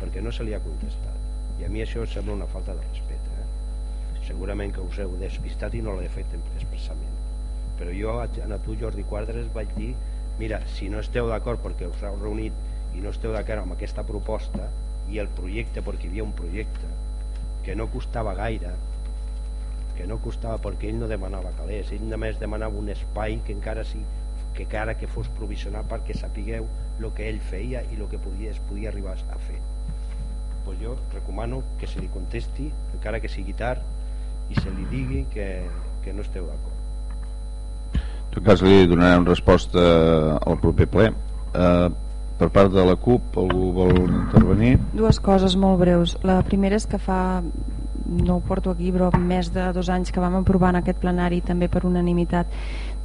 perquè no se li ha contestat. I a mi això sembla una falta de respecte. Eh? Segurament que us heu despistat i no l'he fet expressament. Però jo a, tu, Jordi Quadres, vaig dir mira, si no esteu d'acord perquè us heu reunit i no esteu d'acord amb aquesta proposta i el projecte, perquè hi havia un projecte que no costava gaire, que no costava perquè ell no demanava calés, ell només demanava un espai que encara sí, que encara que fos provisional perquè sapigueu el que ell feia i el que podia, es podia arribar a fer pues jo recomano que se li contesti encara que sigui tard i se li digui que, que no esteu d'acord en tot cas li donarem resposta al proper ple eh, per part de la CUP algú vol intervenir? Dues coses molt breus. La primera és que fa no ho porto aquí, però més de dos anys que vam aprovar en aquest plenari també per unanimitat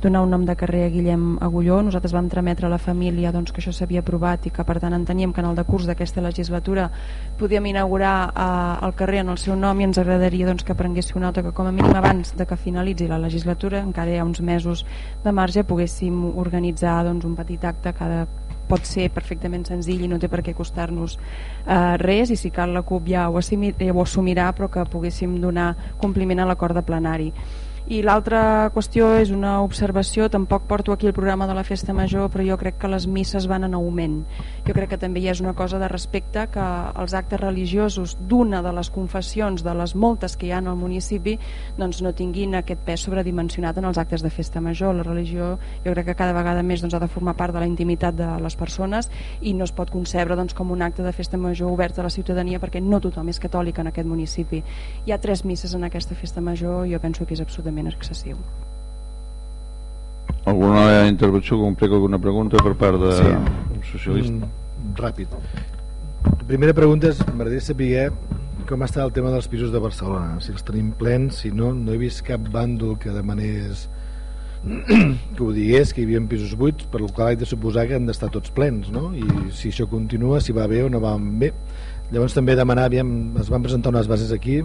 donar un nom de carrer a Guillem Agulló. Nosaltres vam trametre a la família doncs, que això s'havia aprovat i que per tant enteníem que en el decurs d'aquesta legislatura podíem inaugurar eh, el carrer en el seu nom i ens agradaria doncs, que prenguéssiu nota que com a mínim abans de que finalitzi la legislatura, encara hi ha uns mesos de marge, poguéssim organitzar doncs, un petit acte cada pot ser perfectament senzill i no té per què costar-nos eh, res i si cal la CUP ja ho, ja ho assumirà però que poguéssim donar compliment a l'acord de plenari i l'altra qüestió és una observació, tampoc porto aquí el programa de la festa major, però jo crec que les misses van en augment. Jo crec que també hi és una cosa de respecte que els actes religiosos d'una de les confessions, de les moltes que hi ha al municipi, doncs no tinguin aquest pes sobredimensionat en els actes de festa major. La religió jo crec que cada vegada més doncs, ha de formar part de la intimitat de les persones i no es pot concebre doncs, com un acte de festa major obert a la ciutadania perquè no tothom és catòlic en aquest municipi. Hi ha tres misses en aquesta festa major i jo penso que és absolutament absolutament excessiu. Alguna intervenció completa, alguna pregunta per part de sí. socialista? Mm, ràpid. La primera pregunta és, m'agradaria saber com està el tema dels pisos de Barcelona, si els tenim plens, si no, no he vist cap bàndol que demanés que ho digués, que hi havia pisos buits, per el qual haig de suposar que han d'estar tots plens, no? I si això continua, si va bé o no va bé. Llavors també demanàvem, es van presentar unes bases aquí,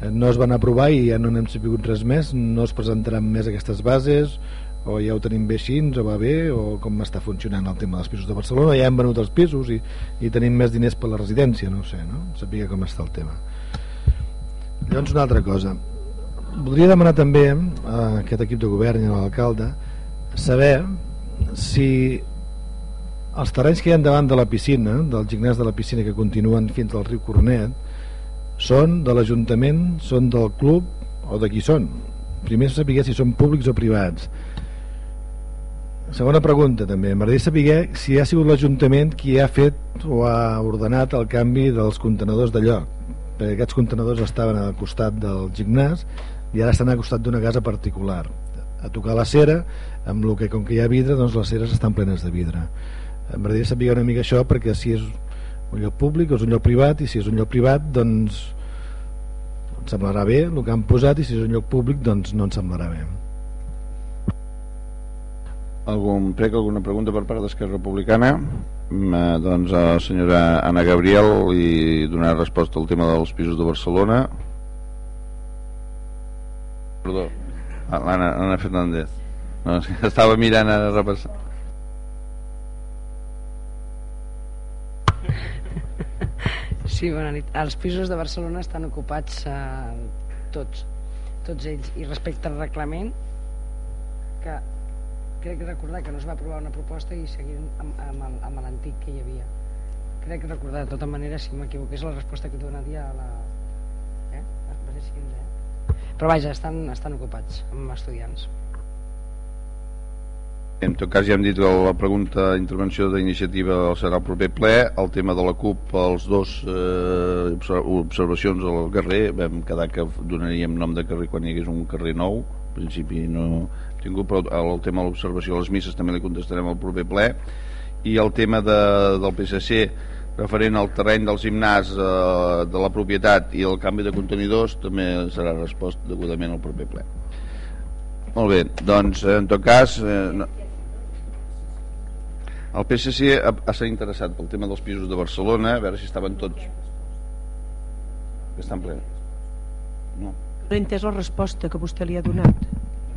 no es van aprovar i ja no n'hem sabut res més. No es presentaran més aquestes bases o ja ho tenim bé així, o va bé o com està funcionant el tema dels pisos de Barcelona. Ja hem venut els pisos i, i tenim més diners per la residència, no sé no? sabia com està el tema. Llavors una altra cosa. Voldria demanar també a aquest equip de govern i a l'alcalde saber si els terrenys que hi ha davant de la piscina del gimnàs de la piscina que continuen fins al riu Coronet són de l'Ajuntament, són del club o de qui són? Primer saber si són públics o privats. Segona pregunta també, m'agradaria saber si ha sigut l'Ajuntament qui ha fet o ha ordenat el canvi dels contenedors de lloc, perquè aquests contenedors estaven al costat del gimnàs i ara estan al costat d'una casa particular. A tocar la cera, amb el que com que hi ha vidre, doncs les ceres estan plenes de vidre. M'agradaria saber una mica això perquè si és un lloc públic o és un lloc privat i si és un lloc privat doncs em semblarà bé el que han posat i si és un lloc públic doncs no em semblarà bé. Algun prec, alguna pregunta per part d'Esquerra Republicana? Mm, eh, doncs a la senyora Anna Gabriel li donarà resposta al tema dels pisos de Barcelona. Perdó l'Anna Fernández. No, estava mirant a repassar Sí, bona nit. Els pisos de Barcelona estan ocupats eh, tots, tots ells. I respecte al reglament, que crec recordar que no es va aprovar una proposta i seguim amb, amb, amb l'antic que hi havia. Crec recordar, de tota manera, si m'equivoqués, la resposta que donaria a la... Eh? eh? Però vaja, estan, estan ocupats amb estudiants. En tot cas ja hem dit que la pregunta d'intervenció d'iniciativa serà el proper ple. El tema de la CUP, els dos eh, observacions al carrer, vam quedar que donaríem nom de carrer quan hi hagués un carrer nou. En principi no tingut, però el tema de l'observació de les misses també li contestarem al proper ple. I el tema de, del PSC referent al terreny del gimnàs eh, de la propietat i el canvi de contenidors també serà respost degudament al proper ple. Molt bé, doncs en tot cas... Eh, no, el PSC ha, ha estat interessat pel tema dels pisos de Barcelona, a veure si estaven tots... Estan plens. No. No he entès la resposta que vostè li ha donat.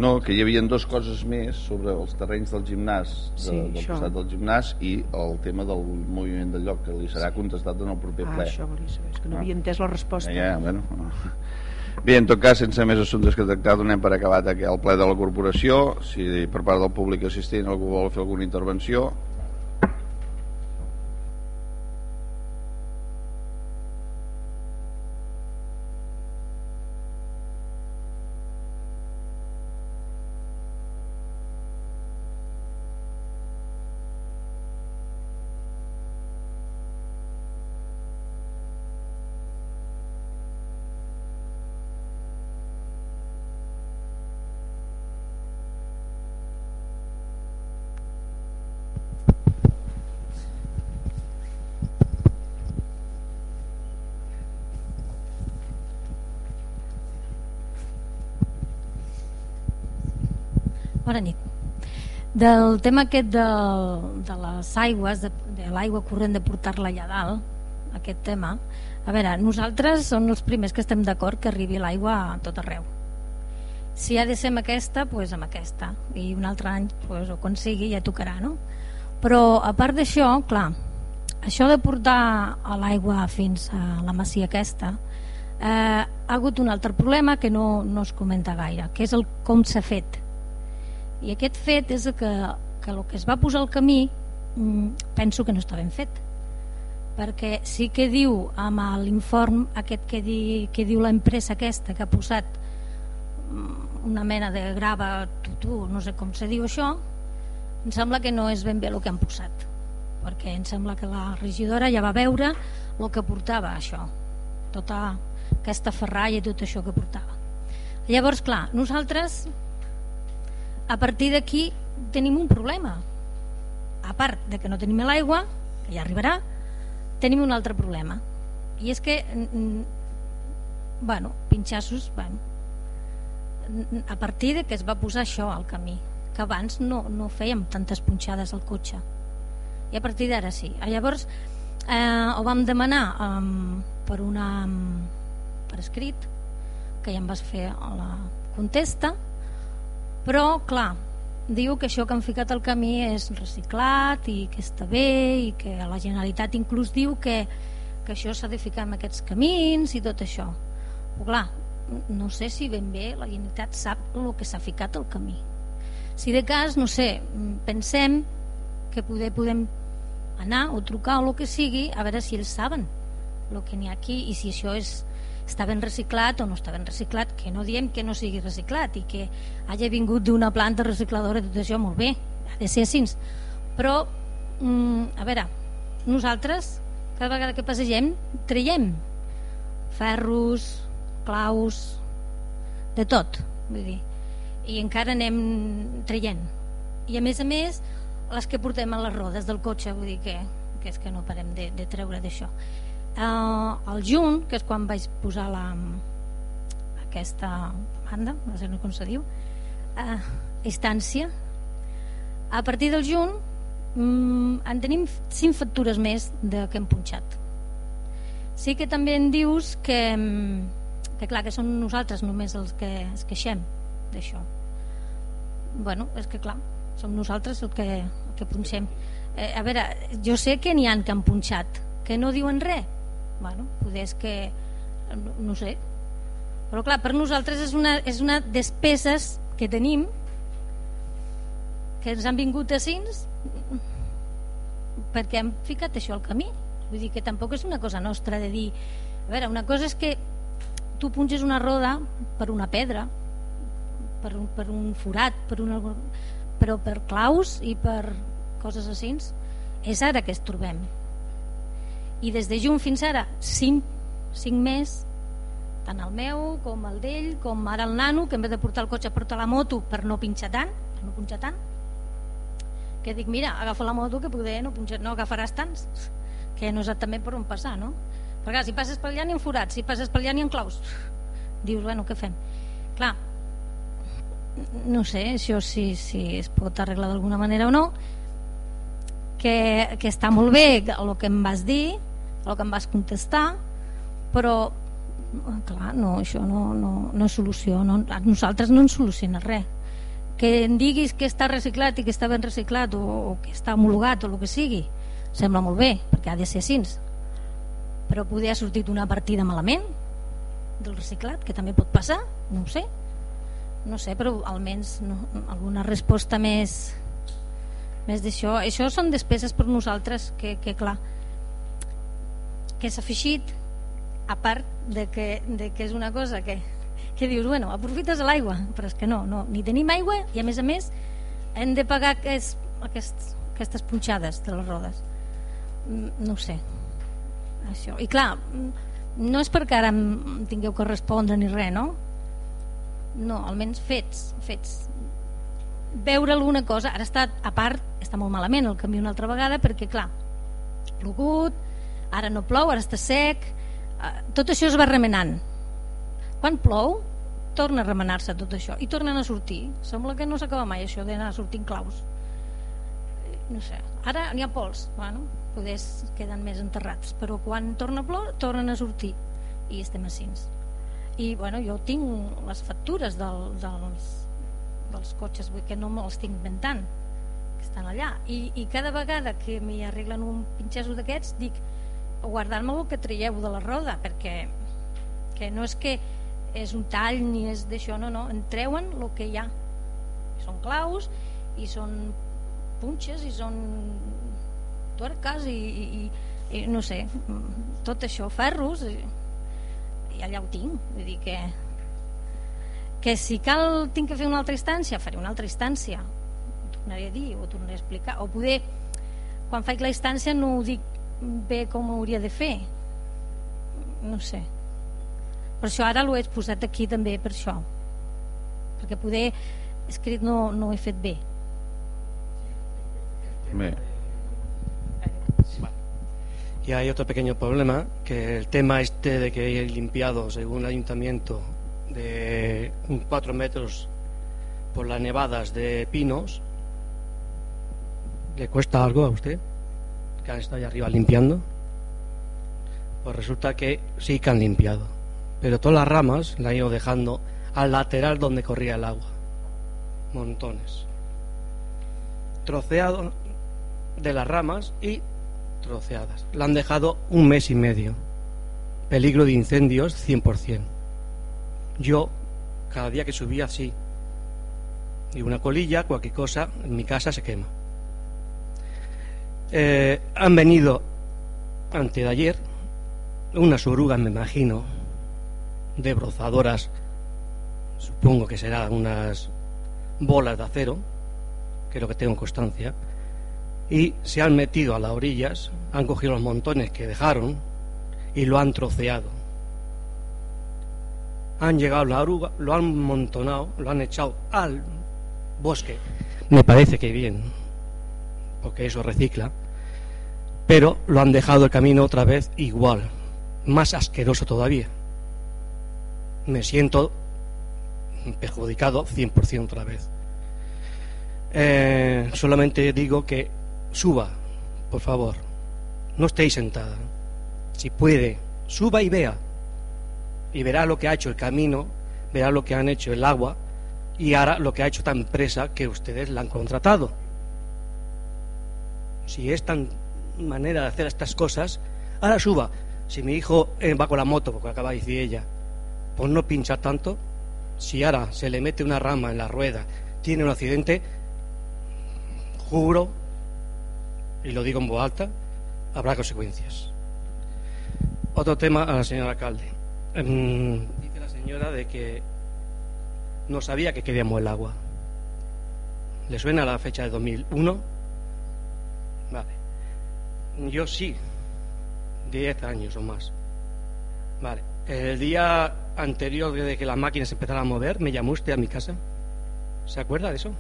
No, que hi havia dues coses més sobre els terrenys del gimnàs, de, sí, del això. costat del gimnàs, i el tema del moviment del lloc, que li serà contestat en el proper ah, ple. això volia saber, és que no, no. havia entès la resposta. Ja, ja bueno. Bé, en tot cas, sense més assumptes que tractar, donem per acabat el ple de la corporació. Si per part del públic assistent algú vol fer alguna intervenció, Bona nit. Del tema aquest de, de les aigües, de, de l'aigua corrent de portar-la allà dalt, aquest tema, a veure, nosaltres som els primers que estem d'acord que arribi l'aigua a tot arreu. Si ha de ser amb aquesta, doncs pues amb aquesta. I un altre any, pues, o quan sigui, ja tocarà, no? Però, a part d'això, clar, això de portar l'aigua fins a la masia aquesta eh, ha hagut un altre problema que no, no es comenta gaire, que és el com s'ha fet i aquest fet és que, que el que es va posar al camí mm, penso que no està ben fet. Perquè sí que diu amb l'inform aquest que, di, que diu l'empresa aquesta que ha posat mm, una mena de grava tutú, no sé com se diu això em sembla que no és ben bé el que han posat. Perquè em sembla que la regidora ja va veure el que portava això tota aquesta ferralla i tot això que portava. Llavors clar, nosaltres a partir d'aquí tenim un problema. A part de que no tenim l'aigua que ja arribarà tenim un altre problema. I és que bueno, pinxassos bueno, a partir de que es va posar això al camí que abans no, no fèiem tantes punxades al cotxe. I a partir d'ara sí. Llavors eh, ho vam demanar eh, per una per escrit que ja em vas fer la contesta però clar diu que això que han ficat al camí és reciclat i que està bé i que la Generalitat inclús diu que, que això s'ha de ficar en aquests camins i tot això. Però clar, no sé si ben bé la Generalitat sap el que s'ha ficat al camí. Si de cas, no sé pensem que poder, podem anar o trucar o el que sigui a veure si ells saben el que n'hi ha aquí i si això és està ben reciclat o no està ben reciclat, que no diem que no sigui reciclat i que hagi vingut d'una planta recicladora tot això molt bé, ha de ser així. Però mm, a veure nosaltres cada vegada que passegem traiem ferros claus de tot vull dir, i encara anem traient. I a més a més les que portem a les rodes del cotxe vull dir que, que és que no parem de, de treure d'això eh, el juny, que és quan vaig posar la, aquesta banda, no sé com se diu, eh, instància, a partir del juny mm, en tenim 5 factures més de que hem punxat. Sí que també en dius que, mm, que clar, que són nosaltres només els que es queixem d'això. Bueno, és que clar, som nosaltres el que, el que punxem. Eh, a veure, jo sé que n'hi han que han punxat, que no diuen res, bueno, poder és que no, no sé. Però clar, per nosaltres és una, és una despeses que tenim que ens han vingut a cins perquè hem ficat això al camí. Vull dir que tampoc és una cosa nostra de dir a veure, una cosa és que tu punxes una roda per una pedra per un, per un forat per una, però per claus i per coses així és ara que es trobem i des de juny fins ara 5, 5 més tant el meu com el d'ell com ara el nano que en vez de portar el cotxe porta la moto per no pinxar tant per no punxar tant que dic mira agafa la moto que poder no, punxar, no agafaràs tants que no exactament per on passar no? perquè clar, si passes per allà n'hi ha forats si passes per allà n'hi ha claus dius bueno què fem clar no sé això si, si es pot arreglar d'alguna manera o no que, que està molt bé el que em vas dir el que em vas contestar però clar, no, això no, no, no és solució no, nosaltres no ens soluciona res. Que em diguis que està reciclat i que està ben reciclat o, o que està homologat o el que sigui sembla molt bé perquè ha de ser així. Però poder ha sortit una partida malament del reciclat que també pot passar no ho sé. No sé, però almenys no, alguna resposta més més d'això. Això són despeses per nosaltres que, que clar que s'ha afegit a part de que, de que és una cosa que, que dius, bueno, aprofites l'aigua però és que no, no, ni tenim aigua i a més a més hem de pagar aquest, aquest, aquestes punxades de les rodes mm, no sé això. i clar no és perquè ara tingueu que respondre ni res, no? no, almenys fets, fets. Veure alguna cosa, ara està, a part, està molt malament el canvi una altra vegada perquè, clar, plogut, ara no plou, ara està sec, eh, tot això es va remenant. Quan plou, torna a remenar-se tot això i tornen a sortir. Sembla que no s'acaba mai això d'anar sortint claus. No sé, ara n'hi ha pols, bueno, poder queden més enterrats, però quan torna a plor, tornen a sortir i estem a cins i bueno, jo tinc les factures del, dels, dels cotxes vull que no me'ls tinc inventant que estan allà i, i cada vegada que m'hi arreglen un pinxeso d'aquests dic guardar-me el que traieu de la roda perquè que no és que és un tall ni és d'això, no, no, en treuen el que hi ha. Són claus i són punxes i són tuerques i, i, i no sé tot això, ferros i, i allà ho tinc. Vull dir que que si cal tinc que fer una altra instància faré una altra instància. Ho tornaré a dir, ho tornaré a explicar. O poder, quan faig la instància no ho dic bé com ho hauria de fer. No sé. Per això ara l'ho he posat aquí també per això. Perquè poder escrit no, no ho he fet bé. Bé. Y hay otro pequeño problema, que el tema este de que hay limpiado, según el ayuntamiento, de un 4 metros por las nevadas de pinos, ¿le cuesta algo a usted? Que han estado ahí arriba limpiando. Pues resulta que sí que han limpiado, pero todas las ramas la han ido dejando al lateral donde corría el agua. Montones. Troceado de las ramas y troceadas. La han dejado un mes y medio. Peligro de incendios 100%. Yo, cada día que subía así, y una colilla, cualquier cosa, en mi casa se quema. Eh, han venido antes de ayer unas orugas, me imagino, de brozadoras, supongo que serán unas bolas de acero, que es lo que tengo constancia, y se han metido a las orillas, han cogido los montones que dejaron y lo han troceado. Han llegado la oruga, lo han montonado, lo han echado al bosque. Me parece que bien, porque eso recicla, pero lo han dejado el camino otra vez igual, más asqueroso todavía. Me siento perjudicado 100% otra vez. Eh, solamente digo que suba, por favor. No estéis sentada. Si puede, suba y vea. Y verá lo que ha hecho el camino, verá lo que han hecho el agua y ahora lo que ha hecho esta empresa que ustedes la han contratado. Si es tan manera de hacer estas cosas, ahora suba. Si mi hijo eh, va con la moto, porque acaba de decir ella, pues no pincha tanto. Si ahora se le mete una rama en la rueda, tiene un accidente, juro y lo digo en voz alta, habrá consecuencias. Otro tema a la señora alcalde. Em, dice la señora de que no sabía que queríamos el agua. ¿Le suena la fecha de 2001? Vale. Yo sí, 10 años o más. Vale. El día anterior de que las máquinas empezaran a mover, me llamó usted a mi casa. ¿Se acuerda de eso?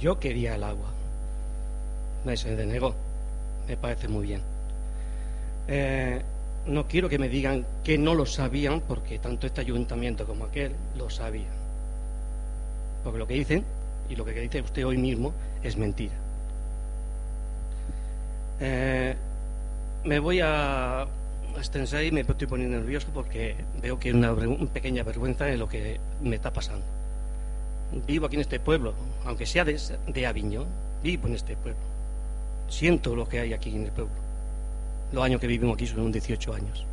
Yo quería el agua. Me se denegó. Me parece muy bien. Eh, no quiero que me digan que no lo sabían, porque tanto este ayuntamiento como aquel lo sabían. Porque lo que dicen, y lo que dice usted hoy mismo, es mentira. Eh, me voy a extensar y me estoy poniendo nervioso porque veo que hay una, pequeña vergüenza en lo que me está pasando. Vivo aquí en este pueblo, aunque sea de, de Aviñón, vivo en este pueblo. Siento lo que hay aquí en el pueblo. Los años que vivimos aquí son 18 años.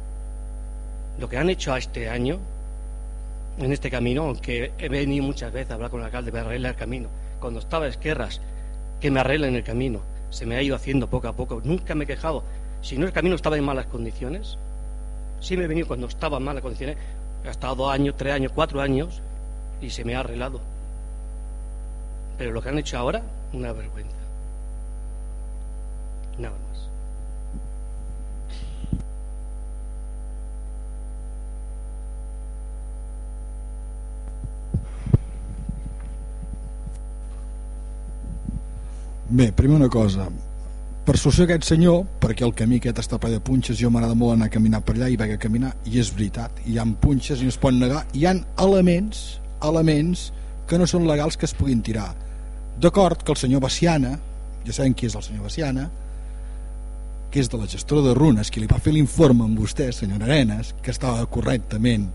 Lo que han hecho a este año, en este camino, aunque he venido muchas veces a hablar con el alcalde para arreglar el camino, cuando estaba a Esquerras, que me arreglen el camino, se me ha ido haciendo poco a poco, nunca me he quejado. Si no el camino estaba en malas condiciones, sí me he venido cuando estaba en malas condiciones, he estado dos años, tres años, cuatro años, y se me ha arreglado. Pero lo que han hecho ahora, una vergüenza. Nada más. Bé, primer una cosa. Per solució aquest senyor, perquè el camí aquest està ple de punxes, jo m'agrada molt anar a caminar per allà i vaig a caminar, i és veritat hi ha punxes i no es pot negar hi han elements, elements que no són legals que es puguin tirar. D'acord que el senyor Baciana ja sabem qui és el senyor Baciana que és de la gestora de runes qui li va fer l'informe amb vostè, senyor Arenas que estava correctament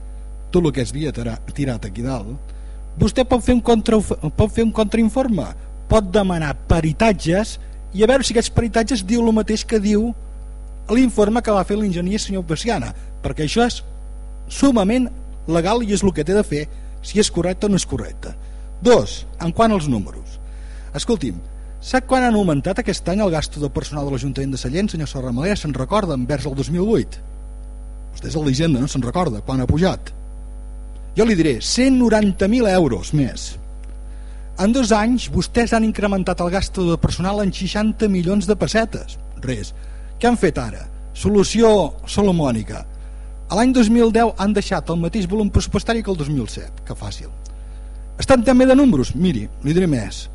tot el que es havia tirat aquí dalt vostè pot fer un, contra, pot fer un contrainforme pot demanar peritatges i a veure si aquests peritatges diu el mateix que diu l'informe que va fer l'enginyer senyor Baciana perquè això és sumament legal i és el que té de fer si és correcte o no és correcte. Dos, en quant als números. Escolti'm, sap quan han augmentat aquest any el gasto de personal de l'Ajuntament de Sallent senyor Sorramalera, se'n recorda envers el 2008 vostè és el llegenda, no se'n recorda quan ha pujat? Jo li diré 190.000 euros més en dos anys vostès han incrementat el gasto de personal en 60 milions de pessetes. Res. Què han fet ara? Solució solomònica. L'any 2010 han deixat el mateix volum pressupostari que el 2007. Que fàcil. Estan també de números? Miri, li diré més.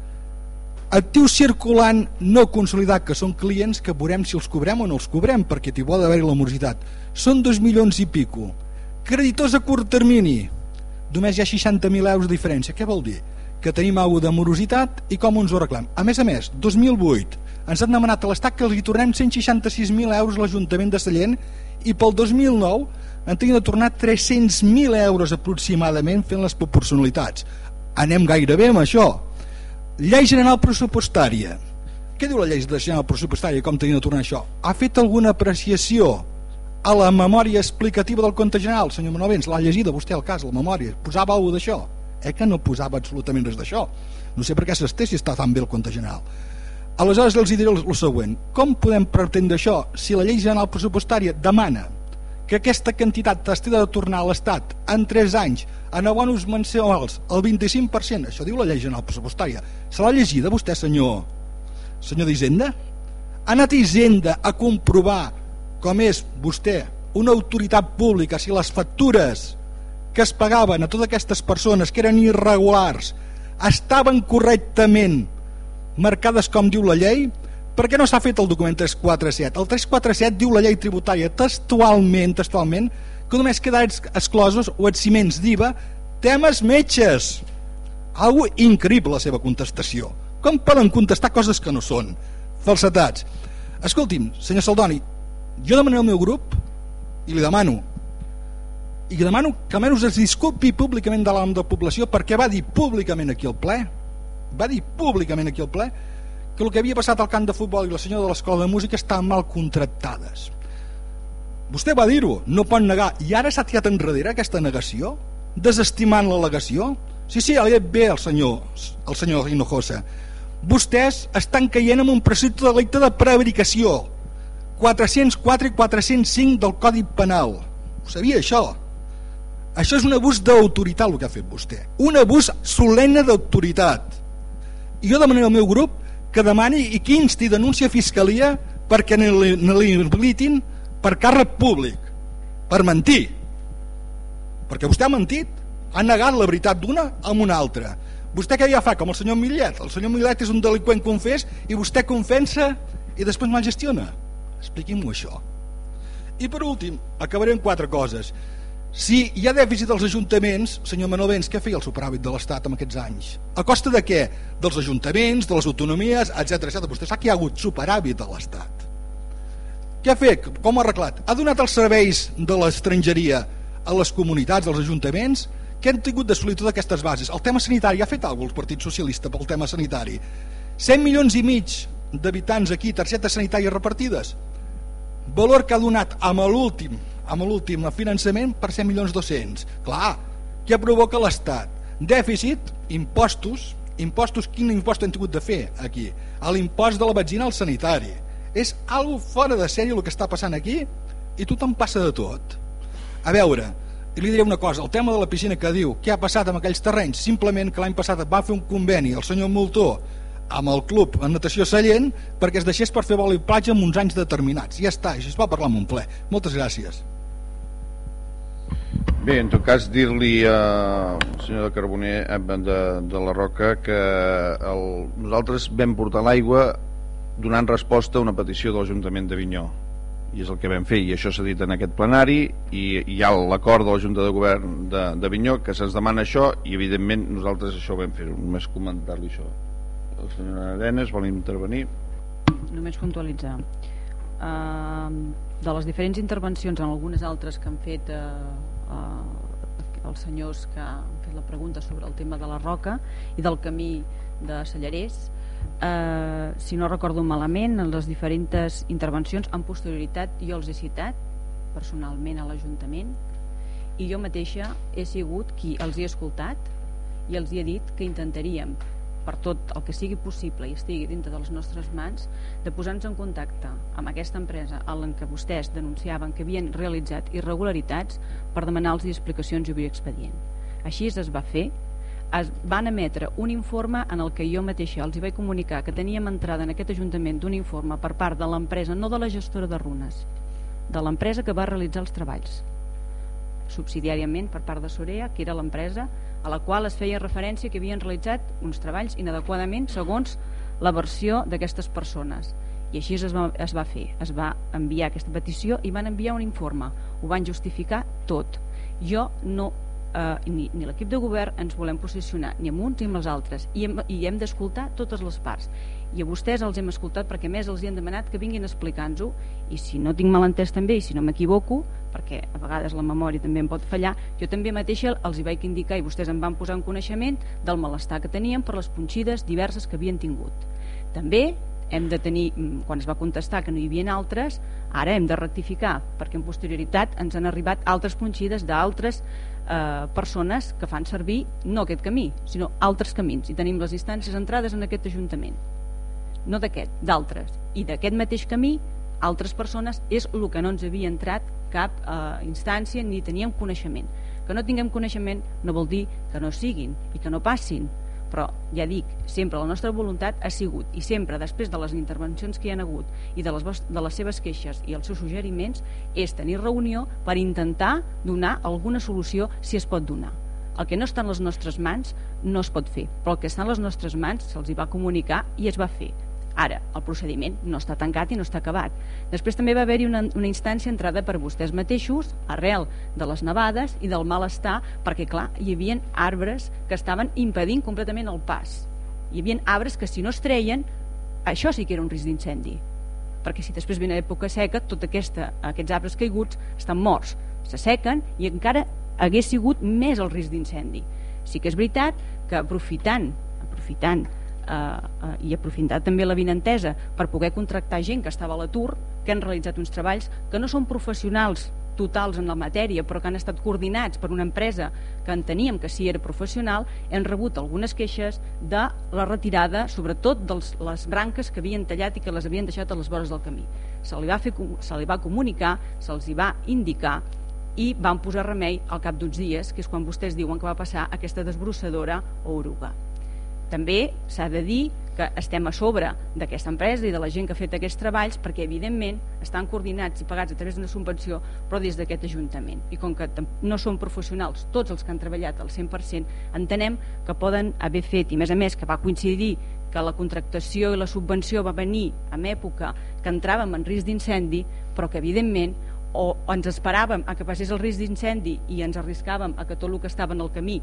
Actiu circulant no consolidat, que són clients que veurem si els cobrem o no els cobrem, perquè t'hi vol haver-hi la morositat. Són 2 milions i pico. Creditors a curt termini. Només hi ha 60.000 euros de diferència. Què vol dir? Que tenim alguna de morositat i com ens ho reclam. A més a més, 2008 ens han demanat a l'Estat que els hi tornem 166.000 euros a l'Ajuntament de Sallent i pel 2009 en tenien de tornar 300.000 euros aproximadament fent les proporcionalitats. Anem gairebé amb això. Llei General Pressupostària. Què diu la Llei General Pressupostària com tenien de tornar això? Ha fet alguna apreciació a la memòria explicativa del compte general, senyor Manovens, l'ha llegida vostè al cas, la memòria, posava alguna d'això? Eh, que no posava absolutament res d'això. No sé per què s'esté si està tan bé el compte general. Aleshores els diré el, següent. Com podem pretendre això si la llei general pressupostària demana que aquesta quantitat t'hasti de tornar a l'Estat en 3 anys en abonos mensuals el 25% això diu la llei general pressupostària. Se l'ha llegida vostè senyor? Senyor d'Hisenda? Ha anat Hisenda a comprovar com és vostè una autoritat pública si les factures que es pagaven a totes aquestes persones que eren irregulars estaven correctament marcades com diu la llei? Per què no s'ha fet el document 347 el 347 diu la llei tributària textualment, textualment que només queden exclosos o eximents d'IVA temes metges. Algo increïble la seva contestació. Com poden contestar coses que no són? Falsetats escolti'm, senyor Saldoni jo demano al meu grup i li demano i demano que almenys es disculpi públicament de l'àmbit de població perquè va dir públicament aquí al ple va dir públicament aquí al ple que el que havia passat al camp de futbol i la senyora de l'escola de música estaven mal contractades. Vostè va dir-ho, no pot negar. I ara s'ha tirat enrere aquesta negació? Desestimant l'al·legació? Sí, sí, ha dit bé el senyor el senyor Hinojosa vostès estan caient en un precepte de delicte de prevaricació. 404 i 405 del Codi Penal. Ho sabia això això és un abús d'autoritat el que ha fet vostè. Un abús solemne d'autoritat. i jo demanaré al meu grup que demani i que insti denúncia a Fiscalia perquè ne l'inhabilitin per càrrec públic. Per mentir. Perquè vostè ha mentit ha negat la veritat d'una amb una altra. Vostè què ja fa? Com el senyor Millet. El senyor Millet és un delinqüent confés i vostè confensa i després mal gestiona expliqui'm-ho això. I per últim acabaré amb quatre coses si hi ha dèficit als ajuntaments, senyor Manovens, què feia el superàvit de l'Estat en aquests anys? A costa de què? Dels ajuntaments, de les autonomies, etc etc. Vostè sap que hi ha hagut superàvit a l'Estat. Què ha fet? Com ha arreglat? Ha donat els serveis de l'estrangeria a les comunitats, als ajuntaments? Què han tingut de solitud aquestes bases? El tema sanitari, ha fet alguna cosa el Partit Socialista pel tema sanitari? 100 milions i mig d'habitants aquí, targetes sanitàries repartides? Valor que ha donat amb l'últim amb l'últim finançament per 100 milions 200 clar, què provoca l'Estat? dèficit, impostos impostos, quin impost hem tingut de fer aquí? l'impost de la benzina al sanitari és algo fora de sèrie el que està passant aquí i tothom passa de tot a veure, i li diré una cosa el tema de la piscina que diu, què ha passat amb aquells terrenys simplement que l'any passat va fer un conveni el senyor Moltó amb el club en natació Sallent perquè es deixés per fer vol i platja en uns anys determinats. Ja està, això es va parlar en un ple. Moltes gràcies. Bé, en tot cas dir-li al senyor de Carboner de, de la Roca que el, nosaltres vam portar l'aigua donant resposta a una petició de l'Ajuntament de Vinyó i és el que vam fer i això s'ha dit en aquest plenari i hi ha l'acord de la Junta de Govern de, de Vinyó que se'ns demana això i evidentment nosaltres això ho vam fer. Només comentar-li això. El senyor Arenes vol intervenir? Només puntualitzar. Uh, de les diferents intervencions en algunes altres que han fet uh, uh, els senyors que han fet la pregunta sobre el tema de la roca i del camí de Sallarès. Eh, si no recordo malament en les diferents intervencions en posterioritat jo els he citat personalment a l'Ajuntament i jo mateixa he sigut qui els he escoltat i els he dit que intentaríem per tot el que sigui possible i estigui dintre de les nostres mans, de posar-nos en contacte amb aquesta empresa en què vostès denunciaven que havien realitzat irregularitats per demanar-los explicacions i obrir expedient. Així es va fer, es van emetre un informe en el que jo mateixa els hi vaig comunicar que teníem entrada en aquest Ajuntament d'un informe per part de l'empresa, no de la gestora de runes, de l'empresa que va realitzar els treballs subsidiàriament per part de Sorea, que era l'empresa a la qual es feia referència que havien realitzat uns treballs inadequadament segons la versió d'aquestes persones. I així es va, es va fer. Es va enviar aquesta petició i van enviar un informe. Ho van justificar tot. Jo no eh, ni, ni l'equip de govern ens volem posicionar ni amb uns ni amb els altres i hem, i hem d'escoltar totes les parts i a vostès els hem escoltat perquè més els hi han demanat que vinguin explicant-ho i si no tinc malentès també i si no m'equivoco perquè a vegades la memòria també em pot fallar, jo també mateixa els hi vaig indicar i vostès em van posar en coneixement del malestar que tenien per les punxides diverses que havien tingut. També hem de tenir, mm, quan es va contestar que no hi havia altres, ara hem de rectificar, perquè en posterioritat ens han arribat altres punxides d'altres eh, persones que fan servir no aquest camí, sinó altres camins, i tenim les instàncies entrades en aquest Ajuntament. No d'aquest, d'altres. I d'aquest mateix camí altres persones és el que no ens havia entrat cap eh, instància ni teníem coneixement. Que no tinguem coneixement no vol dir que no siguin i que no passin. Però ja dic, sempre la nostra voluntat ha sigut i sempre després de les intervencions que hi han hagut i de les, de les seves queixes i els seus suggeriments és tenir reunió per intentar donar alguna solució si es pot donar. El que no està en les nostres mans no es pot fer. Però el que està en les nostres mans se'ls va comunicar i es va fer Ara, el procediment no està tancat i no està acabat. Després també va haver-hi una, una instància entrada per vostès mateixos, arrel de les nevades i del malestar, perquè, clar, hi havia arbres que estaven impedint completament el pas. Hi havia arbres que, si no es treien, això sí que era un risc d'incendi. Perquè si després ve època seca, tots aquesta, aquests arbres caiguts estan morts, s'assequen i encara hagués sigut més el risc d'incendi. Sí que és veritat que aprofitant aprofitant eh, eh, i aprofitar també la vinentesa per poder contractar gent que estava a l'atur, que han realitzat uns treballs que no són professionals totals en la matèria, però que han estat coordinats per una empresa que enteníem que sí era professional, hem rebut algunes queixes de la retirada, sobretot de les branques que havien tallat i que les havien deixat a les vores del camí. Se li va, fer, se li va comunicar, se'ls va indicar i van posar remei al cap d'uns dies, que és quan vostès diuen que va passar aquesta desbrossadora o oruga. També s'ha de dir que estem a sobre d'aquesta empresa i de la gent que ha fet aquests treballs perquè evidentment estan coordinats i pagats a través d'una subvenció però des d'aquest Ajuntament. I com que no són professionals tots els que han treballat al 100% entenem que poden haver fet i més a més que va coincidir que la contractació i la subvenció va venir en època que entràvem en risc d'incendi però que evidentment o, o ens esperàvem a que passés el risc d'incendi i ens arriscàvem a que tot el que estava en el camí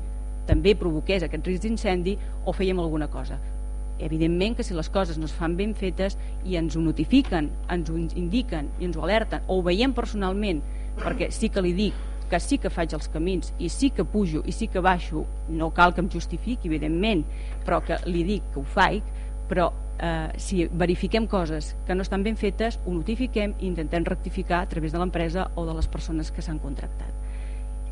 també provoqués aquest risc d'incendi o fèiem alguna cosa. Evidentment que si les coses no es fan ben fetes i ens ho notifiquen, ens ho indiquen i ens ho alerten, o ho veiem personalment perquè sí que li dic que sí que faig els camins i sí que pujo i sí que baixo, no cal que em justifiqui evidentment, però que li dic que ho faig, però eh, si verifiquem coses que no estan ben fetes ho notifiquem i intentem rectificar a través de l'empresa o de les persones que s'han contractat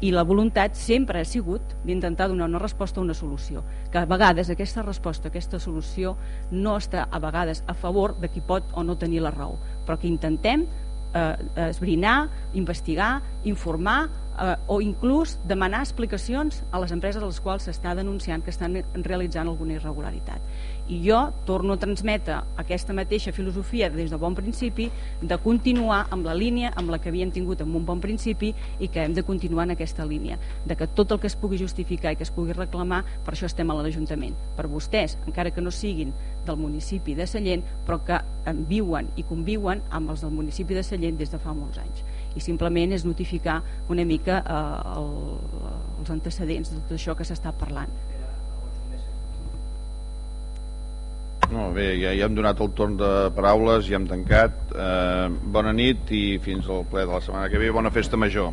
i la voluntat sempre ha sigut d'intentar donar una resposta a una solució. Que a vegades aquesta resposta, aquesta solució no està a vegades a favor de qui pot o no tenir la raó. Però que intentem eh, esbrinar, investigar, informar eh, o inclús demanar explicacions a les empreses a les quals s'està denunciant que estan realitzant alguna irregularitat i jo torno a transmetre aquesta mateixa filosofia des de bon principi de continuar amb la línia amb la que havíem tingut en un bon principi i que hem de continuar en aquesta línia de que tot el que es pugui justificar i que es pugui reclamar per això estem a l'Ajuntament. Per vostès, encara que no siguin del municipi de Sallent però que viuen i conviuen amb els del municipi de Sallent des de fa molts anys. I simplement és notificar una mica eh, el, els antecedents de tot això que s'està parlant No, bé, ja, ja hem donat el torn de paraules, ja hem tancat. Eh, bona nit i fins al ple de la setmana que ve. Bona festa major.